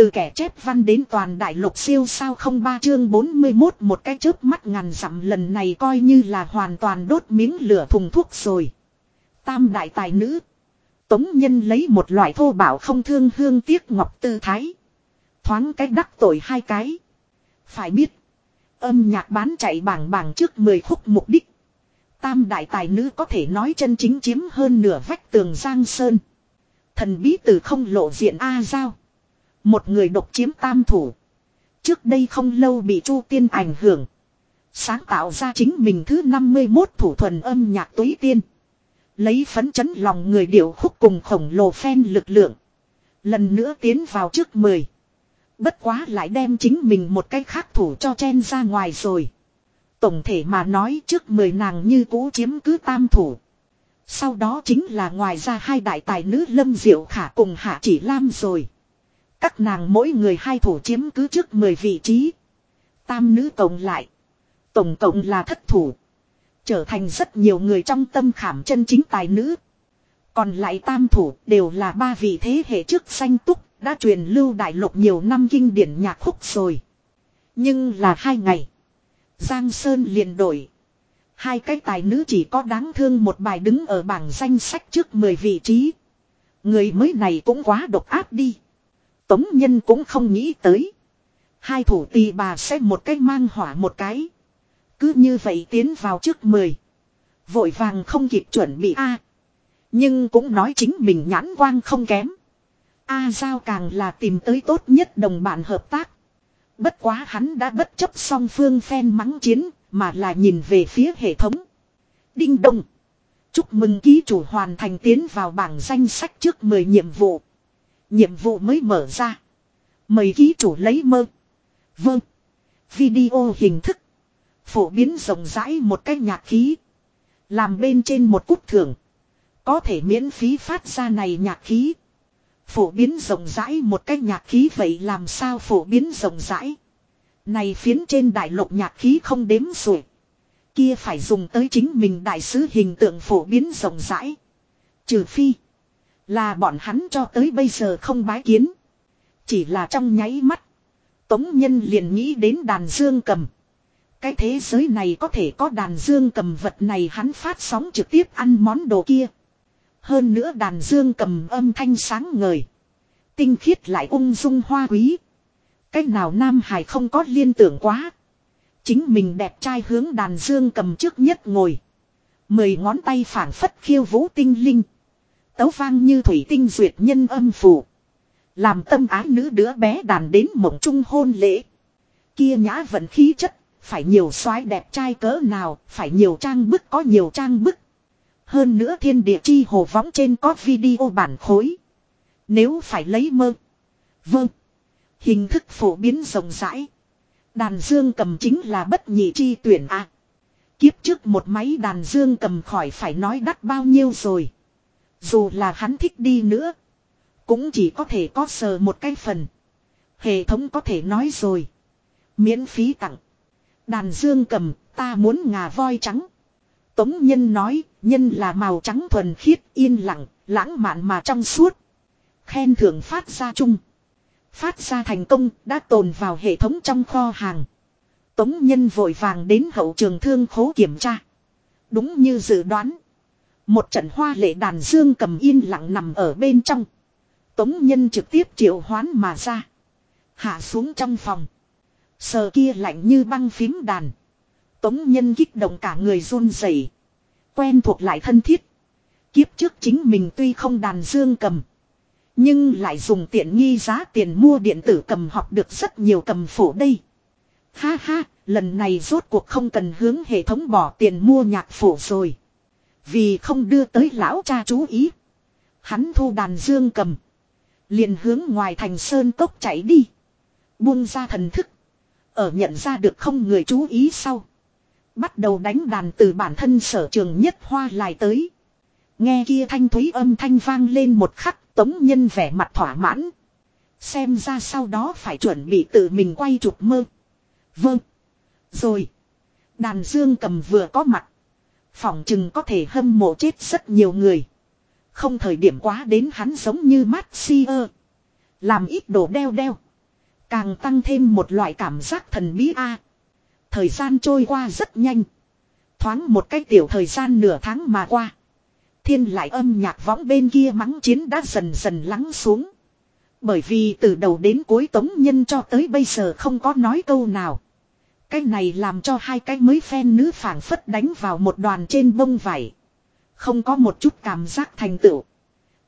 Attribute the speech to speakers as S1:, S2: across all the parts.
S1: Từ kẻ chép văn đến toàn đại lục siêu sao không ba chương 41 một cái chớp mắt ngàn dặm lần này coi như là hoàn toàn đốt miếng lửa thùng thuốc rồi. Tam đại tài nữ. Tống nhân lấy một loại thô bảo không thương hương tiếc ngọc tư thái. Thoáng cái đắc tội hai cái. Phải biết. Âm nhạc bán chạy bảng bảng trước 10 khúc mục đích. Tam đại tài nữ có thể nói chân chính chiếm hơn nửa vách tường Giang Sơn. Thần bí từ không lộ diện A Giao. Một người độc chiếm tam thủ. Trước đây không lâu bị Chu Tiên ảnh hưởng. Sáng tạo ra chính mình thứ 51 thủ thuần âm nhạc túy tiên. Lấy phấn chấn lòng người điệu khúc cùng khổng lồ phen lực lượng. Lần nữa tiến vào trước 10. Bất quá lại đem chính mình một cách khác thủ cho chen ra ngoài rồi. Tổng thể mà nói trước 10 nàng như cũ chiếm cứ tam thủ. Sau đó chính là ngoài ra hai đại tài nữ Lâm Diệu Khả cùng Hạ Chỉ Lam rồi. Các nàng mỗi người hai thủ chiếm cứ trước 10 vị trí. Tam nữ tổng lại. Tổng cộng là thất thủ. Trở thành rất nhiều người trong tâm khảm chân chính tài nữ. Còn lại tam thủ đều là ba vị thế hệ trước sanh túc, đã truyền lưu đại lục nhiều năm kinh điển nhạc khúc rồi. Nhưng là hai ngày. Giang Sơn liền đổi. Hai cái tài nữ chỉ có đáng thương một bài đứng ở bảng danh sách trước 10 vị trí. Người mới này cũng quá độc áp đi. Tống Nhân cũng không nghĩ tới. Hai thủ tỳ bà sẽ một cái mang hỏa một cái. Cứ như vậy tiến vào trước 10. Vội vàng không kịp chuẩn bị A. nhưng cũng nói chính mình nhãn quang không kém. A Giao càng là tìm tới tốt nhất đồng bạn hợp tác. Bất quá hắn đã bất chấp song phương phen mắng chiến, mà là nhìn về phía hệ thống. Đinh đông. Chúc mừng ký chủ hoàn thành tiến vào bảng danh sách trước 10 nhiệm vụ. Nhiệm vụ mới mở ra. Mời ký chủ lấy mơ. Vâng. Video hình thức. Phổ biến rộng rãi một cách nhạc khí. Làm bên trên một cút thưởng. Có thể miễn phí phát ra này nhạc khí. Phổ biến rộng rãi một cách nhạc khí vậy làm sao phổ biến rộng rãi. Này phiến trên đại lục nhạc khí không đếm xuể. Kia phải dùng tới chính mình đại sứ hình tượng phổ biến rộng rãi. Trừ phi. Là bọn hắn cho tới bây giờ không bái kiến. Chỉ là trong nháy mắt. Tống Nhân liền nghĩ đến đàn dương cầm. Cái thế giới này có thể có đàn dương cầm vật này hắn phát sóng trực tiếp ăn món đồ kia. Hơn nữa đàn dương cầm âm thanh sáng ngời. Tinh khiết lại ung dung hoa quý. Cách nào Nam Hải không có liên tưởng quá. Chính mình đẹp trai hướng đàn dương cầm trước nhất ngồi. Mười ngón tay phản phất khiêu vũ tinh linh. Tấu vang như thủy tinh duyệt nhân âm phủ. Làm tâm ái nữ đứa bé đàn đến mộng trung hôn lễ. Kia nhã vận khí chất, phải nhiều soái đẹp trai cỡ nào, phải nhiều trang bức có nhiều trang bức. Hơn nữa thiên địa chi hồ võng trên có video bản khối. Nếu phải lấy mơ. Vâng. Hình thức phổ biến rộng rãi. Đàn dương cầm chính là bất nhị chi tuyển A. Kiếp trước một máy đàn dương cầm khỏi phải nói đắt bao nhiêu rồi. Dù là hắn thích đi nữa. Cũng chỉ có thể có sờ một cái phần. Hệ thống có thể nói rồi. Miễn phí tặng. Đàn dương cầm, ta muốn ngà voi trắng. Tống nhân nói, nhân là màu trắng thuần khiết, yên lặng, lãng mạn mà trong suốt. Khen thưởng phát ra chung. Phát ra thành công, đã tồn vào hệ thống trong kho hàng. Tống nhân vội vàng đến hậu trường thương khố kiểm tra. Đúng như dự đoán. Một trận hoa lệ đàn dương cầm yên lặng nằm ở bên trong. Tống nhân trực tiếp triệu hoán mà ra. Hạ xuống trong phòng. Sờ kia lạnh như băng phím đàn. Tống nhân kích động cả người run rẩy, Quen thuộc lại thân thiết. Kiếp trước chính mình tuy không đàn dương cầm. Nhưng lại dùng tiện nghi giá tiền mua điện tử cầm học được rất nhiều cầm phổ đây. Ha ha, lần này rốt cuộc không cần hướng hệ thống bỏ tiền mua nhạc phổ rồi. Vì không đưa tới lão cha chú ý. Hắn thu đàn dương cầm. Liền hướng ngoài thành sơn tốc chạy đi. Buông ra thần thức. Ở nhận ra được không người chú ý sau. Bắt đầu đánh đàn từ bản thân sở trường nhất hoa lại tới. Nghe kia thanh thúy âm thanh vang lên một khắc, tống nhân vẻ mặt thỏa mãn. Xem ra sau đó phải chuẩn bị tự mình quay chụp mơ. Vâng. Rồi. Đàn dương cầm vừa có mặt. Phỏng chừng có thể hâm mộ chết rất nhiều người. Không thời điểm quá đến hắn giống như mát si ơ. Làm ít đồ đeo đeo. Càng tăng thêm một loại cảm giác thần bí a. Thời gian trôi qua rất nhanh. Thoáng một cái tiểu thời gian nửa tháng mà qua. Thiên lại âm nhạc võng bên kia mắng chiến đã dần dần lắng xuống. Bởi vì từ đầu đến cuối tống nhân cho tới bây giờ không có nói câu nào. Cái này làm cho hai cái mới phen nữ phảng phất đánh vào một đoàn trên bông vải. Không có một chút cảm giác thành tựu.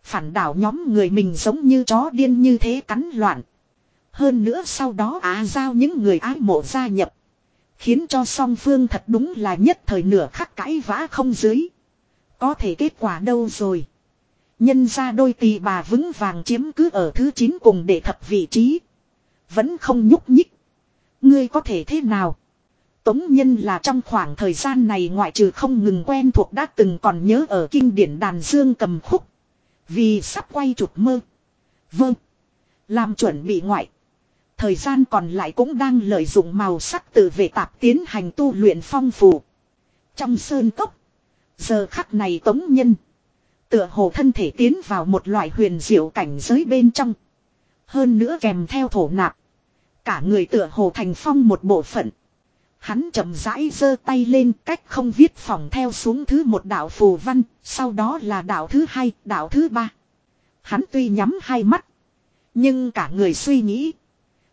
S1: Phản đảo nhóm người mình giống như chó điên như thế cắn loạn. Hơn nữa sau đó á giao những người ái mộ gia nhập. Khiến cho song phương thật đúng là nhất thời nửa khắc cãi vã không dưới. Có thể kết quả đâu rồi. Nhân ra đôi tỳ bà vững vàng chiếm cứ ở thứ 9 cùng để thập vị trí. Vẫn không nhúc nhích. Ngươi có thể thế nào? Tống Nhân là trong khoảng thời gian này ngoại trừ không ngừng quen thuộc đã từng còn nhớ ở kinh điển đàn dương cầm khúc. Vì sắp quay chụp mơ. Vâng. Làm chuẩn bị ngoại. Thời gian còn lại cũng đang lợi dụng màu sắc từ vệ tạp tiến hành tu luyện phong phù. Trong sơn cốc. Giờ khắc này tống nhân. Tựa hồ thân thể tiến vào một loại huyền diệu cảnh giới bên trong. Hơn nữa kèm theo thổ nạp. Cả người tựa hồ thành phong một bộ phận. Hắn chậm rãi giơ tay lên cách không viết phòng theo xuống thứ một đạo phù văn, sau đó là đạo thứ hai, đạo thứ ba. Hắn tuy nhắm hai mắt, nhưng cả người suy nghĩ.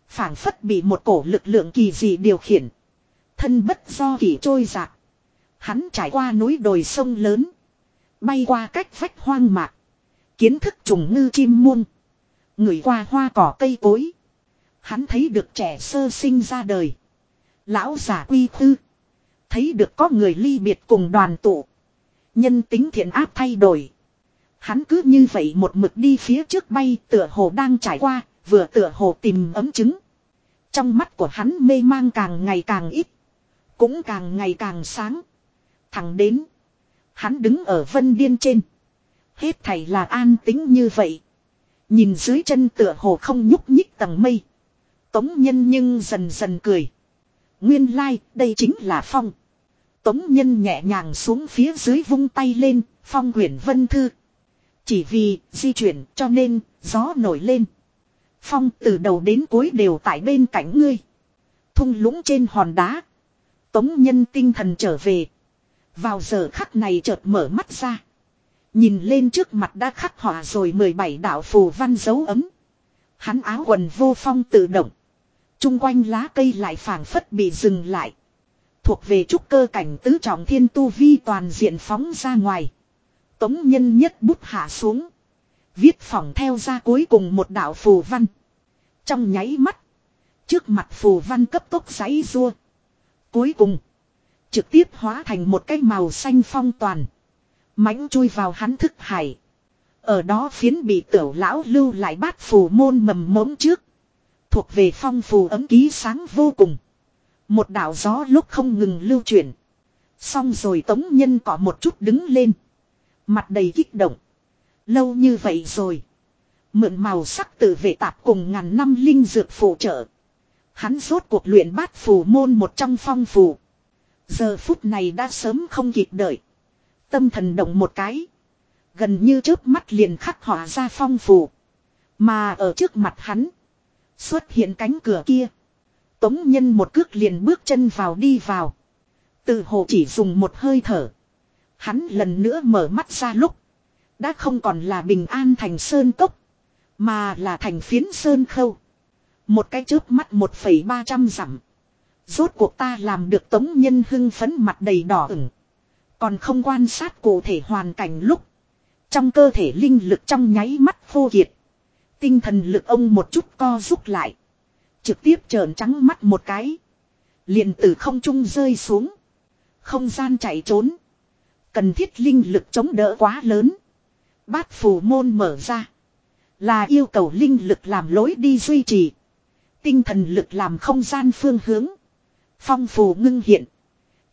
S1: phảng phất bị một cổ lực lượng kỳ dị điều khiển. Thân bất do kỳ trôi dạt. Hắn trải qua núi đồi sông lớn. Bay qua cách vách hoang mạc. Kiến thức trùng ngư chim muông. Người qua hoa cỏ cây cối. Hắn thấy được trẻ sơ sinh ra đời. Lão giả quy tư. Thấy được có người ly biệt cùng đoàn tụ. Nhân tính thiện áp thay đổi. Hắn cứ như vậy một mực đi phía trước bay tựa hồ đang trải qua, vừa tựa hồ tìm ấm chứng. Trong mắt của hắn mê mang càng ngày càng ít. Cũng càng ngày càng sáng. Thẳng đến. Hắn đứng ở vân điên trên. Hết thảy là an tính như vậy. Nhìn dưới chân tựa hồ không nhúc nhích tầng mây. Tống nhân nhưng dần dần cười. Nguyên lai, like, đây chính là phong. Tống nhân nhẹ nhàng xuống phía dưới vung tay lên, phong Huyền vân thư. Chỉ vì, di chuyển, cho nên, gió nổi lên. Phong từ đầu đến cuối đều tại bên cạnh ngươi. Thung lũng trên hòn đá. Tống nhân tinh thần trở về. Vào giờ khắc này chợt mở mắt ra. Nhìn lên trước mặt đã khắc họa rồi 17 đạo phù văn dấu ấm. Hắn áo quần vô phong tự động. Trung quanh lá cây lại phảng phất bị dừng lại. Thuộc về trúc cơ cảnh tứ trọng thiên tu vi toàn diện phóng ra ngoài. Tống nhân nhất bút hạ xuống. Viết phỏng theo ra cuối cùng một đạo phù văn. Trong nháy mắt. Trước mặt phù văn cấp tốc giấy rua. Cuối cùng. Trực tiếp hóa thành một cái màu xanh phong toàn. mãnh chui vào hắn thức hải. Ở đó phiến bị tiểu lão lưu lại bát phù môn mầm mống trước. Thuộc về phong phù ấm ký sáng vô cùng. Một đạo gió lúc không ngừng lưu chuyển. Xong rồi tống nhân có một chút đứng lên. Mặt đầy kích động. Lâu như vậy rồi. Mượn màu sắc từ vệ tạp cùng ngàn năm linh dược phụ trợ. Hắn rốt cuộc luyện bát phù môn một trong phong phù. Giờ phút này đã sớm không kịp đợi. Tâm thần động một cái. Gần như trước mắt liền khắc họa ra phong phù. Mà ở trước mặt hắn. Xuất hiện cánh cửa kia. Tống nhân một cước liền bước chân vào đi vào. Từ hồ chỉ dùng một hơi thở. Hắn lần nữa mở mắt ra lúc. Đã không còn là bình an thành sơn cốc. Mà là thành phiến sơn khâu. Một cái chớp mắt một phẩy ba trăm dặm. Rốt cuộc ta làm được tống nhân hưng phấn mặt đầy đỏ ửng. Còn không quan sát cụ thể hoàn cảnh lúc. Trong cơ thể linh lực trong nháy mắt khô kiệt. Tinh thần lực ông một chút co rút lại. Trực tiếp trợn trắng mắt một cái. liền từ không trung rơi xuống. Không gian chạy trốn. Cần thiết linh lực chống đỡ quá lớn. Bát phù môn mở ra. Là yêu cầu linh lực làm lối đi duy trì. Tinh thần lực làm không gian phương hướng. Phong phù ngưng hiện.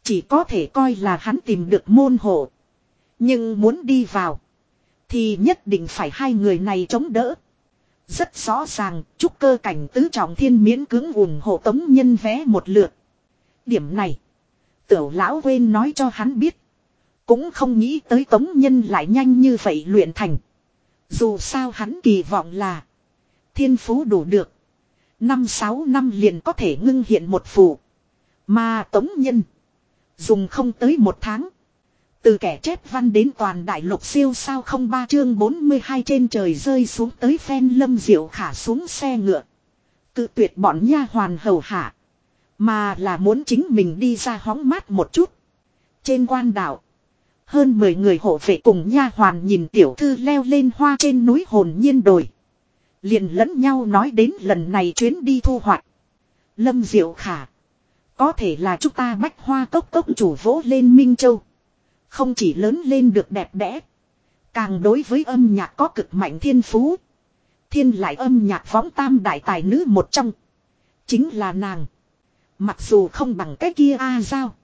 S1: Chỉ có thể coi là hắn tìm được môn hộ. Nhưng muốn đi vào. Thì nhất định phải hai người này chống đỡ. Rất rõ ràng, chúc cơ cảnh tứ trọng thiên miễn cứng ủng hộ tống nhân vé một lượt. Điểm này, tiểu lão quên nói cho hắn biết. Cũng không nghĩ tới tống nhân lại nhanh như vậy luyện thành. Dù sao hắn kỳ vọng là thiên phú đủ được. Năm sáu năm liền có thể ngưng hiện một phù. Mà tống nhân. Dùng không tới một tháng. Từ kẻ chép văn đến toàn đại lục siêu sao không ba chương 42 trên trời rơi xuống tới phen lâm diệu khả xuống xe ngựa. Cự tuyệt bọn nha hoàn hầu hạ. Mà là muốn chính mình đi ra hóng mát một chút. Trên quan đảo. Hơn 10 người hộ vệ cùng nha hoàn nhìn tiểu thư leo lên hoa trên núi hồn nhiên đồi. Liền lẫn nhau nói đến lần này chuyến đi thu hoạch. Lâm Diệu Khả. Có thể là chúng ta bách hoa cốc cốc chủ vỗ lên Minh Châu. Không chỉ lớn lên được đẹp đẽ. Càng đối với âm nhạc có cực mạnh thiên phú. Thiên lại âm nhạc võng tam đại tài nữ một trong. Chính là nàng. Mặc dù không bằng cái kia A Giao.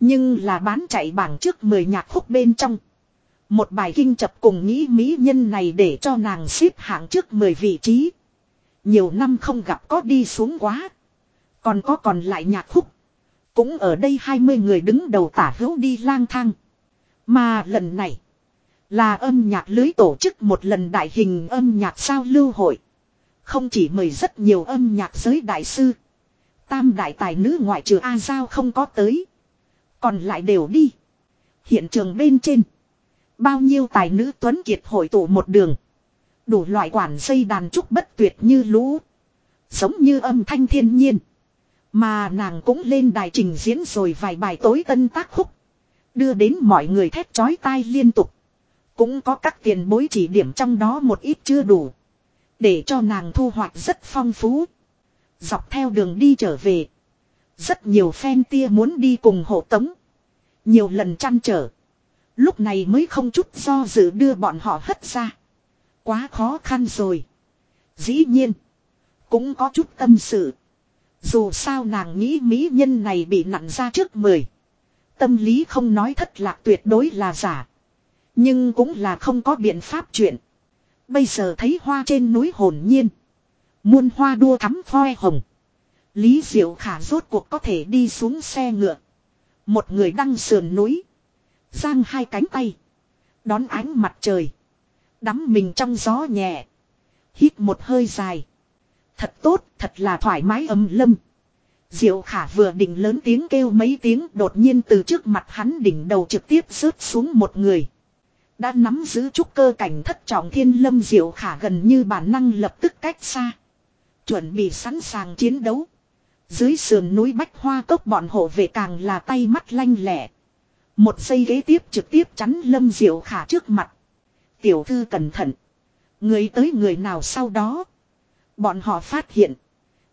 S1: Nhưng là bán chạy bảng trước 10 nhạc khúc bên trong. Một bài kinh chập cùng nghĩ mỹ nhân này để cho nàng xếp hạng trước 10 vị trí. Nhiều năm không gặp có đi xuống quá. Còn có còn lại nhạc khúc. Cũng ở đây 20 người đứng đầu tả hữu đi lang thang. Mà lần này. Là âm nhạc lưới tổ chức một lần đại hình âm nhạc sao lưu hội. Không chỉ mời rất nhiều âm nhạc giới đại sư. Tam đại tài nữ ngoại trừ A Giao không có tới. Còn lại đều đi. Hiện trường bên trên. Bao nhiêu tài nữ tuấn kiệt hội tụ một đường. Đủ loại quản dây đàn trúc bất tuyệt như lũ. Giống như âm thanh thiên nhiên. Mà nàng cũng lên đài trình diễn rồi vài bài tối tân tác khúc. Đưa đến mọi người thét chói tai liên tục. Cũng có các tiền bối chỉ điểm trong đó một ít chưa đủ. Để cho nàng thu hoạch rất phong phú. Dọc theo đường đi trở về. Rất nhiều fan tia muốn đi cùng hộ tống. Nhiều lần chăn trở. Lúc này mới không chút do dự đưa bọn họ hất ra. Quá khó khăn rồi. Dĩ nhiên. Cũng có chút tâm sự. Dù sao nàng nghĩ mỹ nhân này bị nặn ra trước mười. Tâm lý không nói thất lạc tuyệt đối là giả. Nhưng cũng là không có biện pháp chuyện. Bây giờ thấy hoa trên núi hồn nhiên. Muôn hoa đua thắm hoe hồng. Lý Diệu Khả rốt cuộc có thể đi xuống xe ngựa. Một người đăng sườn núi. Giang hai cánh tay. Đón ánh mặt trời. Đắm mình trong gió nhẹ. Hít một hơi dài. Thật tốt, thật là thoải mái ấm lâm. Diệu khả vừa định lớn tiếng kêu mấy tiếng, đột nhiên từ trước mặt hắn đỉnh đầu trực tiếp rớt xuống một người. Đã nắm giữ trúc cơ cảnh thất trọng thiên lâm, diệu khả gần như bản năng lập tức cách xa. Chuẩn bị sẵn sàng chiến đấu. Dưới sườn núi bách hoa cốc bọn hộ vệ càng là tay mắt lanh lẹ. Một giây ghế tiếp trực tiếp chắn lâm, diệu khả trước mặt. Tiểu thư cẩn thận. Người tới người nào sau đó. Bọn họ phát hiện.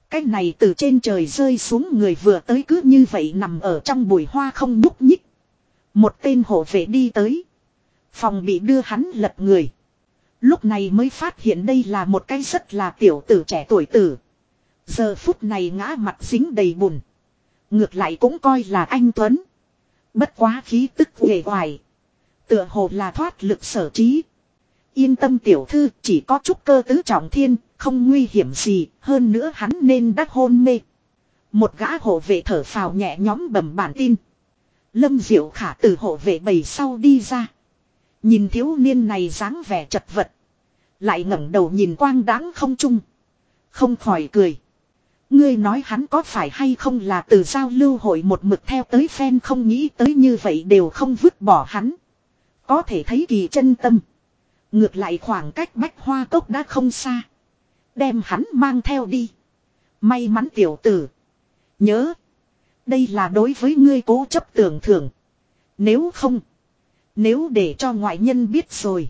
S1: Cái này từ trên trời rơi xuống người vừa tới cứ như vậy nằm ở trong bụi hoa không nhúc nhích. Một tên hộ vệ đi tới. Phòng bị đưa hắn lật người. Lúc này mới phát hiện đây là một cái rất là tiểu tử trẻ tuổi tử. Giờ phút này ngã mặt dính đầy bùn. Ngược lại cũng coi là anh Tuấn. Bất quá khí tức nghề hoài. Tựa hồ là thoát lực sở trí. Yên tâm tiểu thư chỉ có chút cơ tứ trọng thiên, không nguy hiểm gì, hơn nữa hắn nên đắc hôn mê. Một gã hộ vệ thở phào nhẹ nhóm bẩm bản tin. Lâm Diệu Khả từ hộ vệ bầy sau đi ra. Nhìn thiếu niên này dáng vẻ chật vật. Lại ngẩng đầu nhìn quang đáng không chung Không khỏi cười. Ngươi nói hắn có phải hay không là từ giao lưu hội một mực theo tới phen không nghĩ tới như vậy đều không vứt bỏ hắn. Có thể thấy kỳ chân tâm. Ngược lại khoảng cách bách hoa cốc đã không xa. Đem hắn mang theo đi. May mắn tiểu tử. Nhớ. Đây là đối với ngươi cố chấp tưởng thưởng. Nếu không. Nếu để cho ngoại nhân biết rồi.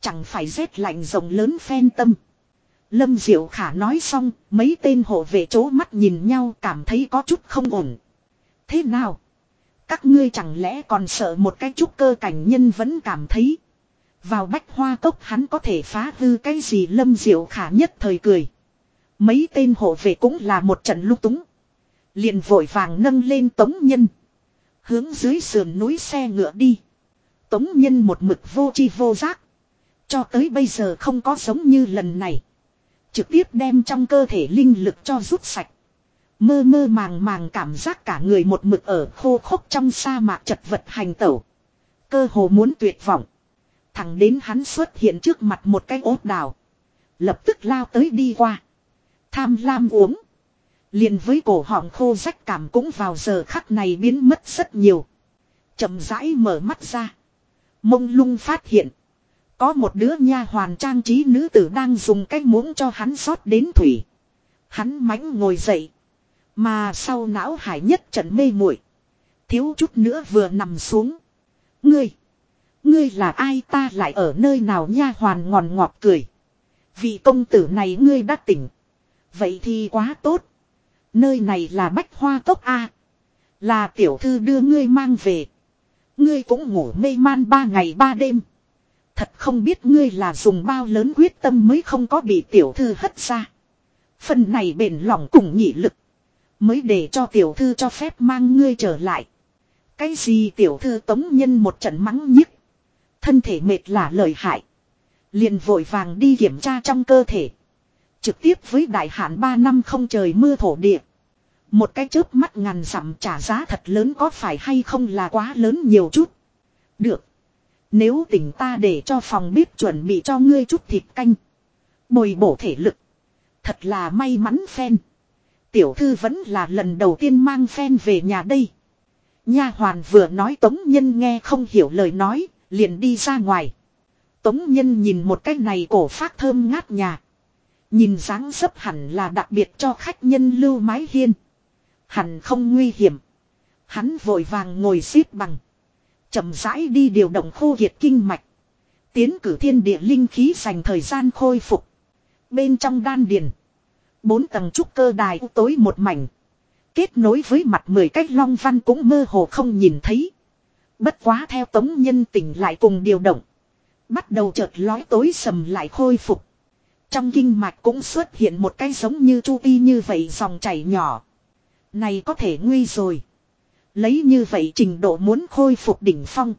S1: Chẳng phải rét lạnh rộng lớn phen tâm. Lâm Diệu Khả nói xong, mấy tên hộ vệ chố mắt nhìn nhau cảm thấy có chút không ổn. Thế nào? Các ngươi chẳng lẽ còn sợ một cái chút cơ cảnh nhân vẫn cảm thấy. Vào bách hoa cốc hắn có thể phá hư cái gì Lâm Diệu Khả nhất thời cười. Mấy tên hộ vệ cũng là một trận lúc túng. liền vội vàng nâng lên tống nhân. Hướng dưới sườn núi xe ngựa đi. Tống nhân một mực vô chi vô giác. Cho tới bây giờ không có giống như lần này. Trực tiếp đem trong cơ thể linh lực cho rút sạch. Mơ mơ màng màng cảm giác cả người một mực ở khô khốc trong sa mạc chật vật hành tẩu. Cơ hồ muốn tuyệt vọng. Thẳng đến hắn xuất hiện trước mặt một cái ốt đào. Lập tức lao tới đi qua. Tham lam uống. Liền với cổ họng khô rách cảm cũng vào giờ khắc này biến mất rất nhiều. chậm rãi mở mắt ra. Mông lung phát hiện. Có một đứa nha hoàn trang trí nữ tử đang dùng cái muỗng cho hắn rót đến thủy. Hắn mánh ngồi dậy. Mà sau não hải nhất trận mê muội Thiếu chút nữa vừa nằm xuống. Ngươi. Ngươi là ai ta lại ở nơi nào nha hoàn ngòn ngọt cười. Vị công tử này ngươi đã tỉnh. Vậy thì quá tốt. Nơi này là bách hoa cốc A. Là tiểu thư đưa ngươi mang về. Ngươi cũng ngủ mê man ba ngày ba đêm. Thật không biết ngươi là dùng bao lớn quyết tâm mới không có bị tiểu thư hất ra. Phần này bền lòng cùng nhị lực. Mới để cho tiểu thư cho phép mang ngươi trở lại. Cái gì tiểu thư tống nhân một trận mắng nhức. Thân thể mệt là lợi hại. Liền vội vàng đi kiểm tra trong cơ thể. Trực tiếp với đại hạn 3 năm không trời mưa thổ địa. Một cái chớp mắt ngàn dặm trả giá thật lớn có phải hay không là quá lớn nhiều chút. Được. Nếu tỉnh ta để cho phòng bếp chuẩn bị cho ngươi chút thịt canh. Bồi bổ thể lực. Thật là may mắn phen. Tiểu thư vẫn là lần đầu tiên mang phen về nhà đây. Nha hoàn vừa nói tống nhân nghe không hiểu lời nói, liền đi ra ngoài. Tống nhân nhìn một cái này cổ phát thơm ngát nhà. Nhìn dáng dấp hẳn là đặc biệt cho khách nhân lưu mái hiên. Hẳn không nguy hiểm. Hắn vội vàng ngồi xếp bằng. chậm rãi đi điều động khô kiệt kinh mạch. Tiến cử thiên địa linh khí dành thời gian khôi phục. Bên trong đan điền. Bốn tầng trúc cơ đài tối một mảnh. Kết nối với mặt mười cách long văn cũng mơ hồ không nhìn thấy. Bất quá theo tống nhân tỉnh lại cùng điều động. Bắt đầu chợt lói tối sầm lại khôi phục. Trong kinh mạch cũng xuất hiện một cái giống như chu ti như vậy dòng chảy nhỏ. Này có thể nguy rồi. Lấy như vậy trình độ muốn khôi phục đỉnh phong.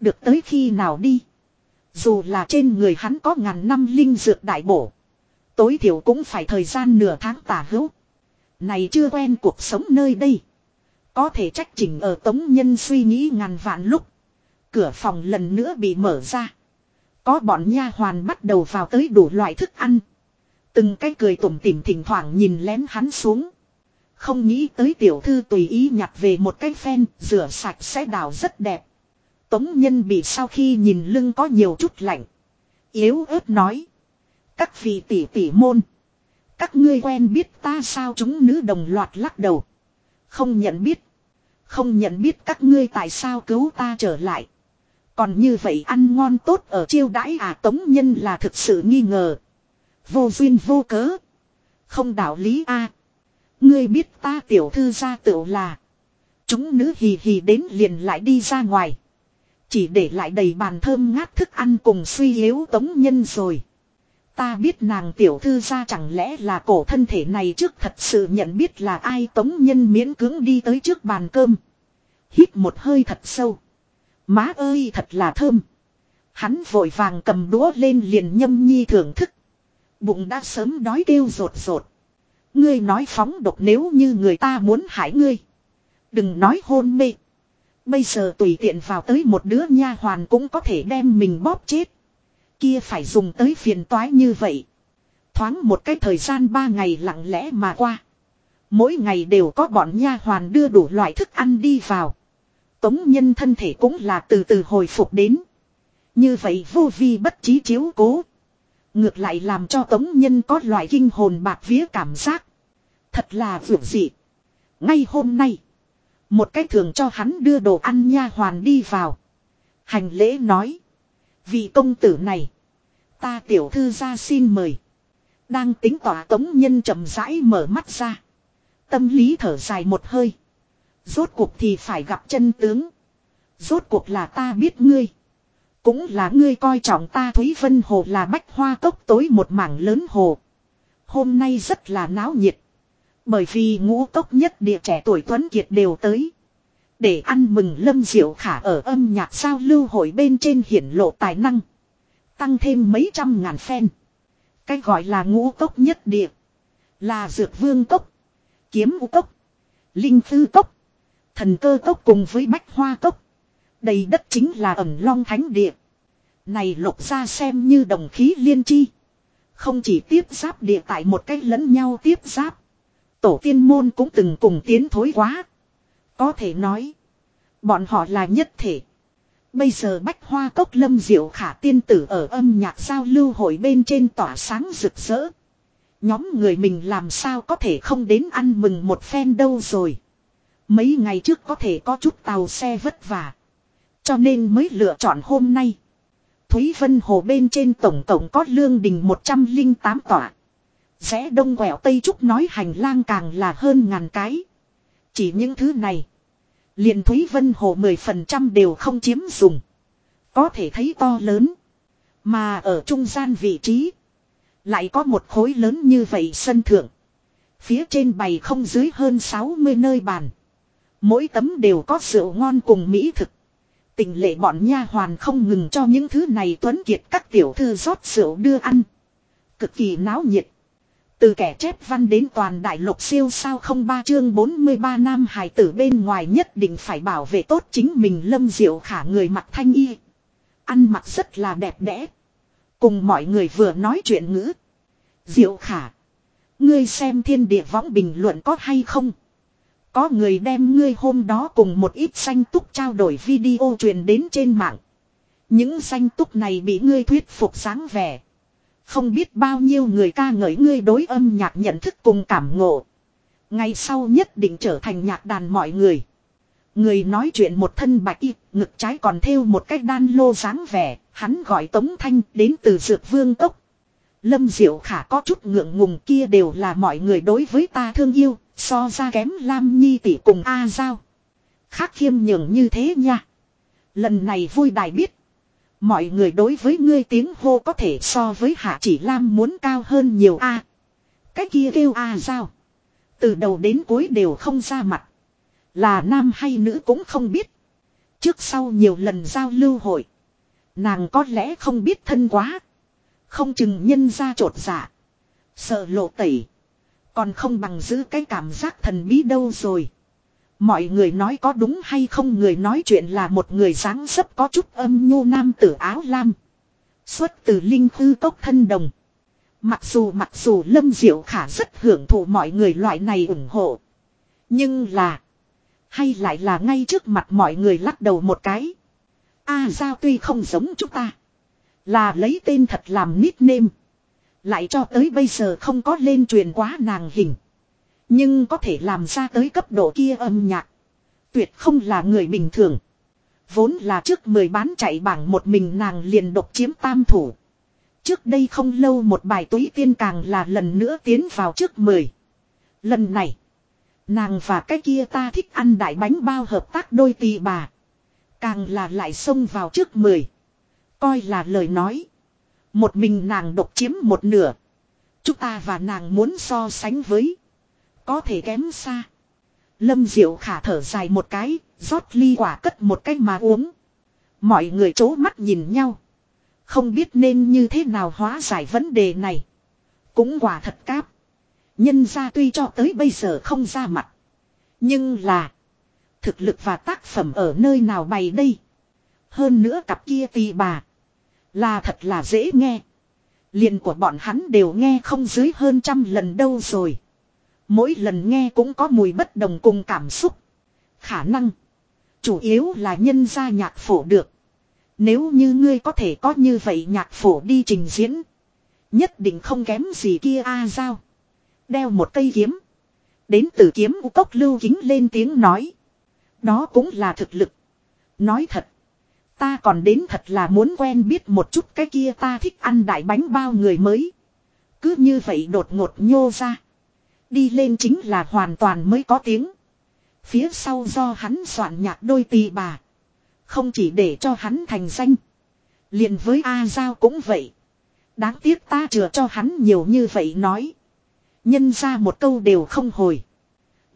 S1: Được tới khi nào đi. Dù là trên người hắn có ngàn năm linh dược đại bổ. Tối thiểu cũng phải thời gian nửa tháng tả hữu. Này chưa quen cuộc sống nơi đây. Có thể trách chỉnh ở tống nhân suy nghĩ ngàn vạn lúc. Cửa phòng lần nữa bị mở ra. Có bọn nha hoàn bắt đầu vào tới đủ loại thức ăn. Từng cái cười tủm tỉm thỉnh thoảng nhìn lén hắn xuống. Không nghĩ tới tiểu thư tùy ý nhặt về một cái phen, rửa sạch sẽ đào rất đẹp. Tống nhân bị sau khi nhìn lưng có nhiều chút lạnh. Yếu ớt nói. Các vị tỷ tỷ môn. Các ngươi quen biết ta sao chúng nữ đồng loạt lắc đầu. Không nhận biết. Không nhận biết các ngươi tại sao cứu ta trở lại. Còn như vậy ăn ngon tốt ở chiêu đãi à tống nhân là thực sự nghi ngờ. Vô duyên vô cớ. Không đạo lý a Ngươi biết ta tiểu thư gia tựu là. Chúng nữ hì hì đến liền lại đi ra ngoài. Chỉ để lại đầy bàn thơm ngát thức ăn cùng suy yếu tống nhân rồi. Ta biết nàng tiểu thư gia chẳng lẽ là cổ thân thể này trước thật sự nhận biết là ai tống nhân miễn cưỡng đi tới trước bàn cơm. Hít một hơi thật sâu. Má ơi thật là thơm. Hắn vội vàng cầm đũa lên liền nhâm nhi thưởng thức. Bụng đã sớm đói kêu rột rột. Ngươi nói phóng độc nếu như người ta muốn hại ngươi. Đừng nói hôn mê. Bây giờ tùy tiện vào tới một đứa nha hoàn cũng có thể đem mình bóp chết. Kia phải dùng tới phiền toái như vậy. Thoáng một cái thời gian ba ngày lặng lẽ mà qua. Mỗi ngày đều có bọn nha hoàn đưa đủ loại thức ăn đi vào. Tống nhân thân thể cũng là từ từ hồi phục đến. Như vậy vô vi bất trí chiếu cố. Ngược lại làm cho tống nhân có loại kinh hồn bạc vía cảm giác. Thật là vượt dị. Ngay hôm nay. Một cái thường cho hắn đưa đồ ăn nha hoàn đi vào. Hành lễ nói. Vị công tử này. Ta tiểu thư ra xin mời. Đang tính tỏa tống nhân chậm rãi mở mắt ra. Tâm lý thở dài một hơi. Rốt cuộc thì phải gặp chân tướng. Rốt cuộc là ta biết ngươi. Cũng là ngươi coi trọng ta Thúy Vân Hồ là bách hoa cốc tối một mảng lớn hồ. Hôm nay rất là náo nhiệt. Bởi vì ngũ cốc nhất địa trẻ tuổi Tuấn Kiệt đều tới. Để ăn mừng Lâm Diệu Khả ở âm nhạc giao lưu hội bên trên hiển lộ tài năng. Tăng thêm mấy trăm ngàn fan. Cái gọi là ngũ cốc nhất địa. Là dược vương cốc. Kiếm u cốc. Linh thư cốc. Thần cơ cốc cùng với bách hoa cốc. Đầy đất chính là ẩm long thánh địa. Này lục ra xem như đồng khí liên chi. Không chỉ tiếp giáp địa tại một cách lẫn nhau tiếp giáp. Tổ tiên môn cũng từng cùng tiến thối quá. Có thể nói. Bọn họ là nhất thể. Bây giờ bách hoa cốc lâm diệu khả tiên tử ở âm nhạc giao lưu hội bên trên tỏa sáng rực rỡ. Nhóm người mình làm sao có thể không đến ăn mừng một phen đâu rồi. Mấy ngày trước có thể có chút tàu xe vất vả. Cho nên mới lựa chọn hôm nay. Thúy Vân Hồ bên trên tổng tổng có lương đình 108 tỏa. Rẽ đông quẹo tây trúc nói hành lang càng là hơn ngàn cái. Chỉ những thứ này. liền Thúy Vân Hồ 10% đều không chiếm dùng. Có thể thấy to lớn. Mà ở trung gian vị trí. Lại có một khối lớn như vậy sân thượng. Phía trên bày không dưới hơn 60 nơi bàn. Mỗi tấm đều có rượu ngon cùng mỹ thực. Tình lệ bọn nha hoàn không ngừng cho những thứ này tuấn kiệt các tiểu thư rót rượu đưa ăn. Cực kỳ náo nhiệt. Từ kẻ chép văn đến toàn đại lục siêu sao không ba chương 43 nam hài tử bên ngoài nhất định phải bảo vệ tốt chính mình lâm diệu khả người mặt thanh y. Ăn mặc rất là đẹp đẽ. Cùng mọi người vừa nói chuyện ngữ. Diệu khả. Ngươi xem thiên địa võng bình luận có hay không? Có người đem ngươi hôm đó cùng một ít xanh túc trao đổi video truyền đến trên mạng. Những xanh túc này bị ngươi thuyết phục sáng vẻ. Không biết bao nhiêu người ca ngợi ngươi đối âm nhạc nhận thức cùng cảm ngộ. Ngày sau nhất định trở thành nhạc đàn mọi người. Người nói chuyện một thân bạch y, ngực trái còn thêu một cái đan lô dáng vẻ, hắn gọi Tống Thanh đến từ Dược Vương Tốc. Lâm Diệu Khả có chút ngượng ngùng kia đều là mọi người đối với ta thương yêu, so ra kém Lam Nhi tỷ cùng A Giao. Khác khiêm nhường như thế nha. Lần này vui đài biết. Mọi người đối với ngươi tiếng hô có thể so với Hạ Chỉ Lam muốn cao hơn nhiều A. cái kia kêu A sao Từ đầu đến cuối đều không ra mặt. Là nam hay nữ cũng không biết. Trước sau nhiều lần giao lưu hội. Nàng có lẽ không biết thân quá. Không chừng nhân ra trột dạ. Sợ lộ tẩy. Còn không bằng giữ cái cảm giác thần bí đâu rồi. Mọi người nói có đúng hay không người nói chuyện là một người dáng dấp có chút âm nhu nam tử áo lam. Xuất từ linh khư cốc thân đồng. Mặc dù mặc dù Lâm Diệu Khả rất hưởng thụ mọi người loại này ủng hộ. Nhưng là. Hay lại là ngay trước mặt mọi người lắc đầu một cái. A Giao tuy không giống chúng ta. Là lấy tên thật làm nickname. Lại cho tới bây giờ không có lên truyền quá nàng hình. Nhưng có thể làm ra tới cấp độ kia âm nhạc. Tuyệt không là người bình thường. Vốn là trước mười bán chạy bảng một mình nàng liền độc chiếm tam thủ. Trước đây không lâu một bài túy tiên càng là lần nữa tiến vào trước mười. Lần này. Nàng và cái kia ta thích ăn đại bánh bao hợp tác đôi tì bà. Càng là lại xông vào trước mười. Coi là lời nói. Một mình nàng độc chiếm một nửa. Chúng ta và nàng muốn so sánh với. Có thể kém xa. Lâm Diệu khả thở dài một cái, rót ly quả cất một cái mà uống. Mọi người chố mắt nhìn nhau. Không biết nên như thế nào hóa giải vấn đề này. Cũng quả thật cáp. Nhân ra tuy cho tới bây giờ không ra mặt. Nhưng là. Thực lực và tác phẩm ở nơi nào bày đây. Hơn nữa cặp kia tì bà. Là thật là dễ nghe. Liền của bọn hắn đều nghe không dưới hơn trăm lần đâu rồi. Mỗi lần nghe cũng có mùi bất đồng cùng cảm xúc. Khả năng. Chủ yếu là nhân ra nhạc phổ được. Nếu như ngươi có thể có như vậy nhạc phổ đi trình diễn. Nhất định không kém gì kia a à, giao. Đeo một cây kiếm. Đến từ kiếm u cốc lưu kính lên tiếng nói. Đó cũng là thực lực. Nói thật. Ta còn đến thật là muốn quen biết một chút cái kia ta thích ăn đại bánh bao người mới. Cứ như vậy đột ngột nhô ra. Đi lên chính là hoàn toàn mới có tiếng. Phía sau do hắn soạn nhạc đôi tì bà. Không chỉ để cho hắn thành danh. liền với A Giao cũng vậy. Đáng tiếc ta chừa cho hắn nhiều như vậy nói. Nhân ra một câu đều không hồi.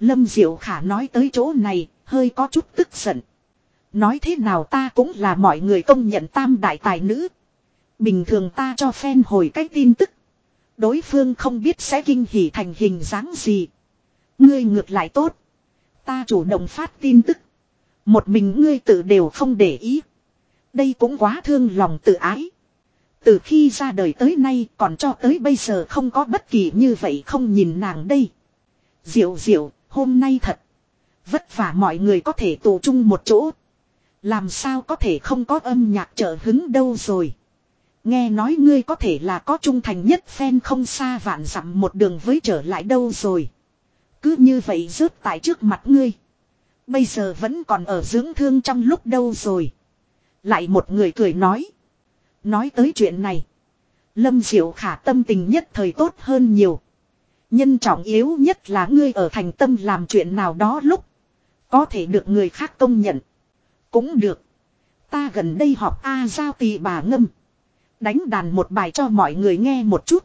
S1: Lâm Diệu Khả nói tới chỗ này, hơi có chút tức giận. Nói thế nào ta cũng là mọi người công nhận tam đại tài nữ. Bình thường ta cho fan hồi cái tin tức. Đối phương không biết sẽ kinh hỉ thành hình dáng gì. Ngươi ngược lại tốt. Ta chủ động phát tin tức. Một mình ngươi tự đều không để ý. Đây cũng quá thương lòng tự ái. Từ khi ra đời tới nay còn cho tới bây giờ không có bất kỳ như vậy không nhìn nàng đây. Diệu diệu, hôm nay thật. Vất vả mọi người có thể tụ chung một chỗ. Làm sao có thể không có âm nhạc trợ hứng đâu rồi. Nghe nói ngươi có thể là có trung thành nhất phen không xa vạn dặm một đường với trở lại đâu rồi. Cứ như vậy rớt tại trước mặt ngươi. Bây giờ vẫn còn ở dưỡng thương trong lúc đâu rồi. Lại một người cười nói. Nói tới chuyện này. Lâm Diệu khả tâm tình nhất thời tốt hơn nhiều. Nhân trọng yếu nhất là ngươi ở thành tâm làm chuyện nào đó lúc. Có thể được người khác công nhận. Cũng được. Ta gần đây họp A giao tì bà ngâm. Đánh đàn một bài cho mọi người nghe một chút.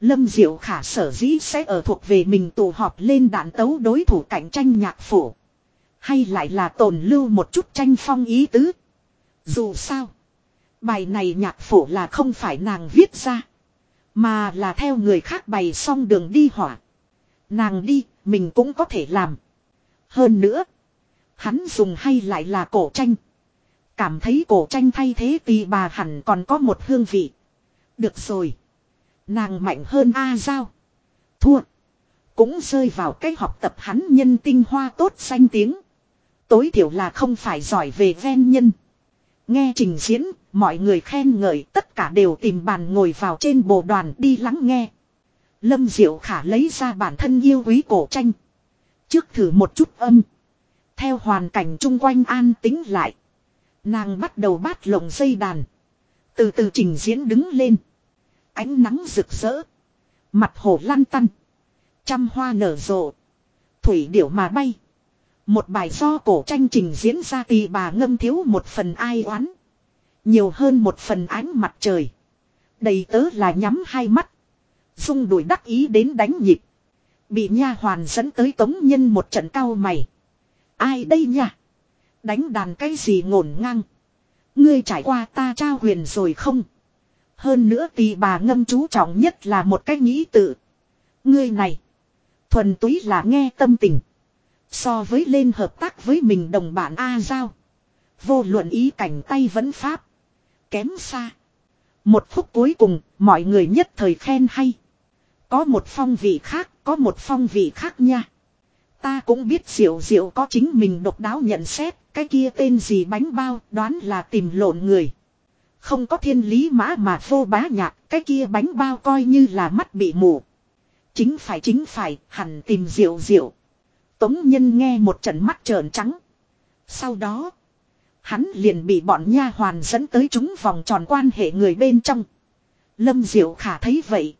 S1: Lâm Diệu khả sở dĩ sẽ ở thuộc về mình tụ họp lên đạn tấu đối thủ cạnh tranh nhạc phổ. Hay lại là tồn lưu một chút tranh phong ý tứ. Dù sao. Bài này nhạc phổ là không phải nàng viết ra. Mà là theo người khác bày xong đường đi hỏa. Nàng đi, mình cũng có thể làm. Hơn nữa. Hắn dùng hay lại là cổ tranh. Cảm thấy cổ tranh thay thế tì bà hẳn còn có một hương vị. Được rồi. Nàng mạnh hơn A Giao. Thua. Cũng rơi vào cách học tập hắn nhân tinh hoa tốt danh tiếng. Tối thiểu là không phải giỏi về ven nhân. Nghe trình diễn, mọi người khen ngợi tất cả đều tìm bàn ngồi vào trên bộ đoàn đi lắng nghe. Lâm Diệu Khả lấy ra bản thân yêu quý cổ tranh. Trước thử một chút âm. Theo hoàn cảnh chung quanh an tính lại. Nàng bắt đầu bát lồng dây đàn. Từ từ trình diễn đứng lên. Ánh nắng rực rỡ. Mặt hồ lăn tăn. Trăm hoa nở rộ. Thủy điểu mà bay. Một bài do cổ tranh trình diễn ra tì bà ngâm thiếu một phần ai oán. Nhiều hơn một phần ánh mặt trời. Đầy tớ là nhắm hai mắt. Dung đuổi đắc ý đến đánh nhịp. Bị nha hoàn dẫn tới tống nhân một trận cao mày. Ai đây nha? Đánh đàn cái gì ngổn ngang. Ngươi trải qua ta trao huyền rồi không? Hơn nữa tỳ bà ngâm chú trọng nhất là một cái nghĩ tự. Ngươi này. Thuần túy là nghe tâm tình. So với lên hợp tác với mình đồng bạn A Giao. Vô luận ý cảnh tay vẫn pháp. Kém xa. Một phút cuối cùng, mọi người nhất thời khen hay. Có một phong vị khác, có một phong vị khác nha. Ta cũng biết diệu diệu có chính mình độc đáo nhận xét, cái kia tên gì bánh bao, đoán là tìm lộn người. Không có thiên lý mã mà vô bá nhạc, cái kia bánh bao coi như là mắt bị mù. Chính phải chính phải, hẳn tìm diệu diệu. Tống nhân nghe một trận mắt trợn trắng. Sau đó, hắn liền bị bọn nha hoàn dẫn tới chúng vòng tròn quan hệ người bên trong. Lâm diệu khả thấy vậy.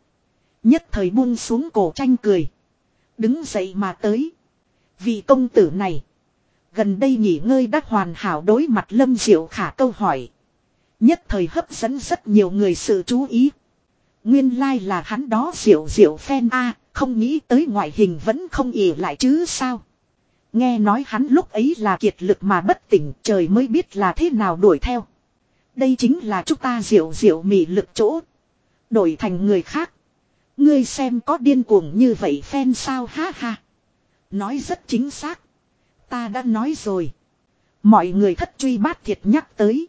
S1: Nhất thời buông xuống cổ tranh cười. Đứng dậy mà tới. Vị công tử này. Gần đây nghỉ ngơi đã hoàn hảo đối mặt Lâm Diệu Khả câu hỏi. Nhất thời hấp dẫn rất nhiều người sự chú ý. Nguyên lai like là hắn đó Diệu Diệu phen A, không nghĩ tới ngoại hình vẫn không ỉ lại chứ sao. Nghe nói hắn lúc ấy là kiệt lực mà bất tỉnh trời mới biết là thế nào đuổi theo. Đây chính là chúng ta Diệu Diệu mị lực chỗ. Đổi thành người khác. Ngươi xem có điên cuồng như vậy phen sao ha ha. Nói rất chính xác. Ta đã nói rồi. Mọi người thất truy bát thiệt nhắc tới.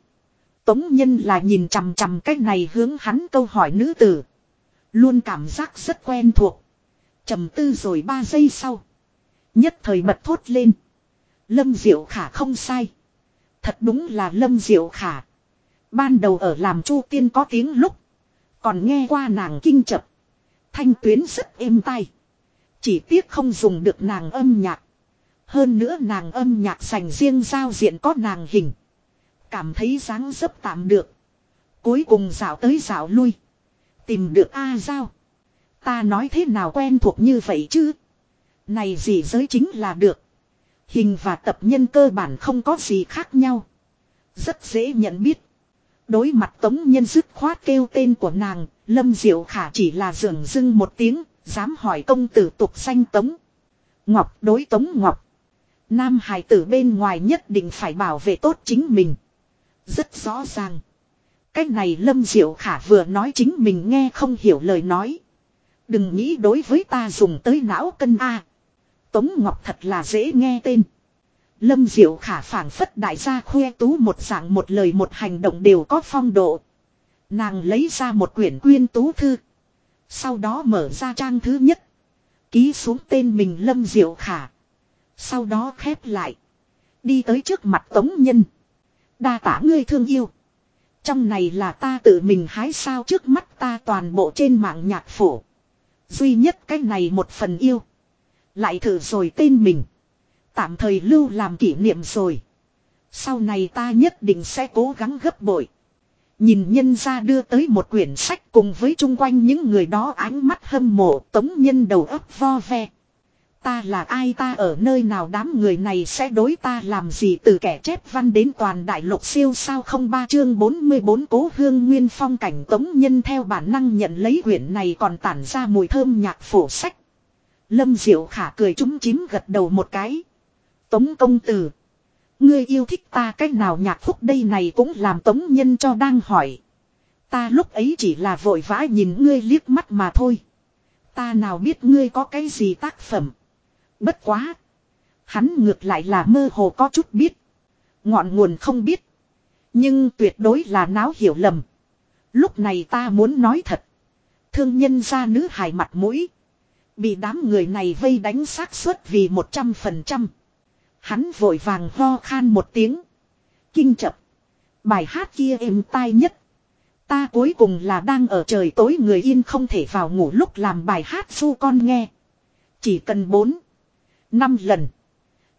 S1: Tống nhân là nhìn chằm chằm cái này hướng hắn câu hỏi nữ tử. Luôn cảm giác rất quen thuộc. trầm tư rồi ba giây sau. Nhất thời bật thốt lên. Lâm Diệu Khả không sai. Thật đúng là Lâm Diệu Khả. Ban đầu ở làm chu tiên có tiếng lúc. Còn nghe qua nàng kinh chập. Thanh tuyến rất êm tai. Chỉ tiếc không dùng được nàng âm nhạc. Hơn nữa nàng âm nhạc dành riêng giao diện có nàng hình. Cảm thấy dáng dấp tạm được. Cuối cùng dạo tới dạo lui. Tìm được A Giao. Ta nói thế nào quen thuộc như vậy chứ. Này gì giới chính là được. Hình và tập nhân cơ bản không có gì khác nhau. Rất dễ nhận biết. Đối mặt tống nhân dứt khoát kêu tên của nàng, Lâm Diệu Khả chỉ là dường dưng một tiếng, dám hỏi công tử tục danh tống. Ngọc đối tống Ngọc. Nam hải tử bên ngoài nhất định phải bảo vệ tốt chính mình. Rất rõ ràng. Cách này Lâm Diệu Khả vừa nói chính mình nghe không hiểu lời nói. Đừng nghĩ đối với ta dùng tới não cân A. Tống Ngọc thật là dễ nghe tên. Lâm Diệu Khả phảng phất đại gia khoe tú một dạng một lời một hành động đều có phong độ. Nàng lấy ra một quyển quyên tú thư. Sau đó mở ra trang thứ nhất. Ký xuống tên mình Lâm Diệu Khả. Sau đó khép lại. Đi tới trước mặt Tống Nhân. Đa tả ngươi thương yêu. Trong này là ta tự mình hái sao trước mắt ta toàn bộ trên mạng nhạc phổ. Duy nhất cái này một phần yêu. Lại thử rồi tên mình. Tạm thời lưu làm kỷ niệm rồi. Sau này ta nhất định sẽ cố gắng gấp bội. Nhìn nhân ra đưa tới một quyển sách cùng với chung quanh những người đó ánh mắt hâm mộ tống nhân đầu ấp vo ve. Ta là ai ta ở nơi nào đám người này sẽ đối ta làm gì từ kẻ chép văn đến toàn đại lục siêu sao không ba chương 44 cố hương nguyên phong cảnh tống nhân theo bản năng nhận lấy quyển này còn tản ra mùi thơm nhạc phổ sách. Lâm diệu khả cười trúng chím gật đầu một cái. Tống công tử. Ngươi yêu thích ta cách nào nhạc phúc đây này cũng làm tống nhân cho đang hỏi. Ta lúc ấy chỉ là vội vã nhìn ngươi liếc mắt mà thôi. Ta nào biết ngươi có cái gì tác phẩm. Bất quá. Hắn ngược lại là mơ hồ có chút biết. Ngọn nguồn không biết. Nhưng tuyệt đối là náo hiểu lầm. Lúc này ta muốn nói thật. Thương nhân ra nữ hài mặt mũi. Bị đám người này vây đánh xác suất vì một trăm phần trăm. Hắn vội vàng ho khan một tiếng. Kinh chập. Bài hát kia êm tai nhất. Ta cuối cùng là đang ở trời tối người yên không thể vào ngủ lúc làm bài hát su con nghe. Chỉ cần bốn, năm lần.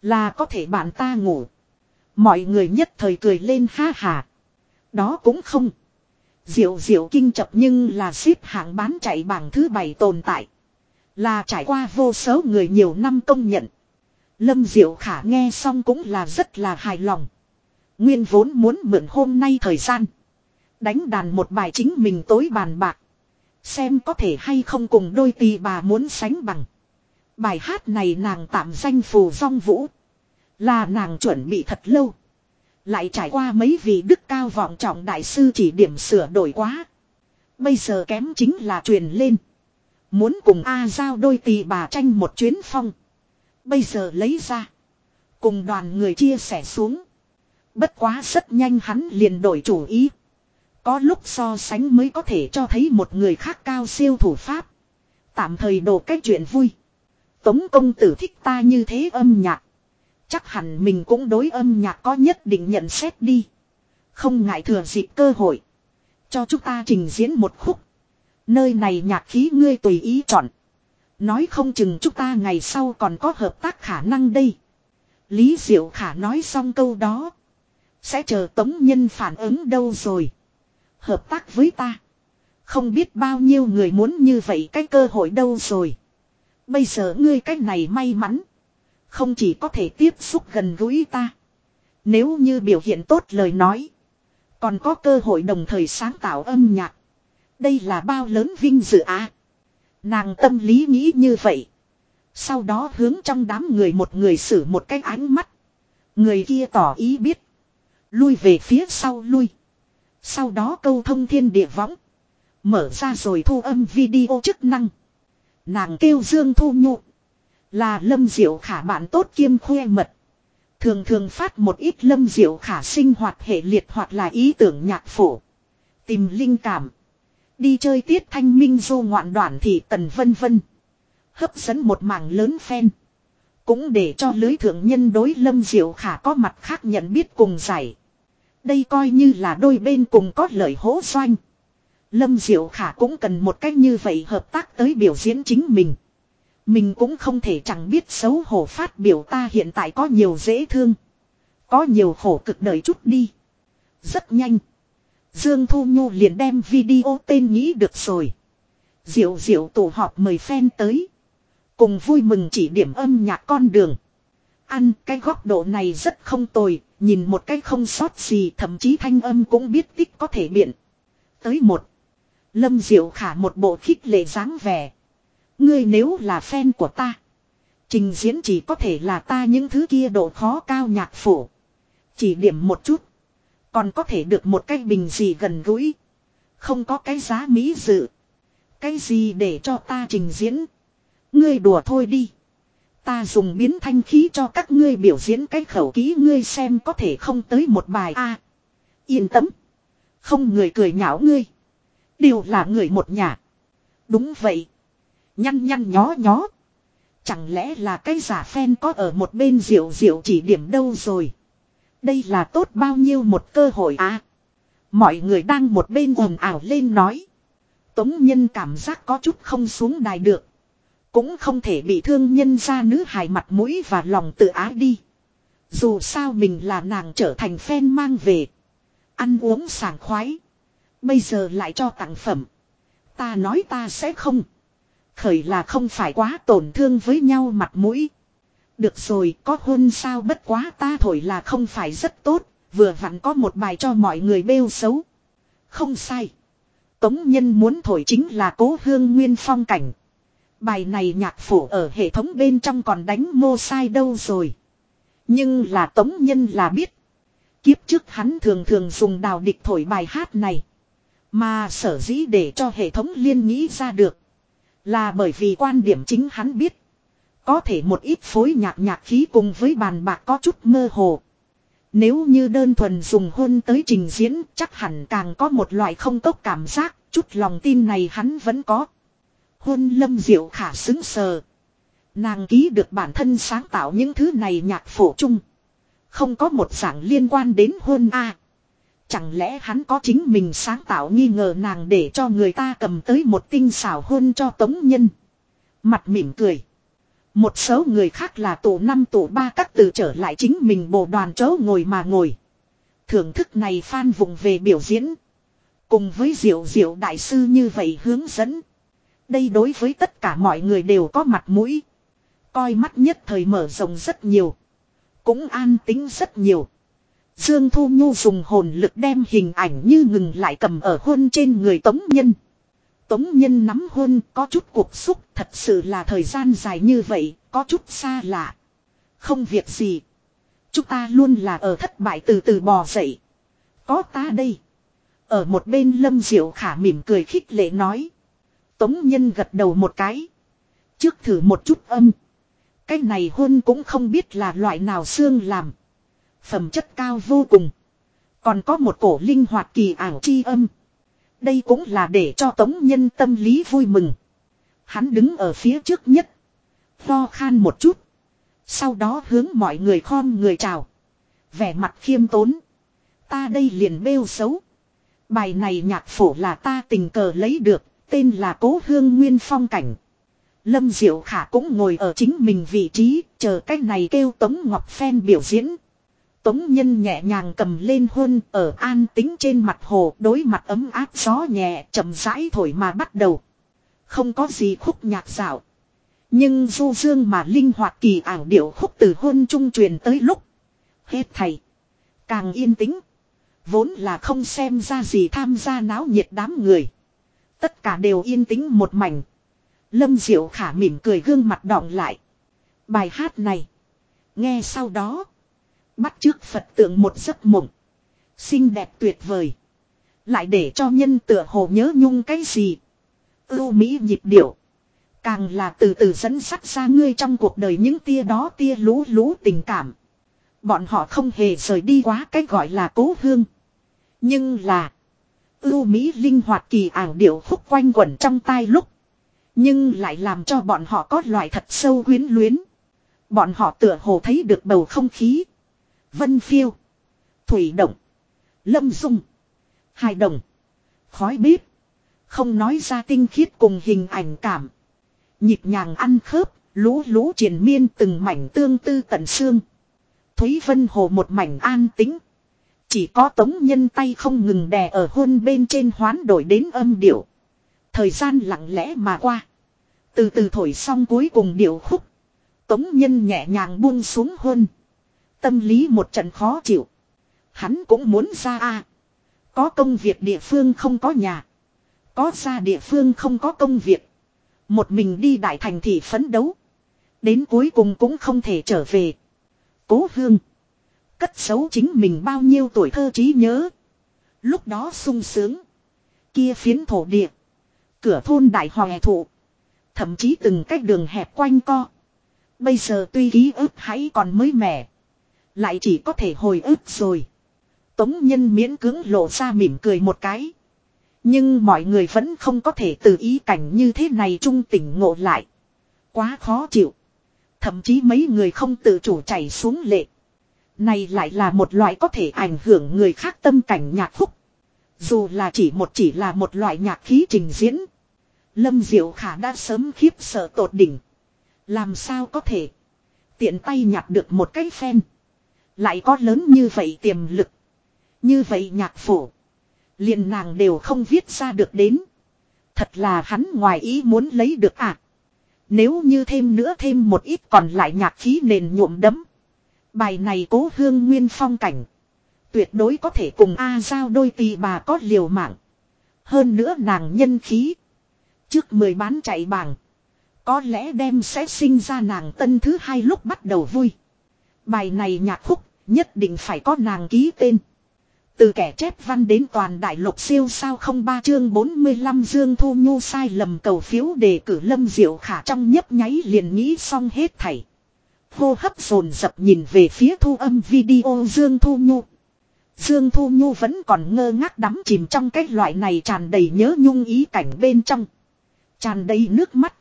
S1: Là có thể bạn ta ngủ. Mọi người nhất thời cười lên ha hà. Đó cũng không. Diệu diệu kinh chập nhưng là xếp hạng bán chạy bảng thứ bảy tồn tại. Là trải qua vô số người nhiều năm công nhận. Lâm Diệu Khả nghe xong cũng là rất là hài lòng. Nguyên vốn muốn mượn hôm nay thời gian. Đánh đàn một bài chính mình tối bàn bạc. Xem có thể hay không cùng đôi tì bà muốn sánh bằng. Bài hát này nàng tạm danh phù song vũ. Là nàng chuẩn bị thật lâu. Lại trải qua mấy vị đức cao vọng trọng đại sư chỉ điểm sửa đổi quá. Bây giờ kém chính là truyền lên. Muốn cùng A giao đôi tì bà tranh một chuyến phong. Bây giờ lấy ra. Cùng đoàn người chia sẻ xuống. Bất quá rất nhanh hắn liền đổi chủ ý. Có lúc so sánh mới có thể cho thấy một người khác cao siêu thủ pháp. Tạm thời đổ cái chuyện vui. Tống công tử thích ta như thế âm nhạc. Chắc hẳn mình cũng đối âm nhạc có nhất định nhận xét đi. Không ngại thừa dịp cơ hội. Cho chúng ta trình diễn một khúc. Nơi này nhạc khí ngươi tùy ý chọn. Nói không chừng chúng ta ngày sau còn có hợp tác khả năng đây. Lý Diệu Khả nói xong câu đó. Sẽ chờ tống nhân phản ứng đâu rồi. Hợp tác với ta. Không biết bao nhiêu người muốn như vậy cái cơ hội đâu rồi. Bây giờ ngươi cách này may mắn. Không chỉ có thể tiếp xúc gần gũi ta. Nếu như biểu hiện tốt lời nói. Còn có cơ hội đồng thời sáng tạo âm nhạc. Đây là bao lớn vinh dự á. Nàng tâm lý nghĩ như vậy. Sau đó hướng trong đám người một người xử một cái ánh mắt. Người kia tỏ ý biết. Lui về phía sau lui. Sau đó câu thông thiên địa võng. Mở ra rồi thu âm video chức năng. Nàng kêu Dương Thu nhu, Là Lâm Diệu Khả bạn tốt kiêm khoe mật. Thường thường phát một ít Lâm Diệu Khả sinh hoạt hệ liệt hoặc là ý tưởng nhạc phổ. Tìm linh cảm. Đi chơi tiết thanh minh du ngoạn đoạn thị tần vân vân. Hấp dẫn một mảng lớn fan. Cũng để cho lưới thượng nhân đối lâm diệu khả có mặt khác nhận biết cùng giải. Đây coi như là đôi bên cùng có lợi hỗ doanh. Lâm diệu khả cũng cần một cách như vậy hợp tác tới biểu diễn chính mình. Mình cũng không thể chẳng biết xấu hổ phát biểu ta hiện tại có nhiều dễ thương. Có nhiều khổ cực đời chút đi. Rất nhanh. Dương Thu Nhu liền đem video tên nghĩ được rồi. Diệu diệu tổ họp mời fan tới. Cùng vui mừng chỉ điểm âm nhạc con đường. Ăn cái góc độ này rất không tồi, nhìn một cái không sót gì thậm chí thanh âm cũng biết tích có thể biện. Tới một. Lâm Diệu Khả một bộ khích lệ dáng vẻ. Ngươi nếu là fan của ta. Trình diễn chỉ có thể là ta những thứ kia độ khó cao nhạc phủ, Chỉ điểm một chút. Còn có thể được một cái bình gì gần gũi. Không có cái giá mỹ dự. Cái gì để cho ta trình diễn. Ngươi đùa thôi đi. Ta dùng biến thanh khí cho các ngươi biểu diễn cái khẩu ký ngươi xem có thể không tới một bài a. yên tâm. Không người cười nhạo ngươi. Đều là người một nhà. Đúng vậy. Nhăn nhăn nhó nhó. Chẳng lẽ là cái giả phen có ở một bên diệu diệu chỉ điểm đâu rồi. Đây là tốt bao nhiêu một cơ hội à. Mọi người đang một bên ồn ảo lên nói. Tống nhân cảm giác có chút không xuống đài được. Cũng không thể bị thương nhân ra nữ hài mặt mũi và lòng tự ái đi. Dù sao mình là nàng trở thành phen mang về. Ăn uống sảng khoái. Bây giờ lại cho tặng phẩm. Ta nói ta sẽ không. Khởi là không phải quá tổn thương với nhau mặt mũi. Được rồi, có hôn sao bất quá ta thổi là không phải rất tốt, vừa vặn có một bài cho mọi người bêu xấu. Không sai. Tống Nhân muốn thổi chính là cố hương nguyên phong cảnh. Bài này nhạc phủ ở hệ thống bên trong còn đánh mô sai đâu rồi. Nhưng là Tống Nhân là biết. Kiếp trước hắn thường thường dùng đào địch thổi bài hát này. Mà sở dĩ để cho hệ thống liên nghĩ ra được. Là bởi vì quan điểm chính hắn biết. Có thể một ít phối nhạc nhạc khí cùng với bàn bạc có chút mơ hồ. Nếu như đơn thuần dùng hôn tới trình diễn chắc hẳn càng có một loại không tốt cảm giác, chút lòng tin này hắn vẫn có. Hôn lâm diệu khả xứng sờ. Nàng ký được bản thân sáng tạo những thứ này nhạc phổ chung. Không có một dạng liên quan đến hôn A. Chẳng lẽ hắn có chính mình sáng tạo nghi ngờ nàng để cho người ta cầm tới một tinh xảo hôn cho tống nhân. Mặt mỉm cười. Một số người khác là tổ năm tổ ba các từ trở lại chính mình bộ đoàn chỗ ngồi mà ngồi. Thưởng thức này phan vùng về biểu diễn. Cùng với diệu diệu đại sư như vậy hướng dẫn. Đây đối với tất cả mọi người đều có mặt mũi. Coi mắt nhất thời mở rộng rất nhiều. Cũng an tính rất nhiều. Dương Thu Nhu dùng hồn lực đem hình ảnh như ngừng lại cầm ở hôn trên người Tống Nhân. Tống Nhân nắm hôn có chút cuộc xúc thật sự là thời gian dài như vậy, có chút xa lạ. Không việc gì. Chúng ta luôn là ở thất bại từ từ bò dậy. Có ta đây. Ở một bên Lâm Diệu Khả mỉm cười khích lệ nói. Tống Nhân gật đầu một cái. Trước thử một chút âm. Cái này hôn cũng không biết là loại nào xương làm. Phẩm chất cao vô cùng. Còn có một cổ linh hoạt kỳ ảo chi âm. Đây cũng là để cho tống nhân tâm lý vui mừng. Hắn đứng ở phía trước nhất. Lo khan một chút. Sau đó hướng mọi người khom người chào. Vẻ mặt khiêm tốn. Ta đây liền bêu xấu. Bài này nhạc phổ là ta tình cờ lấy được. Tên là Cố Hương Nguyên Phong Cảnh. Lâm Diệu Khả cũng ngồi ở chính mình vị trí. Chờ cách này kêu Tống Ngọc Phen biểu diễn. Tống nhân nhẹ nhàng cầm lên hôn ở an tính trên mặt hồ, đối mặt ấm áp gió nhẹ chậm rãi thổi mà bắt đầu. Không có gì khúc nhạc dạo. Nhưng du dương mà linh hoạt kỳ ảo điệu khúc từ hôn trung truyền tới lúc. Hết thầy. Càng yên tĩnh. Vốn là không xem ra gì tham gia náo nhiệt đám người. Tất cả đều yên tĩnh một mảnh. Lâm Diệu Khả mỉm cười gương mặt đọng lại. Bài hát này. Nghe sau đó. Bắt trước Phật tượng một giấc mộng. Xinh đẹp tuyệt vời. Lại để cho nhân tựa hồ nhớ nhung cái gì. Ưu Mỹ nhịp điệu. Càng là từ từ dẫn sắt ra ngươi trong cuộc đời những tia đó tia lũ lũ tình cảm. Bọn họ không hề rời đi quá cái gọi là cố hương. Nhưng là. Ưu Mỹ linh hoạt kỳ ảo điệu khúc quanh quẩn trong tai lúc. Nhưng lại làm cho bọn họ có loại thật sâu quyến luyến. Bọn họ tựa hồ thấy được bầu không khí. Vân phiêu. Thủy động. Lâm dung. Hài đồng. Khói bếp. Không nói ra tinh khiết cùng hình ảnh cảm. Nhịp nhàng ăn khớp, lũ lũ triền miên từng mảnh tương tư tận xương. Thúy Vân Hồ một mảnh an tĩnh. Chỉ có tống nhân tay không ngừng đè ở hôn bên trên hoán đổi đến âm điệu. Thời gian lặng lẽ mà qua. Từ từ thổi xong cuối cùng điệu khúc. Tống nhân nhẹ nhàng buông xuống hôn. Tâm lý một trận khó chịu. Hắn cũng muốn ra a Có công việc địa phương không có nhà. Có ra địa phương không có công việc. Một mình đi đại thành thị phấn đấu. Đến cuối cùng cũng không thể trở về. Cố hương. Cất xấu chính mình bao nhiêu tuổi thơ trí nhớ. Lúc đó sung sướng. Kia phiến thổ địa. Cửa thôn đại hòe thụ. Thậm chí từng cách đường hẹp quanh co. Bây giờ tuy ký ức hãy còn mới mẻ. Lại chỉ có thể hồi ức rồi. Tống nhân miễn cưỡng lộ ra mỉm cười một cái. Nhưng mọi người vẫn không có thể từ ý cảnh như thế này trung tỉnh ngộ lại. Quá khó chịu. Thậm chí mấy người không tự chủ chảy xuống lệ. Này lại là một loại có thể ảnh hưởng người khác tâm cảnh nhạc khúc. Dù là chỉ một chỉ là một loại nhạc khí trình diễn. Lâm Diệu Khả đã sớm khiếp sợ tột đỉnh. Làm sao có thể. Tiện tay nhặt được một cái phen. Lại có lớn như vậy tiềm lực. Như vậy nhạc phổ. liền nàng đều không viết ra được đến. Thật là hắn ngoài ý muốn lấy được à. Nếu như thêm nữa thêm một ít còn lại nhạc khí nền nhuộm đấm. Bài này cố hương nguyên phong cảnh. Tuyệt đối có thể cùng A giao đôi tì bà có liều mạng. Hơn nữa nàng nhân khí. Trước mười bán chạy bảng. Có lẽ đem sẽ sinh ra nàng tân thứ hai lúc bắt đầu vui. Bài này nhạc khúc, nhất định phải có nàng ký tên. Từ kẻ chép văn đến toàn đại lục siêu sao không ba chương 45 Dương Thu Nhu sai lầm cầu phiếu đề cử Lâm Diệu Khả trong nhấp nháy liền nghĩ xong hết thảy. Hô hấp dồn dập nhìn về phía thu âm video Dương Thu Nhu. Dương Thu Nhu vẫn còn ngơ ngác đắm chìm trong cái loại này tràn đầy nhớ nhung ý cảnh bên trong. Tràn đầy nước mắt.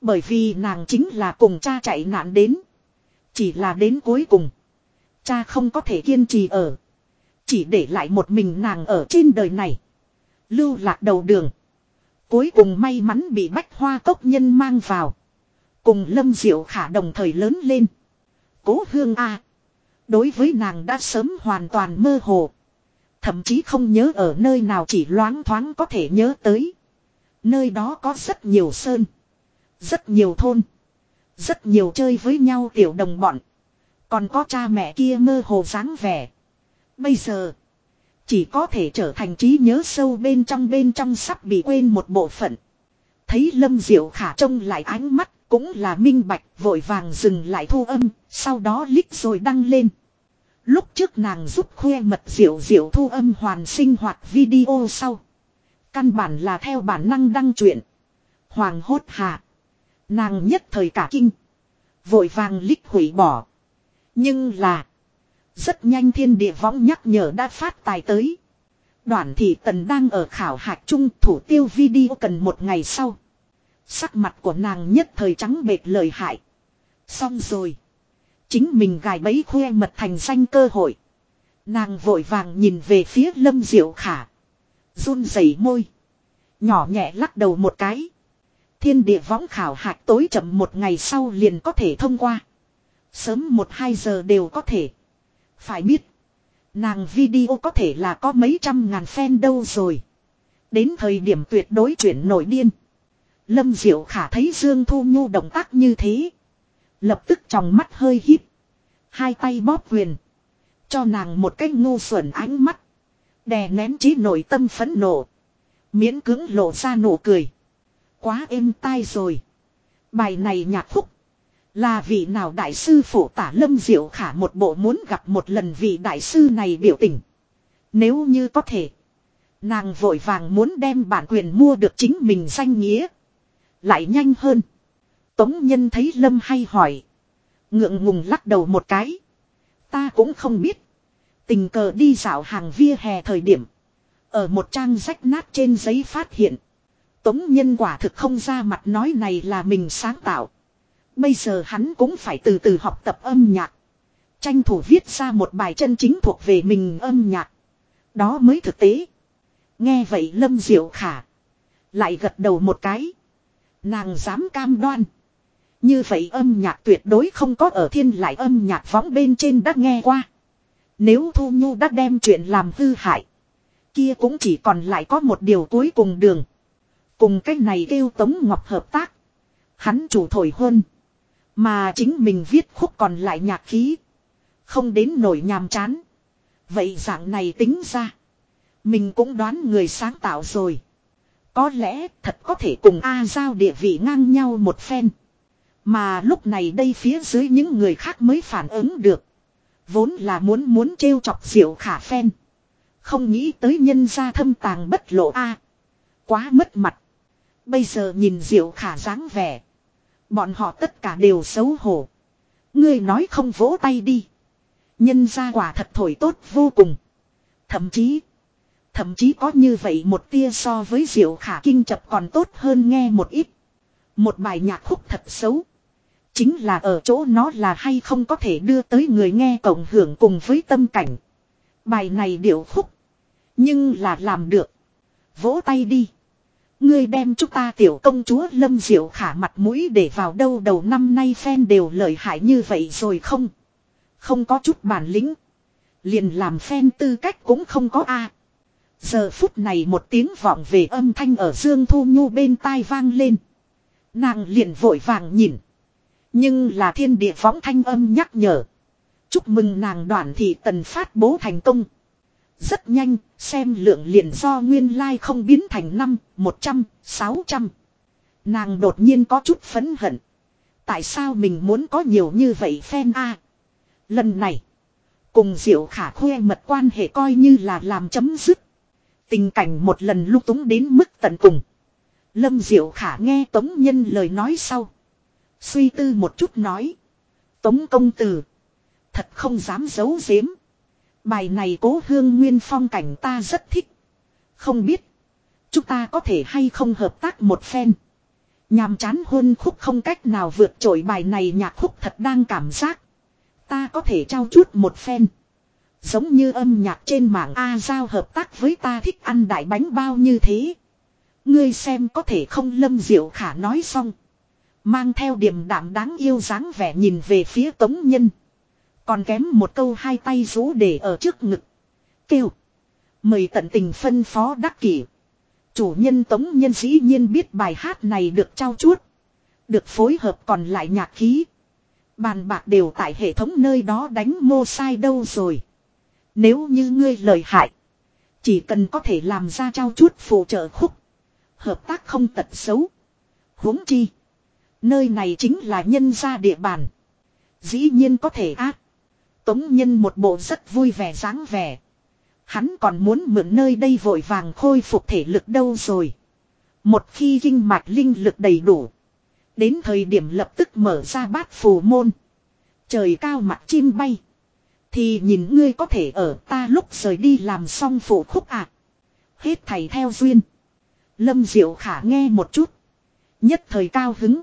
S1: Bởi vì nàng chính là cùng cha chạy nạn đến. Chỉ là đến cuối cùng. Cha không có thể kiên trì ở. Chỉ để lại một mình nàng ở trên đời này. Lưu lạc đầu đường. Cuối cùng may mắn bị bách hoa cốc nhân mang vào. Cùng Lâm Diệu Khả đồng thời lớn lên. Cố hương A. Đối với nàng đã sớm hoàn toàn mơ hồ. Thậm chí không nhớ ở nơi nào chỉ loáng thoáng có thể nhớ tới. Nơi đó có rất nhiều sơn. Rất nhiều thôn. Rất nhiều chơi với nhau tiểu đồng bọn. Còn có cha mẹ kia mơ hồ dáng vẻ. Bây giờ. Chỉ có thể trở thành trí nhớ sâu bên trong bên trong sắp bị quên một bộ phận. Thấy Lâm Diệu Khả trông lại ánh mắt cũng là minh bạch vội vàng dừng lại thu âm, sau đó lít rồi đăng lên. Lúc trước nàng giúp khoe mật diệu diệu thu âm hoàn sinh hoạt video sau. Căn bản là theo bản năng đăng truyện. Hoàng hốt hạ. Nàng nhất thời cả kinh. Vội vàng lích hủy bỏ. Nhưng là. Rất nhanh thiên địa võng nhắc nhở đã phát tài tới. Đoạn thị tần đang ở khảo hạch trung thủ tiêu video cần một ngày sau. Sắc mặt của nàng nhất thời trắng bệt lời hại. Xong rồi. Chính mình gài bẫy khoe mật thành danh cơ hội. Nàng vội vàng nhìn về phía lâm diệu khả. run rẩy môi. Nhỏ nhẹ lắc đầu một cái. Thiên địa võng khảo hạch tối chậm một ngày sau liền có thể thông qua. Sớm một hai giờ đều có thể. Phải biết. Nàng video có thể là có mấy trăm ngàn fan đâu rồi. Đến thời điểm tuyệt đối chuyển nổi điên. Lâm Diệu Khả thấy Dương Thu Nhu động tác như thế. Lập tức trong mắt hơi híp. Hai tay bóp quyền. Cho nàng một cái ngu xuẩn ánh mắt. Đè nén trí nội tâm phẫn nộ. Miễn cứng lộ ra nụ cười. Quá êm tai rồi. Bài này nhạc khúc. Là vị nào đại sư phổ tả lâm diệu khả một bộ muốn gặp một lần vị đại sư này biểu tình. Nếu như có thể. Nàng vội vàng muốn đem bản quyền mua được chính mình danh nghĩa. Lại nhanh hơn. Tống nhân thấy lâm hay hỏi. Ngượng ngùng lắc đầu một cái. Ta cũng không biết. Tình cờ đi dạo hàng via hè thời điểm. Ở một trang rách nát trên giấy phát hiện. Tống nhân quả thực không ra mặt nói này là mình sáng tạo. Bây giờ hắn cũng phải từ từ học tập âm nhạc. Tranh thủ viết ra một bài chân chính thuộc về mình âm nhạc. Đó mới thực tế. Nghe vậy Lâm Diệu Khả. Lại gật đầu một cái. Nàng dám cam đoan. Như vậy âm nhạc tuyệt đối không có ở thiên lại âm nhạc võng bên trên đã nghe qua. Nếu Thu Nhu đã đem chuyện làm hư hại. Kia cũng chỉ còn lại có một điều cuối cùng đường. Cùng cái này kêu Tống Ngọc hợp tác. Hắn chủ thổi hơn. Mà chính mình viết khúc còn lại nhạc khí. Không đến nổi nhàm chán. Vậy dạng này tính ra. Mình cũng đoán người sáng tạo rồi. Có lẽ thật có thể cùng A Giao địa vị ngang nhau một phen. Mà lúc này đây phía dưới những người khác mới phản ứng được. Vốn là muốn muốn trêu chọc diệu khả phen. Không nghĩ tới nhân gia thâm tàng bất lộ A. quá mất mặt. Bây giờ nhìn diệu khả dáng vẻ. Bọn họ tất cả đều xấu hổ. Ngươi nói không vỗ tay đi. Nhân gia quả thật thổi tốt vô cùng. Thậm chí. Thậm chí có như vậy một tia so với diệu khả kinh chập còn tốt hơn nghe một ít. Một bài nhạc khúc thật xấu. Chính là ở chỗ nó là hay không có thể đưa tới người nghe cộng hưởng cùng với tâm cảnh. Bài này điệu khúc. Nhưng là làm được. Vỗ tay đi. Ngươi đem chúng ta tiểu công chúa Lâm Diệu khả mặt mũi để vào đâu đầu năm nay phen đều lợi hại như vậy rồi không? Không có chút bản lĩnh. Liền làm phen tư cách cũng không có a. Giờ phút này một tiếng vọng về âm thanh ở Dương Thu Nhu bên tai vang lên. Nàng liền vội vàng nhìn. Nhưng là thiên địa phóng thanh âm nhắc nhở. Chúc mừng nàng đoạn thị tần phát bố thành công. Rất nhanh, xem lượng liền do nguyên lai like không biến thành năm, một trăm, sáu trăm. Nàng đột nhiên có chút phấn hận. Tại sao mình muốn có nhiều như vậy fan a? Lần này, cùng diệu khả khoe mật quan hệ coi như là làm chấm dứt. Tình cảnh một lần lúc túng đến mức tận cùng. Lâm diệu khả nghe Tống Nhân lời nói sau. Suy tư một chút nói. Tống công tử. Thật không dám giấu giếm. Bài này cố hương nguyên phong cảnh ta rất thích. Không biết. Chúng ta có thể hay không hợp tác một phen. Nhàm chán huân khúc không cách nào vượt trội bài này nhạc khúc thật đang cảm giác. Ta có thể trao chút một phen. Giống như âm nhạc trên mạng A Giao hợp tác với ta thích ăn đại bánh bao như thế. Ngươi xem có thể không lâm diệu khả nói xong. Mang theo điểm đảm đáng yêu dáng vẻ nhìn về phía tống nhân. Còn kém một câu hai tay rũ để ở trước ngực. Kêu. Mời tận tình phân phó đắc kỷ. Chủ nhân tống nhân dĩ nhiên biết bài hát này được trao chuốt. Được phối hợp còn lại nhạc khí. Bàn bạc đều tại hệ thống nơi đó đánh mô sai đâu rồi. Nếu như ngươi lời hại. Chỉ cần có thể làm ra trao chuốt phụ trợ khúc. Hợp tác không tật xấu. huống chi. Nơi này chính là nhân gia địa bàn. Dĩ nhiên có thể ác. Tống nhân một bộ rất vui vẻ dáng vẻ. Hắn còn muốn mượn nơi đây vội vàng khôi phục thể lực đâu rồi. Một khi kinh mạch linh lực đầy đủ. Đến thời điểm lập tức mở ra bát phù môn. Trời cao mặt chim bay. Thì nhìn ngươi có thể ở ta lúc rời đi làm xong phụ khúc ạ. À. Hết thầy theo duyên. Lâm Diệu Khả nghe một chút. Nhất thời cao hứng.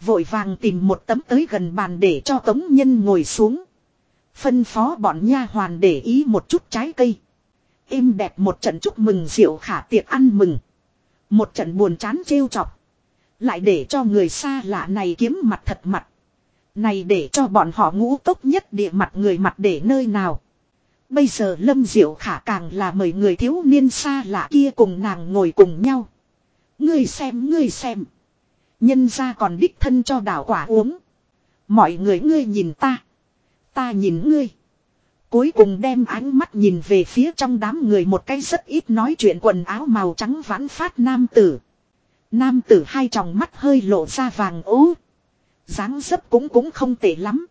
S1: Vội vàng tìm một tấm tới gần bàn để cho tống nhân ngồi xuống. Phân phó bọn nha hoàn để ý một chút trái cây. Êm đẹp một trận chúc mừng Diệu Khả tiệc ăn mừng. Một trận buồn chán trêu chọc. Lại để cho người xa lạ này kiếm mặt thật mặt. Này để cho bọn họ ngũ tốc nhất địa mặt người mặt để nơi nào. Bây giờ Lâm Diệu Khả càng là mời người thiếu niên xa lạ kia cùng nàng ngồi cùng nhau. Ngươi xem ngươi xem. Nhân ra còn đích thân cho đảo quả uống. Mọi người, ngươi nhìn ta. Ta nhìn ngươi. Cuối cùng đem ánh mắt nhìn về phía trong đám người một cái rất ít nói chuyện quần áo màu trắng vãn phát nam tử. Nam tử hai tròng mắt hơi lộ ra vàng ố. dáng dấp cũng cũng không tệ lắm.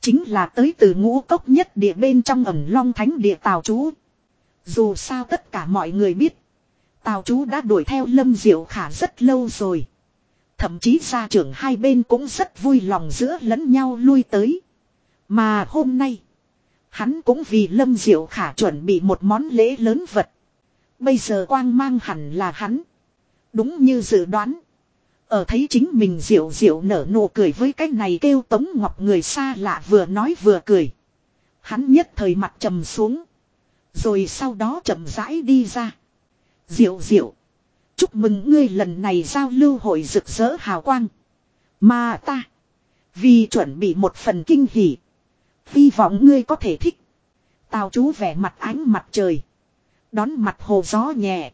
S1: Chính là tới từ ngũ cốc nhất địa bên trong ẩm long thánh địa tào chú. Dù sao tất cả mọi người biết. Tào chú đã đuổi theo lâm diệu khả rất lâu rồi. Thậm chí gia trưởng hai bên cũng rất vui lòng giữa lẫn nhau lui tới. Mà hôm nay. Hắn cũng vì lâm diệu khả chuẩn bị một món lễ lớn vật. Bây giờ quang mang hẳn là hắn. Đúng như dự đoán. Ở thấy chính mình diệu diệu nở nụ cười với cái này kêu tống ngọc người xa lạ vừa nói vừa cười. Hắn nhất thời mặt trầm xuống. Rồi sau đó chậm rãi đi ra. Diệu diệu. Chúc mừng ngươi lần này giao lưu hội rực rỡ hào quang. Mà ta. Vì chuẩn bị một phần kinh hỉ. Hy vọng ngươi có thể thích. Tào chú vẻ mặt ánh mặt trời. Đón mặt hồ gió nhẹ.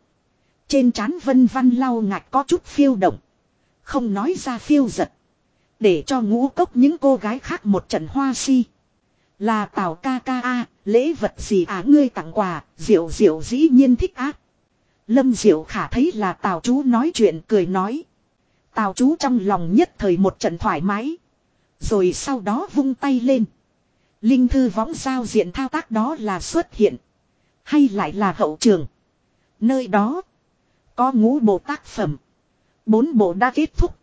S1: Trên trán vân văn lau ngạch có chút phiêu động. Không nói ra phiêu giật. Để cho ngũ cốc những cô gái khác một trận hoa si. Là tào ca ca a lễ vật gì à ngươi tặng quà, diệu diệu dĩ nhiên thích ác. Lâm diệu khả thấy là tào chú nói chuyện cười nói. Tào chú trong lòng nhất thời một trận thoải mái. Rồi sau đó vung tay lên. Linh thư võng giao diện thao tác đó là xuất hiện. Hay lại là hậu trường. Nơi đó. Có ngũ bộ tác phẩm. Bốn bộ đã kết thúc.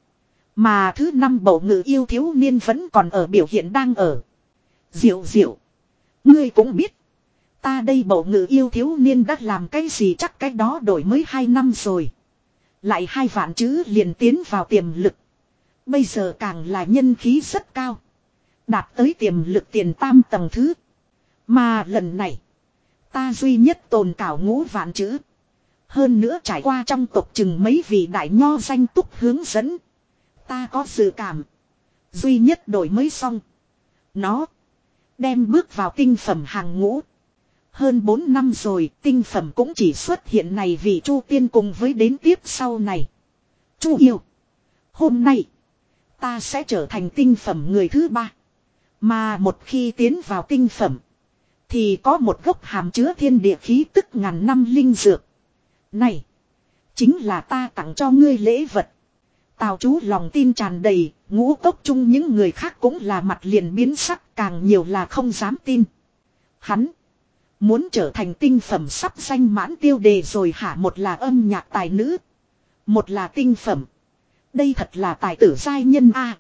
S1: Mà thứ năm bộ ngự yêu thiếu niên vẫn còn ở biểu hiện đang ở. Diệu diệu. Ngươi cũng biết. Ta đây bộ ngự yêu thiếu niên đã làm cái gì chắc cái đó đổi mới hai năm rồi. Lại hai vạn chữ liền tiến vào tiềm lực. Bây giờ càng là nhân khí rất cao. Đạt tới tiềm lực tiền tam tầng thứ. Mà lần này. Ta duy nhất tồn cảo ngũ vạn chữ. Hơn nữa trải qua trong tộc chừng mấy vị đại nho danh túc hướng dẫn. Ta có sự cảm. Duy nhất đổi mới xong. Nó. Đem bước vào tinh phẩm hàng ngũ. Hơn 4 năm rồi, tinh phẩm cũng chỉ xuất hiện này vì Chu Tiên cùng với đến tiếp sau này. Chu yêu. Hôm nay. Ta sẽ trở thành tinh phẩm người thứ ba. Mà một khi tiến vào tinh phẩm. Thì có một gốc hàm chứa thiên địa khí tức ngàn năm linh dược. Này. Chính là ta tặng cho ngươi lễ vật. Tào chú lòng tin tràn đầy, ngũ cốc chung những người khác cũng là mặt liền biến sắc càng nhiều là không dám tin. Hắn. Muốn trở thành tinh phẩm sắp danh mãn tiêu đề rồi hả một là âm nhạc tài nữ. Một là tinh phẩm. Đây thật là tài tử giai nhân a.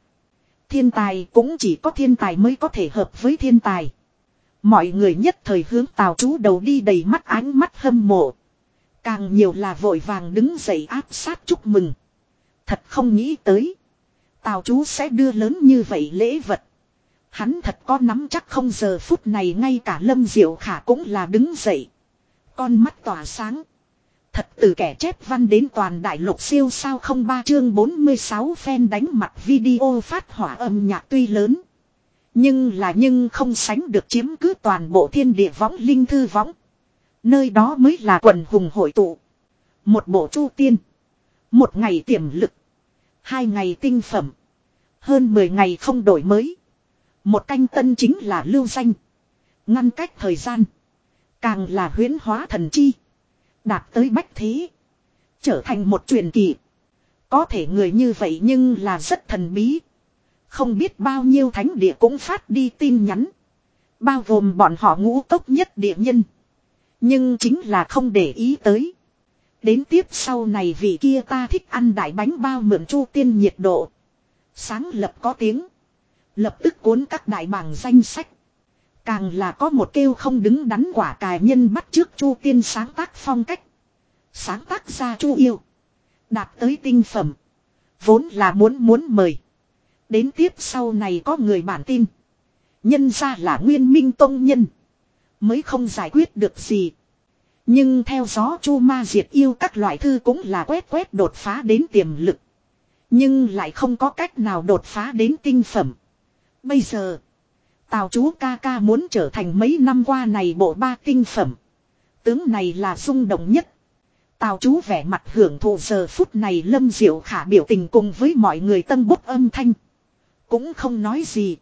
S1: Thiên tài cũng chỉ có thiên tài mới có thể hợp với thiên tài. Mọi người nhất thời hướng tào chú đầu đi đầy mắt ánh mắt hâm mộ. Càng nhiều là vội vàng đứng dậy áp sát chúc mừng. Thật không nghĩ tới. Tào chú sẽ đưa lớn như vậy lễ vật. Hắn thật có nắm chắc không giờ phút này ngay cả Lâm Diệu Khả cũng là đứng dậy. Con mắt tỏa sáng. Thật từ kẻ chép văn đến toàn đại lục siêu sao không ba chương 46 phen đánh mặt video phát hỏa âm nhạc tuy lớn. Nhưng là nhưng không sánh được chiếm cứ toàn bộ thiên địa võng linh thư võng. Nơi đó mới là quần hùng hội tụ. Một bộ chu tiên. Một ngày tiềm lực. Hai ngày tinh phẩm. Hơn 10 ngày không đổi mới. Một canh tân chính là lưu danh. Ngăn cách thời gian. Càng là huyến hóa thần chi. Đạt tới bách thế. Trở thành một truyền kỳ. Có thể người như vậy nhưng là rất thần bí. Không biết bao nhiêu thánh địa cũng phát đi tin nhắn. Bao gồm bọn họ ngũ cốc nhất địa nhân. Nhưng chính là không để ý tới. Đến tiếp sau này vị kia ta thích ăn đại bánh bao mượn chu tiên nhiệt độ. Sáng lập có tiếng. Lập tức cuốn các đại bảng danh sách. Càng là có một kêu không đứng đắn quả cài nhân bắt trước chu tiên sáng tác phong cách. Sáng tác ra chu yêu. Đạt tới tinh phẩm. Vốn là muốn muốn mời. Đến tiếp sau này có người bản tin. Nhân ra là nguyên minh tông nhân. Mới không giải quyết được gì. Nhưng theo gió chu ma diệt yêu các loại thư cũng là quét quét đột phá đến tiềm lực. Nhưng lại không có cách nào đột phá đến tinh phẩm. Bây giờ, Tào chú ca ca muốn trở thành mấy năm qua này bộ ba tinh phẩm. Tướng này là rung động nhất. Tào chú vẻ mặt hưởng thụ giờ phút này lâm diệu khả biểu tình cùng với mọi người tân bút âm thanh. Cũng không nói gì.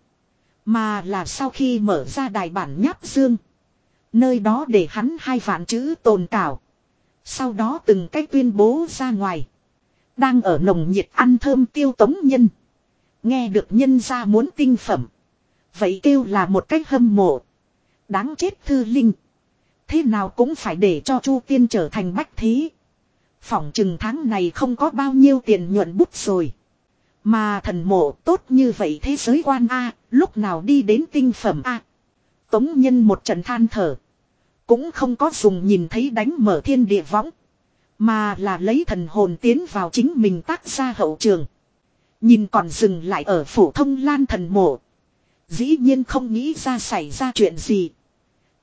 S1: Mà là sau khi mở ra đài bản nháp dương. Nơi đó để hắn hai vạn chữ tồn cảo. Sau đó từng cách tuyên bố ra ngoài. Đang ở nồng nhiệt ăn thơm tiêu tống nhân. Nghe được nhân ra muốn tinh phẩm. Vậy kêu là một cách hâm mộ. Đáng chết thư linh. Thế nào cũng phải để cho Chu Tiên trở thành bách thí. Phỏng chừng tháng này không có bao nhiêu tiền nhuận bút rồi. Mà thần mộ tốt như vậy thế giới quan A, lúc nào đi đến tinh phẩm A. Tống nhân một trận than thở. Cũng không có dùng nhìn thấy đánh mở thiên địa võng. Mà là lấy thần hồn tiến vào chính mình tác ra hậu trường. Nhìn còn dừng lại ở phổ thông lan thần mộ. Dĩ nhiên không nghĩ ra xảy ra chuyện gì.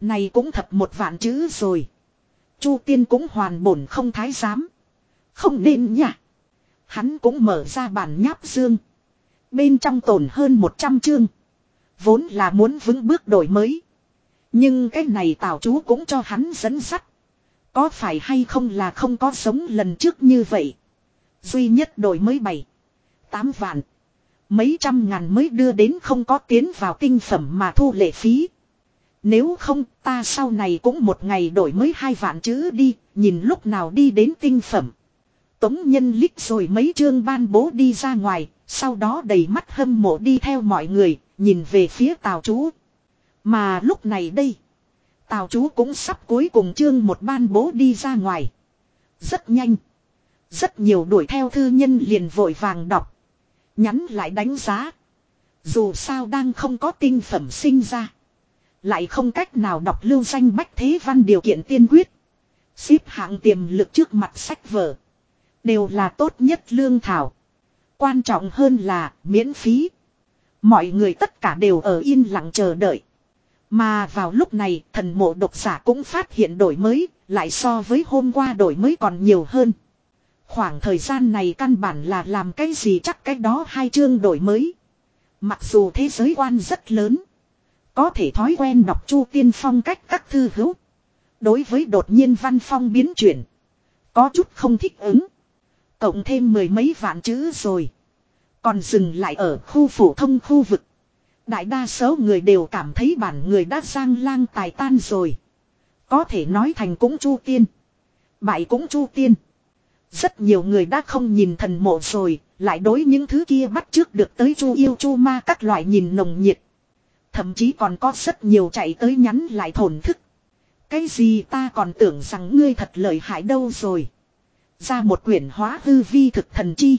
S1: Này cũng thập một vạn chữ rồi. Chu tiên cũng hoàn bổn không thái giám. Không nên nhỉ. Hắn cũng mở ra bản nháp dương. Bên trong tổn hơn 100 chương. Vốn là muốn vững bước đổi mới. Nhưng cái này tào chú cũng cho hắn dẫn sắt. Có phải hay không là không có sống lần trước như vậy. Duy nhất đổi mới bảy, tám vạn. Mấy trăm ngàn mới đưa đến không có tiến vào tinh phẩm mà thu lệ phí. Nếu không ta sau này cũng một ngày đổi mới hai vạn chữ đi, nhìn lúc nào đi đến tinh phẩm. Tống nhân lít rồi mấy chương ban bố đi ra ngoài, sau đó đầy mắt hâm mộ đi theo mọi người, nhìn về phía tào chú. Mà lúc này đây, tào chú cũng sắp cuối cùng chương một ban bố đi ra ngoài. Rất nhanh. Rất nhiều đuổi theo thư nhân liền vội vàng đọc. Nhắn lại đánh giá. Dù sao đang không có tinh phẩm sinh ra. Lại không cách nào đọc lưu danh bách thế văn điều kiện tiên quyết. Xếp hạng tiềm lực trước mặt sách vở. Đều là tốt nhất lương thảo. Quan trọng hơn là miễn phí. Mọi người tất cả đều ở yên lặng chờ đợi. Mà vào lúc này thần mộ độc giả cũng phát hiện đổi mới, lại so với hôm qua đổi mới còn nhiều hơn. Khoảng thời gian này căn bản là làm cái gì chắc cái đó hai chương đổi mới. Mặc dù thế giới quan rất lớn. Có thể thói quen đọc chu tiên phong cách các thư hữu. Đối với đột nhiên văn phong biến chuyển. Có chút không thích ứng. Cộng thêm mười mấy vạn chữ rồi. Còn dừng lại ở khu phổ thông khu vực. Đại đa số người đều cảm thấy bản người đã giang lang tài tan rồi. Có thể nói thành cũng chu tiên. Bại cũng chu tiên. Rất nhiều người đã không nhìn thần mộ rồi, lại đối những thứ kia bắt trước được tới chu yêu chu ma các loại nhìn nồng nhiệt. Thậm chí còn có rất nhiều chạy tới nhắn lại thổn thức. Cái gì ta còn tưởng rằng ngươi thật lợi hại đâu rồi. Ra một quyển hóa hư vi thực thần chi.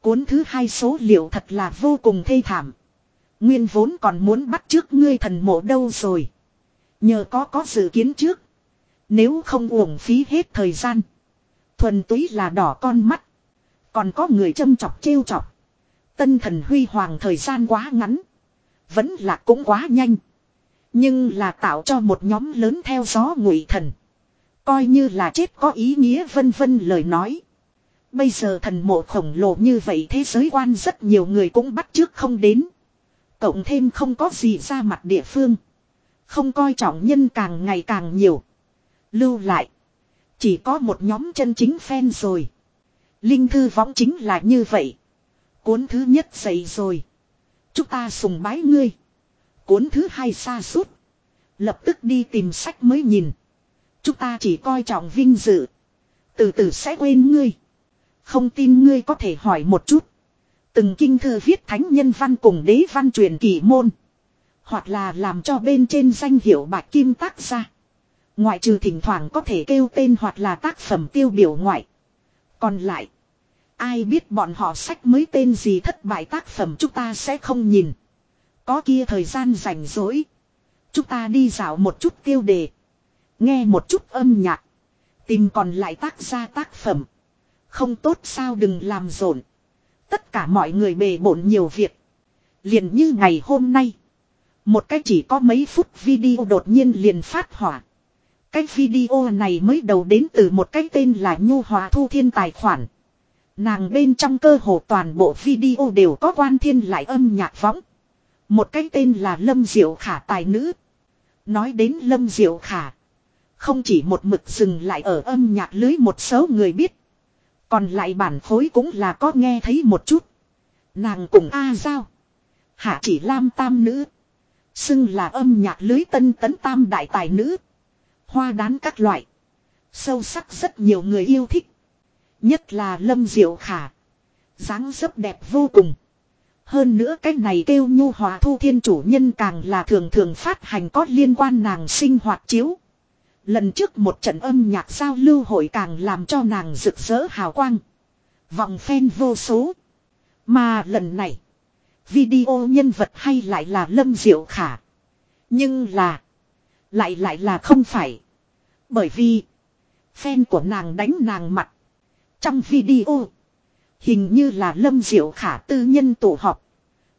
S1: Cuốn thứ hai số liệu thật là vô cùng thê thảm. Nguyên vốn còn muốn bắt trước ngươi thần mộ đâu rồi. Nhờ có có dự kiến trước. Nếu không uổng phí hết thời gian. Thuần túy là đỏ con mắt. Còn có người châm chọc trêu chọc. Tân thần huy hoàng thời gian quá ngắn. Vẫn là cũng quá nhanh. Nhưng là tạo cho một nhóm lớn theo gió ngụy thần. Coi như là chết có ý nghĩa vân vân lời nói. Bây giờ thần mộ khổng lồ như vậy thế giới quan rất nhiều người cũng bắt trước không đến. Cộng thêm không có gì ra mặt địa phương. Không coi trọng nhân càng ngày càng nhiều. Lưu lại. Chỉ có một nhóm chân chính fan rồi. Linh thư võng chính là như vậy. Cuốn thứ nhất dậy rồi. Chúng ta sùng bái ngươi. Cuốn thứ hai xa suốt. Lập tức đi tìm sách mới nhìn. Chúng ta chỉ coi trọng vinh dự. Từ từ sẽ quên ngươi. Không tin ngươi có thể hỏi một chút. Từng kinh thư viết thánh nhân văn cùng đế văn truyền kỳ môn. Hoặc là làm cho bên trên danh hiệu bạc kim tác ra. Ngoại trừ thỉnh thoảng có thể kêu tên hoặc là tác phẩm tiêu biểu ngoại. Còn lại. Ai biết bọn họ sách mới tên gì thất bại tác phẩm chúng ta sẽ không nhìn. Có kia thời gian rảnh rỗi. Chúng ta đi dạo một chút tiêu đề. Nghe một chút âm nhạc. Tìm còn lại tác gia tác phẩm. Không tốt sao đừng làm rộn. Tất cả mọi người bề bộn nhiều việc. Liền như ngày hôm nay. Một cái chỉ có mấy phút video đột nhiên liền phát hỏa. Cái video này mới đầu đến từ một cái tên là Nhu Hòa Thu Thiên tài khoản. Nàng bên trong cơ hồ toàn bộ video đều có quan thiên lại âm nhạc võng. Một cái tên là Lâm Diệu Khả tài nữ. Nói đến Lâm Diệu Khả. Không chỉ một mực dừng lại ở âm nhạc lưới một số người biết. Còn lại bản phối cũng là có nghe thấy một chút. Nàng cùng A Giao. Hạ chỉ Lam Tam Nữ. Xưng là âm nhạc lưới tân tấn tam đại tài nữ. Hoa đán các loại. Sâu sắc rất nhiều người yêu thích. Nhất là Lâm Diệu Khả. dáng dấp đẹp vô cùng. Hơn nữa cái này kêu nhu hòa thu thiên chủ nhân càng là thường thường phát hành có liên quan nàng sinh hoạt chiếu. Lần trước một trận âm nhạc giao lưu hội càng làm cho nàng rực rỡ hào quang. Vòng phen vô số. Mà lần này. Video nhân vật hay lại là Lâm Diệu Khả. Nhưng là. Lại lại là không phải. Bởi vì. Fan của nàng đánh nàng mặt. Trong video. Hình như là Lâm Diệu Khả tư nhân tổ họp.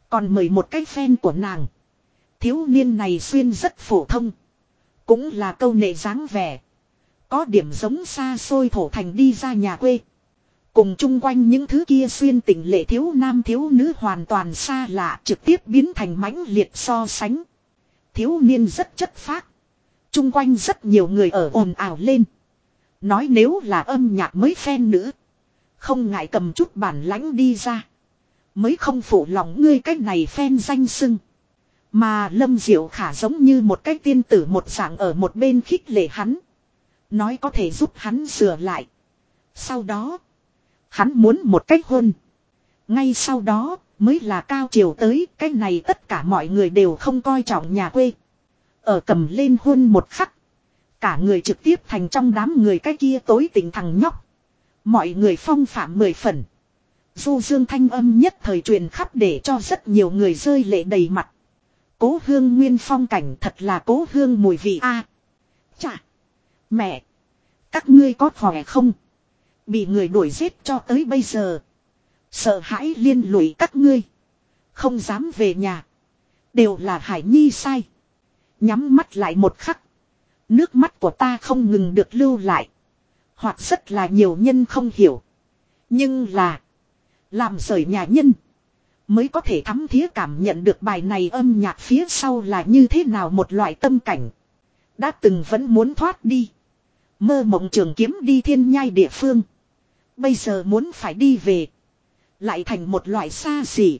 S1: Còn mời một cái fan của nàng. Thiếu niên này xuyên rất phổ thông. Cũng là câu nệ dáng vẻ. Có điểm giống xa xôi thổ thành đi ra nhà quê. Cùng chung quanh những thứ kia xuyên tỉnh lệ thiếu nam thiếu nữ hoàn toàn xa lạ trực tiếp biến thành mãnh liệt so sánh. Thiếu niên rất chất phác. Chung quanh rất nhiều người ở ồn ào lên. Nói nếu là âm nhạc mới phen nữa. Không ngại cầm chút bản lãnh đi ra. Mới không phụ lòng ngươi cách này phen danh sưng. Mà Lâm Diệu Khả giống như một cái tiên tử một dạng ở một bên khích lệ hắn. Nói có thể giúp hắn sửa lại. Sau đó. Hắn muốn một cách hôn. Ngay sau đó, mới là cao chiều tới, cái này tất cả mọi người đều không coi trọng nhà quê. Ở cầm lên hôn một khắc. Cả người trực tiếp thành trong đám người cái kia tối tình thằng nhóc. Mọi người phong phạm mười phần. Du dương thanh âm nhất thời truyền khắp để cho rất nhiều người rơi lệ đầy mặt. cố hương nguyên phong cảnh thật là cố hương mùi vị a à, Chà. Mẹ. Các ngươi có khỏe không? Bị người đuổi giết cho tới bây giờ. Sợ hãi liên lụy các ngươi. Không dám về nhà. Đều là Hải Nhi sai. Nhắm mắt lại một khắc. Nước mắt của ta không ngừng được lưu lại. Hoặc rất là nhiều nhân không hiểu. Nhưng là. Làm rời nhà nhân. Mới có thể thắm thía cảm nhận được bài này âm nhạc phía sau là như thế nào một loại tâm cảnh. Đã từng vẫn muốn thoát đi. Mơ mộng trường kiếm đi thiên nhai địa phương. Bây giờ muốn phải đi về. Lại thành một loại xa xỉ.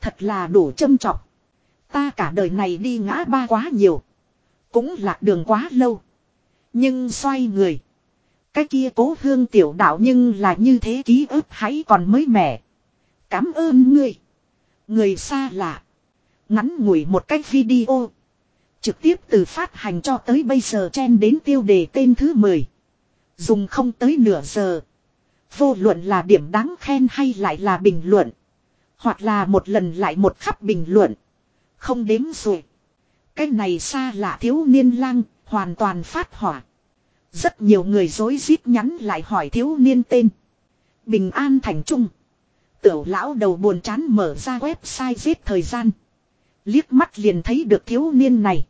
S1: Thật là đủ châm trọc. Ta cả đời này đi ngã ba quá nhiều. Cũng lạc đường quá lâu. Nhưng xoay người. Cái kia cố hương tiểu đạo nhưng là như thế ký ức hãy còn mới mẻ. Cảm ơn ngươi. Người xa lạ. Ngắn ngủi một cách video. Trực tiếp từ phát hành cho tới bây giờ chen đến tiêu đề tên thứ 10. Dùng không tới nửa giờ. Vô luận là điểm đáng khen hay lại là bình luận. Hoặc là một lần lại một khắp bình luận. Không đếm rồi. Cái này xa lạ thiếu niên lang, hoàn toàn phát hỏa. Rất nhiều người dối rít nhắn lại hỏi thiếu niên tên. Bình an thành trung. Tiểu lão đầu buồn chán mở ra website giết thời gian. Liếc mắt liền thấy được thiếu niên này.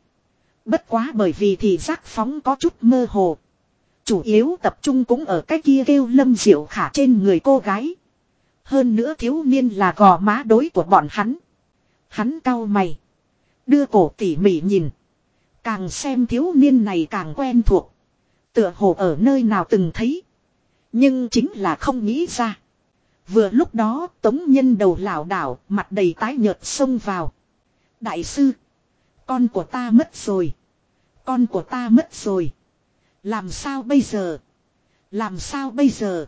S1: Bất quá bởi vì thì giác phóng có chút mơ hồ. Chủ yếu tập trung cũng ở cái kia kêu lâm diệu khả trên người cô gái. Hơn nữa thiếu niên là gò má đối của bọn hắn. Hắn cau mày. Đưa cổ tỉ mỉ nhìn. Càng xem thiếu niên này càng quen thuộc. Tựa hồ ở nơi nào từng thấy. Nhưng chính là không nghĩ ra. Vừa lúc đó, tống nhân đầu lảo đảo, mặt đầy tái nhợt xông vào. Đại sư. Con của ta mất rồi. Con của ta mất rồi. Làm sao bây giờ? Làm sao bây giờ?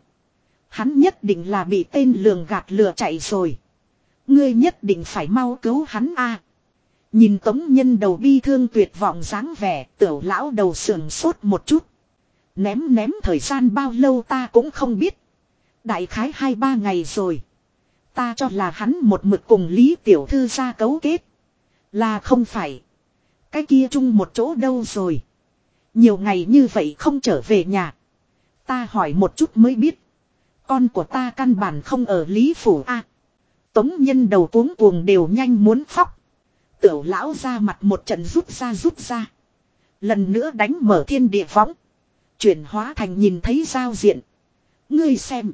S1: Hắn nhất định là bị tên lường gạt lừa chạy rồi. Ngươi nhất định phải mau cứu hắn a. Nhìn tống nhân đầu bi thương tuyệt vọng dáng vẻ, tiểu lão đầu sườn sốt một chút. Ném ném thời gian bao lâu ta cũng không biết. Đại khái hai ba ngày rồi. Ta cho là hắn một mực cùng Lý Tiểu Thư ra cấu kết. Là không phải. Cái kia chung một chỗ đâu rồi. Nhiều ngày như vậy không trở về nhà. Ta hỏi một chút mới biết. Con của ta căn bản không ở Lý Phủ A. tống nhân đầu cuống cuồng đều nhanh muốn khóc. Tiểu lão ra mặt một trận rút ra rút ra. Lần nữa đánh mở thiên địa võng. Chuyển hóa thành nhìn thấy giao diện. Ngươi xem.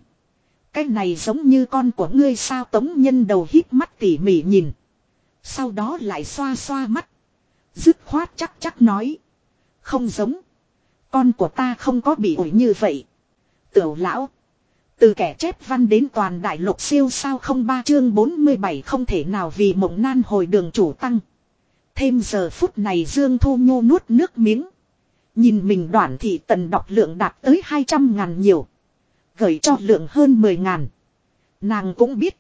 S1: Cái này giống như con của ngươi sao tống nhân đầu hít mắt tỉ mỉ nhìn. Sau đó lại xoa xoa mắt. Dứt khoát chắc chắc nói. Không giống. Con của ta không có bị ủi như vậy. Tiểu lão. Từ kẻ chép văn đến toàn đại lục siêu sao không ba chương 47 không thể nào vì mộng nan hồi đường chủ tăng. Thêm giờ phút này Dương Thu Nhô nuốt nước miếng. Nhìn mình đoạn thị tần đọc lượng đạt tới 200 ngàn nhiều. Gửi cho lượng hơn 10 ngàn. Nàng cũng biết.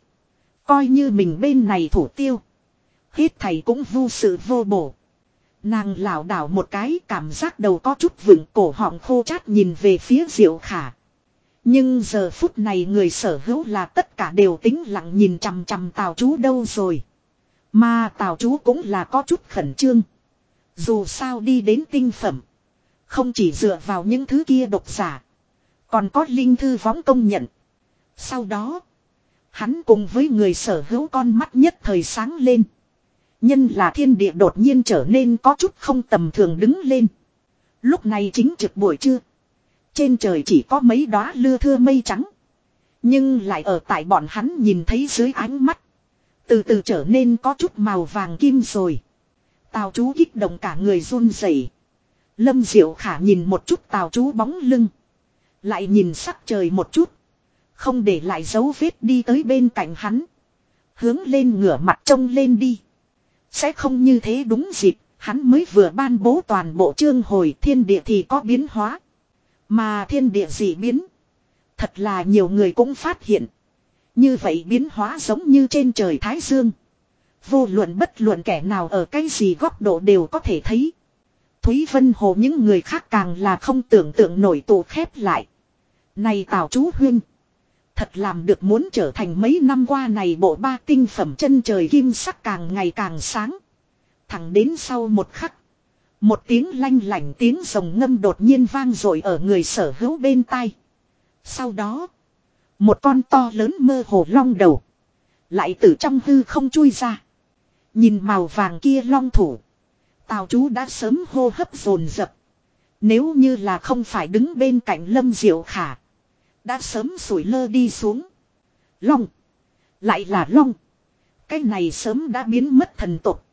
S1: Coi như mình bên này thủ tiêu. Hết thầy cũng vô sự vô bổ. Nàng lảo đảo một cái cảm giác đầu có chút vững cổ họng khô chát nhìn về phía diệu khả. Nhưng giờ phút này người sở hữu là tất cả đều tính lặng nhìn chằm chằm tào chú đâu rồi. Mà tào chú cũng là có chút khẩn trương. Dù sao đi đến tinh phẩm. Không chỉ dựa vào những thứ kia độc giả. Còn có linh thư võng công nhận. Sau đó. Hắn cùng với người sở hữu con mắt nhất thời sáng lên. Nhân là thiên địa đột nhiên trở nên có chút không tầm thường đứng lên. Lúc này chính trực buổi trưa. Trên trời chỉ có mấy đóa lưa thưa mây trắng. Nhưng lại ở tại bọn hắn nhìn thấy dưới ánh mắt. Từ từ trở nên có chút màu vàng kim rồi. Tào chú kích động cả người run rẩy. Lâm Diệu Khả nhìn một chút tào chú bóng lưng. Lại nhìn sắc trời một chút. Không để lại dấu vết đi tới bên cạnh hắn. Hướng lên ngửa mặt trông lên đi. Sẽ không như thế đúng dịp, hắn mới vừa ban bố toàn bộ chương hồi thiên địa thì có biến hóa. Mà thiên địa dị biến. Thật là nhiều người cũng phát hiện. Như vậy biến hóa giống như trên trời Thái Dương. Vô luận bất luận kẻ nào ở cái gì góc độ đều có thể thấy. Thúy Vân Hồ những người khác càng là không tưởng tượng nổi tụ khép lại. Này Tào Chú Huyên. Thật làm được muốn trở thành mấy năm qua này bộ ba tinh phẩm chân trời kim sắc càng ngày càng sáng. Thẳng đến sau một khắc. Một tiếng lanh lảnh tiếng rồng ngâm đột nhiên vang dội ở người sở hữu bên tai. Sau đó. Một con to lớn mơ hồ long đầu. Lại từ trong hư không chui ra. Nhìn màu vàng kia long thủ. Tào chú đã sớm hô hấp dồn dập. Nếu như là không phải đứng bên cạnh lâm diệu khả. Đã sớm sủi lơ đi xuống. Long. Lại là long. Cái này sớm đã biến mất thần tục.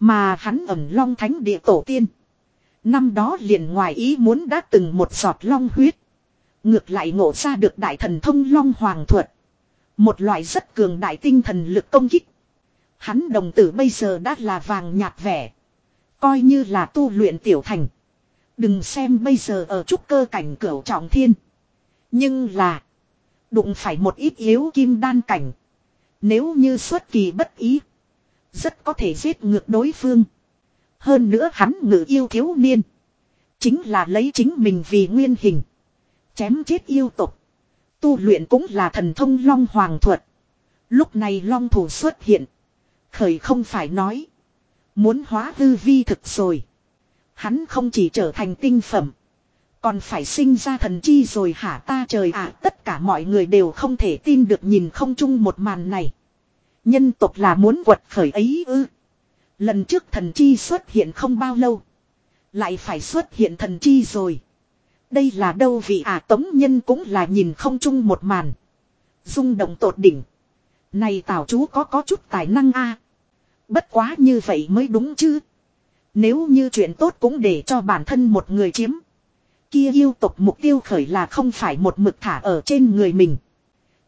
S1: Mà hắn ẩn long thánh địa tổ tiên. Năm đó liền ngoài ý muốn đã từng một giọt long huyết. Ngược lại ngộ ra được đại thần thông long hoàng thuật. Một loại rất cường đại tinh thần lực công kích. Hắn đồng tử bây giờ đã là vàng nhạt vẻ. Coi như là tu luyện tiểu thành. Đừng xem bây giờ ở trúc cơ cảnh cửu trọng thiên. Nhưng là. Đụng phải một ít yếu kim đan cảnh. Nếu như xuất kỳ bất ý. Rất có thể giết ngược đối phương. Hơn nữa hắn ngự yêu thiếu niên. Chính là lấy chính mình vì nguyên hình. Chém chết yêu tục. Tu luyện cũng là thần thông long hoàng thuật. Lúc này long thủ xuất hiện. Khởi không phải nói. Muốn hóa hư vi thực rồi. Hắn không chỉ trở thành tinh phẩm. Còn phải sinh ra thần chi rồi hả ta trời ạ tất cả mọi người đều không thể tin được nhìn không chung một màn này. Nhân tộc là muốn quật khởi ấy ư. Lần trước thần chi xuất hiện không bao lâu. Lại phải xuất hiện thần chi rồi. Đây là đâu vị ả tống nhân cũng là nhìn không chung một màn. Dung động tột đỉnh. Này tào chú có có chút tài năng a Bất quá như vậy mới đúng chứ. Nếu như chuyện tốt cũng để cho bản thân một người chiếm. Kia yêu tục mục tiêu khởi là không phải một mực thả ở trên người mình.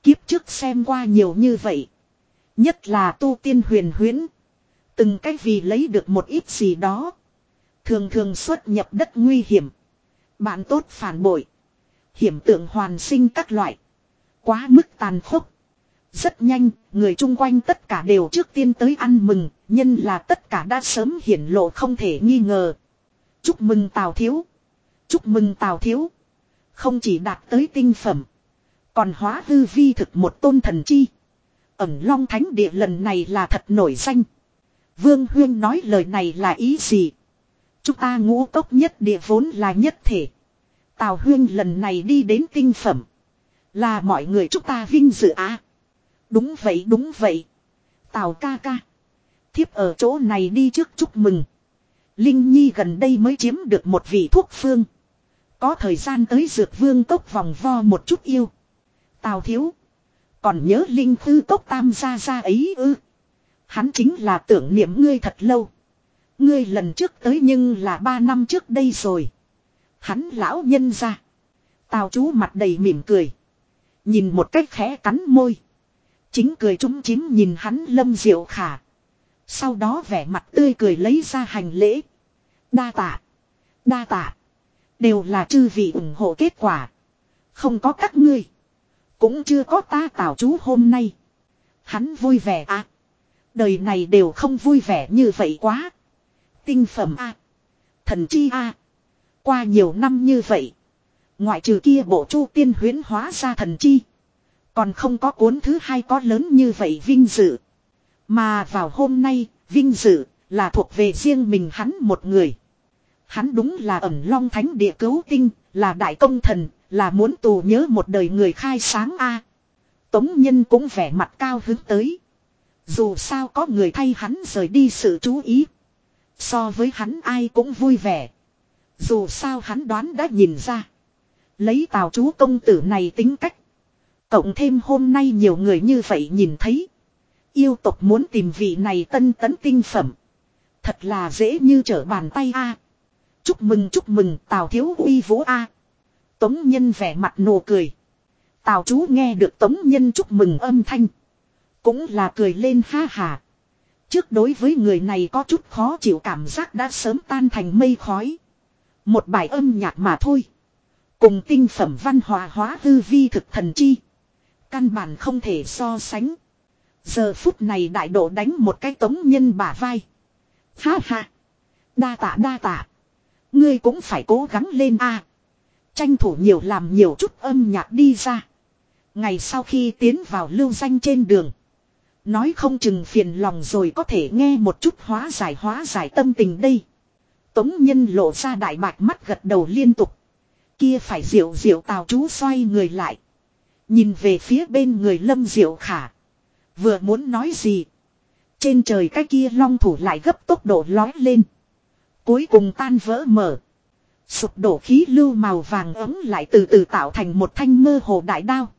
S1: Kiếp trước xem qua nhiều như vậy. Nhất là tu tiên huyền huyễn. Từng cách vì lấy được một ít gì đó. Thường thường xuất nhập đất nguy hiểm. Bạn tốt phản bội. Hiểm tượng hoàn sinh các loại. Quá mức tàn khốc. Rất nhanh, người chung quanh tất cả đều trước tiên tới ăn mừng, nhân là tất cả đã sớm hiển lộ không thể nghi ngờ. Chúc mừng Tào Thiếu. Chúc mừng Tào Thiếu. Không chỉ đạt tới tinh phẩm. Còn hóa hư vi thực một tôn thần chi. Ẩm long thánh địa lần này là thật nổi danh. Vương Huyên nói lời này là ý gì? Chúng ta ngũ cốc nhất địa vốn là nhất thể. Tào Huyên lần này đi đến tinh phẩm. Là mọi người chúng ta vinh dự á. Đúng vậy đúng vậy. Tào ca ca. Thiếp ở chỗ này đi trước chúc mừng. Linh Nhi gần đây mới chiếm được một vị thuốc phương. Có thời gian tới dược vương cốc vòng vo một chút yêu. Tào thiếu. Còn nhớ Linh thư tốc tam gia gia ấy ư. Hắn chính là tưởng niệm ngươi thật lâu. Ngươi lần trước tới nhưng là ba năm trước đây rồi. Hắn lão nhân ra. Tào chú mặt đầy mỉm cười. Nhìn một cách khẽ cắn môi. Chính cười trúng chím nhìn hắn lâm diệu khả. Sau đó vẻ mặt tươi cười lấy ra hành lễ. Đa tạ. Đa tạ. Đều là chư vị ủng hộ kết quả. Không có các ngươi. Cũng chưa có ta tào chú hôm nay. Hắn vui vẻ à. Đời này đều không vui vẻ như vậy quá. Tinh phẩm a Thần chi a Qua nhiều năm như vậy. Ngoại trừ kia bộ chu tiên huyến hóa ra thần chi. Còn không có cuốn thứ hai có lớn như vậy vinh dự. Mà vào hôm nay, vinh dự là thuộc về riêng mình hắn một người. Hắn đúng là ẩn long thánh địa cứu tinh, là đại công thần, là muốn tù nhớ một đời người khai sáng a. Tống nhân cũng vẻ mặt cao hứng tới. Dù sao có người thay hắn rời đi sự chú ý. So với hắn ai cũng vui vẻ. Dù sao hắn đoán đã nhìn ra. Lấy tào chú công tử này tính cách. Cộng thêm hôm nay nhiều người như vậy nhìn thấy. Yêu tộc muốn tìm vị này tân tấn tinh phẩm. Thật là dễ như trở bàn tay a. Chúc mừng chúc mừng, Tào thiếu uy vũ a. Tống nhân vẻ mặt nụ cười. Tào chú nghe được tống nhân chúc mừng âm thanh. Cũng là cười lên ha hà. Trước đối với người này có chút khó chịu cảm giác đã sớm tan thành mây khói. Một bài âm nhạc mà thôi. Cùng tinh phẩm văn hóa hóa hư vi thực thần chi. Căn bản không thể so sánh. Giờ phút này đại độ đánh một cái tống nhân bả vai. Ha ha. Đa tạ đa tạ. Ngươi cũng phải cố gắng lên a. Tranh thủ nhiều làm nhiều chút âm nhạc đi ra. Ngày sau khi tiến vào lưu danh trên đường. Nói không chừng phiền lòng rồi có thể nghe một chút hóa giải hóa giải tâm tình đây. Tống nhân lộ ra đại bạch mắt gật đầu liên tục. Kia phải diệu diệu tào chú xoay người lại. Nhìn về phía bên người lâm diệu khả. Vừa muốn nói gì. Trên trời cái kia long thủ lại gấp tốc độ lói lên. Cuối cùng tan vỡ mở. Sụp đổ khí lưu màu vàng ấm lại từ từ tạo thành một thanh mơ hồ đại đao.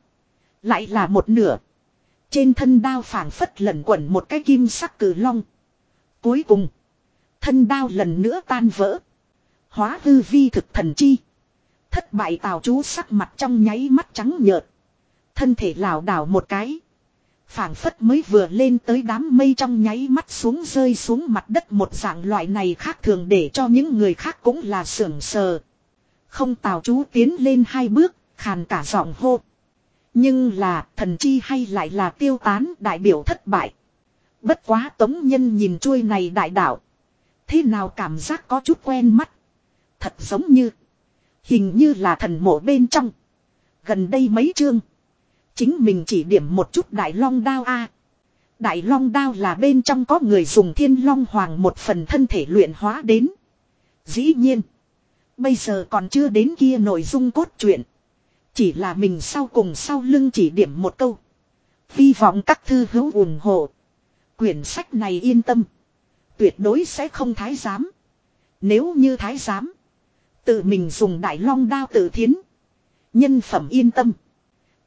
S1: Lại là một nửa. Trên thân đao phảng phất lẩn quẩn một cái kim sắc cử long. Cuối cùng. Thân đao lần nữa tan vỡ. Hóa hư vi thực thần chi. Thất bại tào chú sắc mặt trong nháy mắt trắng nhợt. Thân thể lảo đảo một cái phảng phất mới vừa lên tới đám mây trong nháy mắt xuống rơi xuống mặt đất một dạng loại này khác thường để cho những người khác cũng là sưởng sờ. Không tào chú tiến lên hai bước, khàn cả giọng hô. Nhưng là thần chi hay lại là tiêu tán đại biểu thất bại. Bất quá tống nhân nhìn chuôi này đại đạo. Thế nào cảm giác có chút quen mắt. Thật giống như. Hình như là thần mộ bên trong. Gần đây mấy chương. Chính mình chỉ điểm một chút đại long đao a. Đại long đao là bên trong có người dùng thiên long hoàng một phần thân thể luyện hóa đến. Dĩ nhiên. Bây giờ còn chưa đến kia nội dung cốt truyện. Chỉ là mình sau cùng sau lưng chỉ điểm một câu. Hy vọng các thư hữu ủng hộ. Quyển sách này yên tâm. Tuyệt đối sẽ không thái giám. Nếu như thái giám. Tự mình dùng đại long đao tự thiến. Nhân phẩm yên tâm.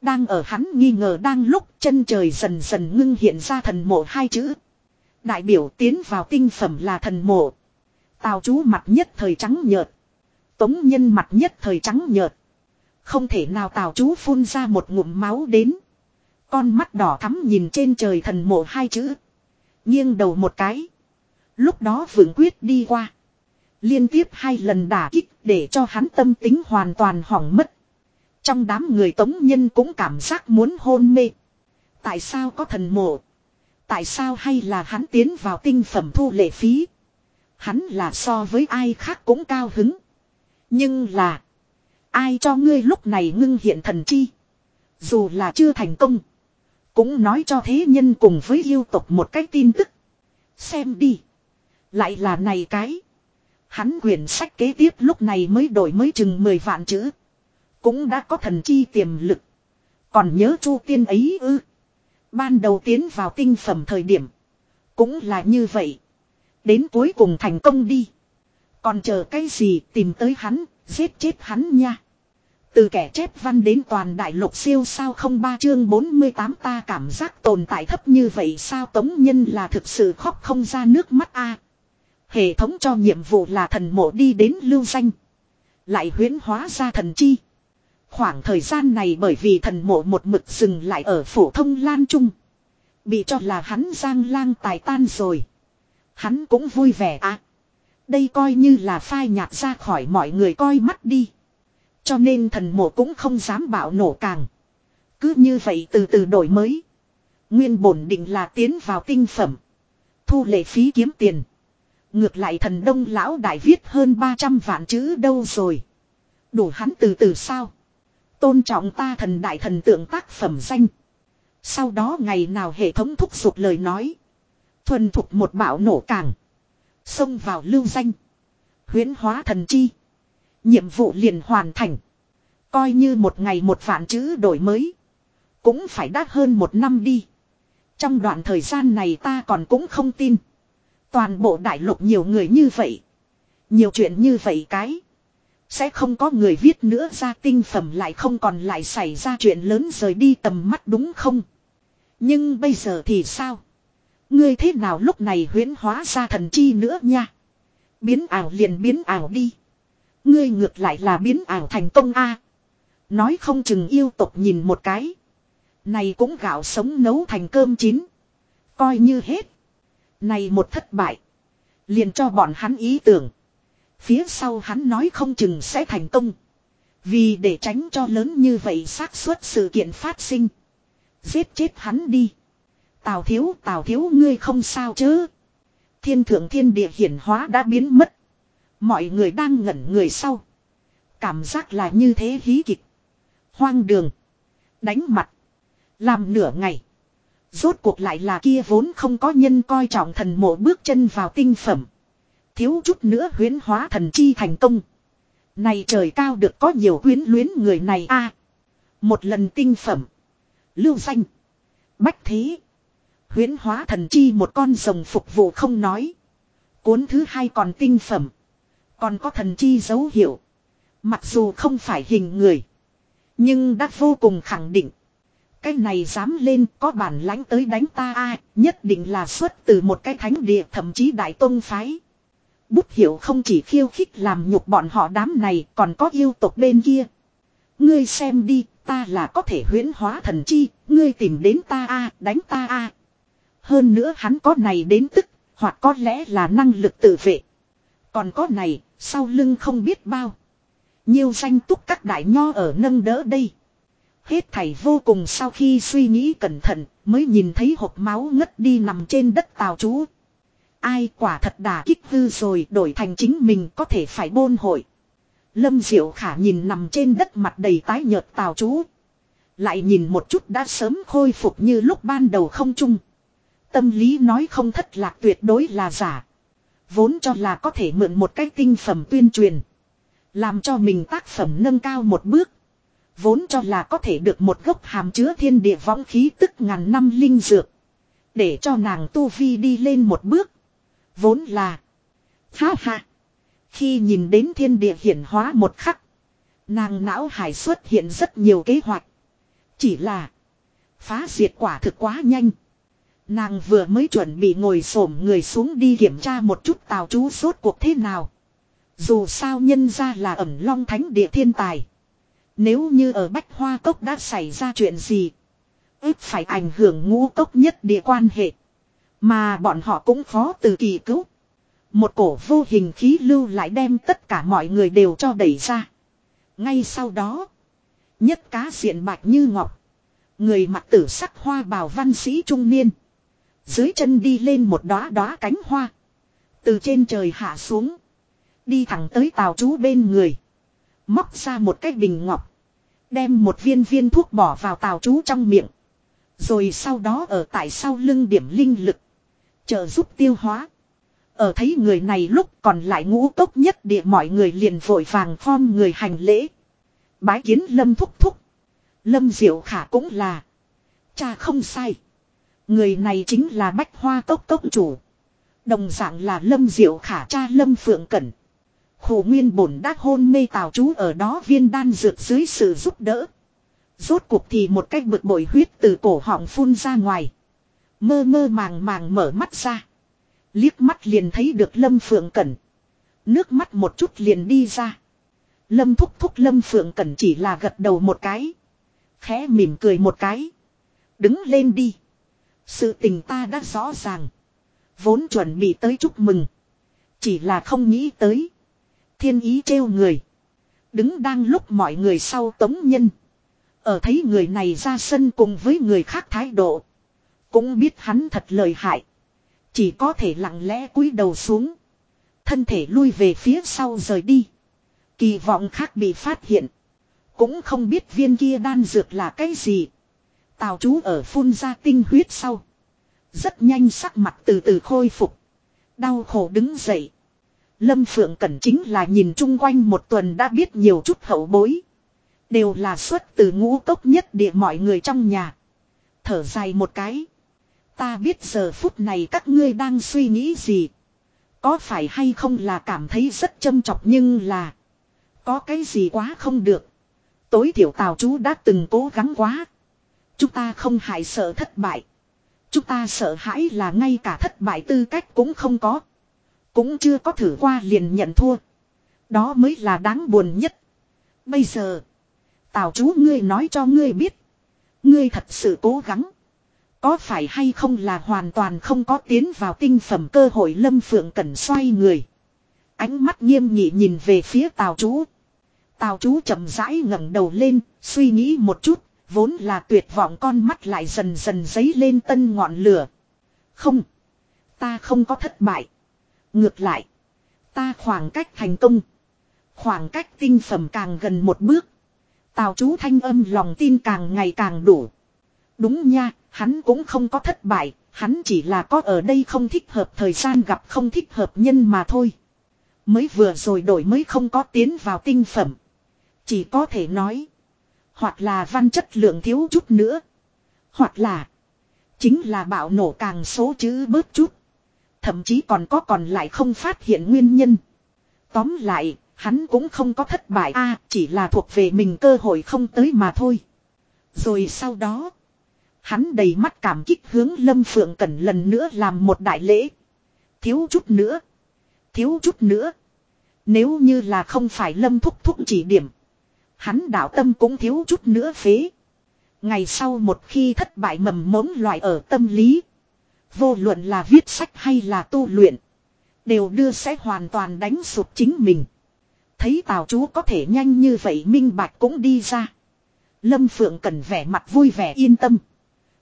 S1: Đang ở hắn nghi ngờ đang lúc chân trời dần dần ngưng hiện ra thần mộ hai chữ. Đại biểu tiến vào tinh phẩm là thần mộ. Tào chú mặt nhất thời trắng nhợt. Tống nhân mặt nhất thời trắng nhợt. Không thể nào tào chú phun ra một ngụm máu đến. Con mắt đỏ thắm nhìn trên trời thần mộ hai chữ. Nghiêng đầu một cái. Lúc đó vững quyết đi qua. Liên tiếp hai lần đả kích để cho hắn tâm tính hoàn toàn hỏng mất. Trong đám người tống nhân cũng cảm giác muốn hôn mê. Tại sao có thần mộ? Tại sao hay là hắn tiến vào tinh phẩm thu lệ phí? Hắn là so với ai khác cũng cao hứng. Nhưng là. Ai cho ngươi lúc này ngưng hiện thần chi? Dù là chưa thành công. Cũng nói cho thế nhân cùng với yêu tục một cái tin tức. Xem đi. Lại là này cái. Hắn quyển sách kế tiếp lúc này mới đổi mới chừng 10 vạn chữ. Cũng đã có thần chi tiềm lực. Còn nhớ chu tiên ấy ư. Ban đầu tiến vào tinh phẩm thời điểm. Cũng là như vậy. Đến cuối cùng thành công đi. Còn chờ cái gì tìm tới hắn, giết chết hắn nha. Từ kẻ chép văn đến toàn đại lục siêu sao không ba chương 48 ta cảm giác tồn tại thấp như vậy sao tống nhân là thực sự khóc không ra nước mắt a Hệ thống cho nhiệm vụ là thần mộ đi đến lưu danh. Lại huyến hóa ra thần chi. Khoảng thời gian này bởi vì thần mộ một mực dừng lại ở phổ thông lan trung. Bị cho là hắn giang lang tài tan rồi. Hắn cũng vui vẻ à. Đây coi như là phai nhạt ra khỏi mọi người coi mắt đi. Cho nên thần mộ cũng không dám bạo nổ càng. Cứ như vậy từ từ đổi mới. Nguyên bổn định là tiến vào tinh phẩm. Thu lệ phí kiếm tiền. Ngược lại thần đông lão đại viết hơn 300 vạn chữ đâu rồi. Đủ hắn từ từ sao. Tôn trọng ta thần đại thần tượng tác phẩm danh. Sau đó ngày nào hệ thống thúc giục lời nói. Thuần thục một bão nổ càng. Xông vào lưu danh. Huyến hóa thần chi. Nhiệm vụ liền hoàn thành. Coi như một ngày một vạn chữ đổi mới. Cũng phải đắt hơn một năm đi. Trong đoạn thời gian này ta còn cũng không tin. Toàn bộ đại lục nhiều người như vậy. Nhiều chuyện như vậy cái. Sẽ không có người viết nữa ra tinh phẩm lại không còn lại xảy ra chuyện lớn rời đi tầm mắt đúng không? Nhưng bây giờ thì sao? Ngươi thế nào lúc này huyễn hóa ra thần chi nữa nha? Biến ảo liền biến ảo đi. Ngươi ngược lại là biến ảo thành công A. Nói không chừng yêu tộc nhìn một cái. Này cũng gạo sống nấu thành cơm chín. Coi như hết. Này một thất bại. Liền cho bọn hắn ý tưởng. Phía sau hắn nói không chừng sẽ thành công. Vì để tránh cho lớn như vậy xác suất sự kiện phát sinh. Giết chết hắn đi. Tào thiếu tào thiếu, ngươi không sao chứ. Thiên thượng thiên địa hiển hóa đã biến mất. Mọi người đang ngẩn người sau. Cảm giác là như thế hí kịch. Hoang đường. Đánh mặt. Làm nửa ngày. Rốt cuộc lại là kia vốn không có nhân coi trọng thần mộ bước chân vào tinh phẩm. Thiếu chút nữa huyến hóa thần chi thành công. Này trời cao được có nhiều huyến luyến người này a Một lần tinh phẩm. Lưu danh. Bách thế. Huyến hóa thần chi một con rồng phục vụ không nói. Cuốn thứ hai còn tinh phẩm. Còn có thần chi dấu hiệu. Mặc dù không phải hình người. Nhưng đã vô cùng khẳng định. Cái này dám lên có bản lãnh tới đánh ta a, nhất định là xuất từ một cái thánh địa, thậm chí đại tôn phái. Bút hiểu không chỉ khiêu khích làm nhục bọn họ đám này còn có yêu tộc bên kia. Ngươi xem đi, ta là có thể huyễn hóa thần chi, ngươi tìm đến ta a đánh ta a Hơn nữa hắn có này đến tức, hoặc có lẽ là năng lực tự vệ. Còn có này, sau lưng không biết bao. Nhiều danh túc các đại nho ở nâng đỡ đây. Hết thảy vô cùng sau khi suy nghĩ cẩn thận, mới nhìn thấy hộp máu ngất đi nằm trên đất tào chú. Ai quả thật đà kích hư rồi đổi thành chính mình có thể phải bôn hội. Lâm Diệu Khả nhìn nằm trên đất mặt đầy tái nhợt tào chú. Lại nhìn một chút đã sớm khôi phục như lúc ban đầu không chung. Tâm lý nói không thất lạc tuyệt đối là giả. Vốn cho là có thể mượn một cái tinh phẩm tuyên truyền. Làm cho mình tác phẩm nâng cao một bước. Vốn cho là có thể được một gốc hàm chứa thiên địa võng khí tức ngàn năm linh dược. Để cho nàng tu vi đi lên một bước. Vốn là. Ha ha. Khi nhìn đến thiên địa hiển hóa một khắc. Nàng não hải xuất hiện rất nhiều kế hoạch. Chỉ là. Phá diệt quả thực quá nhanh. Nàng vừa mới chuẩn bị ngồi xổm người xuống đi kiểm tra một chút tào chú suốt cuộc thế nào. Dù sao nhân ra là ẩm long thánh địa thiên tài. Nếu như ở Bách Hoa Cốc đã xảy ra chuyện gì. ít phải ảnh hưởng ngũ cốc nhất địa quan hệ. Mà bọn họ cũng khó từ kỳ cứu. Một cổ vô hình khí lưu lại đem tất cả mọi người đều cho đẩy ra. Ngay sau đó. Nhất cá diện bạch như ngọc. Người mặc tử sắc hoa bào văn sĩ trung niên. Dưới chân đi lên một đóa đóa cánh hoa. Từ trên trời hạ xuống. Đi thẳng tới tàu chú bên người. Móc ra một cái bình ngọc. Đem một viên viên thuốc bỏ vào tàu chú trong miệng. Rồi sau đó ở tại sau lưng điểm linh lực. Chờ giúp tiêu hóa. Ở thấy người này lúc còn lại ngũ cốc nhất địa mọi người liền vội vàng phong người hành lễ. Bái kiến lâm thúc thúc. Lâm diệu khả cũng là. Cha không sai. Người này chính là bách hoa cốc cốc chủ. Đồng dạng là lâm diệu khả cha lâm phượng cẩn. Khổ nguyên bổn đắc hôn mê tào chú ở đó viên đan dược dưới sự giúp đỡ. Rốt cuộc thì một cách bực bội huyết từ cổ họng phun ra ngoài. Mơ mơ màng màng mở mắt ra. Liếc mắt liền thấy được Lâm Phượng Cẩn. Nước mắt một chút liền đi ra. Lâm thúc thúc Lâm Phượng Cẩn chỉ là gật đầu một cái. Khẽ mỉm cười một cái. Đứng lên đi. Sự tình ta đã rõ ràng. Vốn chuẩn bị tới chúc mừng. Chỉ là không nghĩ tới. Thiên ý trêu người. Đứng đang lúc mọi người sau tống nhân. Ở thấy người này ra sân cùng với người khác thái độ. Cũng biết hắn thật lời hại. Chỉ có thể lặng lẽ cúi đầu xuống. Thân thể lui về phía sau rời đi. Kỳ vọng khác bị phát hiện. Cũng không biết viên kia đan dược là cái gì. Tào chú ở phun ra tinh huyết sau. Rất nhanh sắc mặt từ từ khôi phục. Đau khổ đứng dậy. Lâm Phượng Cẩn chính là nhìn chung quanh một tuần đã biết nhiều chút hậu bối. Đều là xuất từ ngũ cốc nhất địa mọi người trong nhà. Thở dài một cái. Ta biết giờ phút này các ngươi đang suy nghĩ gì. Có phải hay không là cảm thấy rất châm chọc nhưng là. Có cái gì quá không được. Tối thiểu tào chú đã từng cố gắng quá. Chúng ta không hại sợ thất bại. Chúng ta sợ hãi là ngay cả thất bại tư cách cũng không có. Cũng chưa có thử qua liền nhận thua. Đó mới là đáng buồn nhất. Bây giờ. Tào chú ngươi nói cho ngươi biết. Ngươi thật sự cố gắng. Có phải hay không là hoàn toàn không có tiến vào tinh phẩm cơ hội lâm phượng cẩn xoay người. Ánh mắt nghiêm nghị nhìn về phía tào chú. Tào chú chậm rãi ngẩng đầu lên, suy nghĩ một chút, vốn là tuyệt vọng con mắt lại dần dần dấy lên tân ngọn lửa. Không, ta không có thất bại. Ngược lại, ta khoảng cách thành công. Khoảng cách tinh phẩm càng gần một bước. Tào chú thanh âm lòng tin càng ngày càng đủ. Đúng nha, Hắn cũng không có thất bại, hắn chỉ là có ở đây không thích hợp thời gian gặp không thích hợp nhân mà thôi. Mới vừa rồi đổi mới không có tiến vào tinh phẩm. Chỉ có thể nói. Hoặc là văn chất lượng thiếu chút nữa. Hoặc là. Chính là bạo nổ càng số chữ bớt chút. Thậm chí còn có còn lại không phát hiện nguyên nhân. Tóm lại, hắn cũng không có thất bại a chỉ là thuộc về mình cơ hội không tới mà thôi. Rồi sau đó, hắn đầy mắt cảm kích hướng Lâm Phượng Cẩn lần nữa làm một đại lễ. Thiếu chút nữa, thiếu chút nữa. Nếu như là không phải Lâm thúc thúc chỉ điểm, hắn đạo tâm cũng thiếu chút nữa phế. Ngày sau một khi thất bại mầm mống loại ở tâm lý. Vô luận là viết sách hay là tu luyện. Đều đưa sẽ hoàn toàn đánh sụp chính mình. Thấy tào chú có thể nhanh như vậy minh bạch cũng đi ra. Lâm Phượng cần vẻ mặt vui vẻ yên tâm.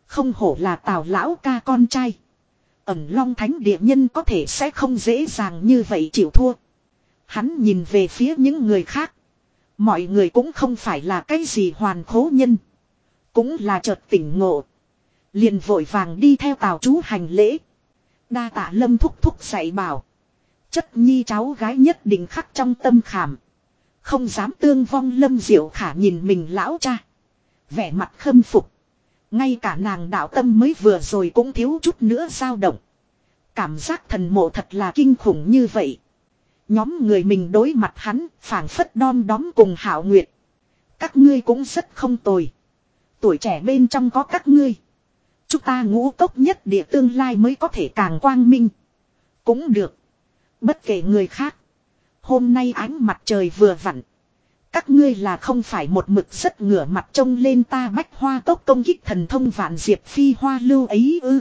S1: Không hổ là tào lão ca con trai. Ẩm long thánh địa nhân có thể sẽ không dễ dàng như vậy chịu thua. Hắn nhìn về phía những người khác. Mọi người cũng không phải là cái gì hoàn khố nhân. Cũng là chợt tỉnh ngộ. Liền vội vàng đi theo tào chú hành lễ. Đa tạ lâm thúc thúc dạy bảo. Chất nhi cháu gái nhất định khắc trong tâm khảm. Không dám tương vong lâm diệu khả nhìn mình lão cha. Vẻ mặt khâm phục. Ngay cả nàng đạo tâm mới vừa rồi cũng thiếu chút nữa dao động. Cảm giác thần mộ thật là kinh khủng như vậy. Nhóm người mình đối mặt hắn, phảng phất đom đóm cùng hảo nguyệt. Các ngươi cũng rất không tồi. Tuổi trẻ bên trong có các ngươi. Chúng ta ngũ cốc nhất địa tương lai mới có thể càng quang minh. Cũng được. Bất kể người khác. Hôm nay ánh mặt trời vừa vặn. Các ngươi là không phải một mực rất ngửa mặt trông lên ta bách hoa tốc công kích thần thông vạn diệp phi hoa lưu ấy ư.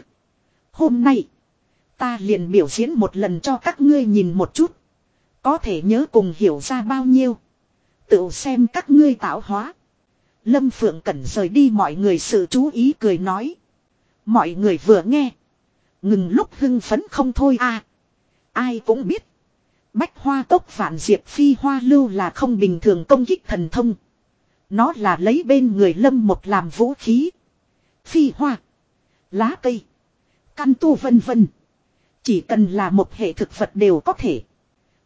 S1: Hôm nay. Ta liền biểu diễn một lần cho các ngươi nhìn một chút. Có thể nhớ cùng hiểu ra bao nhiêu. Tự xem các ngươi tạo hóa. Lâm Phượng Cẩn rời đi mọi người sự chú ý cười nói. Mọi người vừa nghe. Ngừng lúc hưng phấn không thôi à. Ai cũng biết. Bách hoa tốc vạn diệp phi hoa lưu là không bình thường công kích thần thông. Nó là lấy bên người lâm một làm vũ khí. Phi hoa. Lá cây. Căn tu vân vân. Chỉ cần là một hệ thực vật đều có thể.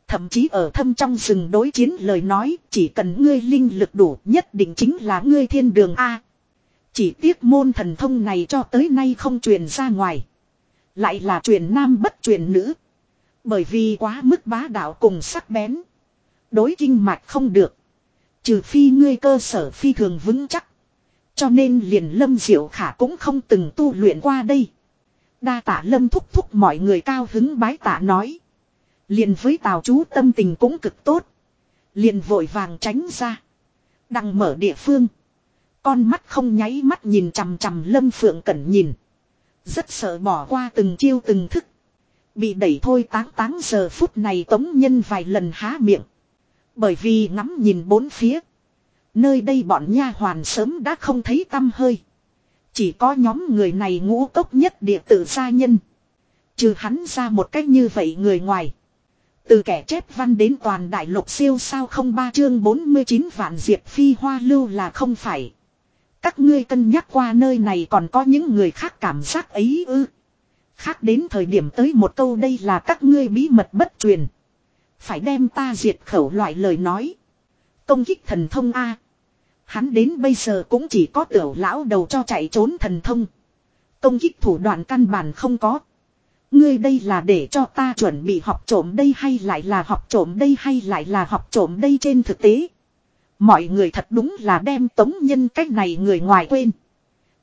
S1: Thậm chí ở thâm trong rừng đối chiến lời nói, chỉ cần ngươi linh lực đủ, nhất định chính là ngươi thiên đường A. Chỉ tiếc môn thần thông này cho tới nay không truyền ra ngoài. Lại là truyền nam bất truyền nữ. Bởi vì quá mức bá đạo cùng sắc bén. Đối kinh mạch không được. Trừ phi ngươi cơ sở phi thường vững chắc. Cho nên liền lâm diệu khả cũng không từng tu luyện qua đây. Đa tạ lâm thúc thúc mọi người cao hứng bái tạ nói. Liền với tào chú tâm tình cũng cực tốt. Liền vội vàng tránh ra. Đằng mở địa phương. Con mắt không nháy mắt nhìn chằm chằm lâm phượng cẩn nhìn. Rất sợ bỏ qua từng chiêu từng thức. Bị đẩy thôi táng táng giờ phút này tống nhân vài lần há miệng. Bởi vì ngắm nhìn bốn phía. Nơi đây bọn nha hoàn sớm đã không thấy tâm hơi. Chỉ có nhóm người này ngũ cốc nhất địa tử gia nhân. Trừ hắn ra một cách như vậy người ngoài. Từ kẻ chép văn đến toàn đại lục siêu sao không ba chương 49 vạn diệp phi hoa lưu là không phải. Các ngươi cân nhắc qua nơi này còn có những người khác cảm giác ấy ư. Khác đến thời điểm tới một câu đây là các ngươi bí mật bất truyền. Phải đem ta diệt khẩu loại lời nói. Công kích thần thông A. Hắn đến bây giờ cũng chỉ có tiểu lão đầu cho chạy trốn thần thông. Công kích thủ đoạn căn bản không có. Ngươi đây là để cho ta chuẩn bị học trộm đây hay lại là học trộm đây hay lại là học trộm đây trên thực tế. Mọi người thật đúng là đem tống nhân cách này người ngoài quên.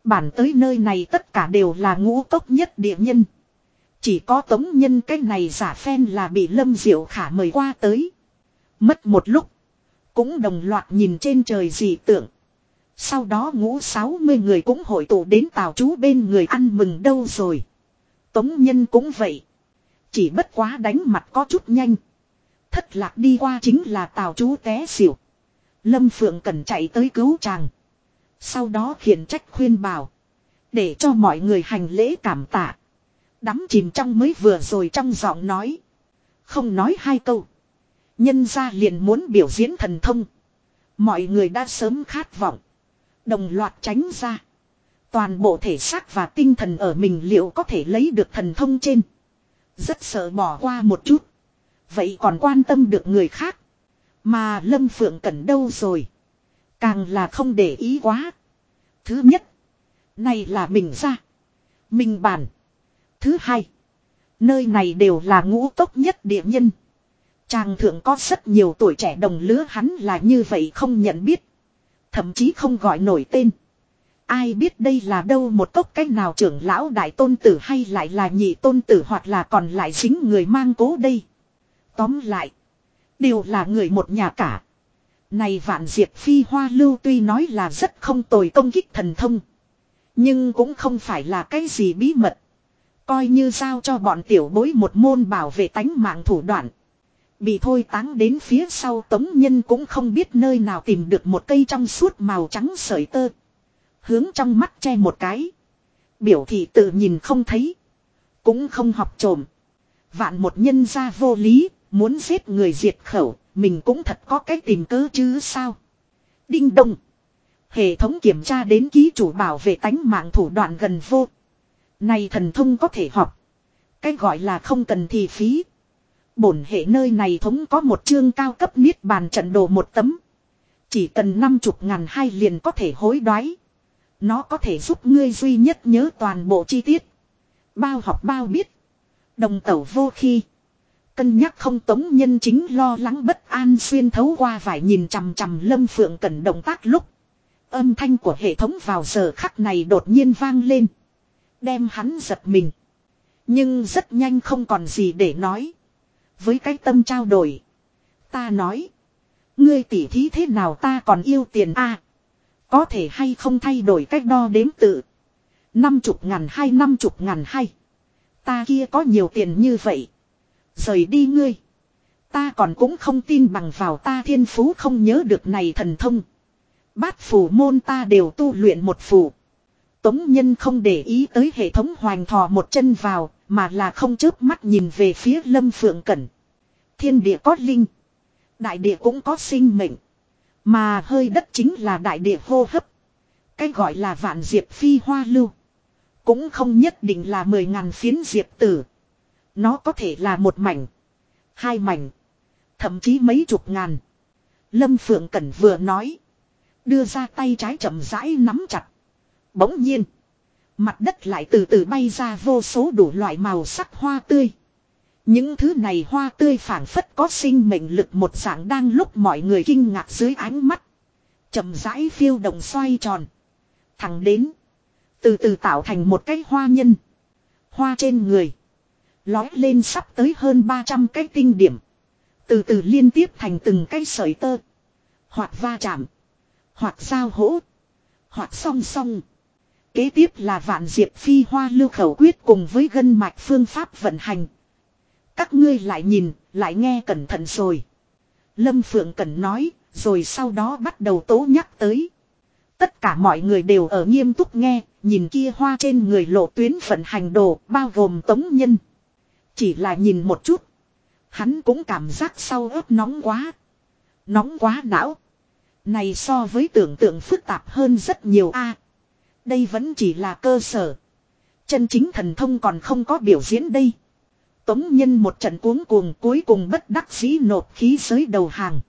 S1: Bản tới nơi này tất cả đều là ngũ cốc nhất địa nhân. Chỉ có tống nhân cách này giả phen là bị lâm diệu khả mời qua tới. Mất một lúc. Cũng đồng loạt nhìn trên trời dị tượng. Sau đó ngũ sáu mươi người cũng hội tụ đến tào chú bên người ăn mừng đâu rồi. Tống nhân cũng vậy. Chỉ bất quá đánh mặt có chút nhanh. Thất lạc đi qua chính là tào chú té xỉu. Lâm Phượng cần chạy tới cứu chàng. Sau đó khiển trách khuyên bảo. Để cho mọi người hành lễ cảm tạ. Đắm chìm trong mới vừa rồi trong giọng nói. Không nói hai câu. Nhân ra liền muốn biểu diễn thần thông. Mọi người đã sớm khát vọng. Đồng loạt tránh ra. Toàn bộ thể xác và tinh thần ở mình liệu có thể lấy được thần thông trên. Rất sợ bỏ qua một chút. Vậy còn quan tâm được người khác. Mà Lâm Phượng Cẩn đâu rồi. Càng là không để ý quá. Thứ nhất. Này là mình ra. Mình bản. Thứ hai. Nơi này đều là ngũ tốc nhất địa nhân. Chàng thượng có rất nhiều tuổi trẻ đồng lứa hắn là như vậy không nhận biết. Thậm chí không gọi nổi tên. Ai biết đây là đâu một cốc cách nào trưởng lão đại tôn tử hay lại là nhị tôn tử hoặc là còn lại dính người mang cố đây. Tóm lại. Đều là người một nhà cả. Này vạn diệt phi hoa lưu tuy nói là rất không tồi công kích thần thông. Nhưng cũng không phải là cái gì bí mật. Coi như giao cho bọn tiểu bối một môn bảo vệ tánh mạng thủ đoạn. Bị thôi táng đến phía sau tống nhân cũng không biết nơi nào tìm được một cây trong suốt màu trắng sợi tơ. Hướng trong mắt che một cái. Biểu thị tự nhìn không thấy. Cũng không học trộm. Vạn một nhân ra vô lý, muốn giết người diệt khẩu, mình cũng thật có cách tìm cớ chứ sao. Đinh đông. Hệ thống kiểm tra đến ký chủ bảo vệ tánh mạng thủ đoạn gần vô. Này thần thông có thể học. Cái gọi là không cần thì phí. Bổn hệ nơi này thống có một chương cao cấp niết bàn trận đồ một tấm. Chỉ cần năm chục ngàn hai liền có thể hối đoái. Nó có thể giúp ngươi duy nhất nhớ toàn bộ chi tiết. Bao học bao biết. Đồng tẩu vô khi. Cân nhắc không tống nhân chính lo lắng bất an xuyên thấu qua vải nhìn chằm chằm lâm phượng cần động tác lúc. Âm thanh của hệ thống vào giờ khắc này đột nhiên vang lên. Đem hắn giật mình. Nhưng rất nhanh không còn gì để nói. Với cái tâm trao đổi. Ta nói. Ngươi tỉ thí thế nào ta còn yêu tiền a Có thể hay không thay đổi cách đo đếm tự. Năm chục ngàn hay năm chục ngàn hay. Ta kia có nhiều tiền như vậy. Rời đi ngươi. Ta còn cũng không tin bằng vào ta thiên phú không nhớ được này thần thông. Bát phù môn ta đều tu luyện một phù. Tống nhân không để ý tới hệ thống hoàng thò một chân vào, mà là không chớp mắt nhìn về phía lâm phượng cẩn. Thiên địa có linh. Đại địa cũng có sinh mệnh. Mà hơi đất chính là đại địa hô hấp. Cái gọi là vạn diệp phi hoa lưu. Cũng không nhất định là mười ngàn phiến diệp tử. Nó có thể là một mảnh. Hai mảnh. Thậm chí mấy chục ngàn. Lâm Phượng Cẩn vừa nói. Đưa ra tay trái chậm rãi nắm chặt. Bỗng nhiên. Mặt đất lại từ từ bay ra vô số đủ loại màu sắc hoa tươi. Những thứ này hoa tươi phản phất có sinh mệnh lực một dạng đang lúc mọi người kinh ngạc dưới ánh mắt. chậm rãi phiêu động xoay tròn. Thẳng đến. Từ từ tạo thành một cái hoa nhân. Hoa trên người. Lói lên sắp tới hơn 300 cái tinh điểm. Từ từ liên tiếp thành từng cái sợi tơ. Hoặc va chạm. Hoặc giao hỗ. Hoặc song song. Kế tiếp là vạn diệp phi hoa lưu khẩu quyết cùng với gân mạch phương pháp vận hành. Các ngươi lại nhìn, lại nghe cẩn thận rồi. Lâm Phượng Cẩn nói, rồi sau đó bắt đầu tố nhắc tới. Tất cả mọi người đều ở nghiêm túc nghe, nhìn kia hoa trên người lộ tuyến vận hành đồ, bao gồm tống nhân. Chỉ là nhìn một chút. Hắn cũng cảm giác sau ớt nóng quá. Nóng quá não. Này so với tưởng tượng phức tạp hơn rất nhiều a. đây vẫn chỉ là cơ sở. Chân chính thần thông còn không có biểu diễn đây. Tống nhân một trận cuống cuồng cuối cùng bất đắc dĩ nộp khí giới đầu hàng.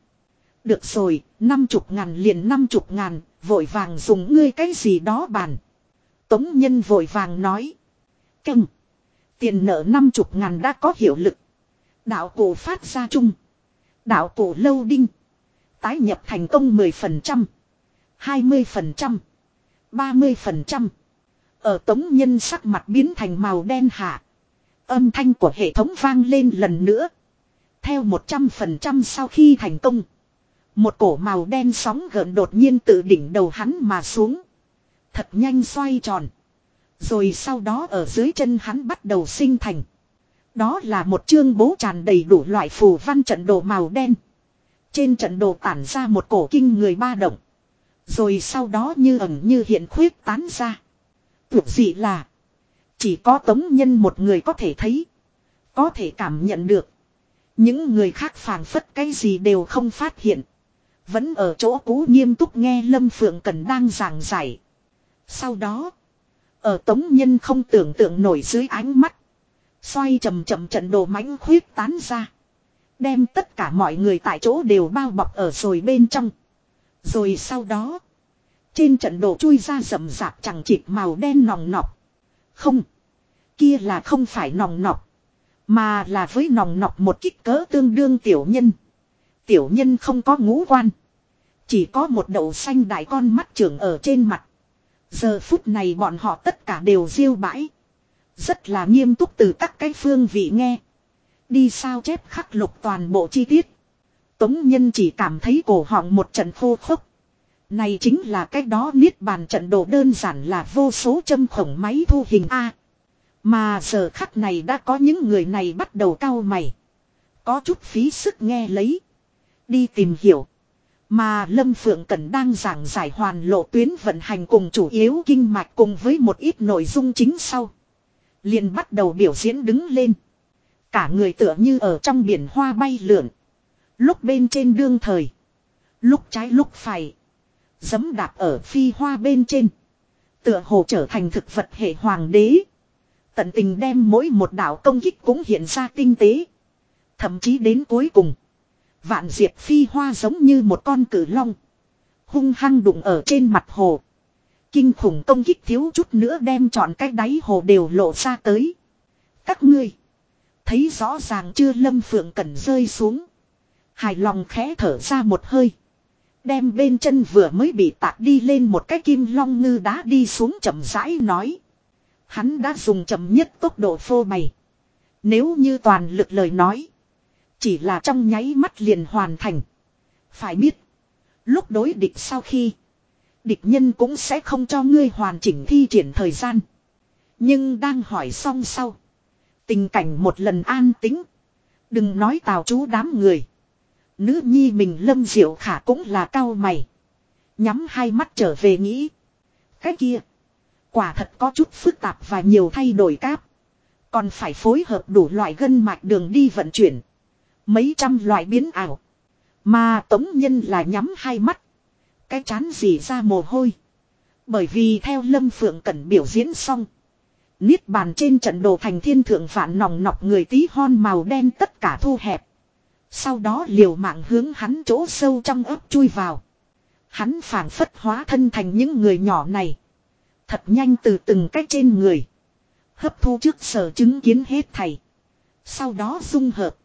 S1: Được rồi, năm chục ngàn liền năm chục ngàn, vội vàng dùng ngươi cái gì đó bàn. Tống nhân vội vàng nói. Căng. Tiền nợ năm chục ngàn đã có hiệu lực. Đạo cổ phát ra chung. Đạo cổ lâu đinh. Tái nhập thành công 10%. 20%. 30%. Ở tống nhân sắc mặt biến thành màu đen hạ. Âm thanh của hệ thống vang lên lần nữa. Theo 100% sau khi thành công. Một cổ màu đen sóng gợn đột nhiên từ đỉnh đầu hắn mà xuống. Thật nhanh xoay tròn. Rồi sau đó ở dưới chân hắn bắt đầu sinh thành. Đó là một chương bố tràn đầy đủ loại phù văn trận đồ màu đen. Trên trận đồ tản ra một cổ kinh người ba động. Rồi sau đó như ẩn như hiện khuyết tán ra. Tuyệt dị là. Chỉ có tống nhân một người có thể thấy. Có thể cảm nhận được. Những người khác phảng phất cái gì đều không phát hiện. Vẫn ở chỗ cũ nghiêm túc nghe Lâm Phượng Cần đang giảng giải. Sau đó. Ở tống nhân không tưởng tượng nổi dưới ánh mắt. Xoay chậm chậm trận đồ mãnh khuyết tán ra. Đem tất cả mọi người tại chỗ đều bao bọc ở rồi bên trong. Rồi sau đó. Trên trận đồ chui ra rậm rạp chẳng chịt màu đen nòng nọc. Không. Kia là không phải nòng nọc. Mà là với nòng nọc một kích cỡ tương đương tiểu nhân. Tiểu nhân không có ngũ quan. Chỉ có một đậu xanh đại con mắt trưởng ở trên mặt. Giờ phút này bọn họ tất cả đều diêu bãi. Rất là nghiêm túc từ các cái phương vị nghe. Đi sao chép khắc lục toàn bộ chi tiết. Tống nhân chỉ cảm thấy cổ họng một trận khô khốc. Này chính là cách đó niết bàn trận đồ đơn giản là vô số châm khổng máy thu hình A. Mà giờ khắc này đã có những người này bắt đầu cau mày. Có chút phí sức nghe lấy. Đi tìm hiểu. Mà Lâm Phượng Cẩn đang giảng giải hoàn lộ tuyến vận hành cùng chủ yếu kinh mạch cùng với một ít nội dung chính sau. liền bắt đầu biểu diễn đứng lên. Cả người tựa như ở trong biển hoa bay lượn. Lúc bên trên đương thời. Lúc trái lúc phải. Dấm đạp ở phi hoa bên trên. Tựa hồ trở thành thực vật hệ hoàng đế. Tận tình đem mỗi một đạo công kích cũng hiện ra tinh tế. Thậm chí đến cuối cùng. Vạn diệp phi hoa giống như một con cử long. Hung hăng đụng ở trên mặt hồ. Kinh khủng công kích thiếu chút nữa đem trọn cái đáy hồ đều lộ ra tới. Các ngươi. Thấy rõ ràng chưa lâm phượng cẩn rơi xuống. Hài lòng khẽ thở ra một hơi. Đem bên chân vừa mới bị tạc đi lên một cái kim long ngư đá đi xuống chậm rãi nói. Hắn đã dùng chậm nhất tốc độ phô bày. Nếu như toàn lực lời nói. Chỉ là trong nháy mắt liền hoàn thành. Phải biết. Lúc đối địch sau khi. Địch nhân cũng sẽ không cho ngươi hoàn chỉnh thi triển thời gian. Nhưng đang hỏi xong sau. Tình cảnh một lần an tính. Đừng nói tào chú đám người. Nữ nhi mình lâm diệu khả cũng là cao mày. Nhắm hai mắt trở về nghĩ. Cái kia. Quả thật có chút phức tạp và nhiều thay đổi cáp. Còn phải phối hợp đủ loại gân mạch đường đi vận chuyển. Mấy trăm loại biến ảo. Mà tống nhân là nhắm hai mắt. Cái chán gì ra mồ hôi. Bởi vì theo Lâm Phượng Cẩn biểu diễn xong. Niết bàn trên trận đồ thành thiên thượng phản nòng nọc người tí hon màu đen tất cả thu hẹp. Sau đó liều mạng hướng hắn chỗ sâu trong ấp chui vào. Hắn phản phất hóa thân thành những người nhỏ này. Thật nhanh từ từng cách trên người. Hấp thu trước sở chứng kiến hết thầy. Sau đó dung hợp.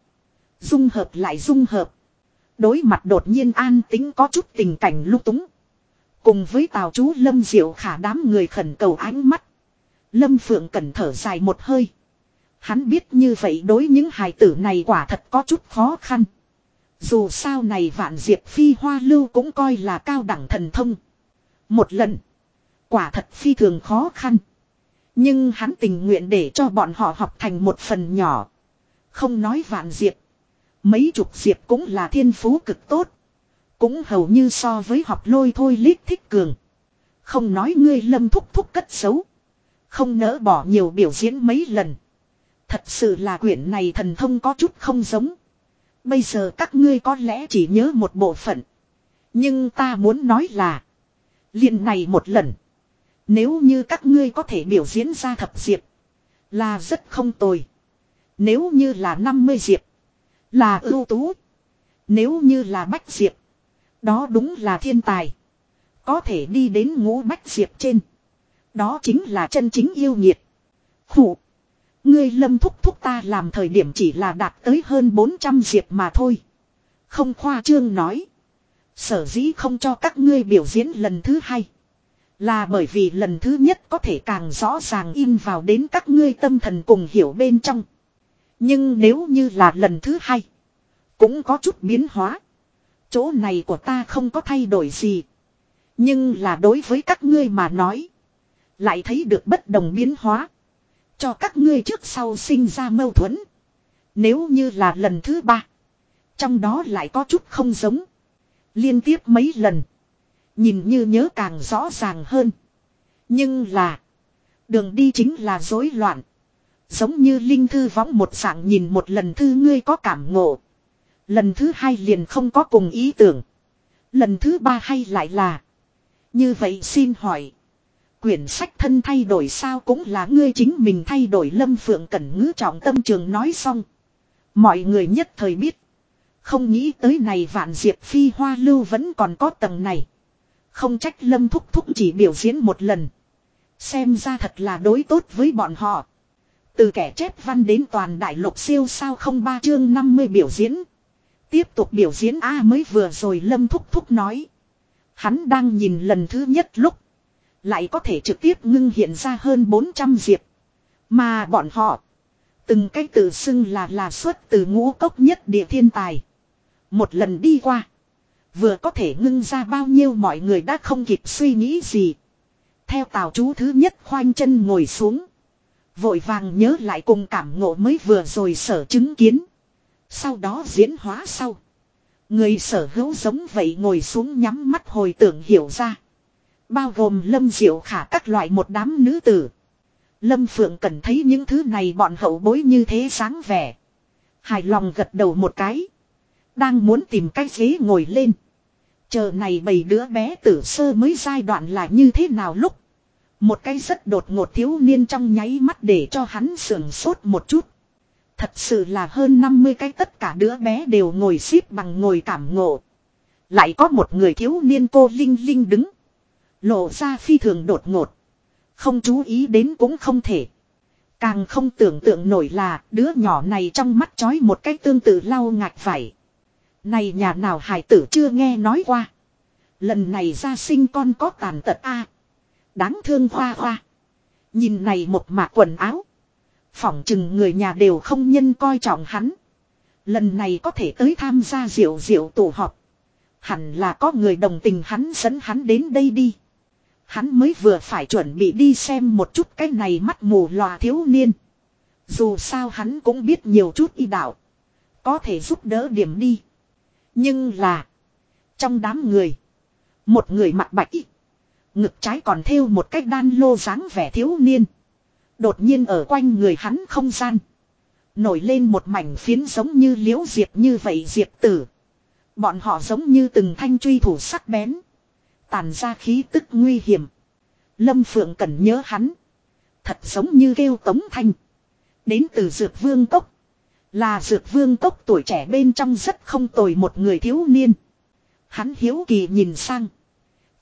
S1: Dung hợp lại dung hợp. Đối mặt đột nhiên an tính có chút tình cảnh lúc túng. Cùng với tào chú Lâm Diệu khả đám người khẩn cầu ánh mắt. Lâm Phượng cẩn thở dài một hơi. Hắn biết như vậy đối những hài tử này quả thật có chút khó khăn. Dù sao này vạn diệp phi hoa lưu cũng coi là cao đẳng thần thông. Một lần. Quả thật phi thường khó khăn. Nhưng hắn tình nguyện để cho bọn họ học thành một phần nhỏ. Không nói vạn diệp. Mấy chục diệp cũng là thiên phú cực tốt. Cũng hầu như so với học lôi thôi lít thích cường. Không nói ngươi lâm thúc thúc cất xấu. Không nỡ bỏ nhiều biểu diễn mấy lần. Thật sự là quyển này thần thông có chút không giống. Bây giờ các ngươi có lẽ chỉ nhớ một bộ phận. Nhưng ta muốn nói là. liền này một lần. Nếu như các ngươi có thể biểu diễn ra thập diệp. Là rất không tồi. Nếu như là 50 diệp. Là ưu tú. Nếu như là bách diệp. Đó đúng là thiên tài. Có thể đi đến ngũ bách diệp trên. Đó chính là chân chính yêu nhiệt. Khủ. Ngươi lâm thúc thúc ta làm thời điểm chỉ là đạt tới hơn 400 diệp mà thôi. Không khoa trương nói. Sở dĩ không cho các ngươi biểu diễn lần thứ hai. Là bởi vì lần thứ nhất có thể càng rõ ràng in vào đến các ngươi tâm thần cùng hiểu bên trong. Nhưng nếu như là lần thứ hai. Cũng có chút biến hóa. Chỗ này của ta không có thay đổi gì. Nhưng là đối với các ngươi mà nói. Lại thấy được bất đồng biến hóa. Cho các ngươi trước sau sinh ra mâu thuẫn. Nếu như là lần thứ ba. Trong đó lại có chút không giống. Liên tiếp mấy lần. Nhìn như nhớ càng rõ ràng hơn. Nhưng là. Đường đi chính là rối loạn. Giống như linh thư võng một dạng nhìn một lần thư ngươi có cảm ngộ. Lần thứ hai liền không có cùng ý tưởng. Lần thứ ba hay lại là. Như vậy xin hỏi. Quyển sách thân thay đổi sao cũng là ngươi chính mình thay đổi lâm phượng cẩn ngữ trọng tâm trường nói xong. Mọi người nhất thời biết. Không nghĩ tới này vạn diệp phi hoa lưu vẫn còn có tầng này. Không trách lâm thúc thúc chỉ biểu diễn một lần. Xem ra thật là đối tốt với bọn họ. Từ kẻ chép văn đến toàn đại lục siêu sao không ba chương 50 biểu diễn. Tiếp tục biểu diễn A mới vừa rồi lâm thúc thúc nói. Hắn đang nhìn lần thứ nhất lúc. Lại có thể trực tiếp ngưng hiện ra hơn 400 diệp. Mà bọn họ. Từng cái tự xưng là là xuất từ ngũ cốc nhất địa thiên tài. Một lần đi qua. Vừa có thể ngưng ra bao nhiêu mọi người đã không kịp suy nghĩ gì. Theo tào chú thứ nhất khoanh chân ngồi xuống. Vội vàng nhớ lại cùng cảm ngộ mới vừa rồi sở chứng kiến. Sau đó diễn hóa sau. Người sở hữu giống vậy ngồi xuống nhắm mắt hồi tưởng hiểu ra. Bao gồm lâm diệu khả các loại một đám nữ tử. Lâm Phượng cần thấy những thứ này bọn hậu bối như thế sáng vẻ. Hài lòng gật đầu một cái. Đang muốn tìm cái ghế ngồi lên. Chờ này bầy đứa bé tử sơ mới giai đoạn là như thế nào lúc. Một cái rất đột ngột thiếu niên trong nháy mắt để cho hắn sườn sốt một chút. Thật sự là hơn 50 cái tất cả đứa bé đều ngồi xếp bằng ngồi cảm ngộ. Lại có một người thiếu niên cô Linh Linh đứng. Lộ ra phi thường đột ngột. Không chú ý đến cũng không thể. Càng không tưởng tượng nổi là đứa nhỏ này trong mắt chói một cái tương tự lau ngạch vải. Này nhà nào hải tử chưa nghe nói qua. Lần này ra sinh con có tàn tật a Đáng thương hoa hoa. Nhìn này một mạc quần áo. Phỏng chừng người nhà đều không nhân coi trọng hắn. Lần này có thể tới tham gia diệu diệu tụ họp. Hẳn là có người đồng tình hắn dẫn hắn đến đây đi. Hắn mới vừa phải chuẩn bị đi xem một chút cái này mắt mù lòa thiếu niên. Dù sao hắn cũng biết nhiều chút y đạo. Có thể giúp đỡ điểm đi. Nhưng là. Trong đám người. Một người mặt bạch y. Ngực trái còn thêu một cách đan lô dáng vẻ thiếu niên. Đột nhiên ở quanh người hắn không gian. Nổi lên một mảnh phiến giống như liễu diệp như vậy diệp tử. Bọn họ giống như từng thanh truy thủ sắc bén. Tàn ra khí tức nguy hiểm. Lâm Phượng cần nhớ hắn. Thật giống như kêu tống thanh. Đến từ dược vương cốc. Là dược vương cốc tuổi trẻ bên trong rất không tồi một người thiếu niên. Hắn hiếu kỳ nhìn sang.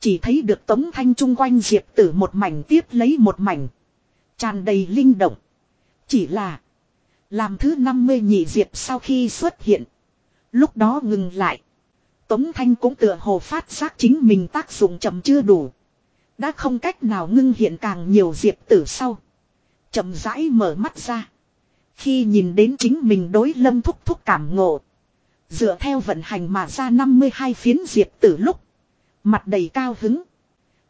S1: Chỉ thấy được tống thanh chung quanh diệp tử một mảnh tiếp lấy một mảnh. Tràn đầy linh động. Chỉ là. Làm thứ 50 nhị diệp sau khi xuất hiện. Lúc đó ngừng lại. Tống Thanh cũng tựa hồ phát giác chính mình tác dụng chậm chưa đủ. Đã không cách nào ngưng hiện càng nhiều diệp tử sau. chậm rãi mở mắt ra. Khi nhìn đến chính mình đối lâm thúc thúc cảm ngộ. Dựa theo vận hành mà ra 52 phiến diệp tử lúc. Mặt đầy cao hứng.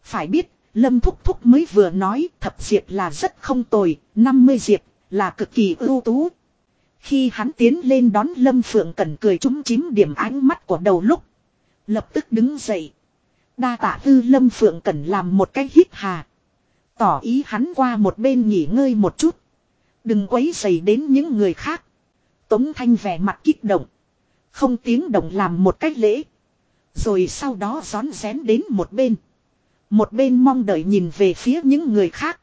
S1: Phải biết, lâm thúc thúc mới vừa nói thập diệp là rất không tồi, 50 diệp là cực kỳ ưu tú. Khi hắn tiến lên đón Lâm Phượng Cẩn cười trúng chím điểm ánh mắt của đầu lúc. Lập tức đứng dậy. Đa tạ tư Lâm Phượng Cẩn làm một cái hít hà. Tỏ ý hắn qua một bên nghỉ ngơi một chút. Đừng quấy dày đến những người khác. Tống Thanh vẻ mặt kích động. Không tiếng động làm một cách lễ. Rồi sau đó gión rén đến một bên. Một bên mong đợi nhìn về phía những người khác.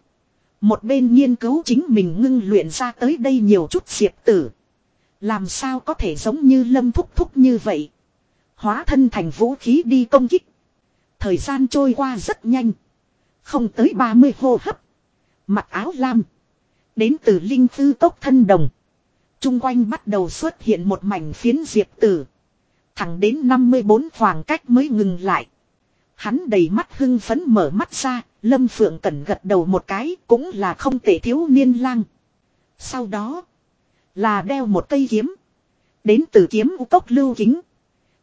S1: Một bên nghiên cứu chính mình ngưng luyện ra tới đây nhiều chút diệp tử. Làm sao có thể giống như lâm thúc thúc như vậy. Hóa thân thành vũ khí đi công kích. Thời gian trôi qua rất nhanh. Không tới 30 hô hấp. Mặc áo lam. Đến từ linh tư tốc thân đồng. Trung quanh bắt đầu xuất hiện một mảnh phiến diệp tử. Thẳng đến 54 khoảng cách mới ngừng lại. Hắn đầy mắt hưng phấn mở mắt ra, Lâm Phượng Cẩn gật đầu một cái cũng là không tệ thiếu niên lang. Sau đó, là đeo một cây kiếm. Đến từ kiếm u cốc lưu kính.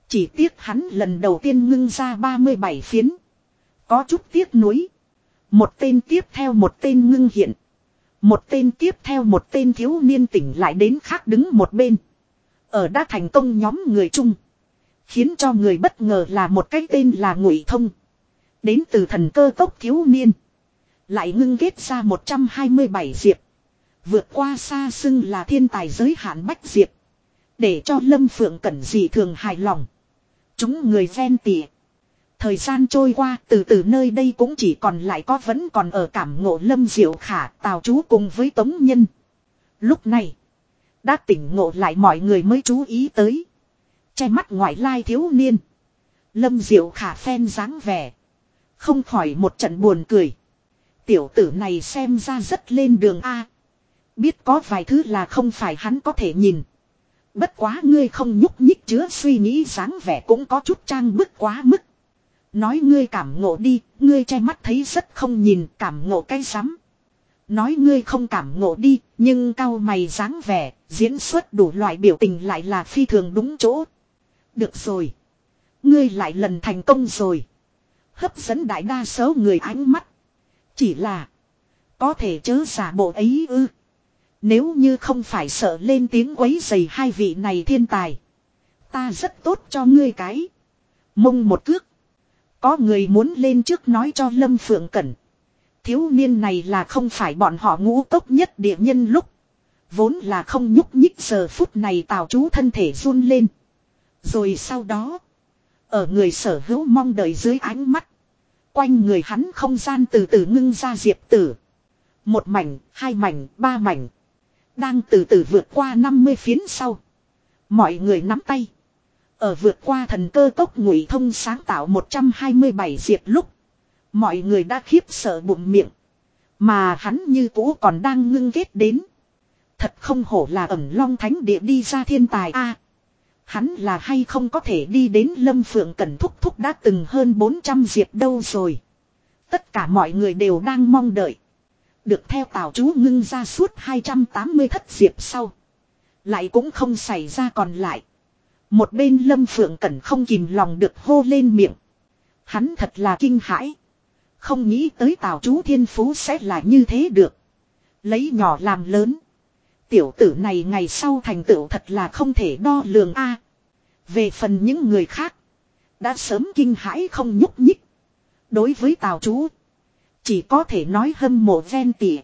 S1: Chỉ tiếc hắn lần đầu tiên ngưng ra 37 phiến. Có chút tiếc nuối. Một tên tiếp theo một tên ngưng hiện. Một tên tiếp theo một tên thiếu niên tỉnh lại đến khác đứng một bên. Ở đã thành công nhóm người chung. Khiến cho người bất ngờ là một cái tên là Ngụy Thông. Đến từ thần cơ tốc thiếu niên. Lại ngưng kết ra 127 diệp. Vượt qua xa xưng là thiên tài giới hạn bách diệp. Để cho Lâm Phượng Cẩn dị thường hài lòng. Chúng người ven tỉa. Thời gian trôi qua, từ từ nơi đây cũng chỉ còn lại có vẫn còn ở cảm ngộ lâm diệu khả, tào chú cùng với tống nhân. Lúc này. Đã tỉnh ngộ lại mọi người mới chú ý tới. Che mắt ngoại lai thiếu niên. Lâm diệu khả phen dáng vẻ. Không khỏi một trận buồn cười. Tiểu tử này xem ra rất lên đường A. Biết có vài thứ là không phải hắn có thể nhìn. Bất quá ngươi không nhúc nhích chứa suy nghĩ dáng vẻ cũng có chút trang bức quá mức. Nói ngươi cảm ngộ đi, ngươi che mắt thấy rất không nhìn cảm ngộ cái rắm. Nói ngươi không cảm ngộ đi, nhưng cao mày dáng vẻ, diễn xuất đủ loại biểu tình lại là phi thường đúng chỗ. Được rồi. Ngươi lại lần thành công rồi. Hấp dẫn đại đa số người ánh mắt. Chỉ là. Có thể chớ giả bộ ấy ư. Nếu như không phải sợ lên tiếng quấy dày hai vị này thiên tài. Ta rất tốt cho ngươi cái. Mông một cước. Có người muốn lên trước nói cho Lâm Phượng Cẩn. Thiếu niên này là không phải bọn họ ngũ tốc nhất địa nhân lúc. Vốn là không nhúc nhích giờ phút này tào chú thân thể run lên. Rồi sau đó. Ở người sở hữu mong đợi dưới ánh mắt. Quanh người hắn không gian từ từ ngưng ra diệp tử. Một mảnh, hai mảnh, ba mảnh. Đang từ từ vượt qua 50 phiến sau. Mọi người nắm tay. Ở vượt qua thần cơ tốc ngụy thông sáng tạo 127 diệp lúc. Mọi người đã khiếp sợ bụng miệng. Mà hắn như cũ còn đang ngưng kết đến. Thật không hổ là ẩm long thánh địa đi ra thiên tài a Hắn là hay không có thể đi đến Lâm Phượng Cẩn thúc thúc đã từng hơn 400 diệp đâu rồi. Tất cả mọi người đều đang mong đợi. Được theo tào chú ngưng ra suốt 280 thất diệp sau. Lại cũng không xảy ra còn lại. Một bên Lâm Phượng Cẩn không kìm lòng được hô lên miệng. Hắn thật là kinh hãi. Không nghĩ tới tào chú thiên phú sẽ là như thế được. Lấy nhỏ làm lớn. Tiểu tử này ngày sau thành tựu thật là không thể đo lường a. về phần những người khác. Đã sớm kinh hãi không nhúc nhích. Đối với tào chú. Chỉ có thể nói hâm mộ ven tỉa.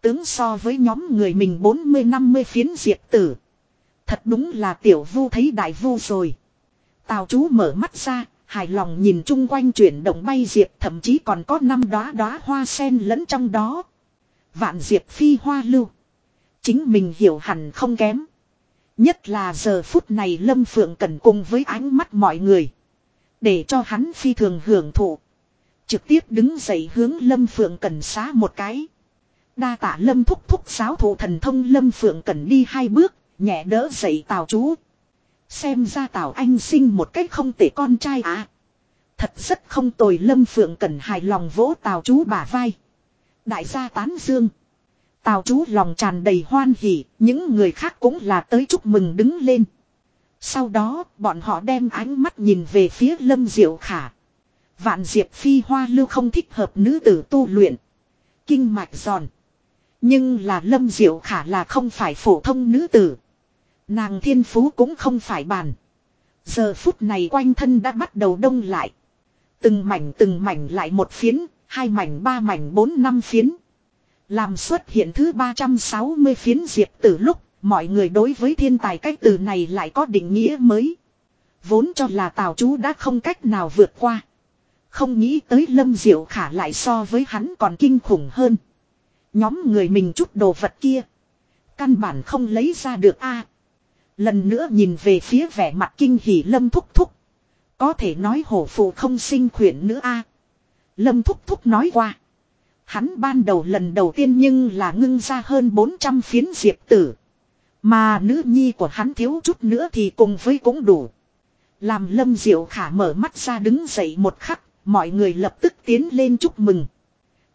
S1: Tướng so với nhóm người mình 40-50 phiến diệt tử. Thật đúng là tiểu vu thấy đại vu rồi. Tào chú mở mắt ra, hài lòng nhìn chung quanh chuyển động bay diệp thậm chí còn có năm đóa đóa hoa sen lẫn trong đó. Vạn diệp phi hoa lưu. Chính mình hiểu hẳn không kém. Nhất là giờ phút này Lâm Phượng cần cùng với ánh mắt mọi người. Để cho hắn phi thường hưởng thụ. Trực tiếp đứng dậy hướng Lâm Phượng Cần xá một cái. Đa tả Lâm thúc thúc giáo thủ thần thông Lâm Phượng Cần đi hai bước, nhẹ đỡ dậy Tào chú. Xem ra Tào Anh sinh một cách không tệ con trai à. Thật rất không tồi Lâm Phượng Cần hài lòng vỗ Tào chú bả vai. Đại gia tán dương. Tào chú lòng tràn đầy hoan hỉ, những người khác cũng là tới chúc mừng đứng lên. Sau đó, bọn họ đem ánh mắt nhìn về phía Lâm Diệu Khả. Vạn diệp phi hoa lưu không thích hợp nữ tử tu luyện. Kinh mạch giòn. Nhưng là lâm diệu khả là không phải phổ thông nữ tử. Nàng thiên phú cũng không phải bàn. Giờ phút này quanh thân đã bắt đầu đông lại. Từng mảnh từng mảnh lại một phiến, hai mảnh ba mảnh bốn năm phiến. Làm xuất hiện thứ 360 phiến diệp từ lúc, mọi người đối với thiên tài cách từ này lại có định nghĩa mới. Vốn cho là tào chú đã không cách nào vượt qua. Không nghĩ tới Lâm Diệu Khả lại so với hắn còn kinh khủng hơn. Nhóm người mình chút đồ vật kia. Căn bản không lấy ra được a. lần nữa nhìn về phía vẻ mặt kinh hỉ Lâm Thúc Thúc. Có thể nói hổ phụ không sinh khuyển nữa a. Lâm Thúc Thúc nói qua. Hắn ban đầu lần đầu tiên nhưng là ngưng ra hơn 400 phiến diệp tử. Mà nữ nhi của hắn thiếu chút nữa thì cùng với cũng đủ. Làm Lâm Diệu Khả mở mắt ra đứng dậy một khắc, Mọi người lập tức tiến lên chúc mừng.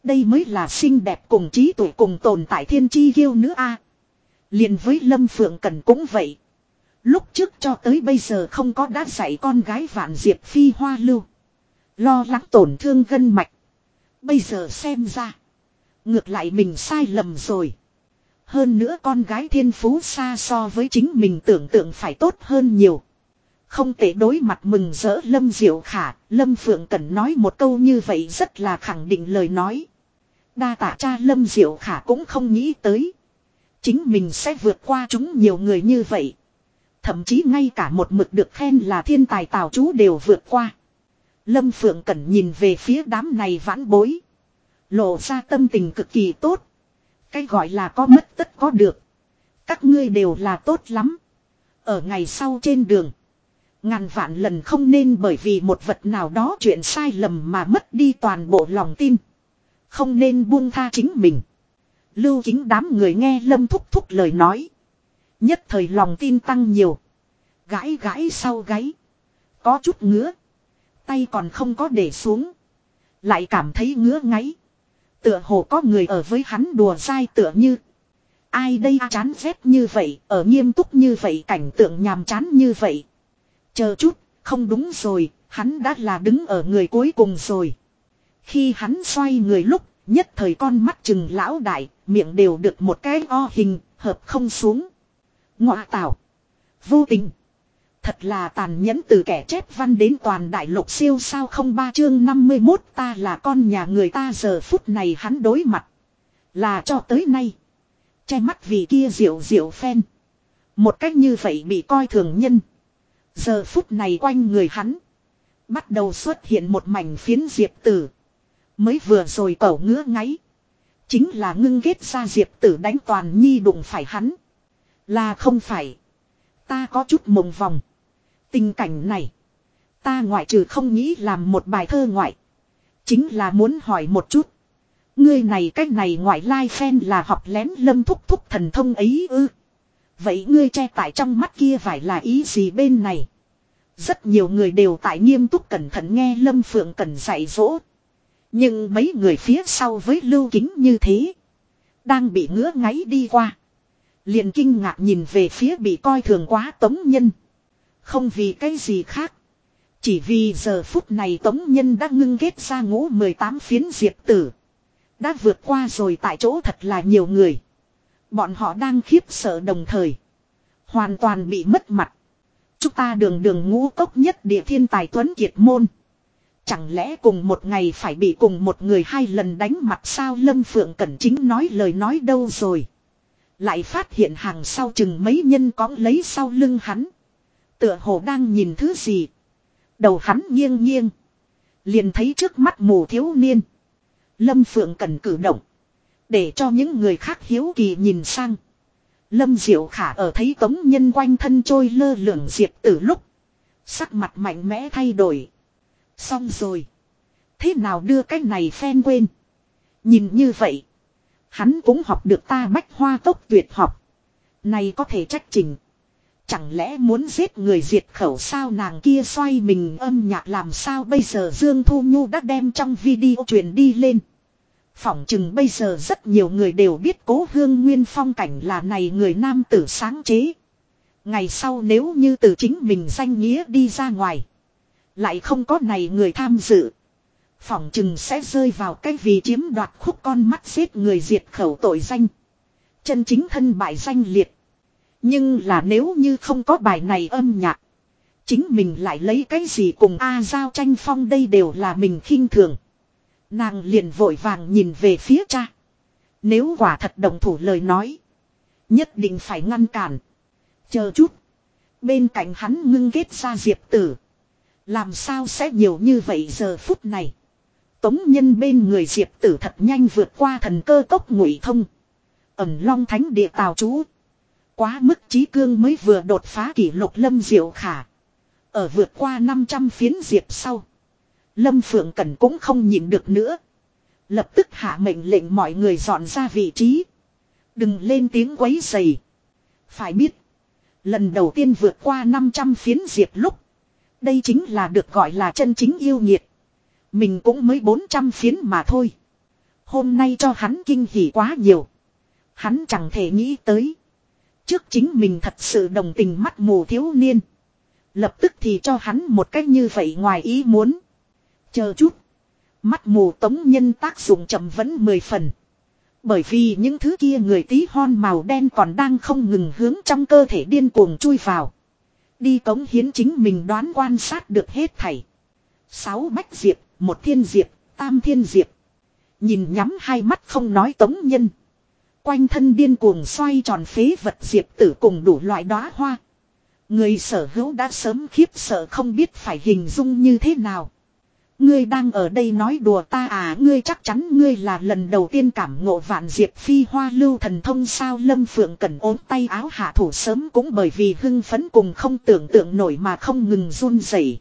S1: Đây mới là xinh đẹp cùng trí tuổi cùng tồn tại thiên chi yêu nữa a. liền với Lâm Phượng Cần cũng vậy. Lúc trước cho tới bây giờ không có đã dạy con gái vạn diệp phi hoa lưu. Lo lắng tổn thương gân mạch. Bây giờ xem ra. Ngược lại mình sai lầm rồi. Hơn nữa con gái thiên phú xa so với chính mình tưởng tượng phải tốt hơn nhiều. Không thể đối mặt mừng rỡ Lâm Diệu Khả, Lâm Phượng Cẩn nói một câu như vậy rất là khẳng định lời nói. Đa tạ cha Lâm Diệu Khả cũng không nghĩ tới. Chính mình sẽ vượt qua chúng nhiều người như vậy. Thậm chí ngay cả một mực được khen là thiên tài tào chú đều vượt qua. Lâm Phượng Cẩn nhìn về phía đám này vãn bối. Lộ ra tâm tình cực kỳ tốt. Cái gọi là có mất tất có được. Các ngươi đều là tốt lắm. Ở ngày sau trên đường. Ngàn vạn lần không nên bởi vì một vật nào đó chuyện sai lầm mà mất đi toàn bộ lòng tin. Không nên buông tha chính mình. Lưu chính đám người nghe lâm thúc thúc lời nói. Nhất thời lòng tin tăng nhiều. Gãi gãi sau gáy. Có chút ngứa. Tay còn không có để xuống. Lại cảm thấy ngứa ngáy. Tựa hồ có người ở với hắn đùa dai tựa như. Ai đây chán ghét như vậy, ở nghiêm túc như vậy cảnh tượng nhàm chán như vậy. Chờ chút, không đúng rồi, hắn đã là đứng ở người cuối cùng rồi. Khi hắn xoay người lúc, nhất thời con mắt chừng lão đại, miệng đều được một cái o hình, hợp không xuống. Ngọa tạo. Vô tình. Thật là tàn nhẫn từ kẻ chép văn đến toàn đại lục siêu sao không ba chương 51 ta là con nhà người ta, giờ phút này hắn đối mặt. Là cho tới nay. Che mắt vì kia diệu diệu phen. Một cách như vậy bị coi thường nhân. Giờ phút này quanh người hắn. Bắt đầu xuất hiện một mảnh phiến diệp tử. Mới vừa rồi cẩu ngứa ngáy. Chính là ngưng ghét ra diệp tử đánh toàn nhi đụng phải hắn. Là không phải. Ta có chút mộng vòng. Tình cảnh này. Ta ngoại trừ không nghĩ làm một bài thơ ngoại. Chính là muốn hỏi một chút. Ngươi này cách này ngoại lai phen là học lén lâm thúc thúc thần thông ấy ư. Vậy ngươi che tại trong mắt kia phải là ý gì bên này? Rất nhiều người đều tại nghiêm túc cẩn thận nghe Lâm Phượng Cẩn dạy dỗ. Nhưng mấy người phía sau với lưu kính như thế. Đang bị ngứa ngáy đi qua. Liền kinh ngạc nhìn về phía bị coi thường quá tống nhân. Không vì cái gì khác. Chỉ vì giờ phút này tống nhân đã ngưng kết ra ngũ 18 phiến diệp tử. Đã vượt qua rồi tại chỗ thật là nhiều người. Bọn họ đang khiếp sợ đồng thời. Hoàn toàn bị mất mặt. Chúng ta đường đường ngũ cốc nhất địa thiên tài tuấn kiệt môn. Chẳng lẽ cùng một ngày phải bị cùng một người hai lần đánh mặt sao Lâm Phượng Cẩn Chính nói lời nói đâu rồi. Lại phát hiện hàng sau chừng mấy nhân cõng lấy sau lưng hắn. Tựa hồ đang nhìn thứ gì. Đầu hắn nghiêng nghiêng. Liền thấy trước mắt mù thiếu niên. Lâm Phượng cần cử động. Để cho những người khác hiếu kỳ nhìn sang. Lâm Diệu Khả ở thấy tống nhân quanh thân trôi lơ lửng diệp từ lúc. Sắc mặt mạnh mẽ thay đổi. Xong rồi. Thế nào đưa cái này phen quên. Nhìn như vậy. Hắn cũng học được ta bách hoa tốc tuyệt học. Này có thể trách trình. Chẳng lẽ muốn giết người diệt khẩu sao nàng kia xoay mình âm nhạc làm sao bây giờ Dương Thu Nhu đã đem trong video truyền đi lên. Phỏng chừng bây giờ rất nhiều người đều biết cố hương nguyên phong cảnh là này người nam tử sáng chế. Ngày sau nếu như từ chính mình danh nghĩa đi ra ngoài. Lại không có này người tham dự. Phỏng chừng sẽ rơi vào cái vì chiếm đoạt khúc con mắt giết người diệt khẩu tội danh. Chân chính thân bại danh liệt. Nhưng là nếu như không có bài này âm nhạc. Chính mình lại lấy cái gì cùng A Giao tranh phong đây đều là mình khinh thường. Nàng liền vội vàng nhìn về phía cha. Nếu quả thật đồng thủ lời nói. Nhất định phải ngăn cản. Chờ chút. Bên cạnh hắn ngưng kết ra diệp tử. Làm sao sẽ nhiều như vậy giờ phút này. Tống nhân bên người diệp tử thật nhanh vượt qua thần cơ cốc ngụy thông. Ẩm long thánh địa tào chú. Quá mức trí cương mới vừa đột phá kỷ lục lâm diệu khả. Ở vượt qua 500 phiến diệp sau. Lâm Phượng Cẩn cũng không nhịn được nữa. Lập tức hạ mệnh lệnh mọi người dọn ra vị trí. Đừng lên tiếng quấy dày. Phải biết. Lần đầu tiên vượt qua 500 phiến diệp lúc. Đây chính là được gọi là chân chính yêu nhiệt. Mình cũng mới 400 phiến mà thôi. Hôm nay cho hắn kinh hỉ quá nhiều. Hắn chẳng thể nghĩ tới. Trước chính mình thật sự đồng tình mắt mù thiếu niên. Lập tức thì cho hắn một cách như vậy ngoài ý muốn. Chờ chút. Mắt mù tống nhân tác dụng chậm vẫn mười phần. Bởi vì những thứ kia người tí hon màu đen còn đang không ngừng hướng trong cơ thể điên cuồng chui vào. Đi cống hiến chính mình đoán quan sát được hết thảy. Sáu bách diệp, một thiên diệp, tam thiên diệp. Nhìn nhắm hai mắt không nói tống nhân. Quanh thân điên cuồng xoay tròn phế vật diệp tử cùng đủ loại đóa hoa. Người sở hữu đã sớm khiếp sợ không biết phải hình dung như thế nào. Ngươi đang ở đây nói đùa ta à ngươi chắc chắn ngươi là lần đầu tiên cảm ngộ vạn diệp phi hoa lưu thần thông sao lâm phượng cần ốm tay áo hạ thủ sớm cũng bởi vì hưng phấn cùng không tưởng tượng nổi mà không ngừng run rẩy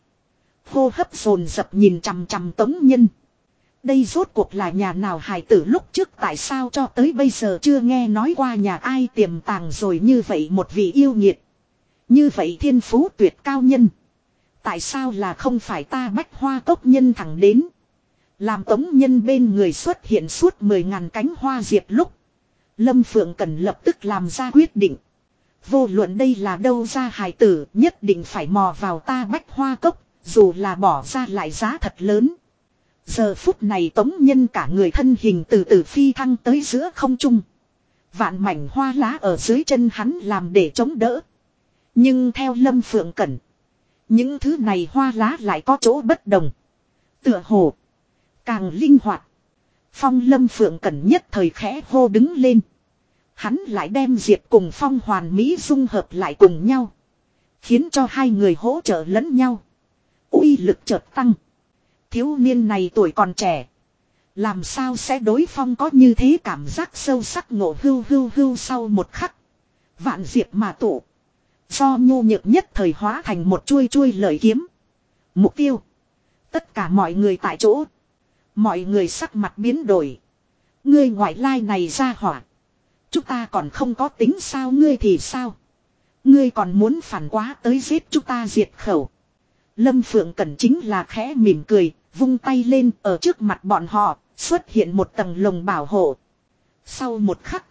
S1: Hô hấp dồn dập nhìn chằm chằm tống nhân. Đây rốt cuộc là nhà nào hài tử lúc trước tại sao cho tới bây giờ chưa nghe nói qua nhà ai tiềm tàng rồi như vậy một vị yêu nghiệt. Như vậy thiên phú tuyệt cao nhân. Tại sao là không phải ta bách hoa cốc nhân thẳng đến. Làm tống nhân bên người xuất hiện suốt mười ngàn cánh hoa diệp lúc. Lâm Phượng cần lập tức làm ra quyết định. Vô luận đây là đâu ra hài tử, nhất định phải mò vào ta bách hoa cốc. Dù là bỏ ra lại giá thật lớn. Giờ phút này tống nhân cả người thân hình từ từ phi thăng tới giữa không trung. Vạn mảnh hoa lá ở dưới chân hắn làm để chống đỡ. Nhưng theo Lâm Phượng Cẩn. Những thứ này hoa lá lại có chỗ bất đồng. Tựa hồ. Càng linh hoạt. Phong Lâm Phượng Cẩn nhất thời khẽ hô đứng lên. Hắn lại đem Diệp cùng Phong hoàn mỹ dung hợp lại cùng nhau. Khiến cho hai người hỗ trợ lẫn nhau. uy lực chợt tăng. Thiếu niên này tuổi còn trẻ. Làm sao sẽ đối phong có như thế cảm giác sâu sắc ngộ hưu hưu hưu sau một khắc. Vạn diệp mà tụ. Do nhu nhược nhất thời hóa thành một chuôi chuôi lời kiếm. Mục tiêu. Tất cả mọi người tại chỗ. Mọi người sắc mặt biến đổi. Ngươi ngoại lai này ra hỏa. Chúng ta còn không có tính sao ngươi thì sao. Ngươi còn muốn phản quá tới giết chúng ta diệt khẩu. Lâm Phượng Cẩn chính là khẽ mỉm cười, vung tay lên ở trước mặt bọn họ, xuất hiện một tầng lồng bảo hộ. Sau một khắc,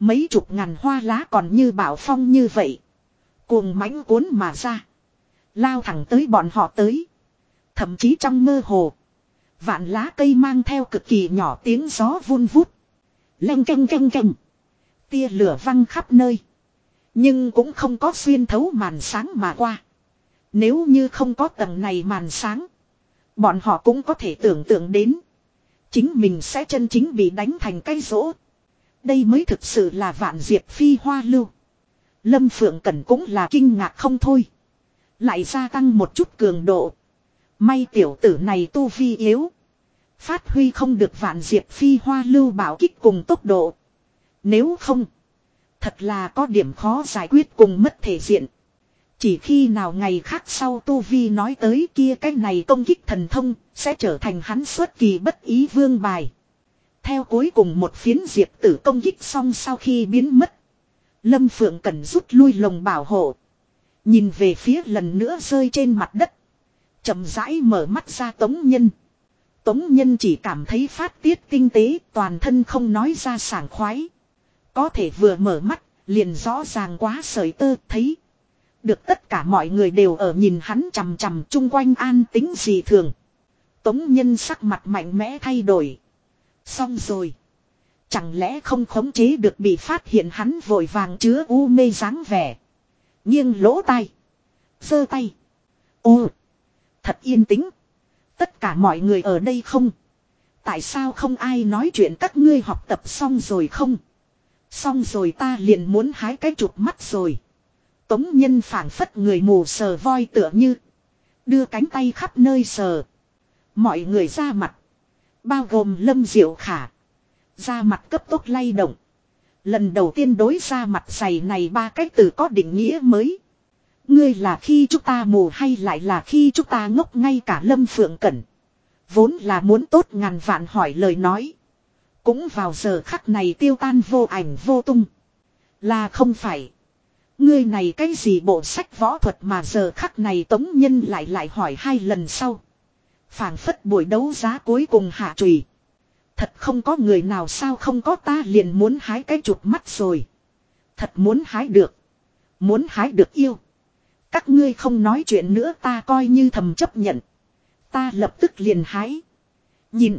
S1: mấy chục ngàn hoa lá còn như bảo phong như vậy. Cuồng mãnh cuốn mà ra. Lao thẳng tới bọn họ tới. Thậm chí trong mơ hồ. Vạn lá cây mang theo cực kỳ nhỏ tiếng gió vun vút. Lênh canh canh canh. Tia lửa văng khắp nơi. Nhưng cũng không có xuyên thấu màn sáng mà qua. Nếu như không có tầng này màn sáng. Bọn họ cũng có thể tưởng tượng đến. Chính mình sẽ chân chính bị đánh thành cây rỗ. Đây mới thực sự là vạn diệp phi hoa lưu. Lâm Phượng Cẩn cũng là kinh ngạc không thôi. Lại gia tăng một chút cường độ. May tiểu tử này tu vi yếu. Phát huy không được vạn diệp phi hoa lưu bảo kích cùng tốc độ. Nếu không. Thật là có điểm khó giải quyết cùng mất thể diện. Chỉ khi nào ngày khác sau Tu Vi nói tới kia cái này công kích thần thông, sẽ trở thành hắn xuất kỳ bất ý vương bài. Theo cuối cùng một phiến diệp tử công kích xong sau khi biến mất. Lâm Phượng cần rút lui lồng bảo hộ. Nhìn về phía lần nữa rơi trên mặt đất. chậm rãi mở mắt ra tống nhân. Tống nhân chỉ cảm thấy phát tiết tinh tế, toàn thân không nói ra sảng khoái. Có thể vừa mở mắt, liền rõ ràng quá sợi tơ, thấy được tất cả mọi người đều ở nhìn hắn chằm chằm chung quanh an tính gì thường. Tống nhân sắc mặt mạnh mẽ thay đổi. Xong rồi. Chẳng lẽ không khống chế được bị phát hiện hắn vội vàng chứa u mê dáng vẻ. Nghiêng lỗ tai. giơ tay. Ô. Thật yên tĩnh. Tất cả mọi người ở đây không. Tại sao không ai nói chuyện các ngươi học tập xong rồi không? Xong rồi ta liền muốn hái cái chụp mắt rồi. Tống nhân phảng phất người mù sờ voi tựa như. Đưa cánh tay khắp nơi sờ. Mọi người ra mặt. Bao gồm lâm diệu khả. Ra mặt cấp tốc lay động. Lần đầu tiên đối ra mặt dày này ba cách từ có định nghĩa mới. Ngươi là khi chúng ta mù hay lại là khi chúng ta ngốc ngay cả lâm phượng cẩn. Vốn là muốn tốt ngàn vạn hỏi lời nói. Cũng vào giờ khắc này tiêu tan vô ảnh vô tung. Là không phải. Ngươi này cái gì bộ sách võ thuật mà giờ khắc này tống nhân lại lại hỏi hai lần sau. phảng phất buổi đấu giá cuối cùng hạ trùy. Thật không có người nào sao không có ta liền muốn hái cái chụp mắt rồi. Thật muốn hái được. Muốn hái được yêu. Các ngươi không nói chuyện nữa ta coi như thầm chấp nhận. Ta lập tức liền hái. Nhìn.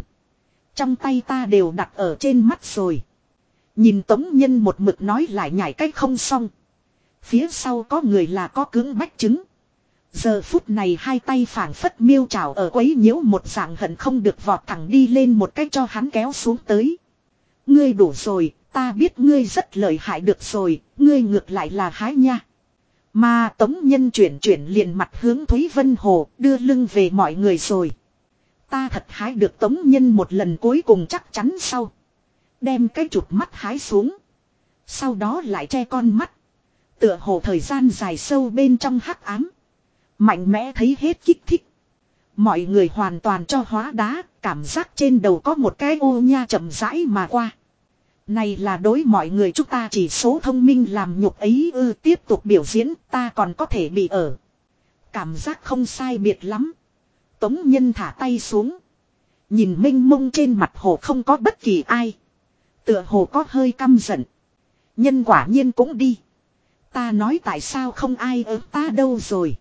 S1: Trong tay ta đều đặt ở trên mắt rồi. Nhìn tống nhân một mực nói lại nhảy cách không xong. Phía sau có người là có cứng bách chứng. Giờ phút này hai tay phảng phất miêu trào ở quấy nhiễu một dạng hận không được vọt thẳng đi lên một cách cho hắn kéo xuống tới. Ngươi đủ rồi, ta biết ngươi rất lợi hại được rồi, ngươi ngược lại là hái nha. Mà tống nhân chuyển chuyển liền mặt hướng Thúy Vân Hồ đưa lưng về mọi người rồi. Ta thật hái được tống nhân một lần cuối cùng chắc chắn sau. Đem cái chụp mắt hái xuống. Sau đó lại che con mắt. Tựa hồ thời gian dài sâu bên trong hắc ám. Mạnh mẽ thấy hết kích thích. Mọi người hoàn toàn cho hóa đá, cảm giác trên đầu có một cái ô nha chậm rãi mà qua. Này là đối mọi người chúng ta chỉ số thông minh làm nhục ấy ư tiếp tục biểu diễn ta còn có thể bị ở. Cảm giác không sai biệt lắm. Tống nhân thả tay xuống. Nhìn minh mông trên mặt hồ không có bất kỳ ai. Tựa hồ có hơi căm giận. Nhân quả nhiên cũng đi. Ta nói tại sao không ai ở ta đâu rồi.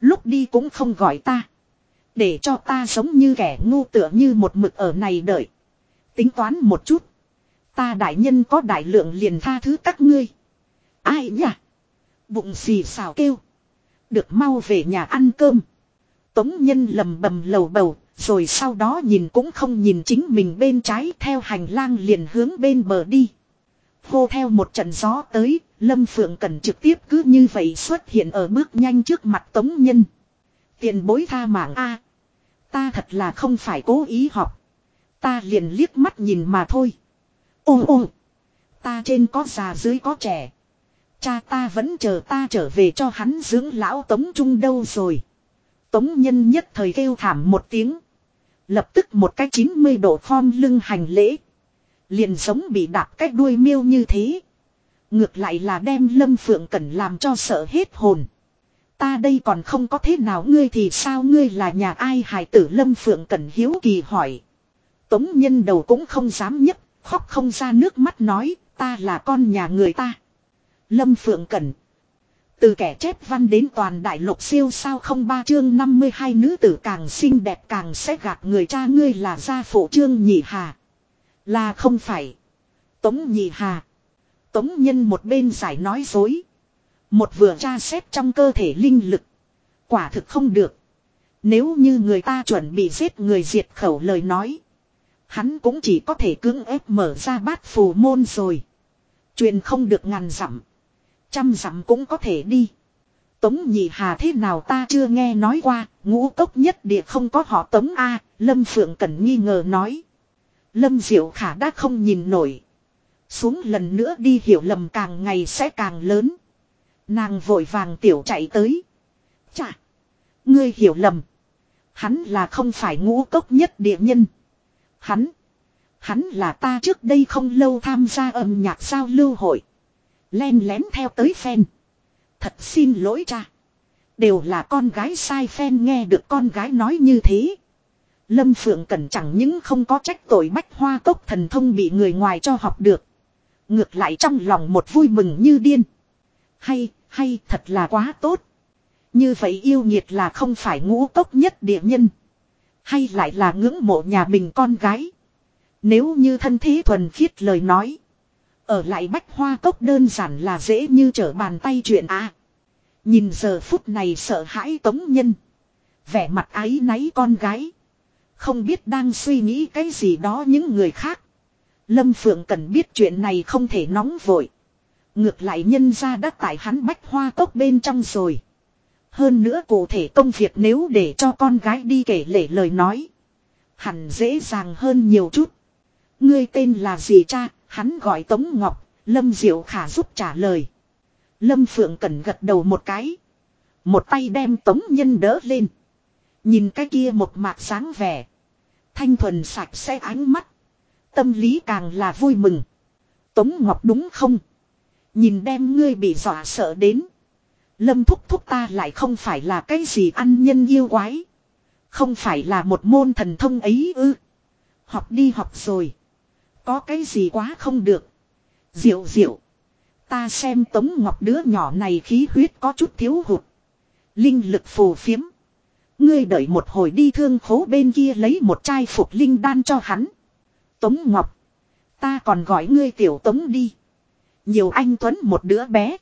S1: Lúc đi cũng không gọi ta. Để cho ta sống như kẻ ngu tựa như một mực ở này đợi. Tính toán một chút. Ta đại nhân có đại lượng liền tha thứ các ngươi. Ai nhỉ? Bụng xì xào kêu. Được mau về nhà ăn cơm. Tống nhân lầm bầm lầu bầu. Rồi sau đó nhìn cũng không nhìn chính mình bên trái theo hành lang liền hướng bên bờ đi. Hô theo một trận gió tới, Lâm Phượng Cần trực tiếp cứ như vậy xuất hiện ở bước nhanh trước mặt Tống Nhân. Tiền bối tha mạng A. Ta thật là không phải cố ý học. Ta liền liếc mắt nhìn mà thôi. Ô ô. Ta trên có già dưới có trẻ. Cha ta vẫn chờ ta trở về cho hắn dưỡng lão Tống Trung đâu rồi. Tống Nhân nhất thời kêu thảm một tiếng. Lập tức một cái 90 độ form lưng hành lễ. Liền giống bị đạp cách đuôi miêu như thế. Ngược lại là đem Lâm Phượng Cẩn làm cho sợ hết hồn. Ta đây còn không có thế nào ngươi thì sao ngươi là nhà ai hài tử Lâm Phượng Cẩn hiếu kỳ hỏi. Tống nhân đầu cũng không dám nhấc, khóc không ra nước mắt nói, ta là con nhà người ta. Lâm Phượng Cẩn. Từ kẻ chép văn đến toàn đại lục siêu sao không ba chương 52 nữ tử càng xinh đẹp càng sẽ gạt người cha ngươi là gia phụ trương nhị hà. Là không phải. Tống nhị hà. Tống nhân một bên giải nói dối. Một vừa tra xét trong cơ thể linh lực. Quả thực không được. Nếu như người ta chuẩn bị giết người diệt khẩu lời nói. Hắn cũng chỉ có thể cưỡng ép mở ra bát phù môn rồi. Truyền không được ngàn dặm. Trăm dặm cũng có thể đi. Tống nhị hà thế nào ta chưa nghe nói qua, ngũ cốc nhất địa không có họ tống A, Lâm Phượng Cẩn nghi ngờ nói. Lâm Diệu Khả đã không nhìn nổi. Xuống lần nữa đi hiểu lầm càng ngày sẽ càng lớn. Nàng vội vàng tiểu chạy tới. Chà! Ngươi hiểu lầm. Hắn là không phải ngũ cốc nhất địa nhân. Hắn! Hắn là ta trước đây không lâu tham gia âm nhạc giao lưu hội. Len lén theo tới phen. Thật xin lỗi cha. Đều là con gái sai phen nghe được con gái nói như thế. Lâm Phượng Cẩn chẳng những không có trách tội bách hoa cốc thần thông bị người ngoài cho học được. Ngược lại trong lòng một vui mừng như điên. Hay, hay thật là quá tốt. Như vậy yêu nghiệt là không phải ngũ cốc nhất địa nhân. Hay lại là ngưỡng mộ nhà mình con gái. Nếu như thân thế thuần khiết lời nói. Ở lại bách hoa cốc đơn giản là dễ như trở bàn tay chuyện à. Nhìn giờ phút này sợ hãi tống nhân. Vẻ mặt ái náy con gái. Không biết đang suy nghĩ cái gì đó những người khác. Lâm Phượng cần biết chuyện này không thể nóng vội. Ngược lại nhân ra đã tại hắn bách hoa cốc bên trong rồi. Hơn nữa cụ thể công việc nếu để cho con gái đi kể lể lời nói. Hẳn dễ dàng hơn nhiều chút. Ngươi tên là gì cha, hắn gọi Tống Ngọc, Lâm Diệu Khả giúp trả lời. Lâm Phượng Cẩn gật đầu một cái. Một tay đem Tống Nhân đỡ lên. Nhìn cái kia một mạc sáng vẻ. Thanh thuần sạch sẽ ánh mắt. Tâm lý càng là vui mừng. Tống Ngọc đúng không? Nhìn đem ngươi bị dọa sợ đến. Lâm thúc thúc ta lại không phải là cái gì ăn nhân yêu quái. Không phải là một môn thần thông ấy ư. Học đi học rồi. Có cái gì quá không được. Diệu diệu. Ta xem Tống Ngọc đứa nhỏ này khí huyết có chút thiếu hụt. Linh lực phù phiếm. Ngươi đợi một hồi đi thương khố bên kia lấy một chai phục linh đan cho hắn. Tống Ngọc. Ta còn gọi ngươi tiểu Tống đi. Nhiều anh Tuấn một đứa bé.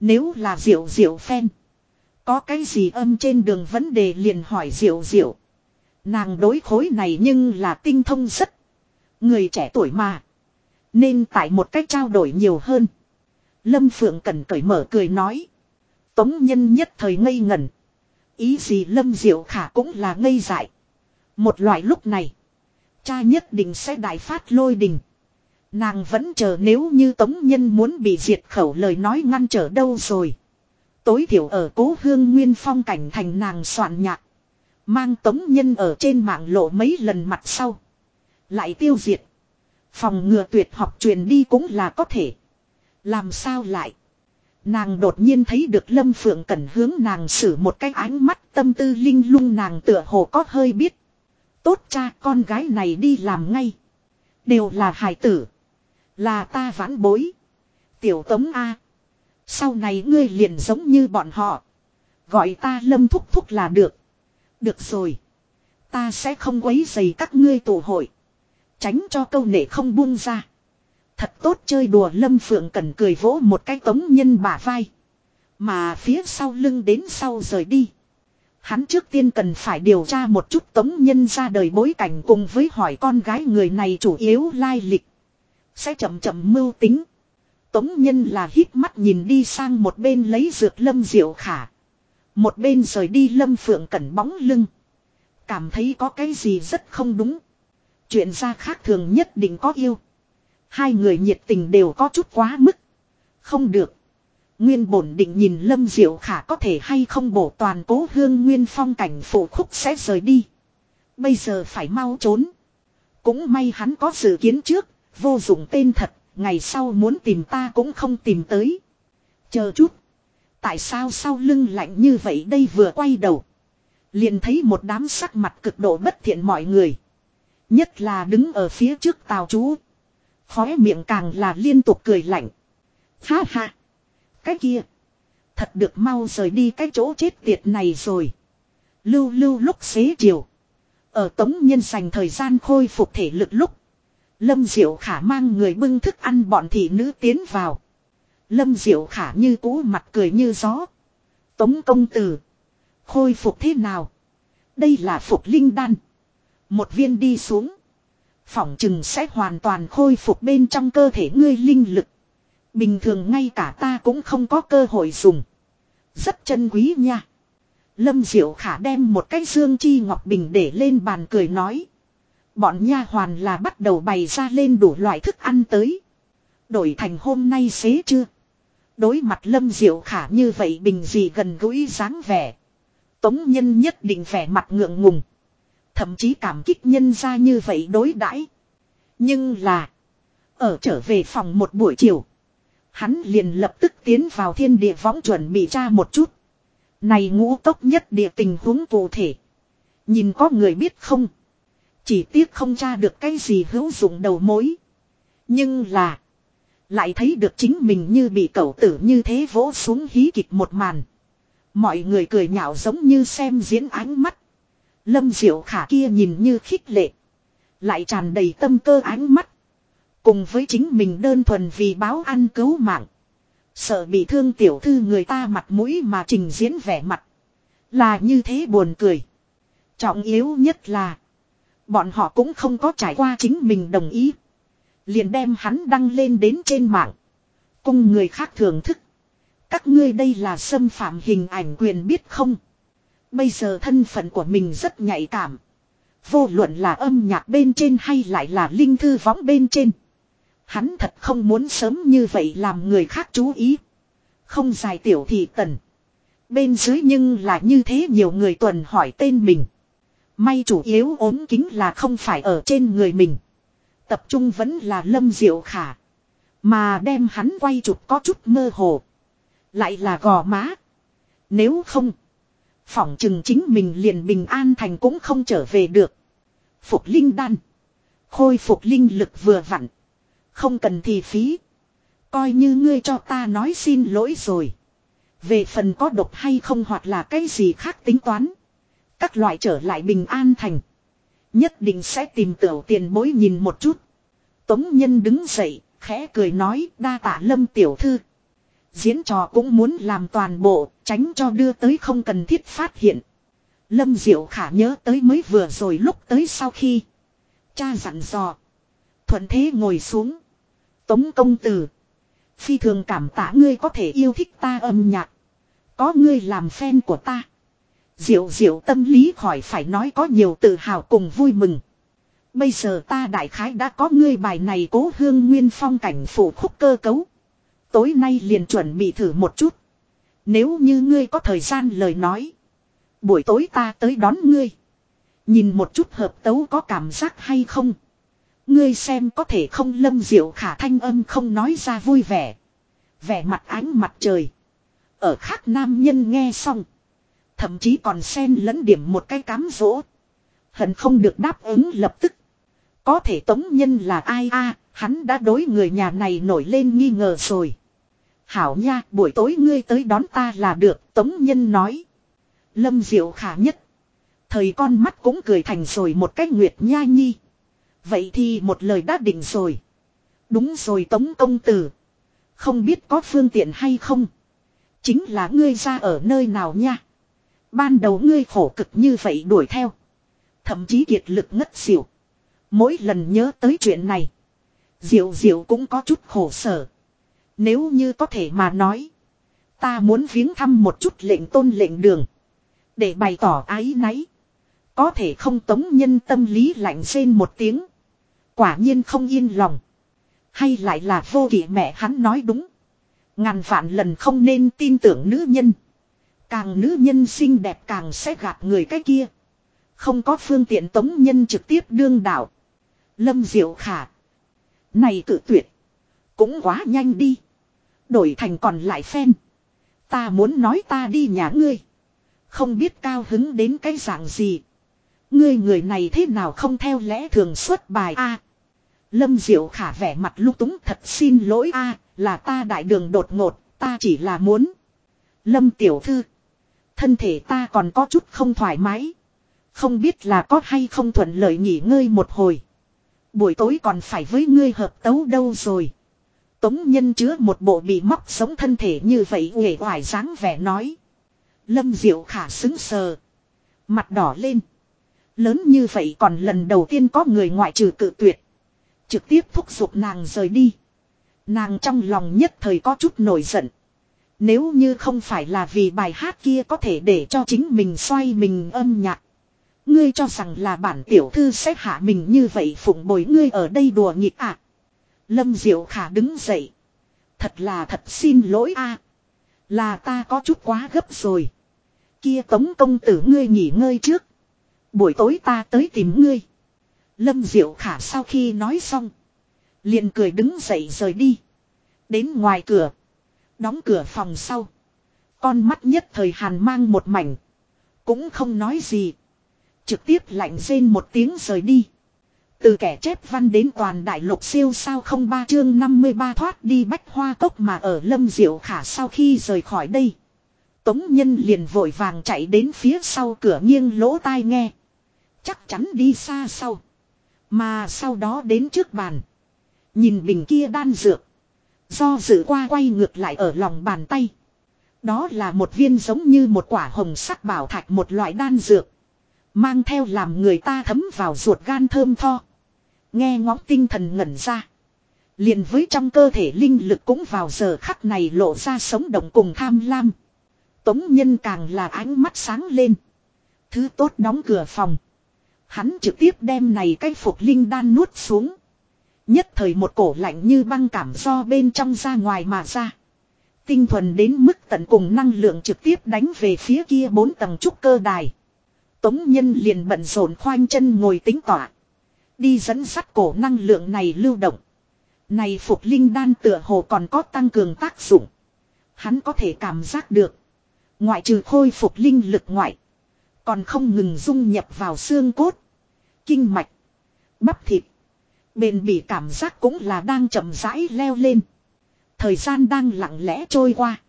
S1: Nếu là diệu diệu phen. Có cái gì âm trên đường vấn đề liền hỏi diệu diệu. Nàng đối khối này nhưng là tinh thông rất. Người trẻ tuổi mà. Nên tại một cách trao đổi nhiều hơn. Lâm Phượng Cần cởi mở cười nói. Tống nhân nhất thời ngây ngẩn. Ý gì Lâm Diệu Khả cũng là ngây dại. Một loại lúc này. Cha nhất định sẽ đại phát lôi đình. Nàng vẫn chờ nếu như tống nhân muốn bị diệt khẩu lời nói ngăn trở đâu rồi. Tối thiểu ở cố hương nguyên phong cảnh thành nàng soạn nhạc. Mang tống nhân ở trên mạng lộ mấy lần mặt sau. Lại tiêu diệt. Phòng ngừa tuyệt học truyền đi cũng là có thể. Làm sao lại. Nàng đột nhiên thấy được Lâm Phượng Cẩn hướng nàng xử một cái ánh mắt tâm tư linh lung nàng tựa hồ có hơi biết. Tốt cha, con gái này đi làm ngay. Đều là hài tử. Là ta vãn bối. Tiểu tống A. Sau này ngươi liền giống như bọn họ. Gọi ta lâm thúc thúc là được. Được rồi. Ta sẽ không quấy dày các ngươi tổ hội. Tránh cho câu nệ không buông ra. Thật tốt chơi đùa lâm phượng cẩn cười vỗ một cái tống nhân bả vai. Mà phía sau lưng đến sau rời đi. Hắn trước tiên cần phải điều tra một chút tống nhân ra đời bối cảnh cùng với hỏi con gái người này chủ yếu lai lịch. Sẽ chậm chậm mưu tính. Tống nhân là hít mắt nhìn đi sang một bên lấy dược lâm diệu khả. Một bên rời đi lâm phượng cẩn bóng lưng. Cảm thấy có cái gì rất không đúng. Chuyện ra khác thường nhất định có yêu. Hai người nhiệt tình đều có chút quá mức. Không được. Nguyên bổn định nhìn Lâm Diệu Khả có thể hay không bổ toàn cố hương nguyên phong cảnh phụ khúc sẽ rời đi. Bây giờ phải mau trốn. Cũng may hắn có dự kiến trước, vô dụng tên thật, ngày sau muốn tìm ta cũng không tìm tới. Chờ chút. Tại sao sau lưng lạnh như vậy đây vừa quay đầu. Liền thấy một đám sắc mặt cực độ bất thiện mọi người. Nhất là đứng ở phía trước tàu chú. Khóe miệng càng là liên tục cười lạnh. Ha ha. Cái kia. Thật được mau rời đi cái chỗ chết tiệt này rồi. Lưu lưu lúc xế chiều. Ở tống nhân dành thời gian khôi phục thể lực lúc. Lâm Diệu Khả mang người bưng thức ăn bọn thị nữ tiến vào. Lâm Diệu Khả như cũ mặt cười như gió. Tống công tử. Khôi phục thế nào? Đây là phục linh đan. Một viên đi xuống. Phỏng chừng sẽ hoàn toàn khôi phục bên trong cơ thể ngươi linh lực. Bình thường ngay cả ta cũng không có cơ hội dùng. Rất chân quý nha. Lâm Diệu Khả đem một cái dương chi ngọc bình để lên bàn cười nói. Bọn nha hoàn là bắt đầu bày ra lên đủ loại thức ăn tới. Đổi thành hôm nay xế chưa? Đối mặt Lâm Diệu Khả như vậy bình gì gần gũi dáng vẻ. Tống nhân nhất định vẻ mặt ngượng ngùng. Thậm chí cảm kích nhân ra như vậy đối đãi. Nhưng là. Ở trở về phòng một buổi chiều. Hắn liền lập tức tiến vào thiên địa võng chuẩn bị tra một chút. Này ngũ tốc nhất địa tình huống cụ thể. Nhìn có người biết không. Chỉ tiếc không tra được cái gì hữu dụng đầu mối. Nhưng là. Lại thấy được chính mình như bị cẩu tử như thế vỗ xuống hí kịch một màn. Mọi người cười nhạo giống như xem diễn ánh mắt. Lâm diệu khả kia nhìn như khích lệ. Lại tràn đầy tâm cơ ánh mắt. Cùng với chính mình đơn thuần vì báo ăn cứu mạng. Sợ bị thương tiểu thư người ta mặt mũi mà trình diễn vẻ mặt. Là như thế buồn cười. Trọng yếu nhất là. Bọn họ cũng không có trải qua chính mình đồng ý. Liền đem hắn đăng lên đến trên mạng. Cùng người khác thưởng thức. Các ngươi đây là xâm phạm hình ảnh quyền biết không? Bây giờ thân phận của mình rất nhạy cảm. Vô luận là âm nhạc bên trên hay lại là linh thư võng bên trên. Hắn thật không muốn sớm như vậy làm người khác chú ý. Không dài tiểu thị tần. Bên dưới nhưng là như thế nhiều người tuần hỏi tên mình. May chủ yếu ốm kính là không phải ở trên người mình. Tập trung vẫn là lâm diệu khả. Mà đem hắn quay chụp có chút mơ hồ. Lại là gò má. Nếu không. Phỏng chừng chính mình liền bình an thành cũng không trở về được. Phục linh đan. Khôi phục linh lực vừa vặn. Không cần thì phí. Coi như ngươi cho ta nói xin lỗi rồi. Về phần có độc hay không hoặc là cái gì khác tính toán. Các loại trở lại bình an thành. Nhất định sẽ tìm tiểu tiền bối nhìn một chút. Tống nhân đứng dậy, khẽ cười nói đa tạ lâm tiểu thư. Diễn trò cũng muốn làm toàn bộ, tránh cho đưa tới không cần thiết phát hiện. Lâm Diệu Khả nhớ tới mới vừa rồi lúc tới sau khi. Cha dặn dò. Thuận thế ngồi xuống. Tống công tử. Phi thường cảm tạ ngươi có thể yêu thích ta âm nhạc. Có ngươi làm fan của ta. Diệu diệu tâm lý khỏi phải nói có nhiều tự hào cùng vui mừng. Bây giờ ta đại khái đã có ngươi bài này cố hương nguyên phong cảnh phủ khúc cơ cấu. Tối nay liền chuẩn bị thử một chút. Nếu như ngươi có thời gian lời nói. Buổi tối ta tới đón ngươi. Nhìn một chút hợp tấu có cảm giác hay không. Ngươi xem có thể không lâm diệu khả thanh âm không nói ra vui vẻ. Vẻ mặt ánh mặt trời. Ở khác nam nhân nghe xong. Thậm chí còn xen lẫn điểm một cái cám dỗ. Hận không được đáp ứng lập tức. Có thể tống nhân là ai a hắn đã đối người nhà này nổi lên nghi ngờ rồi. Hảo nha, buổi tối ngươi tới đón ta là được, tống nhân nói. Lâm diệu khả nhất. Thời con mắt cũng cười thành rồi một cách nguyệt nha nhi. Vậy thì một lời đã định rồi. Đúng rồi tống công tử. Không biết có phương tiện hay không. Chính là ngươi ra ở nơi nào nha. Ban đầu ngươi khổ cực như vậy đuổi theo. Thậm chí kiệt lực ngất xỉu. Mỗi lần nhớ tới chuyện này. Diệu diệu cũng có chút khổ sở. Nếu như có thể mà nói. Ta muốn viếng thăm một chút lệnh tôn lệnh đường. Để bày tỏ ái náy. Có thể không tống nhân tâm lý lạnh rên một tiếng. Quả nhiên không yên lòng. Hay lại là vô kỷ mẹ hắn nói đúng. Ngàn vạn lần không nên tin tưởng nữ nhân. Càng nữ nhân xinh đẹp càng sẽ gạt người cái kia. Không có phương tiện tống nhân trực tiếp đương đạo. Lâm diệu khả. Này cự tuyệt. Cũng quá nhanh đi. Đổi thành còn lại phen. Ta muốn nói ta đi nhà ngươi. Không biết cao hứng đến cái dạng gì. Ngươi người này thế nào không theo lẽ thường xuất bài a Lâm Diệu Khả vẻ mặt lúc túng thật xin lỗi a là ta đại đường đột ngột, ta chỉ là muốn. Lâm Tiểu Thư. Thân thể ta còn có chút không thoải mái. Không biết là có hay không thuận lợi nghỉ ngơi một hồi. Buổi tối còn phải với ngươi hợp tấu đâu rồi. Tống nhân chứa một bộ bị móc sống thân thể như vậy uể oải dáng vẻ nói. Lâm Diệu Khả xứng sờ. Mặt đỏ lên. Lớn như vậy còn lần đầu tiên có người ngoại trừ cự tuyệt. Trực tiếp thúc giục nàng rời đi. Nàng trong lòng nhất thời có chút nổi giận. Nếu như không phải là vì bài hát kia có thể để cho chính mình xoay mình âm nhạc. Ngươi cho rằng là bản tiểu thư sẽ hạ mình như vậy phụng bồi ngươi ở đây đùa nghịch ạ. À. Lâm Diệu Khả đứng dậy. Thật là thật xin lỗi a Là ta có chút quá gấp rồi. Kia tống công tử ngươi nghỉ ngơi trước. Buổi tối ta tới tìm ngươi. Lâm Diệu Khả sau khi nói xong. Liền cười đứng dậy rời đi. Đến ngoài cửa. Đóng cửa phòng sau. Con mắt nhất thời hàn mang một mảnh. Cũng không nói gì. Trực tiếp lạnh rên một tiếng rời đi. Từ kẻ chép văn đến toàn đại lục siêu sao không ba chương 53 thoát đi bách hoa cốc mà ở lâm diệu khả sau khi rời khỏi đây. Tống nhân liền vội vàng chạy đến phía sau cửa nghiêng lỗ tai nghe. Chắc chắn đi xa sau. Mà sau đó đến trước bàn. Nhìn bình kia đan dược. Do dự qua quay ngược lại ở lòng bàn tay. Đó là một viên giống như một quả hồng sắc bảo thạch một loại đan dược. Mang theo làm người ta thấm vào ruột gan thơm tho. Nghe ngóng tinh thần ngẩn ra. liền với trong cơ thể linh lực cũng vào giờ khắc này lộ ra sống động cùng tham lam. Tống nhân càng là ánh mắt sáng lên. Thứ tốt đóng cửa phòng. Hắn trực tiếp đem này cái phục linh đan nuốt xuống. Nhất thời một cổ lạnh như băng cảm do bên trong ra ngoài mà ra. Tinh thuần đến mức tận cùng năng lượng trực tiếp đánh về phía kia bốn tầng trúc cơ đài. Tống nhân liền bận rộn khoanh chân ngồi tính tỏa. Đi dẫn sắt cổ năng lượng này lưu động. Này phục linh đan tựa hồ còn có tăng cường tác dụng. Hắn có thể cảm giác được. Ngoại trừ khôi phục linh lực ngoại. Còn không ngừng dung nhập vào xương cốt. Kinh mạch. Bắp thịt. Bền bỉ cảm giác cũng là đang chậm rãi leo lên. Thời gian đang lặng lẽ trôi qua.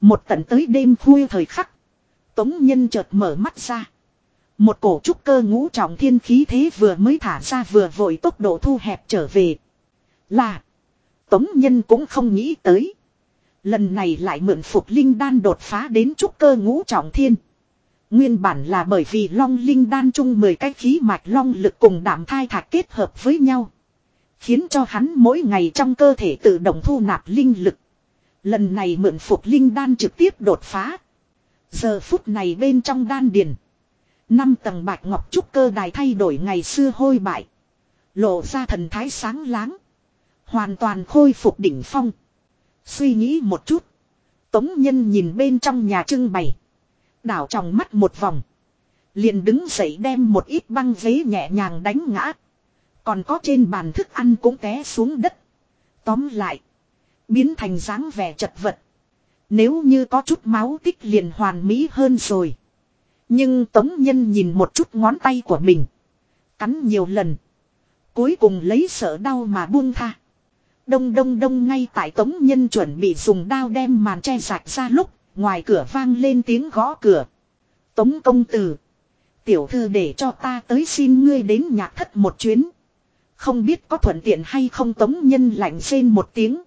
S1: Một tận tới đêm khuya thời khắc. Tống nhân chợt mở mắt ra. Một cổ trúc cơ ngũ trọng thiên khí thế vừa mới thả ra vừa vội tốc độ thu hẹp trở về. Là. Tống nhân cũng không nghĩ tới. Lần này lại mượn phục linh đan đột phá đến trúc cơ ngũ trọng thiên. Nguyên bản là bởi vì long linh đan chung 10 cái khí mạch long lực cùng đảm thai thạc kết hợp với nhau. Khiến cho hắn mỗi ngày trong cơ thể tự động thu nạp linh lực. Lần này mượn phục linh đan trực tiếp đột phá. Giờ phút này bên trong đan điền. Năm tầng bạch ngọc trúc cơ đài thay đổi ngày xưa hôi bại. Lộ ra thần thái sáng láng. Hoàn toàn khôi phục đỉnh phong. Suy nghĩ một chút. Tống nhân nhìn bên trong nhà trưng bày. Đảo trong mắt một vòng. Liền đứng dậy đem một ít băng ghế nhẹ nhàng đánh ngã. Còn có trên bàn thức ăn cũng té xuống đất. Tóm lại. Biến thành dáng vẻ chật vật. Nếu như có chút máu tích liền hoàn mỹ hơn rồi. Nhưng Tống Nhân nhìn một chút ngón tay của mình. Cắn nhiều lần. Cuối cùng lấy sợ đau mà buông tha. Đông đông đông ngay tại Tống Nhân chuẩn bị dùng đao đem màn che sạch ra lúc. Ngoài cửa vang lên tiếng gõ cửa. Tống công tử. Tiểu thư để cho ta tới xin ngươi đến nhạc thất một chuyến. Không biết có thuận tiện hay không Tống Nhân lạnh rên một tiếng.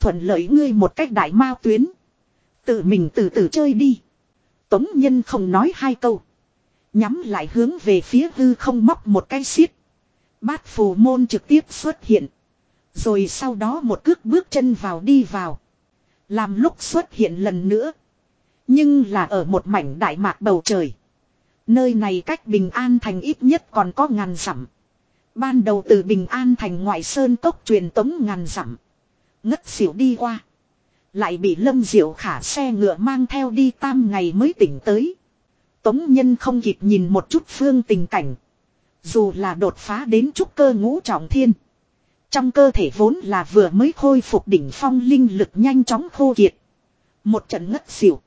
S1: Thuận lợi ngươi một cách đại mao tuyến. Tự mình từ từ chơi đi. Tống nhân không nói hai câu. Nhắm lại hướng về phía hư không móc một cái xiết. Bát phù môn trực tiếp xuất hiện. Rồi sau đó một cước bước chân vào đi vào. Làm lúc xuất hiện lần nữa. Nhưng là ở một mảnh đại mạc bầu trời. Nơi này cách Bình An Thành ít nhất còn có ngàn dặm. Ban đầu từ Bình An Thành ngoại sơn tốc truyền tống ngàn dặm. Ngất xỉu đi qua. Lại bị Lâm Diệu Khả xe ngựa mang theo đi tam ngày mới tỉnh tới. Tống Nhân không kịp nhìn một chút phương tình cảnh. Dù là đột phá đến trúc cơ ngũ trọng thiên. Trong cơ thể vốn là vừa mới khôi phục đỉnh phong linh lực nhanh chóng khô kiệt. Một trận ngất xỉu.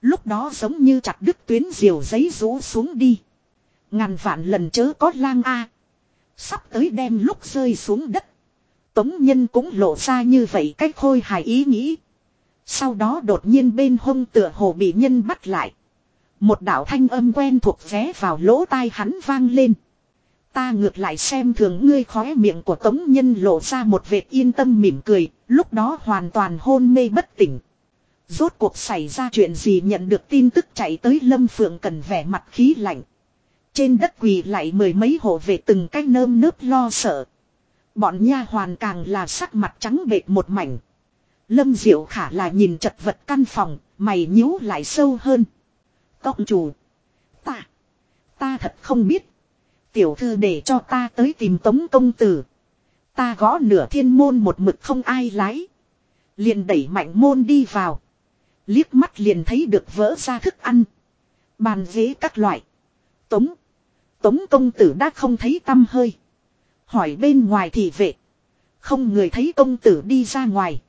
S1: Lúc đó giống như chặt đứt tuyến diều giấy rũ xuống đi. Ngàn vạn lần chớ có lang a Sắp tới đem lúc rơi xuống đất. Tống nhân cũng lộ ra như vậy cách khôi hài ý nghĩ. Sau đó đột nhiên bên hông tựa hồ bị nhân bắt lại. Một đạo thanh âm quen thuộc vé vào lỗ tai hắn vang lên. Ta ngược lại xem thường ngươi khóe miệng của tống nhân lộ ra một vệt yên tâm mỉm cười, lúc đó hoàn toàn hôn mê bất tỉnh. Rốt cuộc xảy ra chuyện gì nhận được tin tức chạy tới Lâm Phượng cần vẻ mặt khí lạnh. Trên đất quỳ lại mười mấy hộ về từng cái nơm nớp lo sợ. Bọn nha hoàn càng là sắc mặt trắng bệt một mảnh. Lâm Diệu Khả là nhìn chật vật căn phòng, mày nhíu lại sâu hơn. Cộng chủ. Ta. Ta thật không biết. Tiểu thư để cho ta tới tìm tống công tử. Ta gõ nửa thiên môn một mực không ai lái. Liền đẩy mạnh môn đi vào. Liếc mắt liền thấy được vỡ ra thức ăn. Bàn ghế các loại. Tống. Tống công tử đã không thấy tâm hơi. Hỏi bên ngoài thì vệ. Không người thấy công tử đi ra ngoài.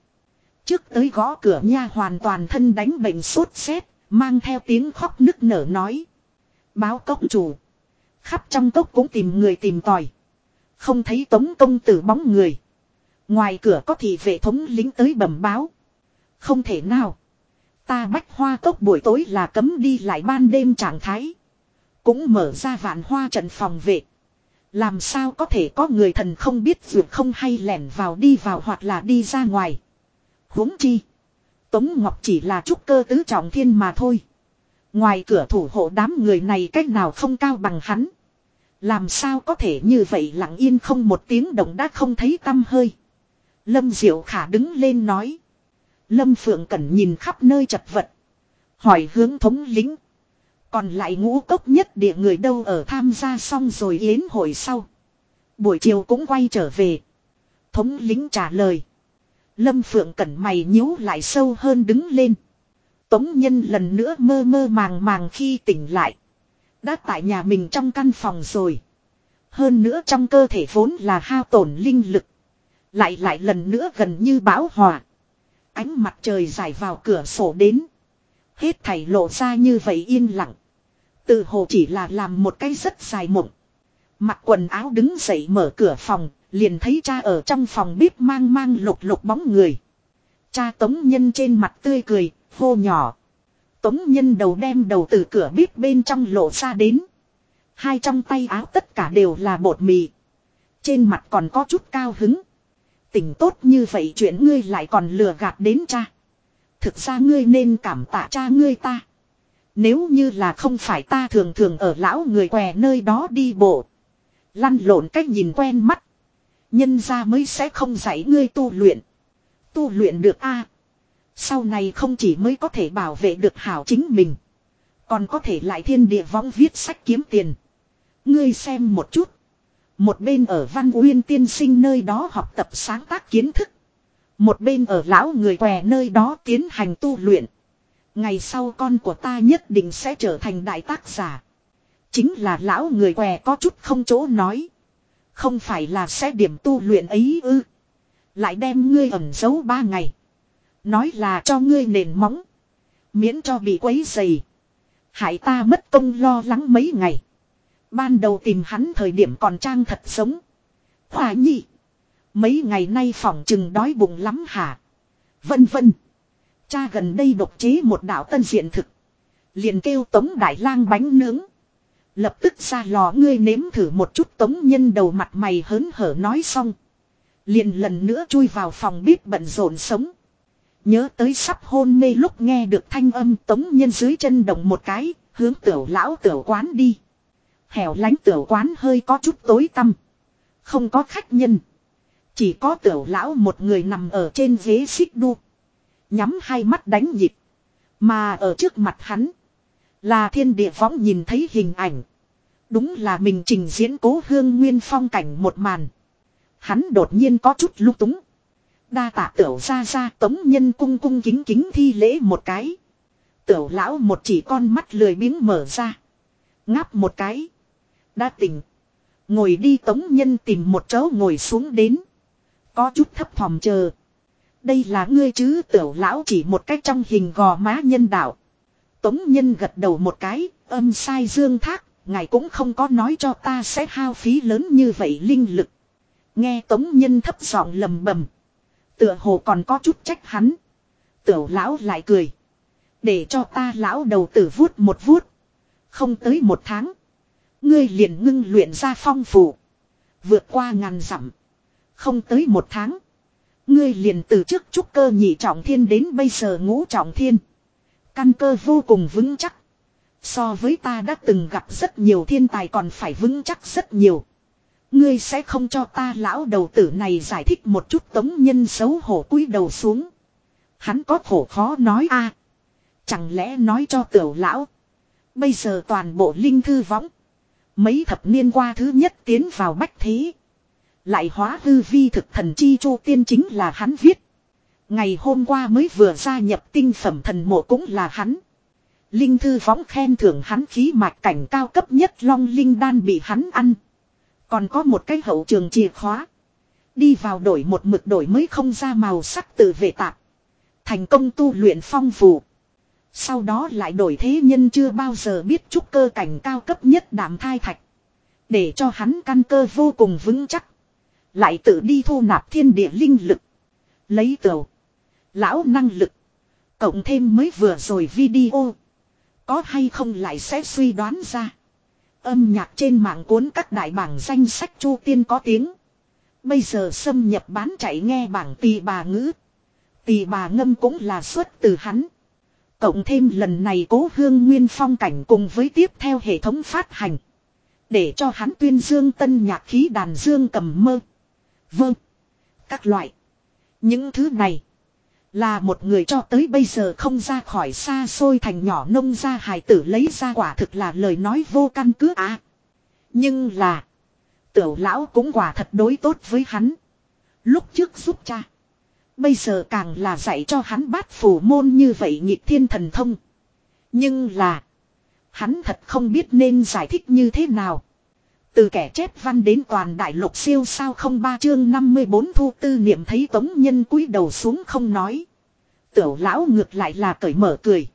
S1: Trước tới gõ cửa nha hoàn toàn thân đánh bệnh sốt xét, mang theo tiếng khóc nức nở nói. Báo cốc chủ. Khắp trong cốc cũng tìm người tìm tòi. Không thấy tống công tử bóng người. Ngoài cửa có thị vệ thống lính tới bẩm báo. Không thể nào. Ta bách hoa cốc buổi tối là cấm đi lại ban đêm trạng thái. Cũng mở ra vạn hoa trận phòng vệ. Làm sao có thể có người thần không biết dù không hay lẻn vào đi vào hoặc là đi ra ngoài huống chi. Tống Ngọc chỉ là trúc cơ tứ trọng thiên mà thôi. Ngoài cửa thủ hộ đám người này cách nào không cao bằng hắn. Làm sao có thể như vậy lặng yên không một tiếng động đã không thấy tâm hơi. Lâm Diệu Khả đứng lên nói. Lâm Phượng Cẩn nhìn khắp nơi chật vật. Hỏi hướng thống lính. Còn lại ngũ cốc nhất địa người đâu ở tham gia xong rồi yến hội sau. Buổi chiều cũng quay trở về. Thống lính trả lời. Lâm Phượng Cẩn mày nhíu lại sâu hơn đứng lên. Tống Nhân lần nữa mơ mơ màng màng khi tỉnh lại. Đã tại nhà mình trong căn phòng rồi. Hơn nữa trong cơ thể vốn là hao tổn linh lực. Lại lại lần nữa gần như bão hòa. Ánh mặt trời dài vào cửa sổ đến. Hết thảy lộ ra như vậy yên lặng. Tự hồ chỉ là làm một cái rất dài mộng. Mặc quần áo đứng dậy mở cửa phòng, Liền thấy cha ở trong phòng bếp mang mang lục lục bóng người. Cha tống nhân trên mặt tươi cười, hô nhỏ. Tống nhân đầu đem đầu từ cửa bếp bên trong lộ ra đến. Hai trong tay áo tất cả đều là bột mì. Trên mặt còn có chút cao hứng. tình tốt như vậy chuyện ngươi lại còn lừa gạt đến cha. Thực ra ngươi nên cảm tạ cha ngươi ta. Nếu như là không phải ta thường thường ở lão người què nơi đó đi bộ. Lăn lộn cách nhìn quen mắt. Nhân ra mới sẽ không dạy ngươi tu luyện. Tu luyện được a Sau này không chỉ mới có thể bảo vệ được hảo chính mình. Còn có thể lại thiên địa võng viết sách kiếm tiền. Ngươi xem một chút. Một bên ở Văn Uyên tiên sinh nơi đó học tập sáng tác kiến thức. Một bên ở lão người què nơi đó tiến hành tu luyện. Ngày sau con của ta nhất định sẽ trở thành đại tác giả. Chính là lão người què có chút không chỗ nói. Không phải là sẽ điểm tu luyện ấy ư. Lại đem ngươi ẩn giấu ba ngày. Nói là cho ngươi nền móng. Miễn cho bị quấy dày. Hại ta mất công lo lắng mấy ngày. Ban đầu tìm hắn thời điểm còn trang thật sống. Hòa nhị. Mấy ngày nay phỏng chừng đói bụng lắm hả? Vân vân. Cha gần đây độc chế một đạo tân diện thực. Liền kêu tống đại lang bánh nướng. Lập tức ra lò ngươi nếm thử một chút tống nhân đầu mặt mày hớn hở nói xong. Liền lần nữa chui vào phòng bếp bận rộn sống. Nhớ tới sắp hôn mê lúc nghe được thanh âm tống nhân dưới chân động một cái, hướng tiểu lão tiểu quán đi. Hẻo lánh tiểu quán hơi có chút tối tăm. Không có khách nhân. Chỉ có tiểu lão một người nằm ở trên ghế xích đu. Nhắm hai mắt đánh nhịp. Mà ở trước mặt hắn. Là thiên địa võng nhìn thấy hình ảnh. Đúng là mình trình diễn cố hương nguyên phong cảnh một màn. Hắn đột nhiên có chút lúc túng. Đa tạ tiểu ra ra tống nhân cung cung kính kính thi lễ một cái. Tiểu lão một chỉ con mắt lười biếng mở ra. Ngáp một cái. Đã tỉnh. Ngồi đi tống nhân tìm một chỗ ngồi xuống đến. Có chút thấp thỏm chờ. Đây là ngươi chứ, tiểu lão chỉ một cách trong hình gò má nhân đạo. Tống nhân gật đầu một cái, âm sai dương thác, ngài cũng không có nói cho ta sẽ hao phí lớn như vậy linh lực. Nghe tống nhân thấp giọng lầm bầm. Tựa hồ còn có chút trách hắn. Tiểu lão lại cười. Để cho ta lão đầu tử vuốt một vuốt. Không tới một tháng. Ngươi liền ngưng luyện ra phong phủ. Vượt qua ngàn dặm. Không tới một tháng. Ngươi liền từ trước trúc cơ nhị trọng thiên đến bây giờ ngũ trọng thiên. Căn cơ vô cùng vững chắc. So với ta đã từng gặp rất nhiều thiên tài còn phải vững chắc rất nhiều. Ngươi sẽ không cho ta lão đầu tử này giải thích một chút tống nhân xấu hổ cúi đầu xuống. Hắn có khổ khó nói a Chẳng lẽ nói cho tiểu lão. Bây giờ toàn bộ linh thư võng. Mấy thập niên qua thứ nhất tiến vào bách thế. Lại hóa hư vi thực thần chi chu tiên chính là hắn viết. Ngày hôm qua mới vừa gia nhập tinh phẩm thần mộ cũng là hắn. Linh thư phóng khen thưởng hắn khí mạch cảnh cao cấp nhất long linh đan bị hắn ăn. Còn có một cái hậu trường chìa khóa. Đi vào đổi một mực đổi mới không ra màu sắc tự vệ tạp. Thành công tu luyện phong phù. Sau đó lại đổi thế nhân chưa bao giờ biết trúc cơ cảnh cao cấp nhất đảm thai thạch. Để cho hắn căn cơ vô cùng vững chắc. Lại tự đi thu nạp thiên địa linh lực. Lấy tàu. Lão năng lực. Cộng thêm mới vừa rồi video. Có hay không lại sẽ suy đoán ra. Âm nhạc trên mạng cuốn các đại bảng danh sách chu tiên có tiếng. Bây giờ xâm nhập bán chạy nghe bảng tỳ bà ngữ. Tỳ bà ngâm cũng là xuất từ hắn. Cộng thêm lần này cố hương nguyên phong cảnh cùng với tiếp theo hệ thống phát hành. Để cho hắn tuyên dương tân nhạc khí đàn dương cầm mơ. Vâng. Các loại. Những thứ này. Là một người cho tới bây giờ không ra khỏi xa xôi thành nhỏ nông gia hài tử lấy ra quả thực là lời nói vô căn cứ à. Nhưng là. Tiểu lão cũng quả thật đối tốt với hắn. Lúc trước giúp cha. Bây giờ càng là dạy cho hắn bát phủ môn như vậy nhịp thiên thần thông. Nhưng là. Hắn thật không biết nên giải thích như thế nào. Từ kẻ chép văn đến toàn đại lục siêu sao không ba chương 54 thu tư niệm thấy tống nhân cúi đầu xuống không nói. Tiểu lão ngược lại là cởi mở cười.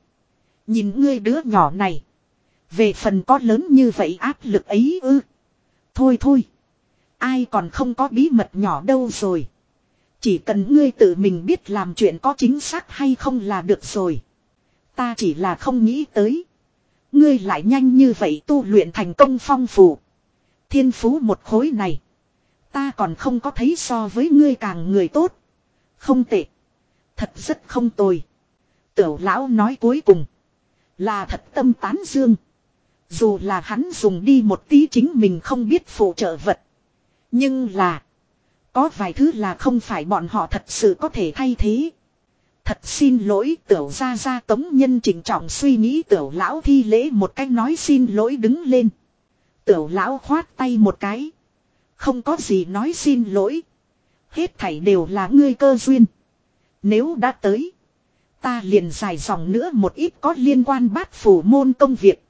S1: Nhìn ngươi đứa nhỏ này. Về phần có lớn như vậy áp lực ấy ư. Thôi thôi. Ai còn không có bí mật nhỏ đâu rồi. Chỉ cần ngươi tự mình biết làm chuyện có chính xác hay không là được rồi. Ta chỉ là không nghĩ tới. Ngươi lại nhanh như vậy tu luyện thành công phong phù. Thiên phú một khối này. Ta còn không có thấy so với ngươi càng người tốt. Không tệ. Thật rất không tồi. Tiểu lão nói cuối cùng. Là thật tâm tán dương. Dù là hắn dùng đi một tí chính mình không biết phụ trợ vật. Nhưng là. Có vài thứ là không phải bọn họ thật sự có thể thay thế. Thật xin lỗi tiểu ra ra tống nhân chỉnh trọng suy nghĩ tiểu lão thi lễ một cách nói xin lỗi đứng lên. Tiểu lão khoát tay một cái. Không có gì nói xin lỗi. Hết thảy đều là ngươi cơ duyên. Nếu đã tới. Ta liền dài dòng nữa một ít có liên quan bát phủ môn công việc.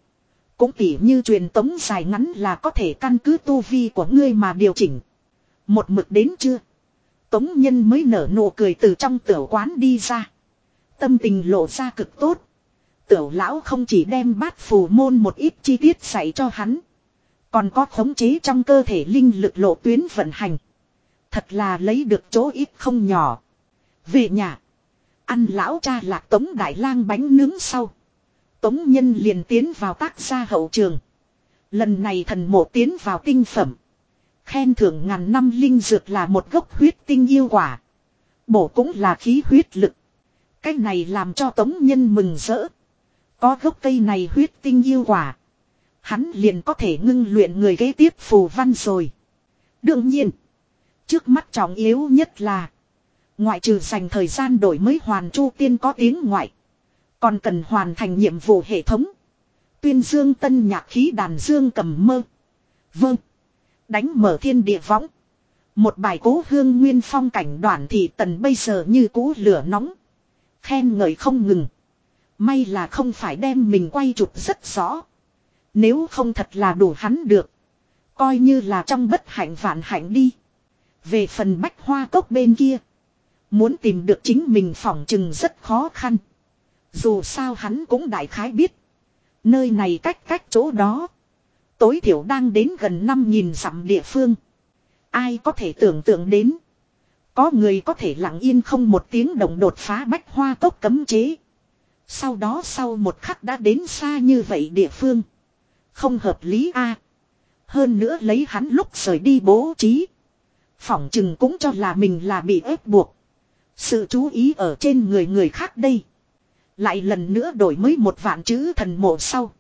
S1: Cũng tỉ như truyền tống dài ngắn là có thể căn cứ tu vi của ngươi mà điều chỉnh. Một mực đến chưa? Tống nhân mới nở nụ cười từ trong tiểu quán đi ra. Tâm tình lộ ra cực tốt. Tiểu lão không chỉ đem bát phù môn một ít chi tiết dạy cho hắn. Còn có khống chế trong cơ thể linh lực lộ tuyến vận hành. Thật là lấy được chỗ ít không nhỏ. Về nhà. Ăn lão cha lạc tống đại lang bánh nướng sau. Tống nhân liền tiến vào tác gia hậu trường. Lần này thần mộ tiến vào tinh phẩm. Khen thưởng ngàn năm linh dược là một gốc huyết tinh yêu quả. Bổ cũng là khí huyết lực. Cái này làm cho tống nhân mừng rỡ. Có gốc cây này huyết tinh yêu quả. Hắn liền có thể ngưng luyện người kế tiếp phù văn rồi. Đương nhiên. Trước mắt trọng yếu nhất là. Ngoại trừ dành thời gian đổi mới hoàn chu tiên có tiếng ngoại. Còn cần hoàn thành nhiệm vụ hệ thống. Tuyên dương tân nhạc khí đàn dương cầm mơ. Vâng. Đánh mở thiên địa võng. Một bài cố hương nguyên phong cảnh đoạn thị tần bây giờ như cũ lửa nóng. Khen ngợi không ngừng. May là không phải đem mình quay chụp rất rõ. Nếu không thật là đủ hắn được. Coi như là trong bất hạnh vạn hạnh đi. Về phần bách hoa cốc bên kia. Muốn tìm được chính mình phỏng chừng rất khó khăn. Dù sao hắn cũng đại khái biết. Nơi này cách cách chỗ đó. Tối thiểu đang đến gần 5.000 dặm địa phương. Ai có thể tưởng tượng đến. Có người có thể lặng yên không một tiếng động đột phá bách hoa cốc cấm chế. Sau đó sau một khắc đã đến xa như vậy địa phương. Không hợp lý a Hơn nữa lấy hắn lúc rời đi bố trí. Phỏng chừng cũng cho là mình là bị ép buộc. Sự chú ý ở trên người người khác đây. Lại lần nữa đổi mới một vạn chữ thần mộ sau.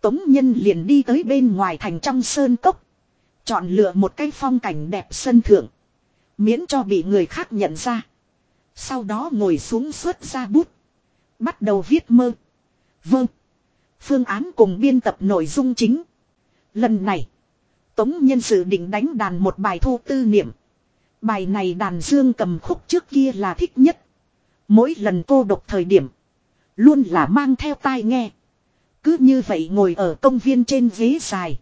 S1: Tống Nhân liền đi tới bên ngoài thành trong sơn cốc. Chọn lựa một cái phong cảnh đẹp sân thượng. Miễn cho bị người khác nhận ra. Sau đó ngồi xuống xuất ra bút. Bắt đầu viết mơ. Vâng. Phương án cùng biên tập nội dung chính. Lần này. Tống Nhân sự định đánh đàn một bài thu tư niệm. Bài này đàn dương cầm khúc trước kia là thích nhất. Mỗi lần cô độc thời điểm. Luôn là mang theo tai nghe. Cứ như vậy ngồi ở công viên trên ghế dài.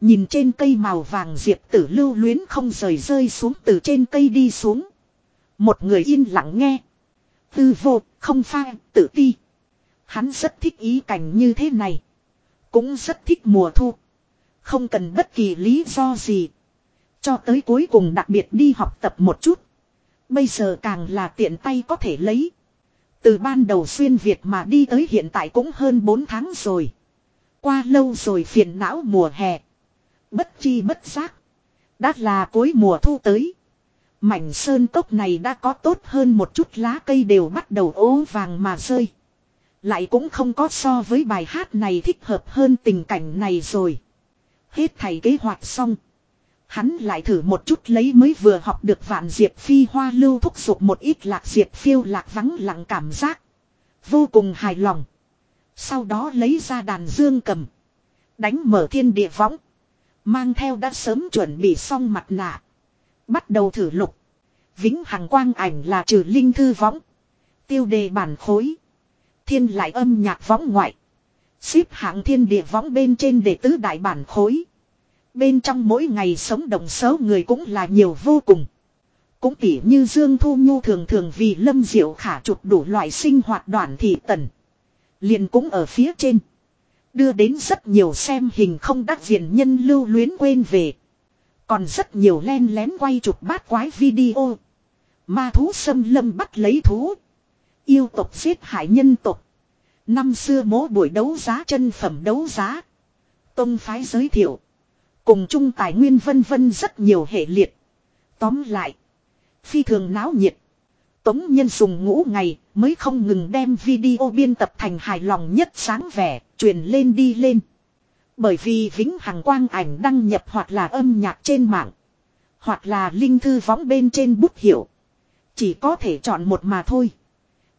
S1: Nhìn trên cây màu vàng diệp tử lưu luyến không rời rơi xuống từ trên cây đi xuống. Một người yên lặng nghe. Tư vô, không pha, tự ti. Hắn rất thích ý cảnh như thế này. Cũng rất thích mùa thu. Không cần bất kỳ lý do gì. Cho tới cuối cùng đặc biệt đi học tập một chút. Bây giờ càng là tiện tay có thể lấy. Từ ban đầu xuyên Việt mà đi tới hiện tại cũng hơn 4 tháng rồi. Qua lâu rồi phiền não mùa hè. Bất chi bất giác. Đã là cuối mùa thu tới. Mảnh sơn cốc này đã có tốt hơn một chút lá cây đều bắt đầu ố vàng mà rơi. Lại cũng không có so với bài hát này thích hợp hơn tình cảnh này rồi. Hết thầy kế hoạch xong. Hắn lại thử một chút lấy mới vừa học được vạn diệp phi hoa lưu thúc giục một ít lạc diệp phiêu lạc vắng lặng cảm giác. Vô cùng hài lòng. Sau đó lấy ra đàn dương cầm. Đánh mở thiên địa võng. Mang theo đã sớm chuẩn bị xong mặt nạ. Bắt đầu thử lục. Vĩnh hằng quang ảnh là trừ linh thư võng. Tiêu đề bản khối. Thiên lại âm nhạc võng ngoại. Xếp hạng thiên địa võng bên trên để tứ đại bản khối. Bên trong mỗi ngày sống đồng số người cũng là nhiều vô cùng. Cũng tỉ như Dương Thu Nhu thường thường vì Lâm Diệu khả chụp đủ loại sinh hoạt đoạn thị tần. liền cũng ở phía trên. Đưa đến rất nhiều xem hình không đắc diện nhân lưu luyến quên về. Còn rất nhiều len lén quay chụp bát quái video. Ma thú xâm lâm bắt lấy thú. Yêu tộc giết hại nhân tộc. Năm xưa mố buổi đấu giá chân phẩm đấu giá. Tông phái giới thiệu. Cùng chung tài nguyên vân vân rất nhiều hệ liệt. Tóm lại. Phi thường náo nhiệt. Tống nhân dùng ngũ ngày mới không ngừng đem video biên tập thành hài lòng nhất sáng vẻ, truyền lên đi lên. Bởi vì vĩnh hằng quang ảnh đăng nhập hoặc là âm nhạc trên mạng. Hoặc là linh thư võng bên trên bút hiệu. Chỉ có thể chọn một mà thôi.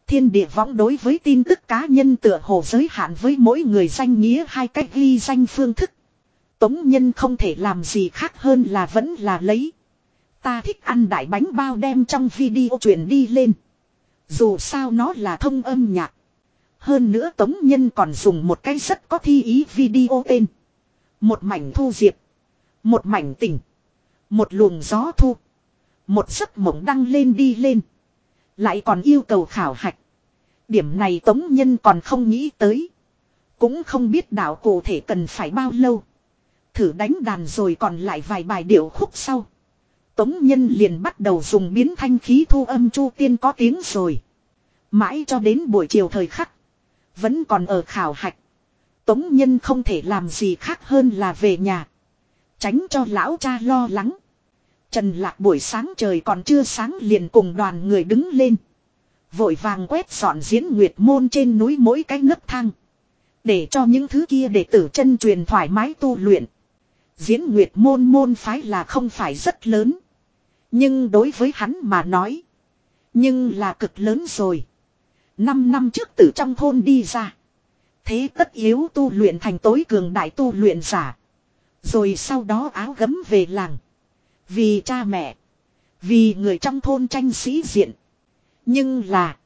S1: Thiên địa võng đối với tin tức cá nhân tựa hồ giới hạn với mỗi người danh nghĩa hai cách ghi danh phương thức. Tống nhân không thể làm gì khác hơn là vẫn là lấy. Ta thích ăn đại bánh bao đem trong video truyền đi lên. Dù sao nó là thông âm nhạc. Hơn nữa Tống Nhân còn dùng một cái rất có thi ý video tên. Một mảnh thu diệp. Một mảnh tỉnh. Một luồng gió thu. Một giấc mộng đăng lên đi lên. Lại còn yêu cầu khảo hạch. Điểm này Tống Nhân còn không nghĩ tới. Cũng không biết đạo cụ thể cần phải bao lâu. Thử đánh đàn rồi còn lại vài bài điệu khúc sau. Tống Nhân liền bắt đầu dùng biến thanh khí thu âm chu tiên có tiếng rồi. Mãi cho đến buổi chiều thời khắc. Vẫn còn ở khảo hạch. Tống Nhân không thể làm gì khác hơn là về nhà. Tránh cho lão cha lo lắng. Trần Lạc buổi sáng trời còn chưa sáng liền cùng đoàn người đứng lên. Vội vàng quét dọn diễn nguyệt môn trên núi mỗi cái nấc thang. Để cho những thứ kia đệ tử chân truyền thoải mái tu luyện. Diễn nguyệt môn môn phái là không phải rất lớn. Nhưng đối với hắn mà nói. Nhưng là cực lớn rồi. Năm năm trước từ trong thôn đi ra. Thế tất yếu tu luyện thành tối cường đại tu luyện giả. Rồi sau đó áo gấm về làng. Vì cha mẹ. Vì người trong thôn tranh sĩ diện. Nhưng là.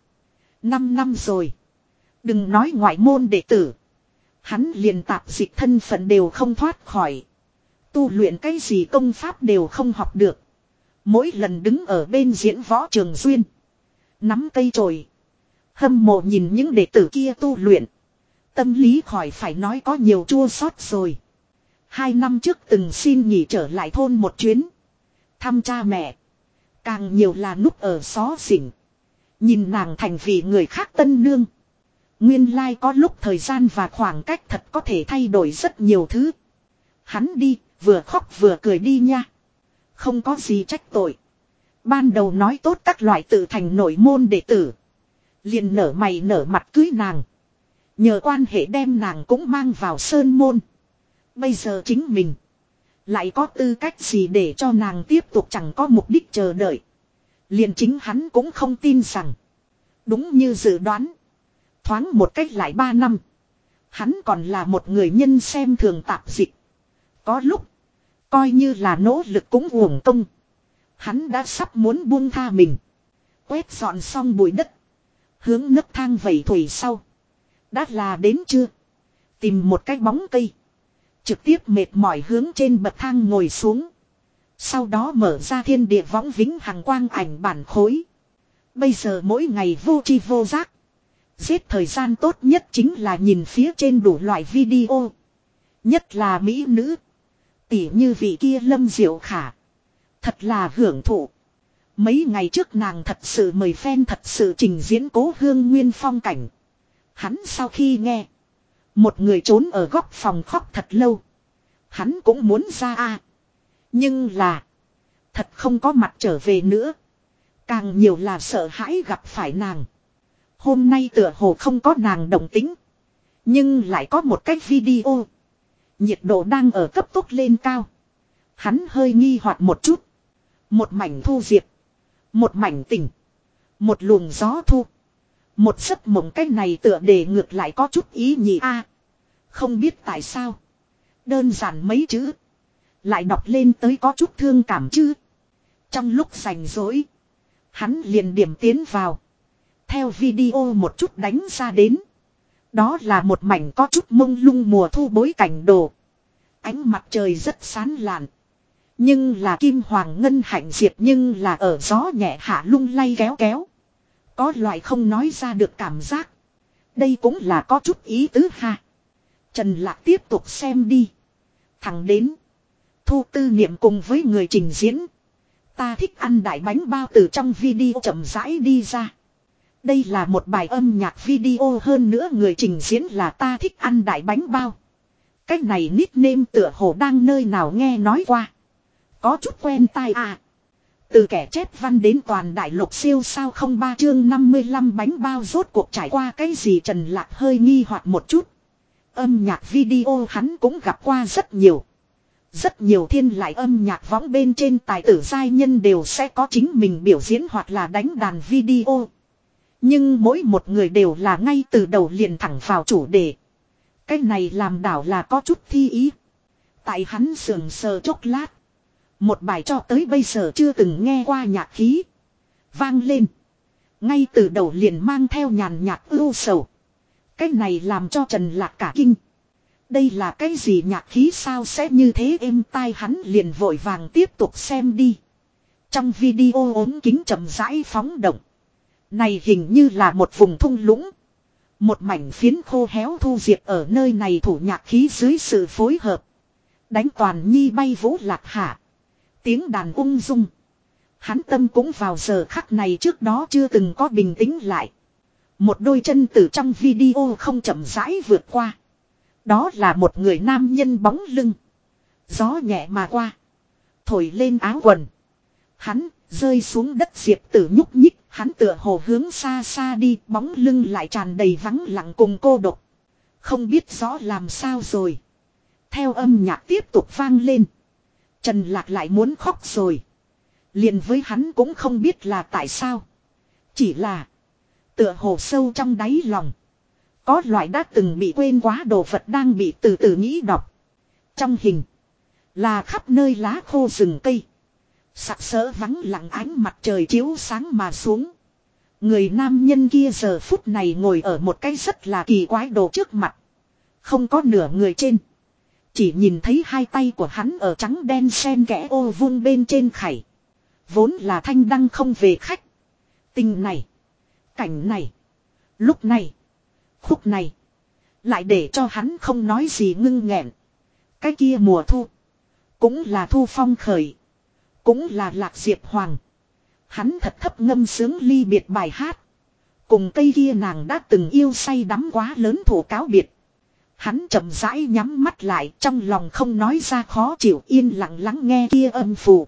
S1: Năm năm rồi. Đừng nói ngoại môn đệ tử. Hắn liền tạp dịch thân phận đều không thoát khỏi. Tu luyện cái gì công pháp đều không học được. Mỗi lần đứng ở bên diễn võ trường duyên. Nắm cây trồi. Hâm mộ nhìn những đệ tử kia tu luyện. Tâm lý khỏi phải nói có nhiều chua xót rồi. Hai năm trước từng xin nghỉ trở lại thôn một chuyến. Thăm cha mẹ. Càng nhiều là núp ở xó xỉnh. Nhìn nàng thành vì người khác tân nương. Nguyên lai có lúc thời gian và khoảng cách thật có thể thay đổi rất nhiều thứ. Hắn đi, vừa khóc vừa cười đi nha. Không có gì trách tội. Ban đầu nói tốt các loại tự thành nội môn đệ tử. Liền nở mày nở mặt cưới nàng. Nhờ quan hệ đem nàng cũng mang vào sơn môn. Bây giờ chính mình. Lại có tư cách gì để cho nàng tiếp tục chẳng có mục đích chờ đợi. Liền chính hắn cũng không tin rằng. Đúng như dự đoán. Thoáng một cách lại ba năm. Hắn còn là một người nhân xem thường tạp dịch. Có lúc. Coi như là nỗ lực cũng uổng công. Hắn đã sắp muốn buông tha mình. Quét dọn xong bụi đất. Hướng nấc thang vẩy thủy sau. Đã là đến chưa? Tìm một cái bóng cây. Trực tiếp mệt mỏi hướng trên bậc thang ngồi xuống. Sau đó mở ra thiên địa võng vĩnh hằng quang ảnh bản khối. Bây giờ mỗi ngày vô chi vô giác. Giết thời gian tốt nhất chính là nhìn phía trên đủ loại video. Nhất là mỹ nữ. Tỉ như vị kia lâm diệu khả. Thật là hưởng thụ. Mấy ngày trước nàng thật sự mời fan thật sự trình diễn cố hương nguyên phong cảnh. Hắn sau khi nghe. Một người trốn ở góc phòng khóc thật lâu. Hắn cũng muốn ra a Nhưng là. Thật không có mặt trở về nữa. Càng nhiều là sợ hãi gặp phải nàng. Hôm nay tựa hồ không có nàng đồng tính. Nhưng lại có một cái video. Nhiệt độ đang ở cấp tốc lên cao. Hắn hơi nghi hoặc một chút. Một mảnh thu diệp. Một mảnh tỉnh. Một luồng gió thu. Một giấc mộng cái này tựa đề ngược lại có chút ý nhị a Không biết tại sao. Đơn giản mấy chữ. Lại đọc lên tới có chút thương cảm chứ. Trong lúc rảnh rỗi. Hắn liền điểm tiến vào. Theo video một chút đánh ra đến. Đó là một mảnh có chút mông lung mùa thu bối cảnh đồ. Ánh mặt trời rất sáng lạn. Nhưng là kim hoàng ngân hạnh diệp nhưng là ở gió nhẹ hạ lung lay kéo kéo. Có loại không nói ra được cảm giác. Đây cũng là có chút ý tứ ha. Trần Lạc tiếp tục xem đi. Thẳng đến. Thu tư niệm cùng với người trình diễn. Ta thích ăn đại bánh bao từ trong video chậm rãi đi ra. Đây là một bài âm nhạc video hơn nữa người trình diễn là ta thích ăn đại bánh bao. Cách này nickname tựa hồ đang nơi nào nghe nói qua. Có chút quen tai à. Từ kẻ chép văn đến toàn đại lục siêu sao không ba chương 55 bánh bao rốt cuộc trải qua cái gì Trần Lạc hơi nghi hoặc một chút. Âm nhạc video hắn cũng gặp qua rất nhiều. Rất nhiều thiên lại âm nhạc võng bên trên tài tử giai nhân đều sẽ có chính mình biểu diễn hoặc là đánh đàn video. Nhưng mỗi một người đều là ngay từ đầu liền thẳng vào chủ đề. Cái này làm đảo là có chút thi ý. Tại hắn sườn sờ chốc lát. Một bài cho tới bây giờ chưa từng nghe qua nhạc khí. Vang lên. Ngay từ đầu liền mang theo nhàn nhạc ưu sầu. Cái này làm cho Trần Lạc cả kinh. Đây là cái gì nhạc khí sao sẽ như thế êm tai hắn liền vội vàng tiếp tục xem đi. Trong video ốm kính chậm rãi phóng động. Này hình như là một vùng thung lũng. Một mảnh phiến khô héo thu diệt ở nơi này thủ nhạc khí dưới sự phối hợp. Đánh toàn nhi bay vũ lạc hạ. Tiếng đàn ung dung. Hắn tâm cũng vào giờ khắc này trước đó chưa từng có bình tĩnh lại. Một đôi chân từ trong video không chậm rãi vượt qua. Đó là một người nam nhân bóng lưng. Gió nhẹ mà qua. Thổi lên áo quần. Hắn rơi xuống đất diệp tử nhúc nhích. Hắn tựa hồ hướng xa xa đi. Bóng lưng lại tràn đầy vắng lặng cùng cô độc. Không biết rõ làm sao rồi. Theo âm nhạc tiếp tục vang lên. Trần Lạc lại muốn khóc rồi. liền với hắn cũng không biết là tại sao. Chỉ là. Tựa hồ sâu trong đáy lòng. Có loại đã từng bị quên quá đồ vật đang bị từ từ nghĩ đọc. Trong hình. Là khắp nơi lá khô rừng cây. Sặc sỡ vắng lặng ánh mặt trời chiếu sáng mà xuống. Người nam nhân kia giờ phút này ngồi ở một cái rất là kỳ quái đồ trước mặt. Không có nửa người trên. Chỉ nhìn thấy hai tay của hắn ở trắng đen sen kẽ ô vuông bên trên khải. Vốn là thanh đăng không về khách. Tình này. Cảnh này. Lúc này. Khúc này. Lại để cho hắn không nói gì ngưng nghẹn. Cái kia mùa thu. Cũng là thu phong khởi. Cũng là lạc diệp hoàng. Hắn thật thấp ngâm sướng ly biệt bài hát. Cùng cây kia nàng đã từng yêu say đắm quá lớn thủ cáo biệt. Hắn chậm rãi nhắm mắt lại, trong lòng không nói ra khó chịu, yên lặng lắng nghe kia âm phù.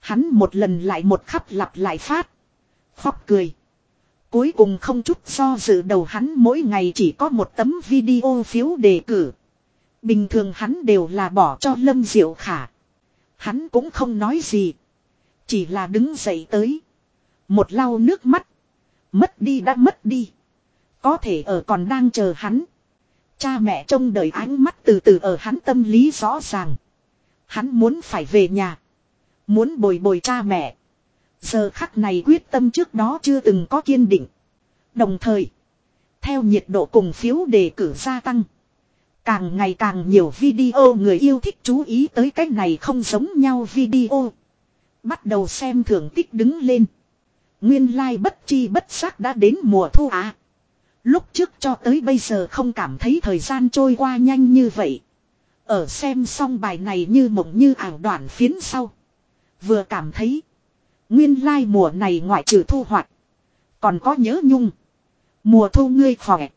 S1: Hắn một lần lại một khắp lặp lại phát. Khóc cười. Cuối cùng không chút do dự đầu hắn mỗi ngày chỉ có một tấm video phiếu đề cử. Bình thường hắn đều là bỏ cho Lâm Diệu Khả. Hắn cũng không nói gì. Chỉ là đứng dậy tới. Một lau nước mắt. Mất đi đã mất đi. Có thể ở còn đang chờ hắn. Cha mẹ trông đợi ánh mắt từ từ ở hắn tâm lý rõ ràng. Hắn muốn phải về nhà. Muốn bồi bồi cha mẹ. Giờ khắc này quyết tâm trước đó chưa từng có kiên định. Đồng thời, theo nhiệt độ cùng phiếu đề cử gia tăng. Càng ngày càng nhiều video người yêu thích chú ý tới cái này không giống nhau video. Bắt đầu xem thưởng tích đứng lên. Nguyên lai like bất chi bất giác đã đến mùa thu à. Lúc trước cho tới bây giờ không cảm thấy thời gian trôi qua nhanh như vậy. Ở xem xong bài này như mộng như ảo đoạn phiến sau. Vừa cảm thấy. Nguyên lai like mùa này ngoại trừ thu hoạch. Còn có nhớ nhung. Mùa thu ngươi khỏe.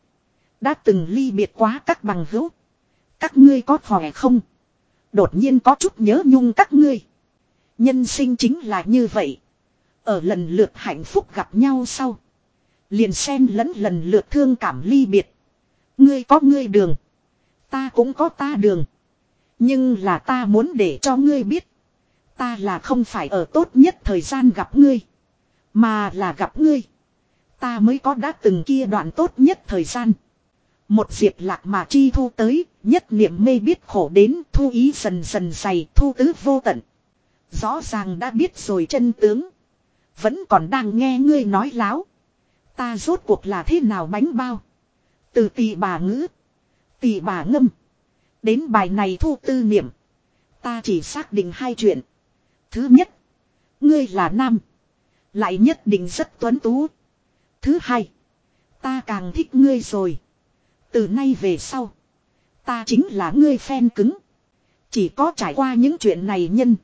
S1: Đã từng ly biệt quá các bằng hữu. Các ngươi có khỏe không? Đột nhiên có chút nhớ nhung các ngươi. Nhân sinh chính là như vậy. Ở lần lượt hạnh phúc gặp nhau sau. Liền xen lẫn lần lượt thương cảm ly biệt. Ngươi có ngươi đường. Ta cũng có ta đường. Nhưng là ta muốn để cho ngươi biết. Ta là không phải ở tốt nhất thời gian gặp ngươi. Mà là gặp ngươi. Ta mới có đã từng kia đoạn tốt nhất thời gian. Một diệp lạc mà chi thu tới, nhất niệm mê biết khổ đến, thu ý dần dần dày, thu tứ vô tận. Rõ ràng đã biết rồi chân tướng. Vẫn còn đang nghe ngươi nói láo. Ta rốt cuộc là thế nào bánh bao. Từ tỷ bà ngữ. Tỷ bà ngâm. Đến bài này thu tư niệm. Ta chỉ xác định hai chuyện. Thứ nhất. Ngươi là nam. Lại nhất định rất tuấn tú. Thứ hai. Ta càng thích ngươi rồi. Từ nay về sau. Ta chính là ngươi fan cứng. Chỉ có trải qua những chuyện này nhân.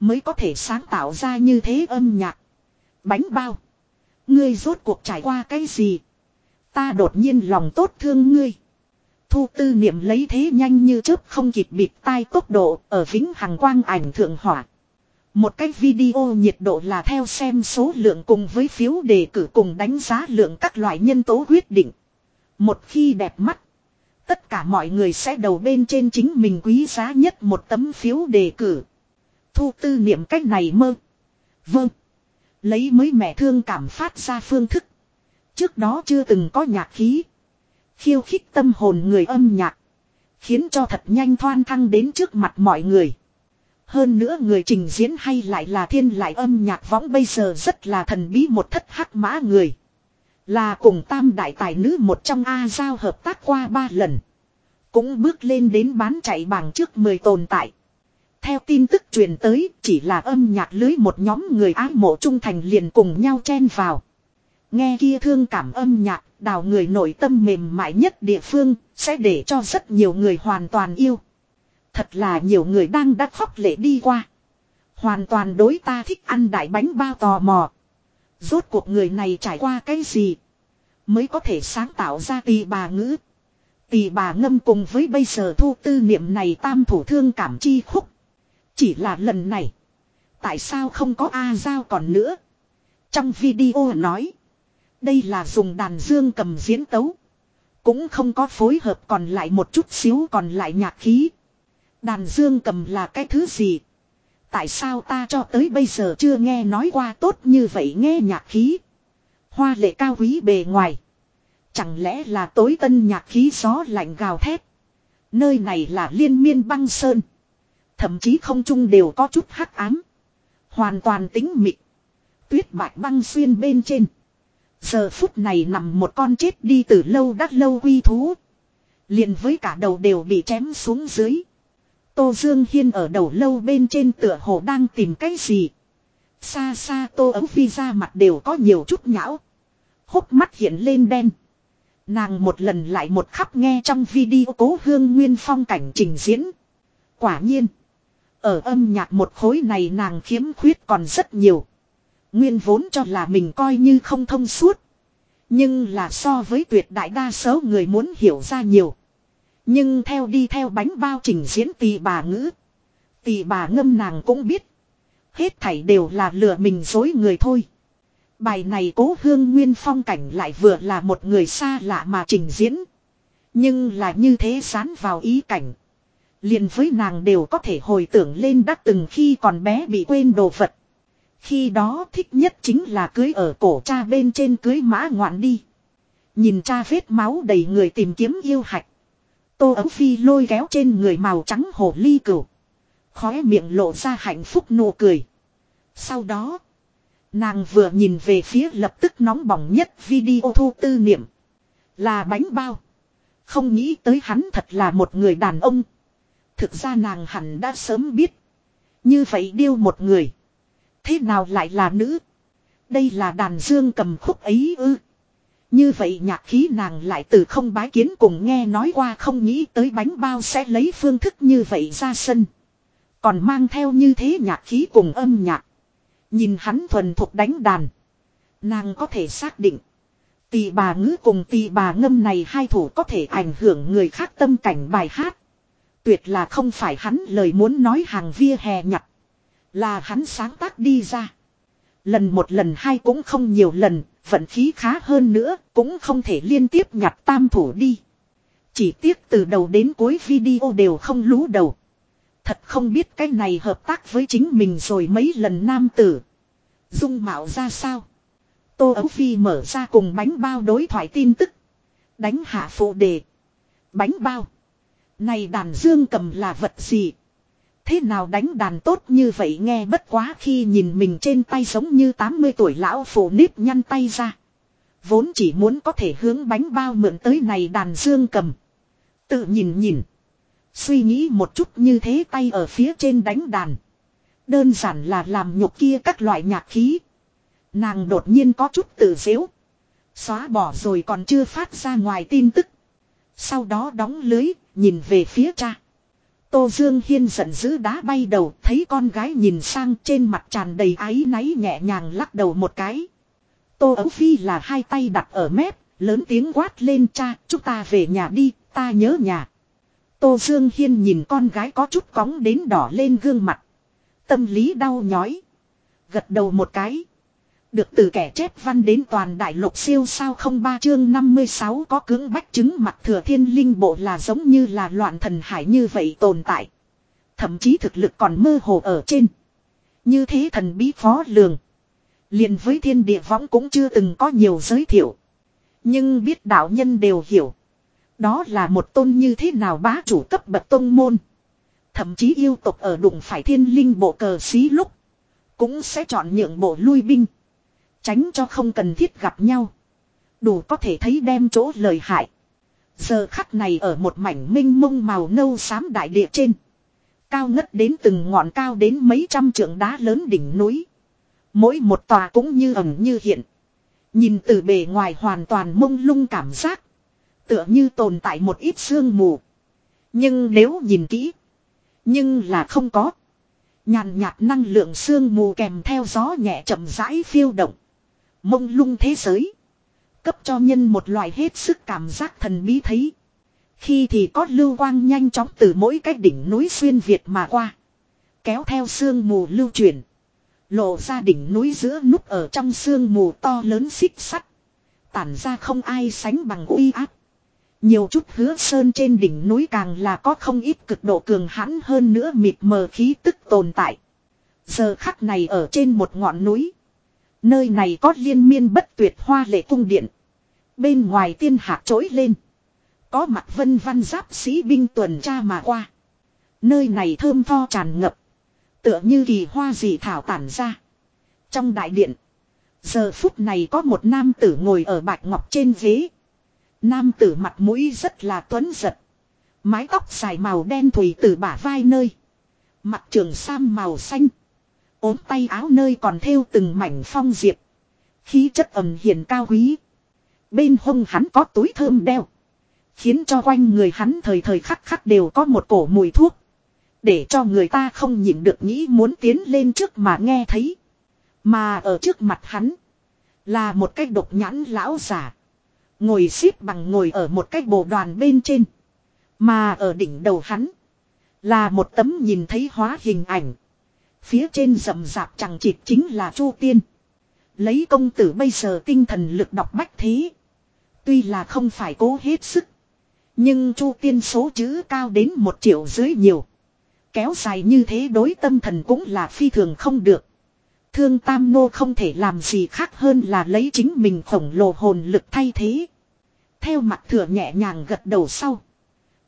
S1: Mới có thể sáng tạo ra như thế âm nhạc. Bánh bao. Ngươi rốt cuộc trải qua cái gì? Ta đột nhiên lòng tốt thương ngươi. Thu tư niệm lấy thế nhanh như chớp không kịp bịt tai tốc độ ở vĩnh hằng quang ảnh thượng hỏa. Một cái video nhiệt độ là theo xem số lượng cùng với phiếu đề cử cùng đánh giá lượng các loại nhân tố quyết định. Một khi đẹp mắt, tất cả mọi người sẽ đầu bên trên chính mình quý giá nhất một tấm phiếu đề cử. Thu tư niệm cách này mơ. Vâng. Lấy mới mẹ thương cảm phát ra phương thức. Trước đó chưa từng có nhạc khí. Khiêu khích tâm hồn người âm nhạc. Khiến cho thật nhanh thoan thăng đến trước mặt mọi người. Hơn nữa người trình diễn hay lại là thiên lại âm nhạc võng bây giờ rất là thần bí một thất hắc mã người. Là cùng tam đại tài nữ một trong A giao hợp tác qua ba lần. Cũng bước lên đến bán chạy bảng trước 10 tồn tại. Theo tin tức truyền tới chỉ là âm nhạc lưới một nhóm người ái mộ trung thành liền cùng nhau chen vào. Nghe kia thương cảm âm nhạc, đào người nội tâm mềm mại nhất địa phương, sẽ để cho rất nhiều người hoàn toàn yêu. Thật là nhiều người đang đã khóc lệ đi qua. Hoàn toàn đối ta thích ăn đại bánh bao tò mò. Rốt cuộc người này trải qua cái gì? Mới có thể sáng tạo ra tỳ bà ngữ. Tỳ bà ngâm cùng với bây giờ thu tư niệm này tam thủ thương cảm chi khúc. Chỉ là lần này. Tại sao không có A Giao còn nữa? Trong video nói. Đây là dùng đàn dương cầm diễn tấu. Cũng không có phối hợp còn lại một chút xíu còn lại nhạc khí. Đàn dương cầm là cái thứ gì? Tại sao ta cho tới bây giờ chưa nghe nói qua tốt như vậy nghe nhạc khí? Hoa lệ cao quý bề ngoài. Chẳng lẽ là tối tân nhạc khí gió lạnh gào thét? Nơi này là liên miên băng sơn. Thậm chí không trung đều có chút hắc ám. Hoàn toàn tính mịt. Tuyết bạch băng xuyên bên trên. Giờ phút này nằm một con chết đi từ lâu đắt lâu uy thú. liền với cả đầu đều bị chém xuống dưới. Tô Dương Hiên ở đầu lâu bên trên tựa hồ đang tìm cái gì. Xa xa tô ấu phi ra mặt đều có nhiều chút nhão. Hốc mắt hiện lên đen. Nàng một lần lại một khắp nghe trong video cố hương nguyên phong cảnh trình diễn. Quả nhiên. Ở âm nhạc một khối này nàng khiếm khuyết còn rất nhiều. Nguyên vốn cho là mình coi như không thông suốt. Nhưng là so với tuyệt đại đa số người muốn hiểu ra nhiều. Nhưng theo đi theo bánh bao trình diễn tỳ bà ngữ. Tỳ bà ngâm nàng cũng biết. Hết thảy đều là lừa mình dối người thôi. Bài này cố hương nguyên phong cảnh lại vừa là một người xa lạ mà trình diễn. Nhưng là như thế sán vào ý cảnh liền với nàng đều có thể hồi tưởng lên đã từng khi còn bé bị quên đồ vật. Khi đó thích nhất chính là cưới ở cổ cha bên trên cưới mã ngoạn đi. Nhìn cha vết máu đầy người tìm kiếm yêu hạch. Tô ấu phi lôi kéo trên người màu trắng hồ ly cửu. Khóe miệng lộ ra hạnh phúc nụ cười. Sau đó. Nàng vừa nhìn về phía lập tức nóng bỏng nhất video thu tư niệm. Là bánh bao. Không nghĩ tới hắn thật là một người đàn ông. Thực ra nàng hẳn đã sớm biết. Như vậy điêu một người. Thế nào lại là nữ? Đây là đàn dương cầm khúc ấy ư. Như vậy nhạc khí nàng lại từ không bái kiến cùng nghe nói qua không nghĩ tới bánh bao sẽ lấy phương thức như vậy ra sân. Còn mang theo như thế nhạc khí cùng âm nhạc. Nhìn hắn thuần thuộc đánh đàn. Nàng có thể xác định. Tỳ bà ngữ cùng tỳ bà ngâm này hai thủ có thể ảnh hưởng người khác tâm cảnh bài hát. Tuyệt là không phải hắn lời muốn nói hàng via hè nhặt. Là hắn sáng tác đi ra. Lần một lần hai cũng không nhiều lần, vận khí khá hơn nữa, cũng không thể liên tiếp nhặt tam thủ đi. Chỉ tiếc từ đầu đến cuối video đều không lú đầu. Thật không biết cái này hợp tác với chính mình rồi mấy lần nam tử. Dung mạo ra sao? Tô Ấu Phi mở ra cùng bánh bao đối thoại tin tức. Đánh hạ phụ đề. Bánh bao. Này đàn dương cầm là vật gì? Thế nào đánh đàn tốt như vậy nghe bất quá khi nhìn mình trên tay giống như 80 tuổi lão phụ nếp nhăn tay ra. Vốn chỉ muốn có thể hướng bánh bao mượn tới này đàn dương cầm. Tự nhìn nhìn. Suy nghĩ một chút như thế tay ở phía trên đánh đàn. Đơn giản là làm nhục kia các loại nhạc khí. Nàng đột nhiên có chút tự dễu. Xóa bỏ rồi còn chưa phát ra ngoài tin tức. Sau đó đóng lưới, nhìn về phía cha. Tô Dương Hiên giận dữ đá bay đầu, thấy con gái nhìn sang trên mặt tràn đầy áy náy nhẹ nhàng lắc đầu một cái. Tô Ấu Phi là hai tay đặt ở mép, lớn tiếng quát lên cha, chúng ta về nhà đi, ta nhớ nhà. Tô Dương Hiên nhìn con gái có chút cóng đến đỏ lên gương mặt. Tâm lý đau nhói. Gật đầu một cái. Được từ kẻ chép văn đến toàn đại lục siêu sao không ba chương 56 có cưỡng bách chứng mặt thừa thiên linh bộ là giống như là loạn thần hải như vậy tồn tại. Thậm chí thực lực còn mơ hồ ở trên. Như thế thần bí phó lường. liền với thiên địa võng cũng chưa từng có nhiều giới thiệu. Nhưng biết đạo nhân đều hiểu. Đó là một tôn như thế nào bá chủ cấp bậc tôn môn. Thậm chí yêu tộc ở đụng phải thiên linh bộ cờ xí lúc. Cũng sẽ chọn nhượng bộ lui binh. Tránh cho không cần thiết gặp nhau. Đủ có thể thấy đem chỗ lời hại. Giờ khắc này ở một mảnh minh mông màu nâu xám đại địa trên. Cao ngất đến từng ngọn cao đến mấy trăm trượng đá lớn đỉnh núi. Mỗi một tòa cũng như ẩn như hiện. Nhìn từ bề ngoài hoàn toàn mông lung cảm giác. Tựa như tồn tại một ít sương mù. Nhưng nếu nhìn kỹ. Nhưng là không có. Nhàn nhạt năng lượng sương mù kèm theo gió nhẹ chậm rãi phiêu động. Mông lung thế giới. Cấp cho nhân một loại hết sức cảm giác thần bí thấy. Khi thì có lưu quang nhanh chóng từ mỗi cái đỉnh núi xuyên Việt mà qua. Kéo theo sương mù lưu chuyển. Lộ ra đỉnh núi giữa núp ở trong sương mù to lớn xích sắt. Tản ra không ai sánh bằng uy áp. Nhiều chút hứa sơn trên đỉnh núi càng là có không ít cực độ cường hãn hơn nữa mịt mờ khí tức tồn tại. Giờ khắc này ở trên một ngọn núi. Nơi này có liên miên bất tuyệt hoa lệ cung điện. Bên ngoài tiên hạc trỗi lên. Có mặt vân văn giáp sĩ binh tuần tra mà qua. Nơi này thơm tho tràn ngập. Tựa như kỳ hoa dị thảo tản ra. Trong đại điện. Giờ phút này có một nam tử ngồi ở bạch ngọc trên ghế. Nam tử mặt mũi rất là tuấn giật. Mái tóc dài màu đen thủy từ bả vai nơi. Mặt trường sam màu xanh ốm tay áo nơi còn thêu từng mảnh phong diệp. Khí chất ẩm hiền cao quý. Bên hông hắn có túi thơm đeo. Khiến cho quanh người hắn thời thời khắc khắc đều có một cổ mùi thuốc. Để cho người ta không nhịn được nghĩ muốn tiến lên trước mà nghe thấy. Mà ở trước mặt hắn. Là một cái độc nhãn lão giả. Ngồi xếp bằng ngồi ở một cái bộ đoàn bên trên. Mà ở đỉnh đầu hắn. Là một tấm nhìn thấy hóa hình ảnh. Phía trên rậm rạp chẳng chịt chính là Chu Tiên. Lấy công tử bây giờ tinh thần lực đọc bách thế. Tuy là không phải cố hết sức. Nhưng Chu Tiên số chữ cao đến một triệu dưới nhiều. Kéo dài như thế đối tâm thần cũng là phi thường không được. Thương Tam Nô không thể làm gì khác hơn là lấy chính mình khổng lồ hồn lực thay thế. Theo mặt thừa nhẹ nhàng gật đầu sau.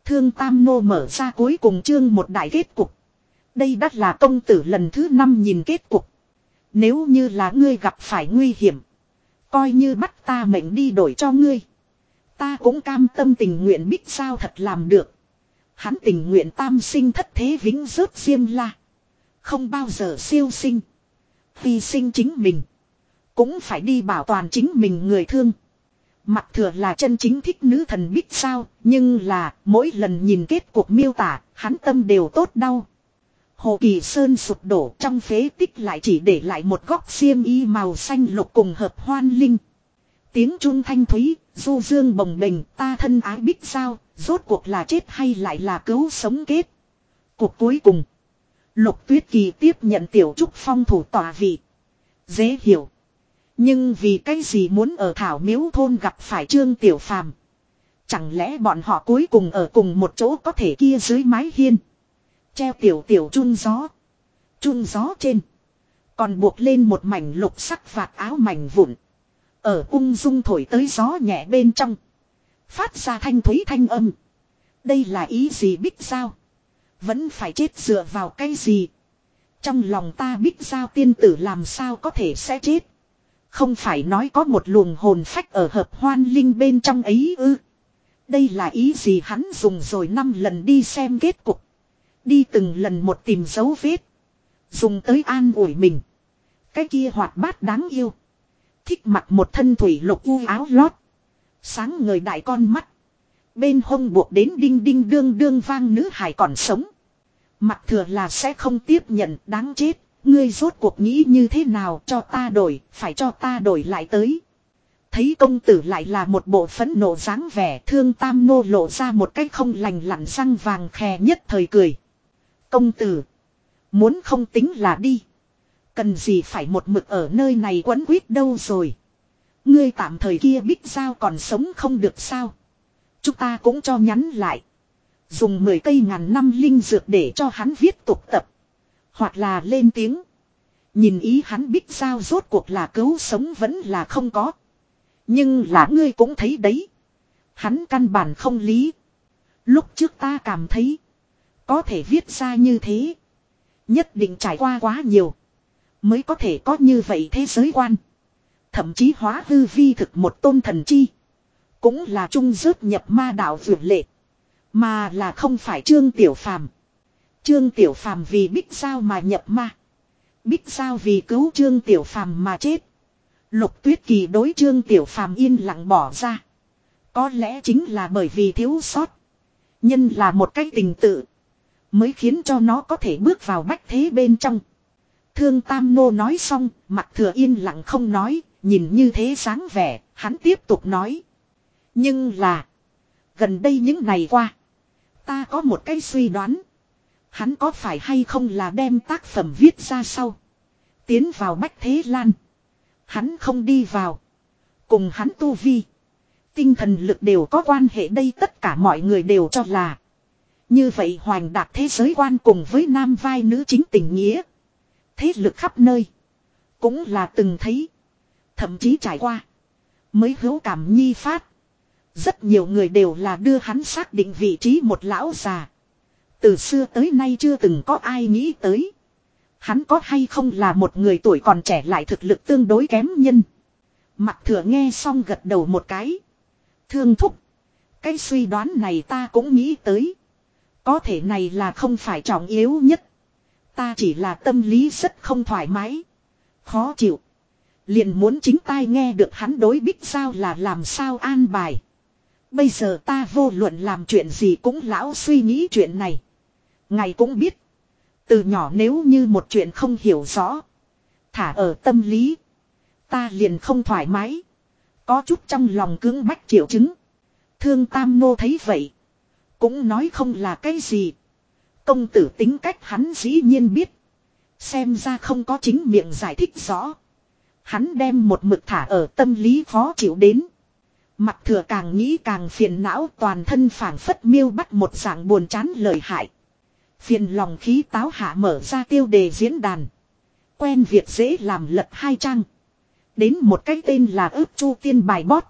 S1: Thương Tam Nô mở ra cuối cùng chương một đại kết cục. Đây đắt là công tử lần thứ năm nhìn kết cục. Nếu như là ngươi gặp phải nguy hiểm. Coi như bắt ta mệnh đi đổi cho ngươi. Ta cũng cam tâm tình nguyện biết sao thật làm được. Hắn tình nguyện tam sinh thất thế vĩnh rớt diêm la. Không bao giờ siêu sinh. Hy sinh chính mình. Cũng phải đi bảo toàn chính mình người thương. Mặt thừa là chân chính thích nữ thần biết sao, nhưng là mỗi lần nhìn kết cuộc miêu tả, hắn tâm đều tốt đau. Hồ Kỳ Sơn sụp đổ trong phế tích lại chỉ để lại một góc xiêm y màu xanh lục cùng hợp hoan linh. Tiếng trung thanh thúy, du dương bồng bềnh, ta thân ái biết sao, rốt cuộc là chết hay lại là cứu sống kết. Cuộc cuối cùng, Lục Tuyết Kỳ tiếp nhận tiểu trúc phong thủ tòa vị. Dễ hiểu. Nhưng vì cái gì muốn ở Thảo Miếu Thôn gặp phải Trương Tiểu Phàm Chẳng lẽ bọn họ cuối cùng ở cùng một chỗ có thể kia dưới mái hiên. Treo tiểu tiểu chun gió. Chun gió trên. Còn buộc lên một mảnh lục sắc vạt áo mảnh vụn. Ở ung dung thổi tới gió nhẹ bên trong. Phát ra thanh thúy thanh âm. Đây là ý gì biết sao? Vẫn phải chết dựa vào cái gì? Trong lòng ta biết sao tiên tử làm sao có thể sẽ chết? Không phải nói có một luồng hồn phách ở hợp hoan linh bên trong ấy ư. Đây là ý gì hắn dùng rồi năm lần đi xem kết cục. Đi từng lần một tìm dấu vết. Dùng tới an ủi mình. Cái kia hoạt bát đáng yêu. Thích mặc một thân thủy lục u áo lót. Sáng người đại con mắt. Bên hông buộc đến đinh đinh đương đương vang nữ hải còn sống. Mặt thừa là sẽ không tiếp nhận đáng chết. Ngươi rốt cuộc nghĩ như thế nào cho ta đổi, phải cho ta đổi lại tới. Thấy công tử lại là một bộ phấn nộ dáng vẻ thương tam nô lộ ra một cách không lành lặn răng vàng khè nhất thời cười. Công tử. Muốn không tính là đi. Cần gì phải một mực ở nơi này quấn quýt đâu rồi. Ngươi tạm thời kia biết sao còn sống không được sao. Chúng ta cũng cho nhắn lại. Dùng 10 cây ngàn năm linh dược để cho hắn viết tục tập. Hoặc là lên tiếng. Nhìn ý hắn biết sao rốt cuộc là cứu sống vẫn là không có. Nhưng là ngươi cũng thấy đấy. Hắn căn bản không lý. Lúc trước ta cảm thấy. Có thể viết ra như thế. Nhất định trải qua quá nhiều. Mới có thể có như vậy thế giới quan. Thậm chí hóa hư vi thực một tôn thần chi. Cũng là trung rớt nhập ma đạo vượt lệ. Mà là không phải Trương Tiểu Phàm. Trương Tiểu Phàm vì bích sao mà nhập ma. Bích sao vì cứu Trương Tiểu Phàm mà chết. Lục Tuyết Kỳ đối Trương Tiểu Phàm yên lặng bỏ ra. Có lẽ chính là bởi vì thiếu sót. Nhân là một cái tình tự. Mới khiến cho nó có thể bước vào bách thế bên trong. Thương Tam Nô nói xong, mặt thừa yên lặng không nói, nhìn như thế sáng vẻ, hắn tiếp tục nói. Nhưng là, gần đây những ngày qua, ta có một cái suy đoán. Hắn có phải hay không là đem tác phẩm viết ra sau. Tiến vào Bách Thế Lan. Hắn không đi vào. Cùng hắn tu vi. Tinh thần lực đều có quan hệ đây tất cả mọi người đều cho là. Như vậy hoành đạt thế giới quan cùng với nam vai nữ chính tình nghĩa. Thế lực khắp nơi. Cũng là từng thấy. Thậm chí trải qua. Mới hữu cảm nhi phát. Rất nhiều người đều là đưa hắn xác định vị trí một lão già. Từ xưa tới nay chưa từng có ai nghĩ tới. Hắn có hay không là một người tuổi còn trẻ lại thực lực tương đối kém nhân. Mặt thừa nghe xong gật đầu một cái. Thương thúc. Cái suy đoán này ta cũng nghĩ tới. Có thể này là không phải trọng yếu nhất. Ta chỉ là tâm lý rất không thoải mái. Khó chịu. Liền muốn chính tai nghe được hắn đối bích sao là làm sao an bài. Bây giờ ta vô luận làm chuyện gì cũng lão suy nghĩ chuyện này. Ngài cũng biết. Từ nhỏ nếu như một chuyện không hiểu rõ. Thả ở tâm lý. Ta liền không thoải mái. Có chút trong lòng cứng bách triệu chứng. Thương Tam Nô thấy vậy. Cũng nói không là cái gì. Công tử tính cách hắn dĩ nhiên biết. Xem ra không có chính miệng giải thích rõ. Hắn đem một mực thả ở tâm lý khó chịu đến. Mặt thừa càng nghĩ càng phiền não toàn thân phảng phất miêu bắt một dạng buồn chán lời hại. Phiền lòng khí táo hạ mở ra tiêu đề diễn đàn. Quen việc dễ làm lật hai trang. Đến một cái tên là ước chu tiên bài bót.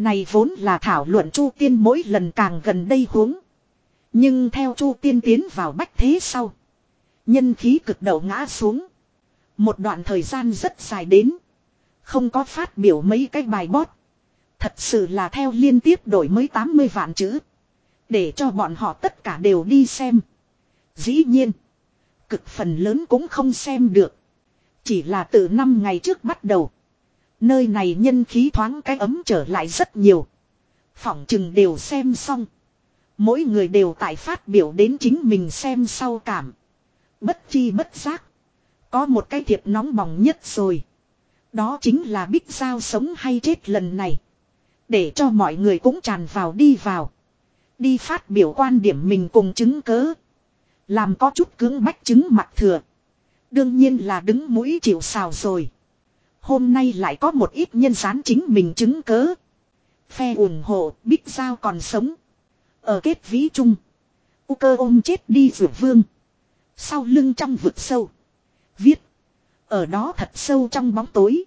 S1: Này vốn là thảo luận chu tiên mỗi lần càng gần đây huống. Nhưng theo chu tiên tiến vào bách thế sau. Nhân khí cực đầu ngã xuống. Một đoạn thời gian rất dài đến. Không có phát biểu mấy cái bài bót. Thật sự là theo liên tiếp đổi mới 80 vạn chữ. Để cho bọn họ tất cả đều đi xem. Dĩ nhiên. Cực phần lớn cũng không xem được. Chỉ là từ năm ngày trước bắt đầu. Nơi này nhân khí thoáng cái ấm trở lại rất nhiều. Phỏng chừng đều xem xong. Mỗi người đều tại phát biểu đến chính mình xem sau cảm. Bất chi bất giác. Có một cái thiệp nóng bỏng nhất rồi. Đó chính là bích sao sống hay chết lần này. Để cho mọi người cũng tràn vào đi vào. Đi phát biểu quan điểm mình cùng chứng cớ. Làm có chút cứng bách chứng mặt thừa. Đương nhiên là đứng mũi chịu xào rồi. Hôm nay lại có một ít nhân sán chính mình chứng cớ. Phe ủng hộ Bích Giao còn sống. Ở kết ví chung. U cơ ôm chết đi rửa vương. Sau lưng trong vực sâu. Viết. Ở đó thật sâu trong bóng tối.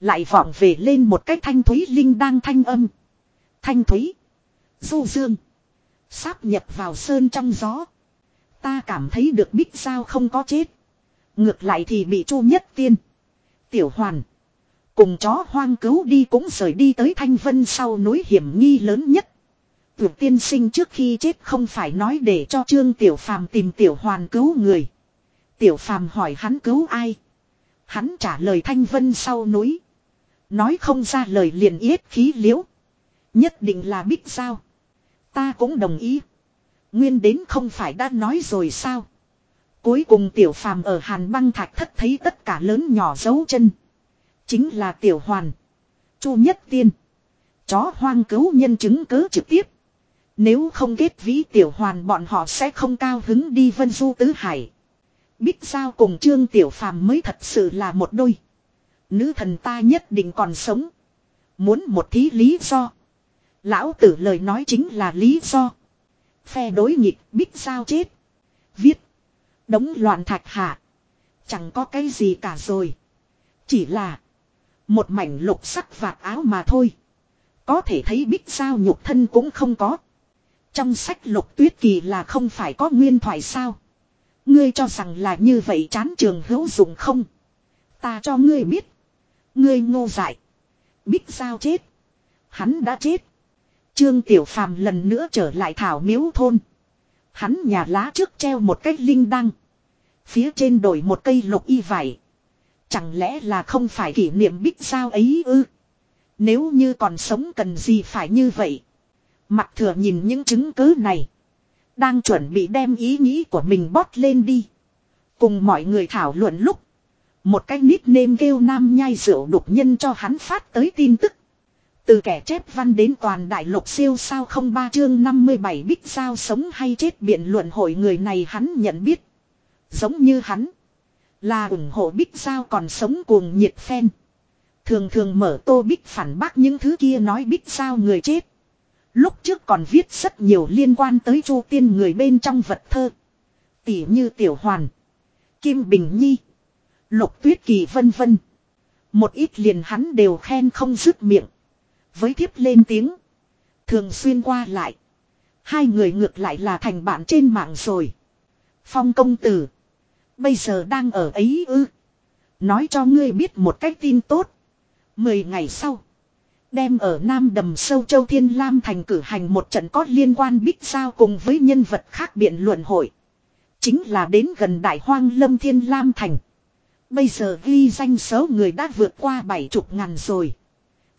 S1: Lại vọng về lên một cái thanh thúy linh đang thanh âm. Thanh thúy. Du dương. Sáp nhập vào sơn trong gió. Ta cảm thấy được bích sao không có chết. Ngược lại thì bị chu nhất tiên. Tiểu hoàn. Cùng chó hoang cứu đi cũng rời đi tới thanh vân sau núi hiểm nghi lớn nhất. Tuyệt tiên sinh trước khi chết không phải nói để cho trương tiểu phàm tìm tiểu hoàn cứu người. Tiểu phàm hỏi hắn cứu ai. Hắn trả lời thanh vân sau núi. Nói không ra lời liền yết khí liễu. Nhất định là bích sao. Ta cũng đồng ý. Nguyên đến không phải đã nói rồi sao. Cuối cùng tiểu phàm ở hàn băng thạch thất thấy tất cả lớn nhỏ dấu chân. Chính là tiểu hoàn. Chu nhất tiên. Chó hoang cứu nhân chứng cứ trực tiếp. Nếu không kết vĩ tiểu hoàn bọn họ sẽ không cao hứng đi vân du tứ hải. Bích sao cùng trương tiểu phàm mới thật sự là một đôi. Nữ thần ta nhất định còn sống. Muốn một thí lý do. Lão tử lời nói chính là lý do. Phe đối nghịch, biết sao chết. Viết. Đống loạn thạch hạ. Chẳng có cái gì cả rồi. Chỉ là. Một mảnh lục sắc vạt áo mà thôi. Có thể thấy bích sao nhục thân cũng không có. Trong sách lục tuyết kỳ là không phải có nguyên thoại sao. Ngươi cho rằng là như vậy chán trường hữu dụng không. Ta cho ngươi biết. Ngươi ngô dại. Bích sao chết. Hắn đã chết. Trương Tiểu Phàm lần nữa trở lại thảo miếu thôn. Hắn nhà lá trước treo một cái linh đăng. Phía trên đổi một cây lục y vải. Chẳng lẽ là không phải kỷ niệm bích sao ấy ư? Nếu như còn sống cần gì phải như vậy? Mặt thừa nhìn những chứng cứ này. Đang chuẩn bị đem ý nghĩ của mình bót lên đi. Cùng mọi người thảo luận lúc. Một cái nít nêm kêu nam nhai rượu đục nhân cho hắn phát tới tin tức. Từ kẻ chép văn đến toàn đại lục siêu sao không ba chương 57 bích sao sống hay chết biện luận hội người này hắn nhận biết. Giống như hắn. Là ủng hộ bích sao còn sống cuồng nhiệt phen. Thường thường mở tô bích phản bác những thứ kia nói bích sao người chết. Lúc trước còn viết rất nhiều liên quan tới chu tiên người bên trong vật thơ. Tỉ như Tiểu Hoàn. Kim Bình Nhi. Lục Tuyết Kỳ vân vân. Một ít liền hắn đều khen không dứt miệng. Với thiếp lên tiếng. Thường xuyên qua lại. Hai người ngược lại là thành bạn trên mạng rồi. Phong công tử. Bây giờ đang ở ấy ư. Nói cho ngươi biết một cách tin tốt. Mười ngày sau. Đem ở Nam Đầm Sâu Châu Thiên Lam thành cử hành một trận có liên quan bích sao cùng với nhân vật khác biện luận hội. Chính là đến gần Đại Hoang Lâm Thiên Lam thành. Bây giờ ghi danh số người đã vượt qua bảy chục ngàn rồi.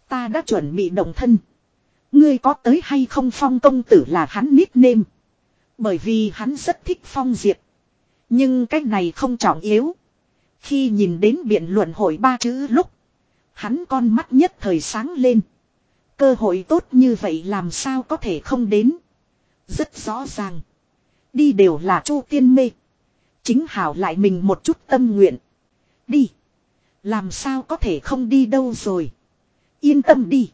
S1: Ta đã chuẩn bị đồng thân. Ngươi có tới hay không phong công tử là hắn nickname. Bởi vì hắn rất thích phong diệp. Nhưng cái này không trọng yếu. Khi nhìn đến biện luận hội ba chữ lúc. Hắn con mắt nhất thời sáng lên. Cơ hội tốt như vậy làm sao có thể không đến. Rất rõ ràng. Đi đều là chu tiên mê. Chính hảo lại mình một chút tâm nguyện. Đi. Làm sao có thể không đi đâu rồi. Yên tâm đi.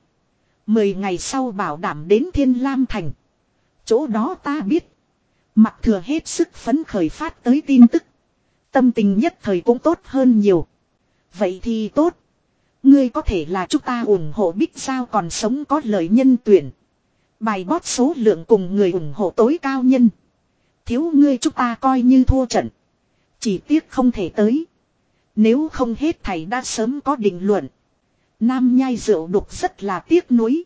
S1: Mười ngày sau bảo đảm đến Thiên Lam Thành. Chỗ đó ta biết. Mặt thừa hết sức phấn khởi phát tới tin tức. Tâm tình nhất thời cũng tốt hơn nhiều. Vậy thì tốt. Ngươi có thể là chúng ta ủng hộ Bích Sao còn sống có lời nhân tuyển. Bài bót số lượng cùng người ủng hộ tối cao nhân. Thiếu ngươi chúng ta coi như thua trận. Chỉ tiếc không thể tới. Nếu không hết thầy đã sớm có định luận. Nam nhai rượu đục rất là tiếc nuối.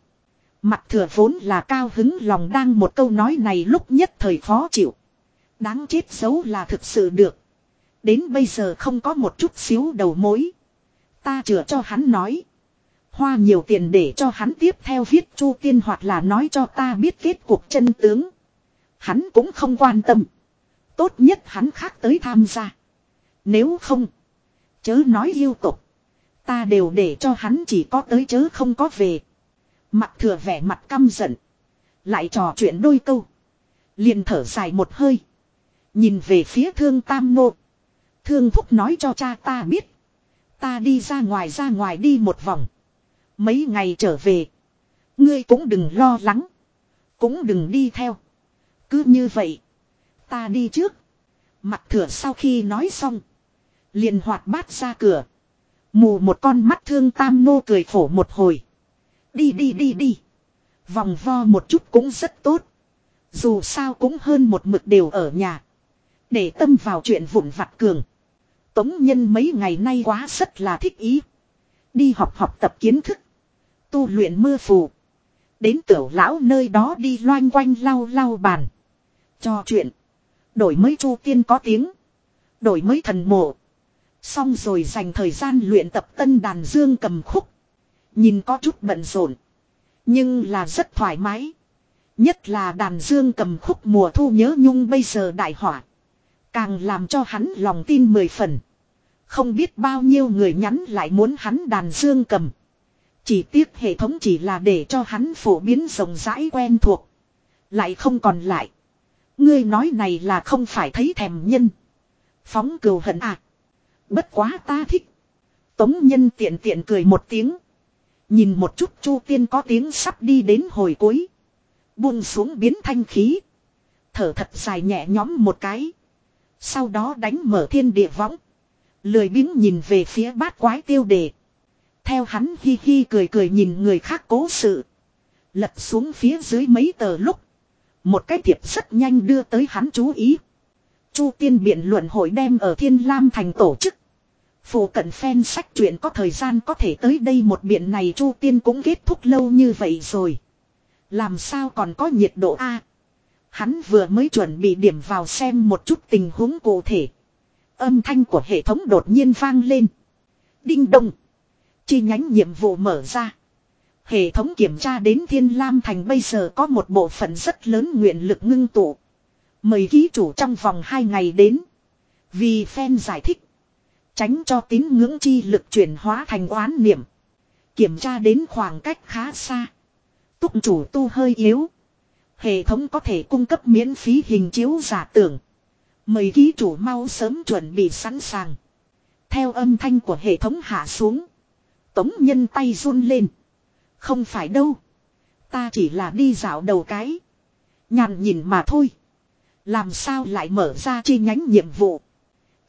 S1: Mặt thừa vốn là cao hứng lòng đang một câu nói này lúc nhất thời khó chịu. Đáng chết xấu là thực sự được. Đến bây giờ không có một chút xíu đầu mối. Ta chữa cho hắn nói. Hoa nhiều tiền để cho hắn tiếp theo viết chu tiên hoặc là nói cho ta biết kết cuộc chân tướng. Hắn cũng không quan tâm. Tốt nhất hắn khác tới tham gia. Nếu không. Chớ nói yêu tục. Ta đều để cho hắn chỉ có tới chớ không có về. Mặt thừa vẻ mặt căm giận. Lại trò chuyện đôi câu. Liền thở dài một hơi. Nhìn về phía thương tam nộ, Thương thúc nói cho cha ta biết. Ta đi ra ngoài ra ngoài đi một vòng. Mấy ngày trở về. Ngươi cũng đừng lo lắng. Cũng đừng đi theo. Cứ như vậy. Ta đi trước. Mặt thừa sau khi nói xong. Liền hoạt bát ra cửa. Mù một con mắt thương tam nô cười khổ một hồi. Đi đi đi đi. Vòng vo một chút cũng rất tốt. Dù sao cũng hơn một mực đều ở nhà. Để tâm vào chuyện vụn vặt cường. Tống nhân mấy ngày nay quá rất là thích ý. Đi học học tập kiến thức. Tu luyện mưa phù. Đến tiểu lão nơi đó đi loanh quanh lau lau bàn. Cho chuyện. Đổi mới chu tiên có tiếng. Đổi mới thần mộ. Xong rồi dành thời gian luyện tập tân đàn dương cầm khúc. Nhìn có chút bận rộn. Nhưng là rất thoải mái. Nhất là đàn dương cầm khúc mùa thu nhớ nhung bây giờ đại hỏa. Càng làm cho hắn lòng tin mười phần. Không biết bao nhiêu người nhắn lại muốn hắn đàn dương cầm. Chỉ tiếc hệ thống chỉ là để cho hắn phổ biến rộng rãi quen thuộc. Lại không còn lại. Ngươi nói này là không phải thấy thèm nhân. Phóng cừu hận à. Bất quá ta thích. Tống nhân tiện tiện cười một tiếng. Nhìn một chút chu tiên có tiếng sắp đi đến hồi cuối. Buông xuống biến thanh khí. Thở thật dài nhẹ nhõm một cái. Sau đó đánh mở thiên địa võng. Lười biếng nhìn về phía bát quái tiêu đề. Theo hắn hi hi cười cười nhìn người khác cố sự. Lật xuống phía dưới mấy tờ lúc. Một cái thiệp rất nhanh đưa tới hắn chú ý. Chu tiên biện luận hội đem ở Thiên Lam thành tổ chức. Phù cận phen sách chuyện có thời gian có thể tới đây một biện này Chu tiên cũng kết thúc lâu như vậy rồi. Làm sao còn có nhiệt độ A. Hắn vừa mới chuẩn bị điểm vào xem một chút tình huống cụ thể. Âm thanh của hệ thống đột nhiên vang lên. Đinh đông. Chi nhánh nhiệm vụ mở ra. Hệ thống kiểm tra đến Thiên Lam Thành bây giờ có một bộ phận rất lớn nguyện lực ngưng tụ. Mời ký chủ trong vòng 2 ngày đến. Vì fan giải thích. Tránh cho tín ngưỡng chi lực chuyển hóa thành oán niệm. Kiểm tra đến khoảng cách khá xa. Túc chủ tu hơi yếu. Hệ thống có thể cung cấp miễn phí hình chiếu giả tưởng. Mời ký chủ mau sớm chuẩn bị sẵn sàng. Theo âm thanh của hệ thống hạ xuống. Tống nhân tay run lên. Không phải đâu. Ta chỉ là đi dạo đầu cái. Nhàn nhìn mà thôi. Làm sao lại mở ra chi nhánh nhiệm vụ.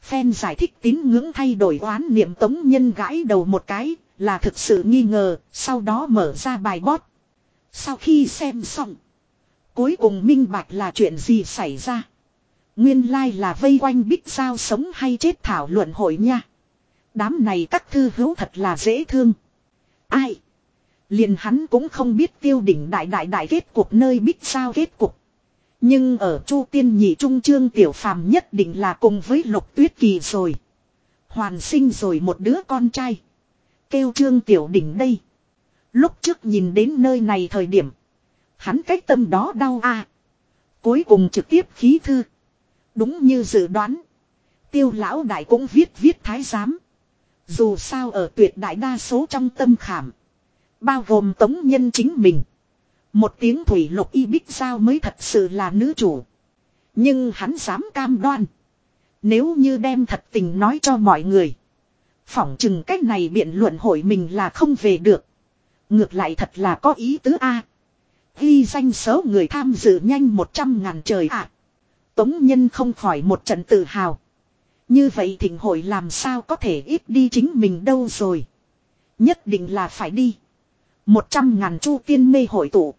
S1: Phen giải thích tín ngưỡng thay đổi oán niệm tống nhân gãi đầu một cái. Là thực sự nghi ngờ. Sau đó mở ra bài bót. Sau khi xem xong. Cuối cùng minh bạch là chuyện gì xảy ra. Nguyên lai là vây quanh bích sao sống hay chết thảo luận hội nha. Đám này các thư hữu thật là dễ thương. Ai? Liền hắn cũng không biết tiêu đỉnh đại đại đại kết cục nơi bích sao kết cục. Nhưng ở Chu Tiên Nhị Trung Trương Tiểu Phàm nhất định là cùng với Lục Tuyết Kỳ rồi. Hoàn sinh rồi một đứa con trai. Kêu Trương Tiểu Đỉnh đây. Lúc trước nhìn đến nơi này thời điểm. Hắn cách tâm đó đau a. Cuối cùng trực tiếp khí thư. Đúng như dự đoán. Tiêu lão đại cũng viết viết thái giám. Dù sao ở tuyệt đại đa số trong tâm khảm. Bao gồm tống nhân chính mình. Một tiếng thủy lục y bích sao mới thật sự là nữ chủ. Nhưng hắn dám cam đoan. Nếu như đem thật tình nói cho mọi người. Phỏng chừng cách này biện luận hội mình là không về được. Ngược lại thật là có ý tứ A. Ghi danh số người tham dự nhanh 100 ngàn trời ạ. Tống Nhân không khỏi một trận tự hào. Như vậy thỉnh hội làm sao có thể ít đi chính mình đâu rồi. Nhất định là phải đi. Một trăm ngàn chu tiên mê hội tụ.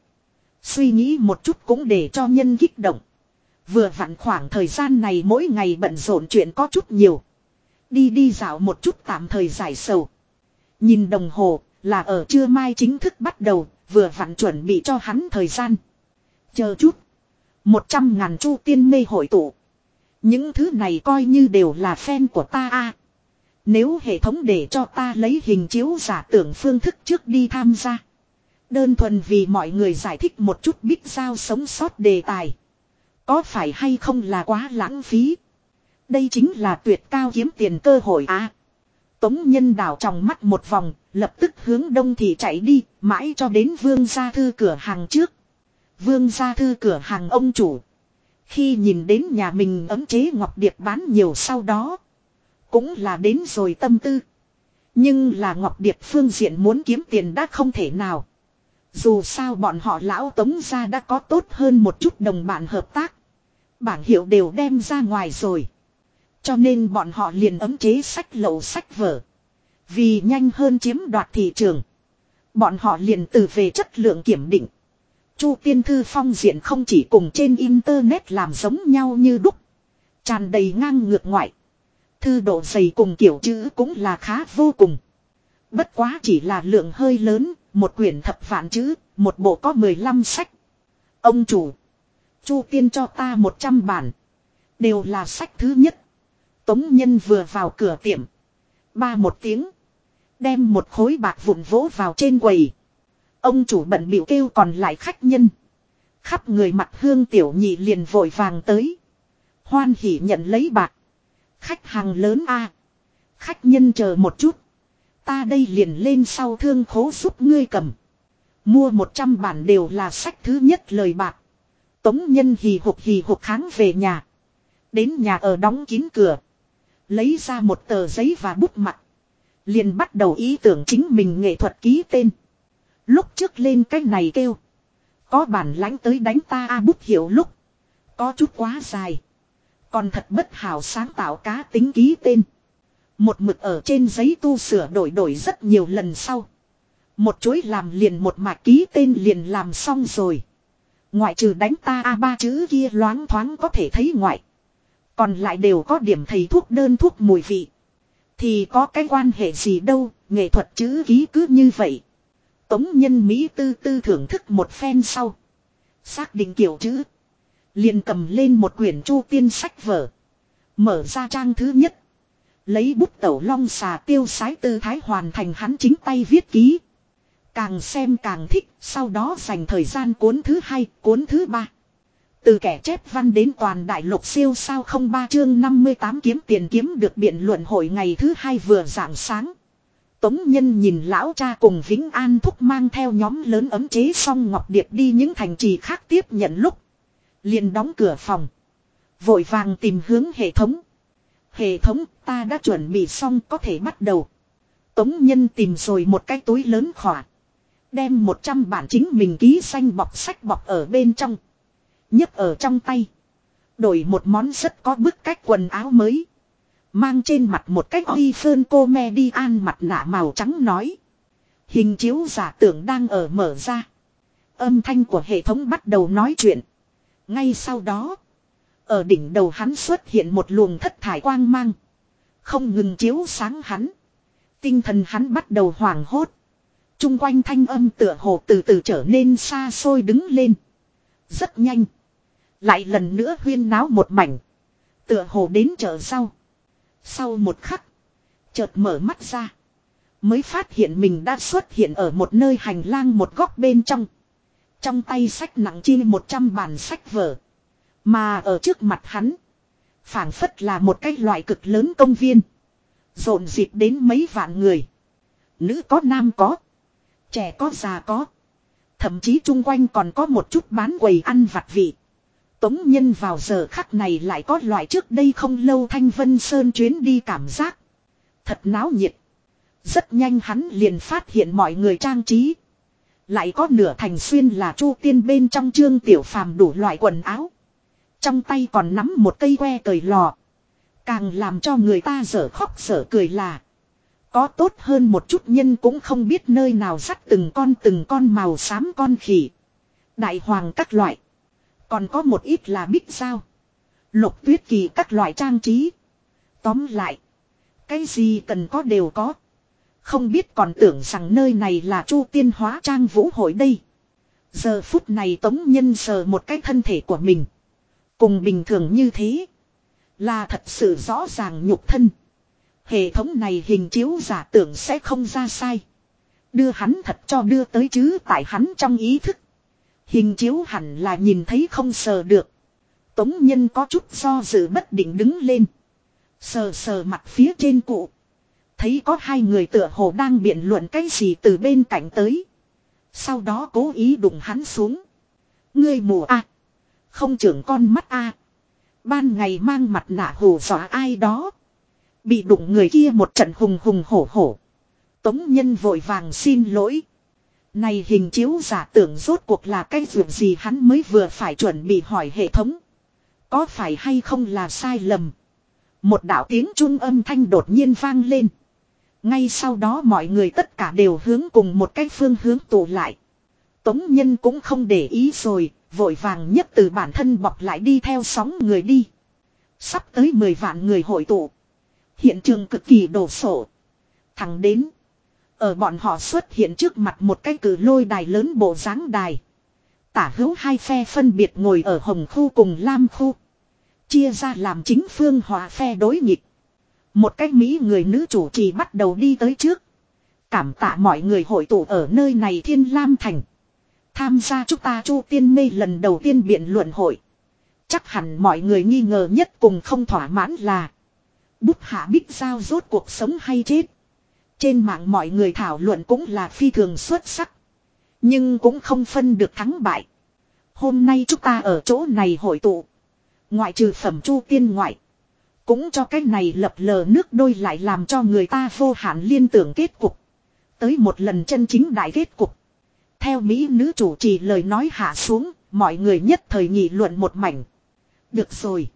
S1: Suy nghĩ một chút cũng để cho nhân kích động. Vừa vặn khoảng thời gian này mỗi ngày bận rộn chuyện có chút nhiều. Đi đi dạo một chút tạm thời giải sầu. Nhìn đồng hồ là ở trưa mai chính thức bắt đầu, vừa vặn chuẩn bị cho hắn thời gian. Chờ chút. Một trăm ngàn chu tiên mê hội tụ. Những thứ này coi như đều là fan của ta a. Nếu hệ thống để cho ta lấy hình chiếu giả tưởng phương thức trước đi tham gia. Đơn thuần vì mọi người giải thích một chút biết sao sống sót đề tài. Có phải hay không là quá lãng phí. Đây chính là tuyệt cao kiếm tiền cơ hội à? Tống nhân đảo trong mắt một vòng, lập tức hướng đông thì chạy đi, mãi cho đến vương gia thư cửa hàng trước. Vương gia thư cửa hàng ông chủ. Khi nhìn đến nhà mình ấm chế ngọc điệp bán nhiều sau đó. Cũng là đến rồi tâm tư. Nhưng là ngọc điệp phương diện muốn kiếm tiền đã không thể nào. Dù sao bọn họ lão tống ra đã có tốt hơn một chút đồng bạn hợp tác. Bảng hiệu đều đem ra ngoài rồi. Cho nên bọn họ liền ấm chế sách lậu sách vở. Vì nhanh hơn chiếm đoạt thị trường. Bọn họ liền từ về chất lượng kiểm định. Chu tiên thư phong diện không chỉ cùng trên internet làm giống nhau như đúc. Tràn đầy ngang ngược ngoại. Thư độ dày cùng kiểu chữ cũng là khá vô cùng. Bất quá chỉ là lượng hơi lớn, một quyển thập vạn chữ, một bộ có 15 sách. Ông chủ. Chu tiên cho ta 100 bản. Đều là sách thứ nhất. Tống nhân vừa vào cửa tiệm. Ba một tiếng. Đem một khối bạc vụn vỗ vào trên quầy. Ông chủ bận biểu kêu còn lại khách nhân. Khắp người mặt hương tiểu nhị liền vội vàng tới. Hoan hỉ nhận lấy bạc. Khách hàng lớn a Khách nhân chờ một chút. Ta đây liền lên sau thương khố giúp ngươi cầm. Mua một trăm bản đều là sách thứ nhất lời bạc. Tống nhân hì hục hì hục kháng về nhà. Đến nhà ở đóng kín cửa. Lấy ra một tờ giấy và bút mặt. Liền bắt đầu ý tưởng chính mình nghệ thuật ký tên. Lúc trước lên cái này kêu. Có bản lãnh tới đánh ta a bút hiểu lúc. Có chút quá dài. Còn thật bất hảo sáng tạo cá tính ký tên. Một mực ở trên giấy tu sửa đổi đổi rất nhiều lần sau. Một chuỗi làm liền một mạc ký tên liền làm xong rồi. Ngoại trừ đánh ta a ba chữ kia loáng thoáng có thể thấy ngoại. Còn lại đều có điểm thầy thuốc đơn thuốc mùi vị. Thì có cái quan hệ gì đâu, nghệ thuật chữ ký cứ như vậy. Tống nhân Mỹ tư tư thưởng thức một phen sau. Xác định kiểu chữ. liền cầm lên một quyển chu tiên sách vở. Mở ra trang thứ nhất. Lấy bút tẩu long xà tiêu sái tư thái hoàn thành hắn chính tay viết ký. Càng xem càng thích, sau đó dành thời gian cuốn thứ hai, cuốn thứ ba. Từ kẻ chép văn đến toàn đại lục siêu sao không ba chương 58 kiếm tiền kiếm được biện luận hội ngày thứ hai vừa rạng sáng. Tống Nhân nhìn lão cha cùng Vĩnh An Thúc mang theo nhóm lớn ấm chế xong Ngọc Điệp đi những thành trì khác tiếp nhận lúc. liền đóng cửa phòng. Vội vàng tìm hướng hệ thống. Hệ thống ta đã chuẩn bị xong có thể bắt đầu. Tống Nhân tìm rồi một cái túi lớn khỏa. Đem 100 bản chính mình ký xanh bọc sách bọc ở bên trong nhấc ở trong tay. Đổi một món rất có bức cách quần áo mới. Mang trên mặt một cách huy sơn cô me đi an mặt nạ màu trắng nói. Hình chiếu giả tưởng đang ở mở ra. Âm thanh của hệ thống bắt đầu nói chuyện. Ngay sau đó. Ở đỉnh đầu hắn xuất hiện một luồng thất thải quang mang. Không ngừng chiếu sáng hắn. Tinh thần hắn bắt đầu hoảng hốt. Trung quanh thanh âm tựa hồ từ từ trở nên xa xôi đứng lên. Rất nhanh. Lại lần nữa huyên náo một mảnh. Tựa hồ đến chợ sau. Sau một khắc. Chợt mở mắt ra. Mới phát hiện mình đã xuất hiện ở một nơi hành lang một góc bên trong. Trong tay sách nặng chi 100 bản sách vở. Mà ở trước mặt hắn phảng phất là một cái loại cực lớn công viên. Rộn dịp đến mấy vạn người. Nữ có, nam có. Trẻ có, già có. Thậm chí chung quanh còn có một chút bán quầy ăn vặt vị. Tống Nhân vào giờ khắc này lại có loại trước đây không lâu Thanh Vân Sơn chuyến đi cảm giác. Thật náo nhiệt. Rất nhanh hắn liền phát hiện mọi người trang trí. Lại có nửa thành xuyên là chu tiên bên trong trương tiểu phàm đủ loại quần áo. Trong tay còn nắm một cây que cởi lò. Càng làm cho người ta dở khóc dở cười là. Có tốt hơn một chút nhân cũng không biết nơi nào dắt từng con từng con màu xám con khỉ. Đại hoàng các loại. Còn có một ít là bích sao. Lục tuyết kỳ các loại trang trí. Tóm lại. Cái gì cần có đều có. Không biết còn tưởng rằng nơi này là chu tiên hóa trang vũ hội đây. Giờ phút này tống nhân sờ một cái thân thể của mình. Cùng bình thường như thế. Là thật sự rõ ràng nhục thân. Hệ thống này hình chiếu giả tưởng sẽ không ra sai. Đưa hắn thật cho đưa tới chứ tại hắn trong ý thức. Hình chiếu hẳn là nhìn thấy không sờ được. Tống nhân có chút do dự bất định đứng lên. Sờ sờ mặt phía trên cụ. Thấy có hai người tựa hồ đang biện luận cái gì từ bên cạnh tới. Sau đó cố ý đụng hắn xuống. Ngươi mù a không trưởng con mắt a Ban ngày mang mặt nạ hù dọa ai đó. Bị đụng người kia một trận hùng hùng hổ hổ. Tống nhân vội vàng xin lỗi. Này hình chiếu giả tưởng rốt cuộc là cái việc gì hắn mới vừa phải chuẩn bị hỏi hệ thống. Có phải hay không là sai lầm. Một đạo tiếng trung âm thanh đột nhiên vang lên. Ngay sau đó mọi người tất cả đều hướng cùng một cái phương hướng tụ lại. Tống nhân cũng không để ý rồi, vội vàng nhất từ bản thân bọc lại đi theo sóng người đi. Sắp tới 10 vạn người hội tụ. Hiện trường cực kỳ đổ sổ. Thẳng đến. Ở bọn họ xuất hiện trước mặt một cái cử lôi đài lớn bộ dáng đài. Tả hữu hai phe phân biệt ngồi ở hồng khu cùng lam khu. Chia ra làm chính phương hòa phe đối nghịch. Một cách Mỹ người nữ chủ trì bắt đầu đi tới trước. Cảm tạ mọi người hội tụ ở nơi này thiên lam thành. Tham gia chúng ta chu tiên mê lần đầu tiên biện luận hội. Chắc hẳn mọi người nghi ngờ nhất cùng không thỏa mãn là. Bút hạ bích giao rốt cuộc sống hay chết. Trên mạng mọi người thảo luận cũng là phi thường xuất sắc. Nhưng cũng không phân được thắng bại. Hôm nay chúng ta ở chỗ này hội tụ. Ngoại trừ phẩm chu tiên ngoại. Cũng cho cái này lập lờ nước đôi lại làm cho người ta vô hạn liên tưởng kết cục. Tới một lần chân chính đại kết cục. Theo Mỹ nữ chủ trì lời nói hạ xuống, mọi người nhất thời nghị luận một mảnh. Được rồi.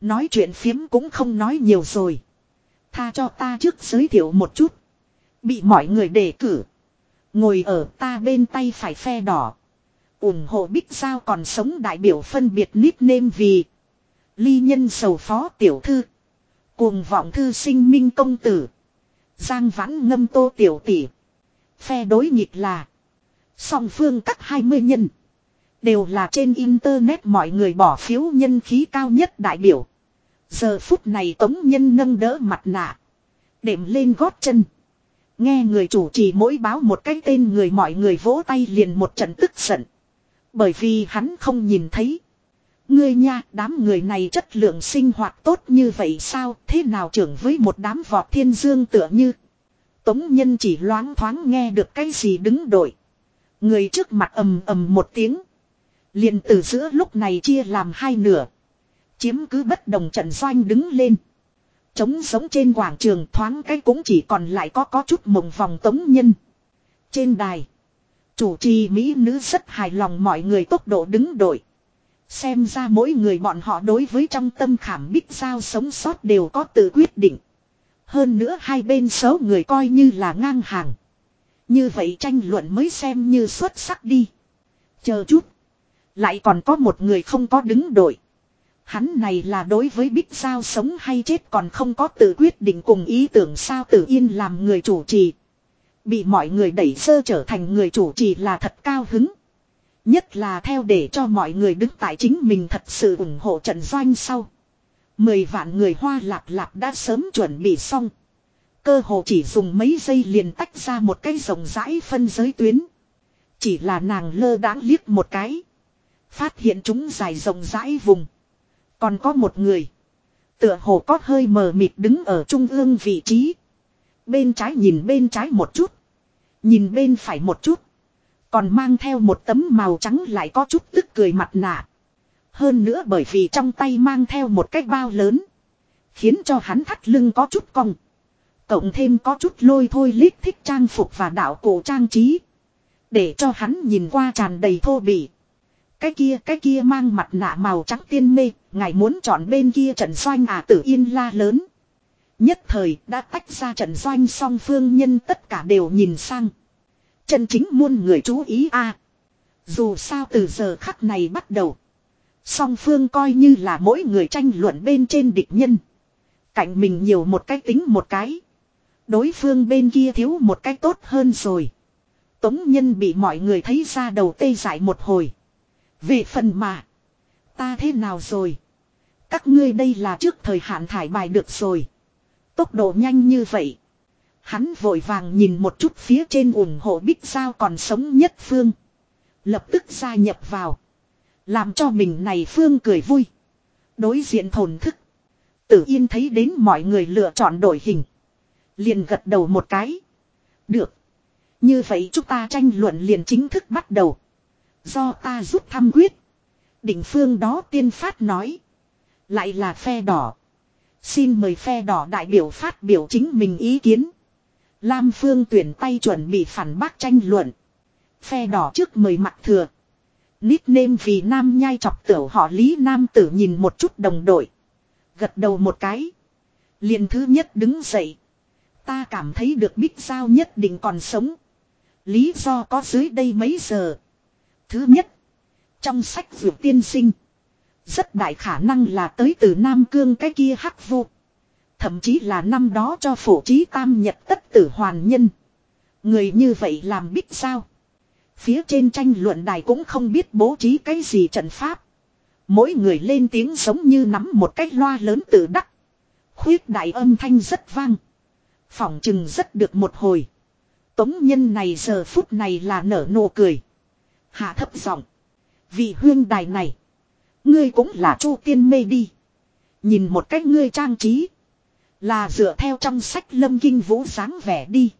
S1: Nói chuyện phiếm cũng không nói nhiều rồi. Tha cho ta trước giới thiệu một chút. Bị mọi người đề cử. Ngồi ở ta bên tay phải phe đỏ. ủng hộ Bích Giao còn sống đại biểu phân biệt nickname vì. Ly nhân sầu phó tiểu thư. Cuồng vọng thư sinh minh công tử. Giang vãn ngâm tô tiểu tỷ. Phe đối nghịch là. Song phương các 20 nhân. Đều là trên internet mọi người bỏ phiếu nhân khí cao nhất đại biểu. Giờ phút này tống nhân nâng đỡ mặt nạ. Đệm lên gót chân. Nghe người chủ trì mỗi báo một cái tên người mọi người vỗ tay liền một trận tức giận. Bởi vì hắn không nhìn thấy. Ngươi nha, đám người này chất lượng sinh hoạt tốt như vậy sao, thế nào trưởng với một đám vọt thiên dương tựa như. Tống nhân chỉ loáng thoáng nghe được cái gì đứng đội. Người trước mặt ầm ầm một tiếng. liền từ giữa lúc này chia làm hai nửa. Chiếm cứ bất đồng trận doanh đứng lên. Trống sống trên quảng trường thoáng cái cũng chỉ còn lại có có chút mộng vòng tống nhân. Trên đài. Chủ trì Mỹ nữ rất hài lòng mọi người tốc độ đứng đội. Xem ra mỗi người bọn họ đối với trong tâm khảm bích sao sống sót đều có tự quyết định. Hơn nữa hai bên số người coi như là ngang hàng. Như vậy tranh luận mới xem như xuất sắc đi. Chờ chút. Lại còn có một người không có đứng đội. Hắn này là đối với Bích Giao sống hay chết còn không có tự quyết định cùng ý tưởng sao tự yên làm người chủ trì. Bị mọi người đẩy sơ trở thành người chủ trì là thật cao hứng. Nhất là theo để cho mọi người đứng tại chính mình thật sự ủng hộ trận doanh sau. Mười vạn người hoa lạp lạp đã sớm chuẩn bị xong. Cơ hồ chỉ dùng mấy giây liền tách ra một cái rộng rãi phân giới tuyến. Chỉ là nàng lơ đãng liếc một cái. Phát hiện chúng dài rộng rãi vùng. Còn có một người. Tựa hồ có hơi mờ mịt đứng ở trung ương vị trí. Bên trái nhìn bên trái một chút. Nhìn bên phải một chút. Còn mang theo một tấm màu trắng lại có chút tức cười mặt nạ. Hơn nữa bởi vì trong tay mang theo một cái bao lớn. Khiến cho hắn thắt lưng có chút cong. Cộng thêm có chút lôi thôi lít thích trang phục và đạo cổ trang trí. Để cho hắn nhìn qua tràn đầy thô bỉ. Cái kia cái kia mang mặt nạ màu trắng tiên mê, ngài muốn chọn bên kia trận doanh à tử yên la lớn. Nhất thời đã tách ra trận doanh song phương nhân tất cả đều nhìn sang. Chân chính muôn người chú ý a Dù sao từ giờ khắc này bắt đầu. Song phương coi như là mỗi người tranh luận bên trên địch nhân. Cạnh mình nhiều một cái tính một cái. Đối phương bên kia thiếu một cách tốt hơn rồi. Tống nhân bị mọi người thấy ra đầu tê dại một hồi. Về phần mà. Ta thế nào rồi? Các ngươi đây là trước thời hạn thải bài được rồi. Tốc độ nhanh như vậy. Hắn vội vàng nhìn một chút phía trên ủng hộ Bích sao còn sống nhất Phương. Lập tức gia nhập vào. Làm cho mình này Phương cười vui. Đối diện thồn thức. Tử Yên thấy đến mọi người lựa chọn đổi hình. Liền gật đầu một cái. Được. Như vậy chúng ta tranh luận liền chính thức bắt đầu. Do ta giúp thăm quyết. Đỉnh phương đó tiên phát nói. Lại là phe đỏ. Xin mời phe đỏ đại biểu phát biểu chính mình ý kiến. Lam phương tuyển tay chuẩn bị phản bác tranh luận. Phe đỏ trước mời mặt thừa. Nickname vì nam nhai chọc tiểu họ Lý Nam tử nhìn một chút đồng đội. Gật đầu một cái. liền thứ nhất đứng dậy. Ta cảm thấy được Bích Giao nhất định còn sống. Lý do có dưới đây mấy giờ. Thứ nhất. Trong sách vượt tiên sinh. Rất đại khả năng là tới từ Nam Cương cái kia hắc vô. Thậm chí là năm đó cho phổ trí tam nhật tất tử hoàn nhân. Người như vậy làm biết sao. Phía trên tranh luận đài cũng không biết bố trí cái gì trận pháp. Mỗi người lên tiếng giống như nắm một cái loa lớn tự đắc. Khuyết đại âm thanh rất vang. Phỏng chừng rất được một hồi. Tống nhân này giờ phút này là nở nụ cười. Hạ thấp giọng. Vị huyên đài này. Ngươi cũng là chu tiên mê đi. Nhìn một cách ngươi trang trí. Là dựa theo trong sách Lâm Kinh Vũ sáng vẻ đi.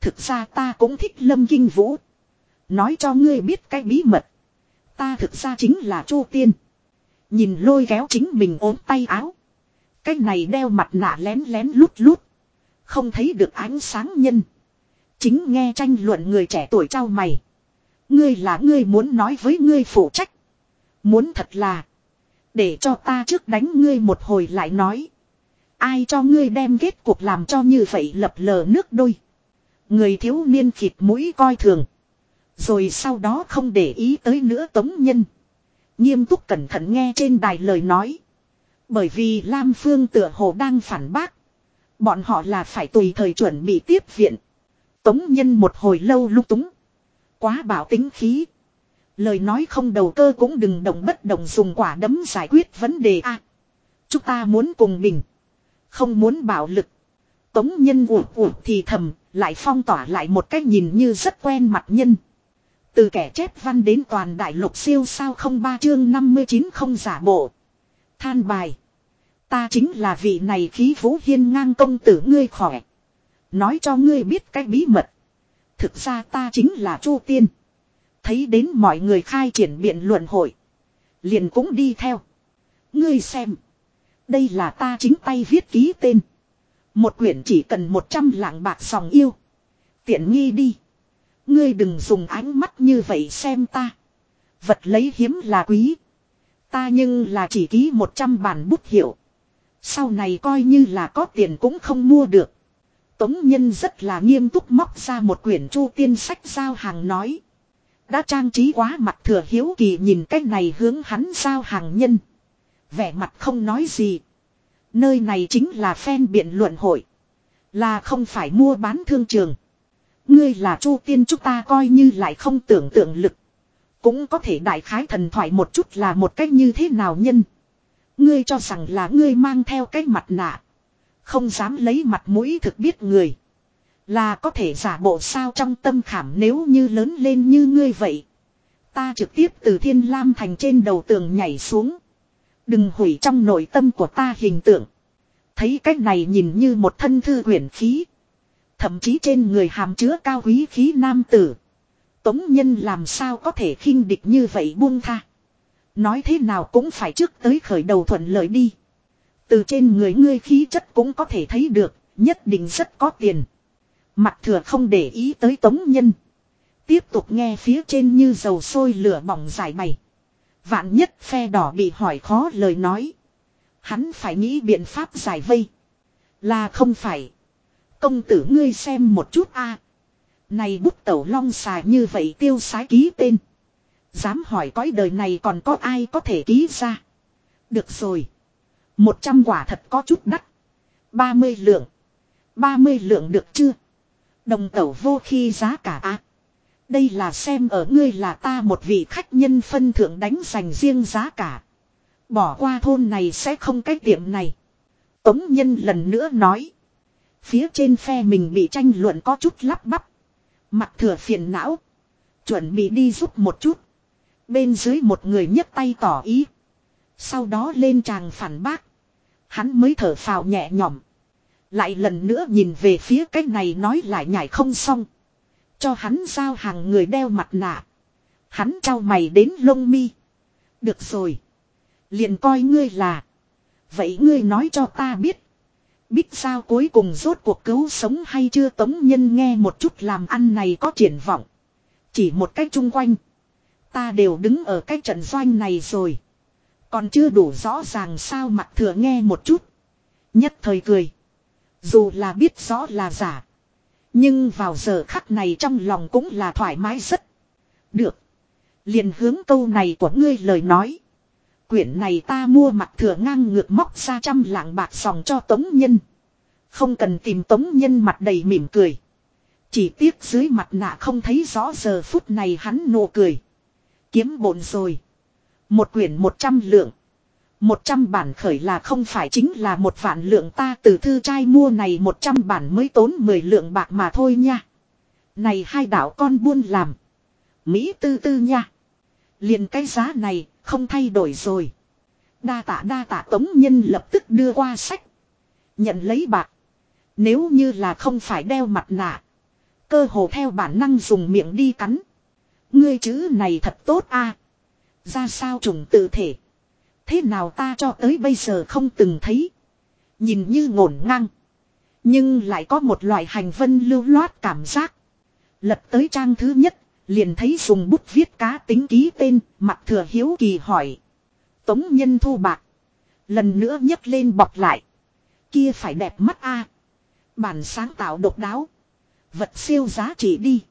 S1: Thực ra ta cũng thích Lâm Kinh Vũ. Nói cho ngươi biết cái bí mật. Ta thực ra chính là Chu Tiên. Nhìn lôi kéo chính mình ốm tay áo. Cái này đeo mặt nạ lén lén lút lút. Không thấy được ánh sáng nhân. Chính nghe tranh luận người trẻ tuổi trao mày. Ngươi là ngươi muốn nói với ngươi phụ trách. Muốn thật là. Để cho ta trước đánh ngươi một hồi lại nói. Ai cho ngươi đem kết cuộc làm cho như vậy lập lờ nước đôi. Người thiếu niên khịt mũi coi thường. Rồi sau đó không để ý tới nữa tống nhân. Nghiêm túc cẩn thận nghe trên đài lời nói. Bởi vì Lam Phương tựa hồ đang phản bác. Bọn họ là phải tùy thời chuẩn bị tiếp viện. Tống nhân một hồi lâu lúc túng. Quá bảo tính khí. Lời nói không đầu cơ cũng đừng động bất động dùng quả đấm giải quyết vấn đề a. chúng ta muốn cùng mình. Không muốn bạo lực. Tống nhân ủ ủ thì thầm, lại phong tỏa lại một cách nhìn như rất quen mặt nhân. Từ kẻ chép văn đến toàn đại lục siêu sao không ba chương 59 không giả bộ. Than bài. Ta chính là vị này khí vũ hiên ngang công tử ngươi khỏe. Nói cho ngươi biết cái bí mật. Thực ra ta chính là Chu Tiên. Thấy đến mọi người khai triển biện luận hội. Liền cũng đi theo. Ngươi xem. Đây là ta chính tay viết ký tên. Một quyển chỉ cần 100 lạng bạc sòng yêu. Tiện nghi đi. Ngươi đừng dùng ánh mắt như vậy xem ta. Vật lấy hiếm là quý. Ta nhưng là chỉ ký 100 bản bút hiệu. Sau này coi như là có tiền cũng không mua được. Tống Nhân rất là nghiêm túc móc ra một quyển chu tiên sách giao hàng nói. Đã trang trí quá mặt thừa hiếu kỳ nhìn cái này hướng hắn giao hàng nhân. Vẻ mặt không nói gì. Nơi này chính là phen biện luận hội. Là không phải mua bán thương trường. Ngươi là chu tiên chúng ta coi như lại không tưởng tượng lực. Cũng có thể đại khái thần thoại một chút là một cách như thế nào nhân. Ngươi cho rằng là ngươi mang theo cái mặt nạ. Không dám lấy mặt mũi thực biết người. Là có thể giả bộ sao trong tâm khảm nếu như lớn lên như ngươi vậy. Ta trực tiếp từ thiên lam thành trên đầu tường nhảy xuống. Đừng hủy trong nội tâm của ta hình tượng. Thấy cách này nhìn như một thân thư huyền khí. Thậm chí trên người hàm chứa cao quý khí nam tử. Tống nhân làm sao có thể khinh địch như vậy buông tha. Nói thế nào cũng phải trước tới khởi đầu thuận lợi đi. Từ trên người ngươi khí chất cũng có thể thấy được, nhất định rất có tiền. Mặt thừa không để ý tới tống nhân. Tiếp tục nghe phía trên như dầu sôi lửa bỏng giải bày. Vạn nhất phe đỏ bị hỏi khó lời nói. Hắn phải nghĩ biện pháp giải vây. Là không phải. Công tử ngươi xem một chút a Này bút tẩu long xài như vậy tiêu sái ký tên. Dám hỏi cõi đời này còn có ai có thể ký ra. Được rồi. Một trăm quả thật có chút đắt. Ba mươi lượng. Ba mươi lượng được chưa? Đồng tẩu vô khi giá cả á. đây là xem ở ngươi là ta một vị khách nhân phân thượng đánh dành riêng giá cả. Bỏ qua thôn này sẽ không cách tiệm này. Tống nhân lần nữa nói. Phía trên phe mình bị tranh luận có chút lắp bắp. Mặt thừa phiền não. Chuẩn bị đi giúp một chút. Bên dưới một người nhấc tay tỏ ý. Sau đó lên tràng phản bác. Hắn mới thở phào nhẹ nhõm. Lại lần nữa nhìn về phía cái này nói lại nhảy không xong. Cho hắn giao hàng người đeo mặt nạ. Hắn trao mày đến lông mi. Được rồi. Liền coi ngươi là. Vậy ngươi nói cho ta biết. Biết sao cuối cùng rốt cuộc cứu sống hay chưa tống nhân nghe một chút làm ăn này có triển vọng. Chỉ một cách chung quanh. Ta đều đứng ở cái trận doanh này rồi. Còn chưa đủ rõ ràng sao mặt thừa nghe một chút. Nhất thời cười. Dù là biết rõ là giả. Nhưng vào giờ khắc này trong lòng cũng là thoải mái rất. Được. Liền hướng câu này của ngươi lời nói. Quyển này ta mua mặt thừa ngang ngược móc ra trăm lạng bạc sòng cho tống nhân. Không cần tìm tống nhân mặt đầy mỉm cười. Chỉ tiếc dưới mặt nạ không thấy rõ giờ phút này hắn nụ cười. Kiếm bổn rồi. Một quyển một trăm lượng. Một trăm bản khởi là không phải chính là một vạn lượng ta từ thư trai mua này một trăm bản mới tốn mười lượng bạc mà thôi nha. Này hai đạo con buôn làm. Mỹ tư tư nha. liền cái giá này không thay đổi rồi. Đa tạ đa tạ tống nhân lập tức đưa qua sách. Nhận lấy bạc. Nếu như là không phải đeo mặt nạ. Cơ hồ theo bản năng dùng miệng đi cắn. Ngươi chữ này thật tốt a. Ra sao trùng tự thể. Thế nào ta cho tới bây giờ không từng thấy. Nhìn như ngổn ngang. Nhưng lại có một loại hành vân lưu loát cảm giác. Lật tới trang thứ nhất, liền thấy dùng bút viết cá tính ký tên, mặt thừa hiếu kỳ hỏi. Tống nhân thu bạc. Lần nữa nhấc lên bọc lại. Kia phải đẹp mắt a Bản sáng tạo độc đáo. Vật siêu giá trị đi.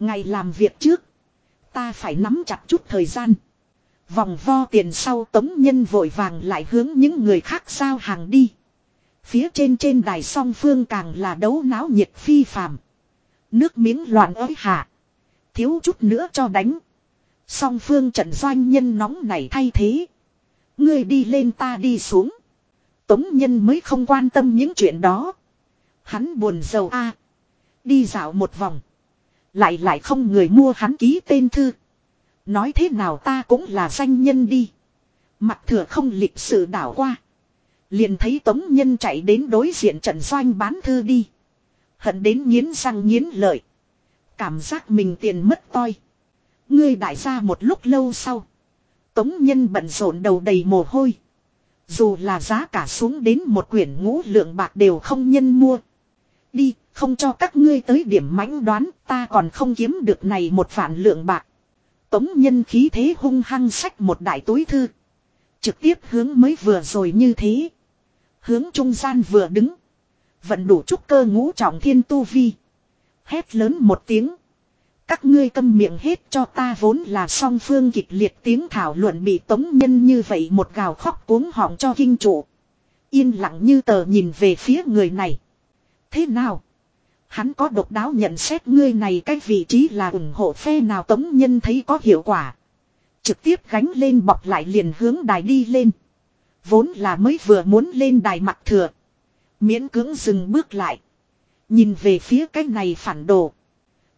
S1: Ngày làm việc trước. Ta phải nắm chặt chút thời gian. Vòng vo tiền sau tống nhân vội vàng lại hướng những người khác giao hàng đi. Phía trên trên đài song phương càng là đấu náo nhiệt phi phàm. Nước miếng loạn ới hạ. Thiếu chút nữa cho đánh. Song phương trận doanh nhân nóng này thay thế. Ngươi đi lên ta đi xuống. Tống nhân mới không quan tâm những chuyện đó. Hắn buồn giàu a Đi dạo một vòng. Lại lại không người mua hắn ký tên thư. Nói thế nào ta cũng là danh nhân đi. Mặt thừa không lịch sự đảo qua. Liền thấy tống nhân chạy đến đối diện trận doanh bán thư đi. Hận đến nghiến răng nghiến lợi. Cảm giác mình tiền mất toi. Ngươi đại gia một lúc lâu sau. Tống nhân bận rộn đầu đầy mồ hôi. Dù là giá cả xuống đến một quyển ngũ lượng bạc đều không nhân mua. Đi, không cho các ngươi tới điểm mãnh đoán, ta còn không kiếm được này một phản lượng bạc. Tống nhân khí thế hung hăng sách một đại túi thư. Trực tiếp hướng mới vừa rồi như thế. Hướng trung gian vừa đứng. Vận đủ trúc cơ ngũ trọng thiên tu vi. Hét lớn một tiếng. Các ngươi câm miệng hết cho ta vốn là song phương kịch liệt tiếng thảo luận bị tống nhân như vậy một gào khóc cuống họng cho kinh trụ. Yên lặng như tờ nhìn về phía người này. Thế nào? Hắn có độc đáo nhận xét ngươi này cái vị trí là ủng hộ phe nào tống nhân thấy có hiệu quả. Trực tiếp gánh lên bọc lại liền hướng đài đi lên. Vốn là mới vừa muốn lên đài mặt thừa. Miễn cưỡng dừng bước lại. Nhìn về phía cái này phản đồ.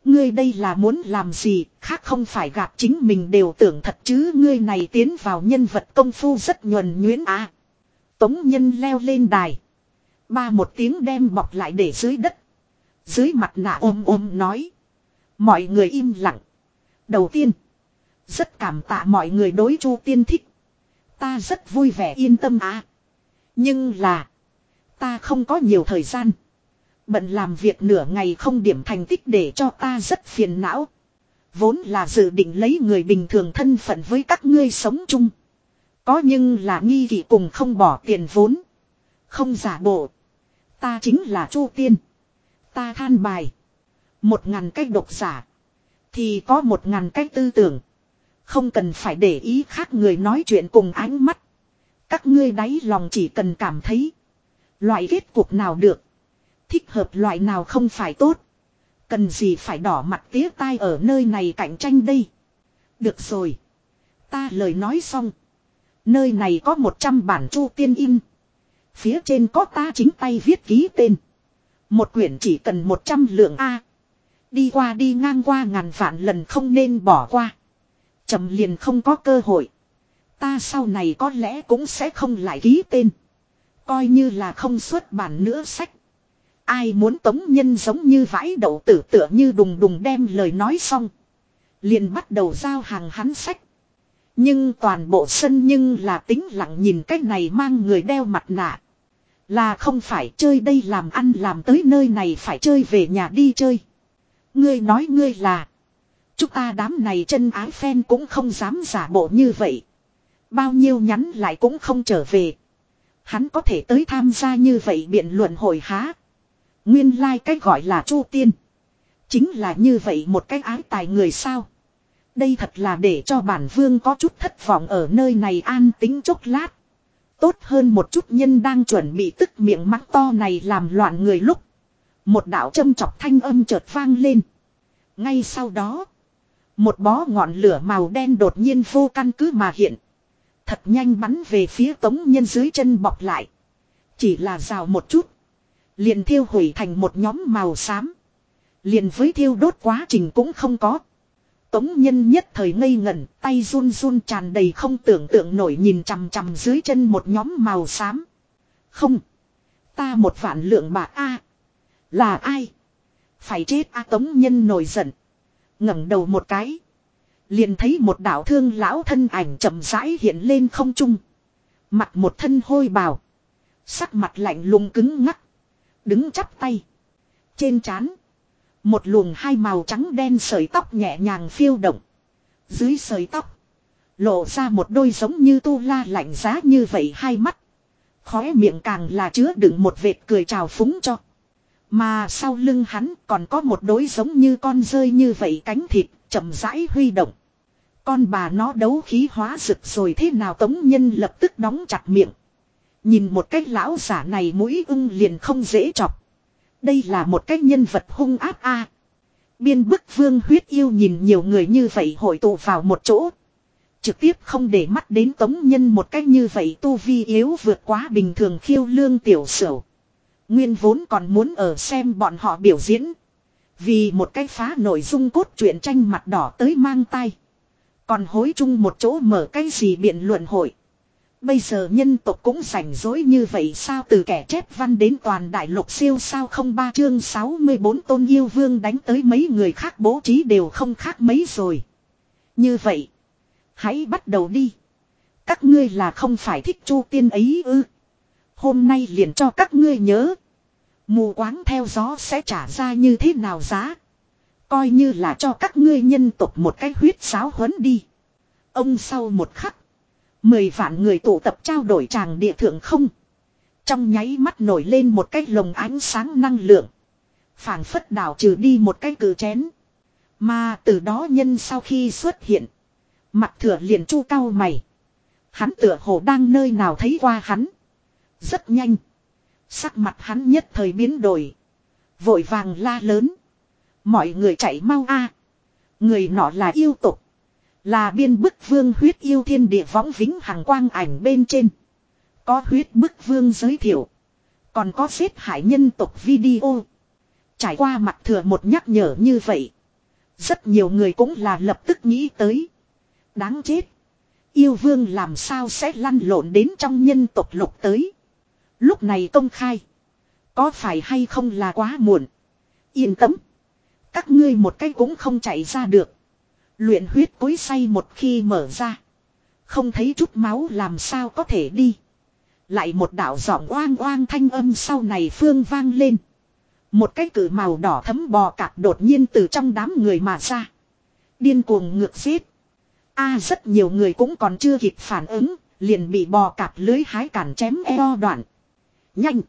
S1: Ngươi đây là muốn làm gì, khác không phải gặp chính mình đều tưởng thật chứ ngươi này tiến vào nhân vật công phu rất nhuần nhuyễn à. Tống nhân leo lên đài. Ba một tiếng đem bọc lại để dưới đất. Dưới mặt nạ ôm ôm nói. Mọi người im lặng. Đầu tiên. Rất cảm tạ mọi người đối chu tiên thích. Ta rất vui vẻ yên tâm à. Nhưng là. Ta không có nhiều thời gian. Bận làm việc nửa ngày không điểm thành tích để cho ta rất phiền não. Vốn là dự định lấy người bình thường thân phận với các ngươi sống chung. Có nhưng là nghi kỵ cùng không bỏ tiền vốn. Không giả bộ. Ta chính là Chu Tiên. Ta than bài. Một ngàn cách độc giả. Thì có một ngàn cách tư tưởng. Không cần phải để ý khác người nói chuyện cùng ánh mắt. Các ngươi đáy lòng chỉ cần cảm thấy. Loại kết cục nào được. Thích hợp loại nào không phải tốt. Cần gì phải đỏ mặt tía tai ở nơi này cạnh tranh đây. Được rồi. Ta lời nói xong. Nơi này có 100 bản chu tiên in. Phía trên có ta chính tay viết ký tên. Một quyển chỉ cần 100 lượng A. Đi qua đi ngang qua ngàn vạn lần không nên bỏ qua. Chậm liền không có cơ hội. Ta sau này có lẽ cũng sẽ không lại ký tên. Coi như là không xuất bản nữa sách. Ai muốn tống nhân giống như vãi đậu tử tựa như đùng đùng đem lời nói xong. Liền bắt đầu giao hàng hắn sách. Nhưng toàn bộ sân nhưng là tính lặng nhìn cách này mang người đeo mặt nạ. Là không phải chơi đây làm ăn làm tới nơi này phải chơi về nhà đi chơi. Ngươi nói ngươi là. Chúng ta đám này chân ái phen cũng không dám giả bộ như vậy. Bao nhiêu nhắn lại cũng không trở về. Hắn có thể tới tham gia như vậy biện luận hồi há. Nguyên lai like cách gọi là chu tiên. Chính là như vậy một cái ái tài người sao. Đây thật là để cho bản vương có chút thất vọng ở nơi này an tính chốc lát. Tốt hơn một chút nhân đang chuẩn bị tức miệng mắng to này làm loạn người lúc. Một đạo châm chọc thanh âm chợt vang lên. Ngay sau đó. Một bó ngọn lửa màu đen đột nhiên vô căn cứ mà hiện. Thật nhanh bắn về phía tống nhân dưới chân bọc lại. Chỉ là rào một chút. Liền thiêu hủy thành một nhóm màu xám. Liền với thiêu đốt quá trình cũng không có. Tống nhân nhất thời ngây ngẩn, tay run run tràn đầy không tưởng tượng nổi nhìn chằm chằm dưới chân một nhóm màu xám. Không. Ta một vạn lượng bạc a Là ai? Phải chết a tống nhân nổi giận. ngẩng đầu một cái. Liền thấy một đạo thương lão thân ảnh chậm rãi hiện lên không trung. Mặt một thân hôi bào. Sắc mặt lạnh lùng cứng ngắc. Đứng chắp tay. Trên trán một luồng hai màu trắng đen sợi tóc nhẹ nhàng phiêu động. Dưới sợi tóc. Lộ ra một đôi giống như tu la lạnh giá như vậy hai mắt. Khóe miệng càng là chứa đựng một vệt cười trào phúng cho. Mà sau lưng hắn còn có một đối giống như con rơi như vậy cánh thịt chậm rãi huy động. Con bà nó đấu khí hóa rực rồi thế nào tống nhân lập tức đóng chặt miệng. Nhìn một cái lão giả này mũi ưng liền không dễ chọc. Đây là một cái nhân vật hung áp a. Biên bức vương huyết yêu nhìn nhiều người như vậy hội tụ vào một chỗ. Trực tiếp không để mắt đến tống nhân một cách như vậy tu vi yếu vượt quá bình thường khiêu lương tiểu sửu. Nguyên vốn còn muốn ở xem bọn họ biểu diễn. Vì một cái phá nội dung cốt truyện tranh mặt đỏ tới mang tay. Còn hối chung một chỗ mở cái gì biện luận hội. Bây giờ nhân tộc cũng rảnh rỗi như vậy sao từ kẻ chép văn đến toàn đại lục siêu sao không ba chương 64 tôn yêu vương đánh tới mấy người khác bố trí đều không khác mấy rồi. Như vậy. Hãy bắt đầu đi. Các ngươi là không phải thích chu tiên ấy ư. Hôm nay liền cho các ngươi nhớ. Mù quáng theo gió sẽ trả ra như thế nào giá. Coi như là cho các ngươi nhân tộc một cái huyết sáo huấn đi. Ông sau một khắc. Mười vạn người tụ tập trao đổi tràng địa thượng không. Trong nháy mắt nổi lên một cái lồng ánh sáng năng lượng. phảng phất đảo trừ đi một cái cử chén. Mà từ đó nhân sau khi xuất hiện. Mặt thừa liền chu cao mày. Hắn tựa hồ đang nơi nào thấy qua hắn. Rất nhanh. Sắc mặt hắn nhất thời biến đổi. Vội vàng la lớn. Mọi người chạy mau a Người nọ là yêu tục. Là biên bức vương huyết yêu thiên địa võng vĩnh hằng quang ảnh bên trên. Có huyết bức vương giới thiệu. Còn có xếp hải nhân tộc video. Trải qua mặt thừa một nhắc nhở như vậy. Rất nhiều người cũng là lập tức nghĩ tới. Đáng chết. Yêu vương làm sao sẽ lăn lộn đến trong nhân tộc lục tới. Lúc này công khai. Có phải hay không là quá muộn. Yên tâm. Các ngươi một cái cũng không chạy ra được. Luyện huyết cối say một khi mở ra. Không thấy chút máu làm sao có thể đi. Lại một đạo giọng oang oang thanh âm sau này phương vang lên. Một cái cử màu đỏ thấm bò cạp đột nhiên từ trong đám người mà ra. Điên cuồng ngược giết. a, rất nhiều người cũng còn chưa kịp phản ứng. Liền bị bò cạp lưới hái cản chém eo đoạn. Nhanh.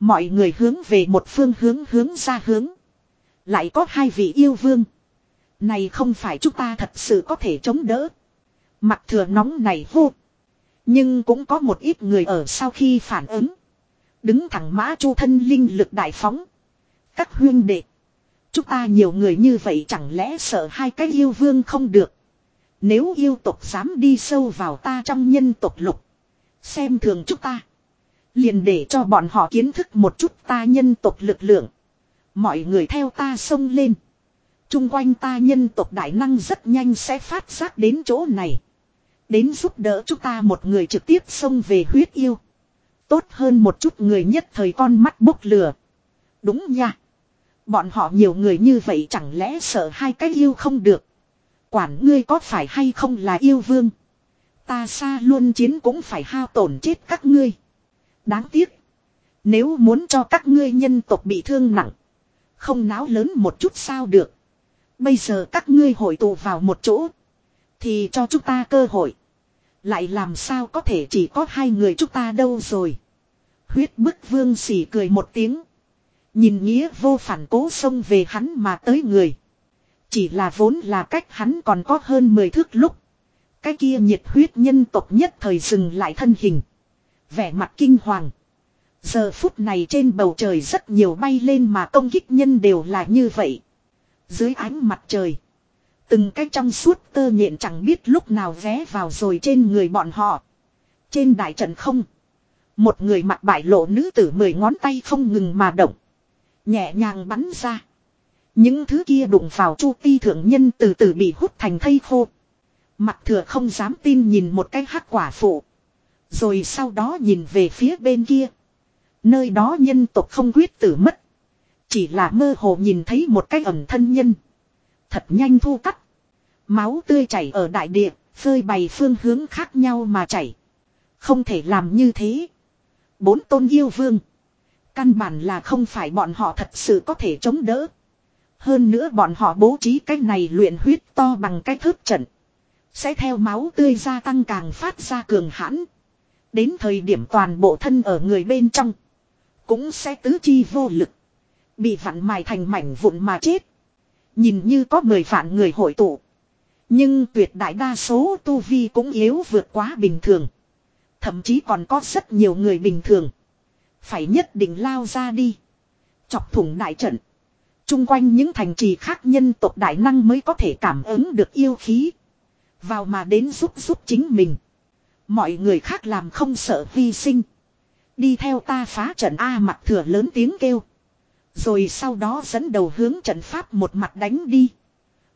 S1: Mọi người hướng về một phương hướng hướng ra hướng. Lại có hai vị yêu vương. Này không phải chúng ta thật sự có thể chống đỡ. Mặt thừa nóng này hô. Nhưng cũng có một ít người ở sau khi phản ứng. Đứng thẳng mã chu thân linh lực đại phóng. Các huyên đệ. Chúng ta nhiều người như vậy chẳng lẽ sợ hai cái yêu vương không được. Nếu yêu tộc dám đi sâu vào ta trong nhân tộc lục. Xem thường chúng ta. Liền để cho bọn họ kiến thức một chút ta nhân tộc lực lượng. Mọi người theo ta xông lên. Trung quanh ta nhân tộc đại năng rất nhanh sẽ phát giác đến chỗ này. Đến giúp đỡ chúng ta một người trực tiếp xông về huyết yêu. Tốt hơn một chút người nhất thời con mắt bốc lửa. Đúng nha. Bọn họ nhiều người như vậy chẳng lẽ sợ hai cái yêu không được. Quản ngươi có phải hay không là yêu vương. Ta xa luôn chiến cũng phải hao tổn chết các ngươi. Đáng tiếc. Nếu muốn cho các ngươi nhân tộc bị thương nặng. Không náo lớn một chút sao được. Bây giờ các ngươi hội tụ vào một chỗ. Thì cho chúng ta cơ hội. Lại làm sao có thể chỉ có hai người chúng ta đâu rồi. Huyết bức vương xỉ cười một tiếng. Nhìn nghĩa vô phản cố xông về hắn mà tới người. Chỉ là vốn là cách hắn còn có hơn 10 thước lúc. Cái kia nhiệt huyết nhân tộc nhất thời dừng lại thân hình. Vẻ mặt kinh hoàng. Giờ phút này trên bầu trời rất nhiều bay lên mà công kích nhân đều là như vậy. Dưới ánh mặt trời. Từng cái trong suốt tơ nhện chẳng biết lúc nào vé vào rồi trên người bọn họ. Trên đại trận không. Một người mặt bại lộ nữ tử mười ngón tay không ngừng mà động. Nhẹ nhàng bắn ra. Những thứ kia đụng vào chu ti thượng nhân từ từ bị hút thành thây khô. Mặt thừa không dám tin nhìn một cái hắc quả phụ. Rồi sau đó nhìn về phía bên kia. Nơi đó nhân tộc không quyết tử mất. Chỉ là mơ hồ nhìn thấy một cái ẩm thân nhân. Thật nhanh thu cắt. Máu tươi chảy ở đại địa, phơi bày phương hướng khác nhau mà chảy. Không thể làm như thế. Bốn tôn yêu vương. Căn bản là không phải bọn họ thật sự có thể chống đỡ. Hơn nữa bọn họ bố trí cái này luyện huyết to bằng cái thước trận. Sẽ theo máu tươi gia tăng càng phát ra cường hãn. Đến thời điểm toàn bộ thân ở người bên trong. Cũng sẽ tứ chi vô lực. Bị vặn mài thành mảnh vụn mà chết. Nhìn như có mười vạn người hội tụ. Nhưng tuyệt đại đa số tu vi cũng yếu vượt quá bình thường. Thậm chí còn có rất nhiều người bình thường. Phải nhất định lao ra đi. Chọc thủng đại trận. Trung quanh những thành trì khác nhân tộc đại năng mới có thể cảm ứng được yêu khí. Vào mà đến giúp giúp chính mình. Mọi người khác làm không sợ hy sinh. Đi theo ta phá trận A mặt thừa lớn tiếng kêu. Rồi sau đó dẫn đầu hướng trận pháp một mặt đánh đi.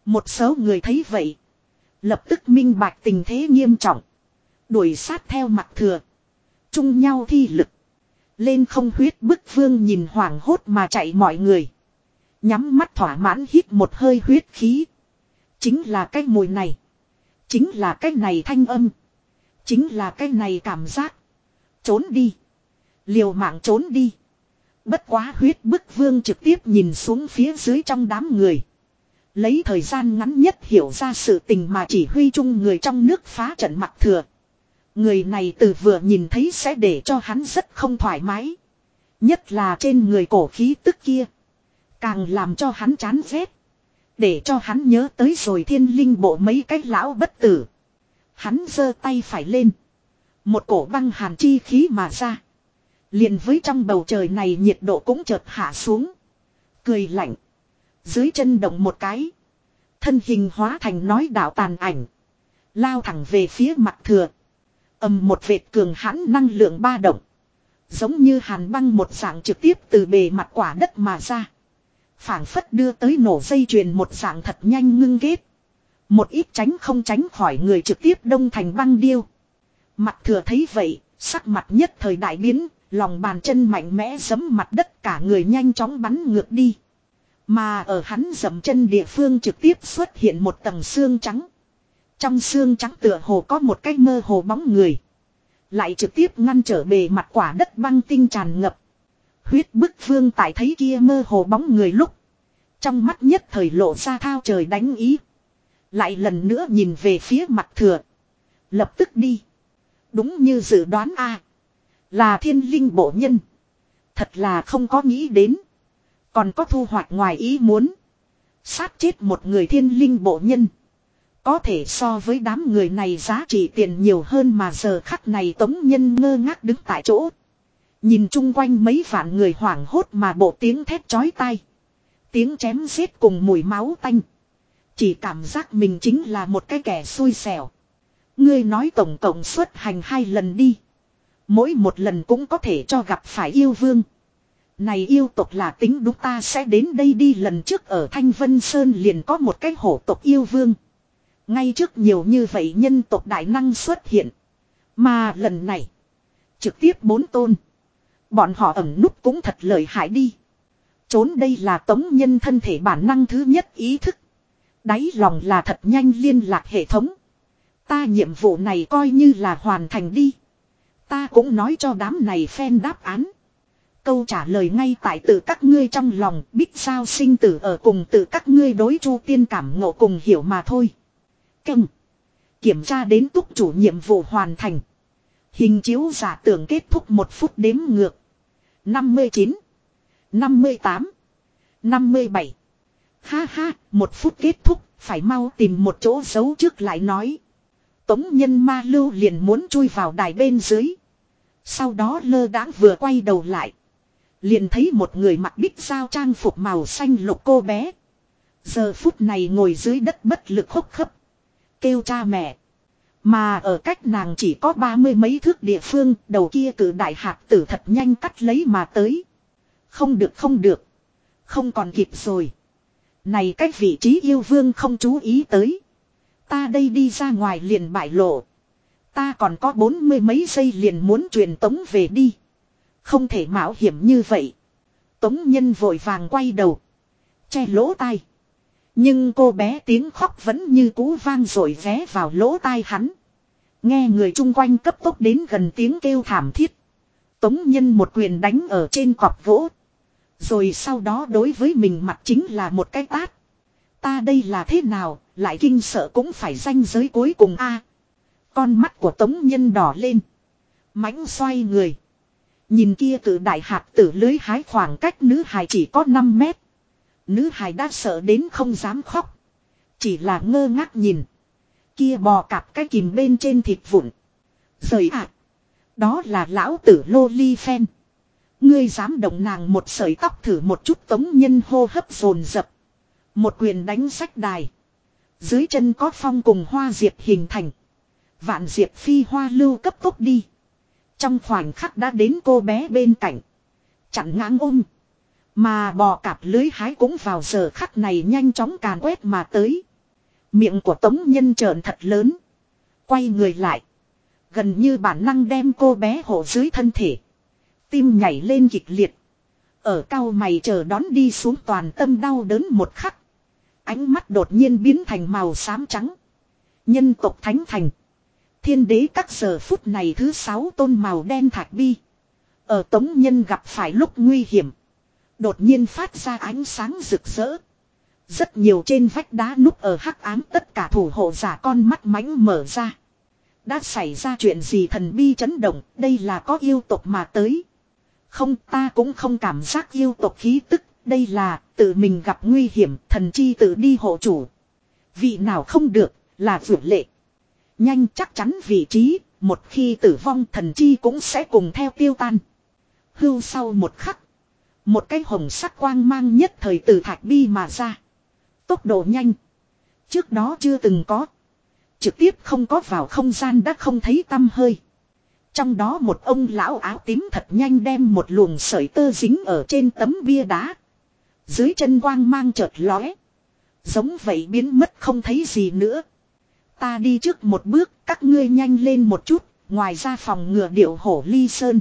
S1: Một số người thấy vậy. Lập tức minh bạch tình thế nghiêm trọng. Đuổi sát theo mặt thừa. Chung nhau thi lực. Lên không huyết bức vương nhìn hoảng hốt mà chạy mọi người. Nhắm mắt thỏa mãn hít một hơi huyết khí. Chính là cái mùi này. Chính là cái này thanh âm. Chính là cái này cảm giác. Trốn đi. Liều mạng trốn đi. Bất quá huyết bức vương trực tiếp nhìn xuống phía dưới trong đám người. Lấy thời gian ngắn nhất hiểu ra sự tình mà chỉ huy chung người trong nước phá trận mặt thừa. Người này từ vừa nhìn thấy sẽ để cho hắn rất không thoải mái. Nhất là trên người cổ khí tức kia. Càng làm cho hắn chán ghét. Để cho hắn nhớ tới rồi thiên linh bộ mấy cái lão bất tử. Hắn giơ tay phải lên. Một cổ băng hàn chi khí mà ra. Liền với trong bầu trời này nhiệt độ cũng chợt hạ xuống. Cười lạnh. Dưới chân động một cái. Thân hình hóa thành nói đạo tàn ảnh. Lao thẳng về phía mặt thừa. ầm một vệt cường hãn năng lượng ba động. Giống như hàn băng một dạng trực tiếp từ bề mặt quả đất mà ra phảng phất đưa tới nổ dây chuyền một dạng thật nhanh ngưng kết. Một ít tránh không tránh khỏi người trực tiếp đông thành băng điêu. Mặt thừa thấy vậy, sắc mặt nhất thời đại biến, lòng bàn chân mạnh mẽ giấm mặt đất cả người nhanh chóng bắn ngược đi. Mà ở hắn dầm chân địa phương trực tiếp xuất hiện một tầng xương trắng. Trong xương trắng tựa hồ có một cái mơ hồ bóng người. Lại trực tiếp ngăn trở bề mặt quả đất băng tinh tràn ngập. Huyết bức vương tại thấy kia mơ hồ bóng người lúc. Trong mắt nhất thời lộ ra thao trời đánh ý. Lại lần nữa nhìn về phía mặt thừa. Lập tức đi. Đúng như dự đoán a là thiên linh bộ nhân. Thật là không có nghĩ đến. Còn có thu hoạch ngoài ý muốn. Sát chết một người thiên linh bộ nhân. Có thể so với đám người này giá trị tiền nhiều hơn mà giờ khắc này tống nhân ngơ ngác đứng tại chỗ. Nhìn chung quanh mấy vạn người hoảng hốt mà bộ tiếng thét chói tai. Tiếng chém giết cùng mùi máu tanh. Chỉ cảm giác mình chính là một cái kẻ xui xẻo. Ngươi nói tổng cộng xuất hành hai lần đi. Mỗi một lần cũng có thể cho gặp phải yêu vương. Này yêu tộc là tính đúng ta sẽ đến đây đi lần trước ở Thanh Vân Sơn liền có một cái hổ tộc yêu vương. Ngay trước nhiều như vậy nhân tộc đại năng xuất hiện. Mà lần này. Trực tiếp bốn tôn. Bọn họ ẩn núp cũng thật lợi hại đi. Trốn đây là tống nhân thân thể bản năng thứ nhất ý thức. Đáy lòng là thật nhanh liên lạc hệ thống. Ta nhiệm vụ này coi như là hoàn thành đi. Ta cũng nói cho đám này phen đáp án. Câu trả lời ngay tại tự các ngươi trong lòng biết sao sinh tử ở cùng tự các ngươi đối chu tiên cảm ngộ cùng hiểu mà thôi. Căng. Kiểm tra đến túc chủ nhiệm vụ hoàn thành. Hình chiếu giả tưởng kết thúc một phút đếm ngược. 59. 58. 57. Ha ha, một phút kết thúc, phải mau tìm một chỗ giấu trước lại nói. Tống nhân ma lưu liền muốn chui vào đài bên dưới. Sau đó lơ đãng vừa quay đầu lại. Liền thấy một người mặc bích sao trang phục màu xanh lục cô bé. Giờ phút này ngồi dưới đất bất lực hốc khấp. Kêu cha mẹ. Mà ở cách nàng chỉ có ba mươi mấy thước địa phương, đầu kia cử đại hạt tử thật nhanh cắt lấy mà tới. Không được không được. Không còn kịp rồi. Này cách vị trí yêu vương không chú ý tới. Ta đây đi ra ngoài liền bại lộ. Ta còn có bốn mươi mấy giây liền muốn truyền tống về đi. Không thể mạo hiểm như vậy. Tống nhân vội vàng quay đầu. Che lỗ tai. Nhưng cô bé tiếng khóc vẫn như cú vang rồi vé vào lỗ tai hắn. Nghe người chung quanh cấp tốc đến gần tiếng kêu thảm thiết. Tống nhân một quyền đánh ở trên cọp gỗ. Rồi sau đó đối với mình mặt chính là một cái tát. Ta đây là thế nào, lại kinh sợ cũng phải danh giới cuối cùng a con mắt của tống nhân đỏ lên. mãnh xoay người. Nhìn kia cử đại hạt tử lưới hái khoảng cách nữ hài chỉ có 5 mét. Nữ hài đã sợ đến không dám khóc. Chỉ là ngơ ngác nhìn. Kia bò cạp cái kìm bên trên thịt vụn. Rời ạ. Đó là lão tử lô ly phen. Ngươi dám động nàng một sợi tóc thử một chút tống nhân hô hấp dồn dập. Một quyền đánh sách đài. Dưới chân có phong cùng hoa diệp hình thành. Vạn diệp phi hoa lưu cấp tốc đi. Trong khoảnh khắc đã đến cô bé bên cạnh. Chặn ngang ôm. Mà bò cạp lưới hái cũng vào giờ khắc này nhanh chóng càn quét mà tới. Miệng của tống nhân trợn thật lớn. Quay người lại. Gần như bản năng đem cô bé hộ dưới thân thể. Tim nhảy lên kịch liệt. Ở cao mày chờ đón đi xuống toàn tâm đau đớn một khắc. Ánh mắt đột nhiên biến thành màu xám trắng. Nhân tộc thánh thành. Thiên đế các giờ phút này thứ sáu tôn màu đen thạch bi. Ở tống nhân gặp phải lúc nguy hiểm. Đột nhiên phát ra ánh sáng rực rỡ. Rất nhiều trên vách đá núp ở hắc ám tất cả thủ hộ giả con mắt mánh mở ra. Đã xảy ra chuyện gì thần bi chấn động, đây là có yêu tộc mà tới. Không ta cũng không cảm giác yêu tộc khí tức, đây là tự mình gặp nguy hiểm, thần chi tự đi hộ chủ. Vị nào không được, là vượt lệ. Nhanh chắc chắn vị trí, một khi tử vong thần chi cũng sẽ cùng theo tiêu tan. Hưu sau một khắc. Một cái hồng sắc quang mang nhất thời từ thạch bi mà ra. Tốc độ nhanh. Trước đó chưa từng có. Trực tiếp không có vào không gian đã không thấy tâm hơi. Trong đó một ông lão áo tím thật nhanh đem một luồng sợi tơ dính ở trên tấm bia đá. Dưới chân quang mang chợt lóe. Giống vậy biến mất không thấy gì nữa. Ta đi trước một bước, các ngươi nhanh lên một chút, ngoài ra phòng ngừa điệu hổ ly sơn.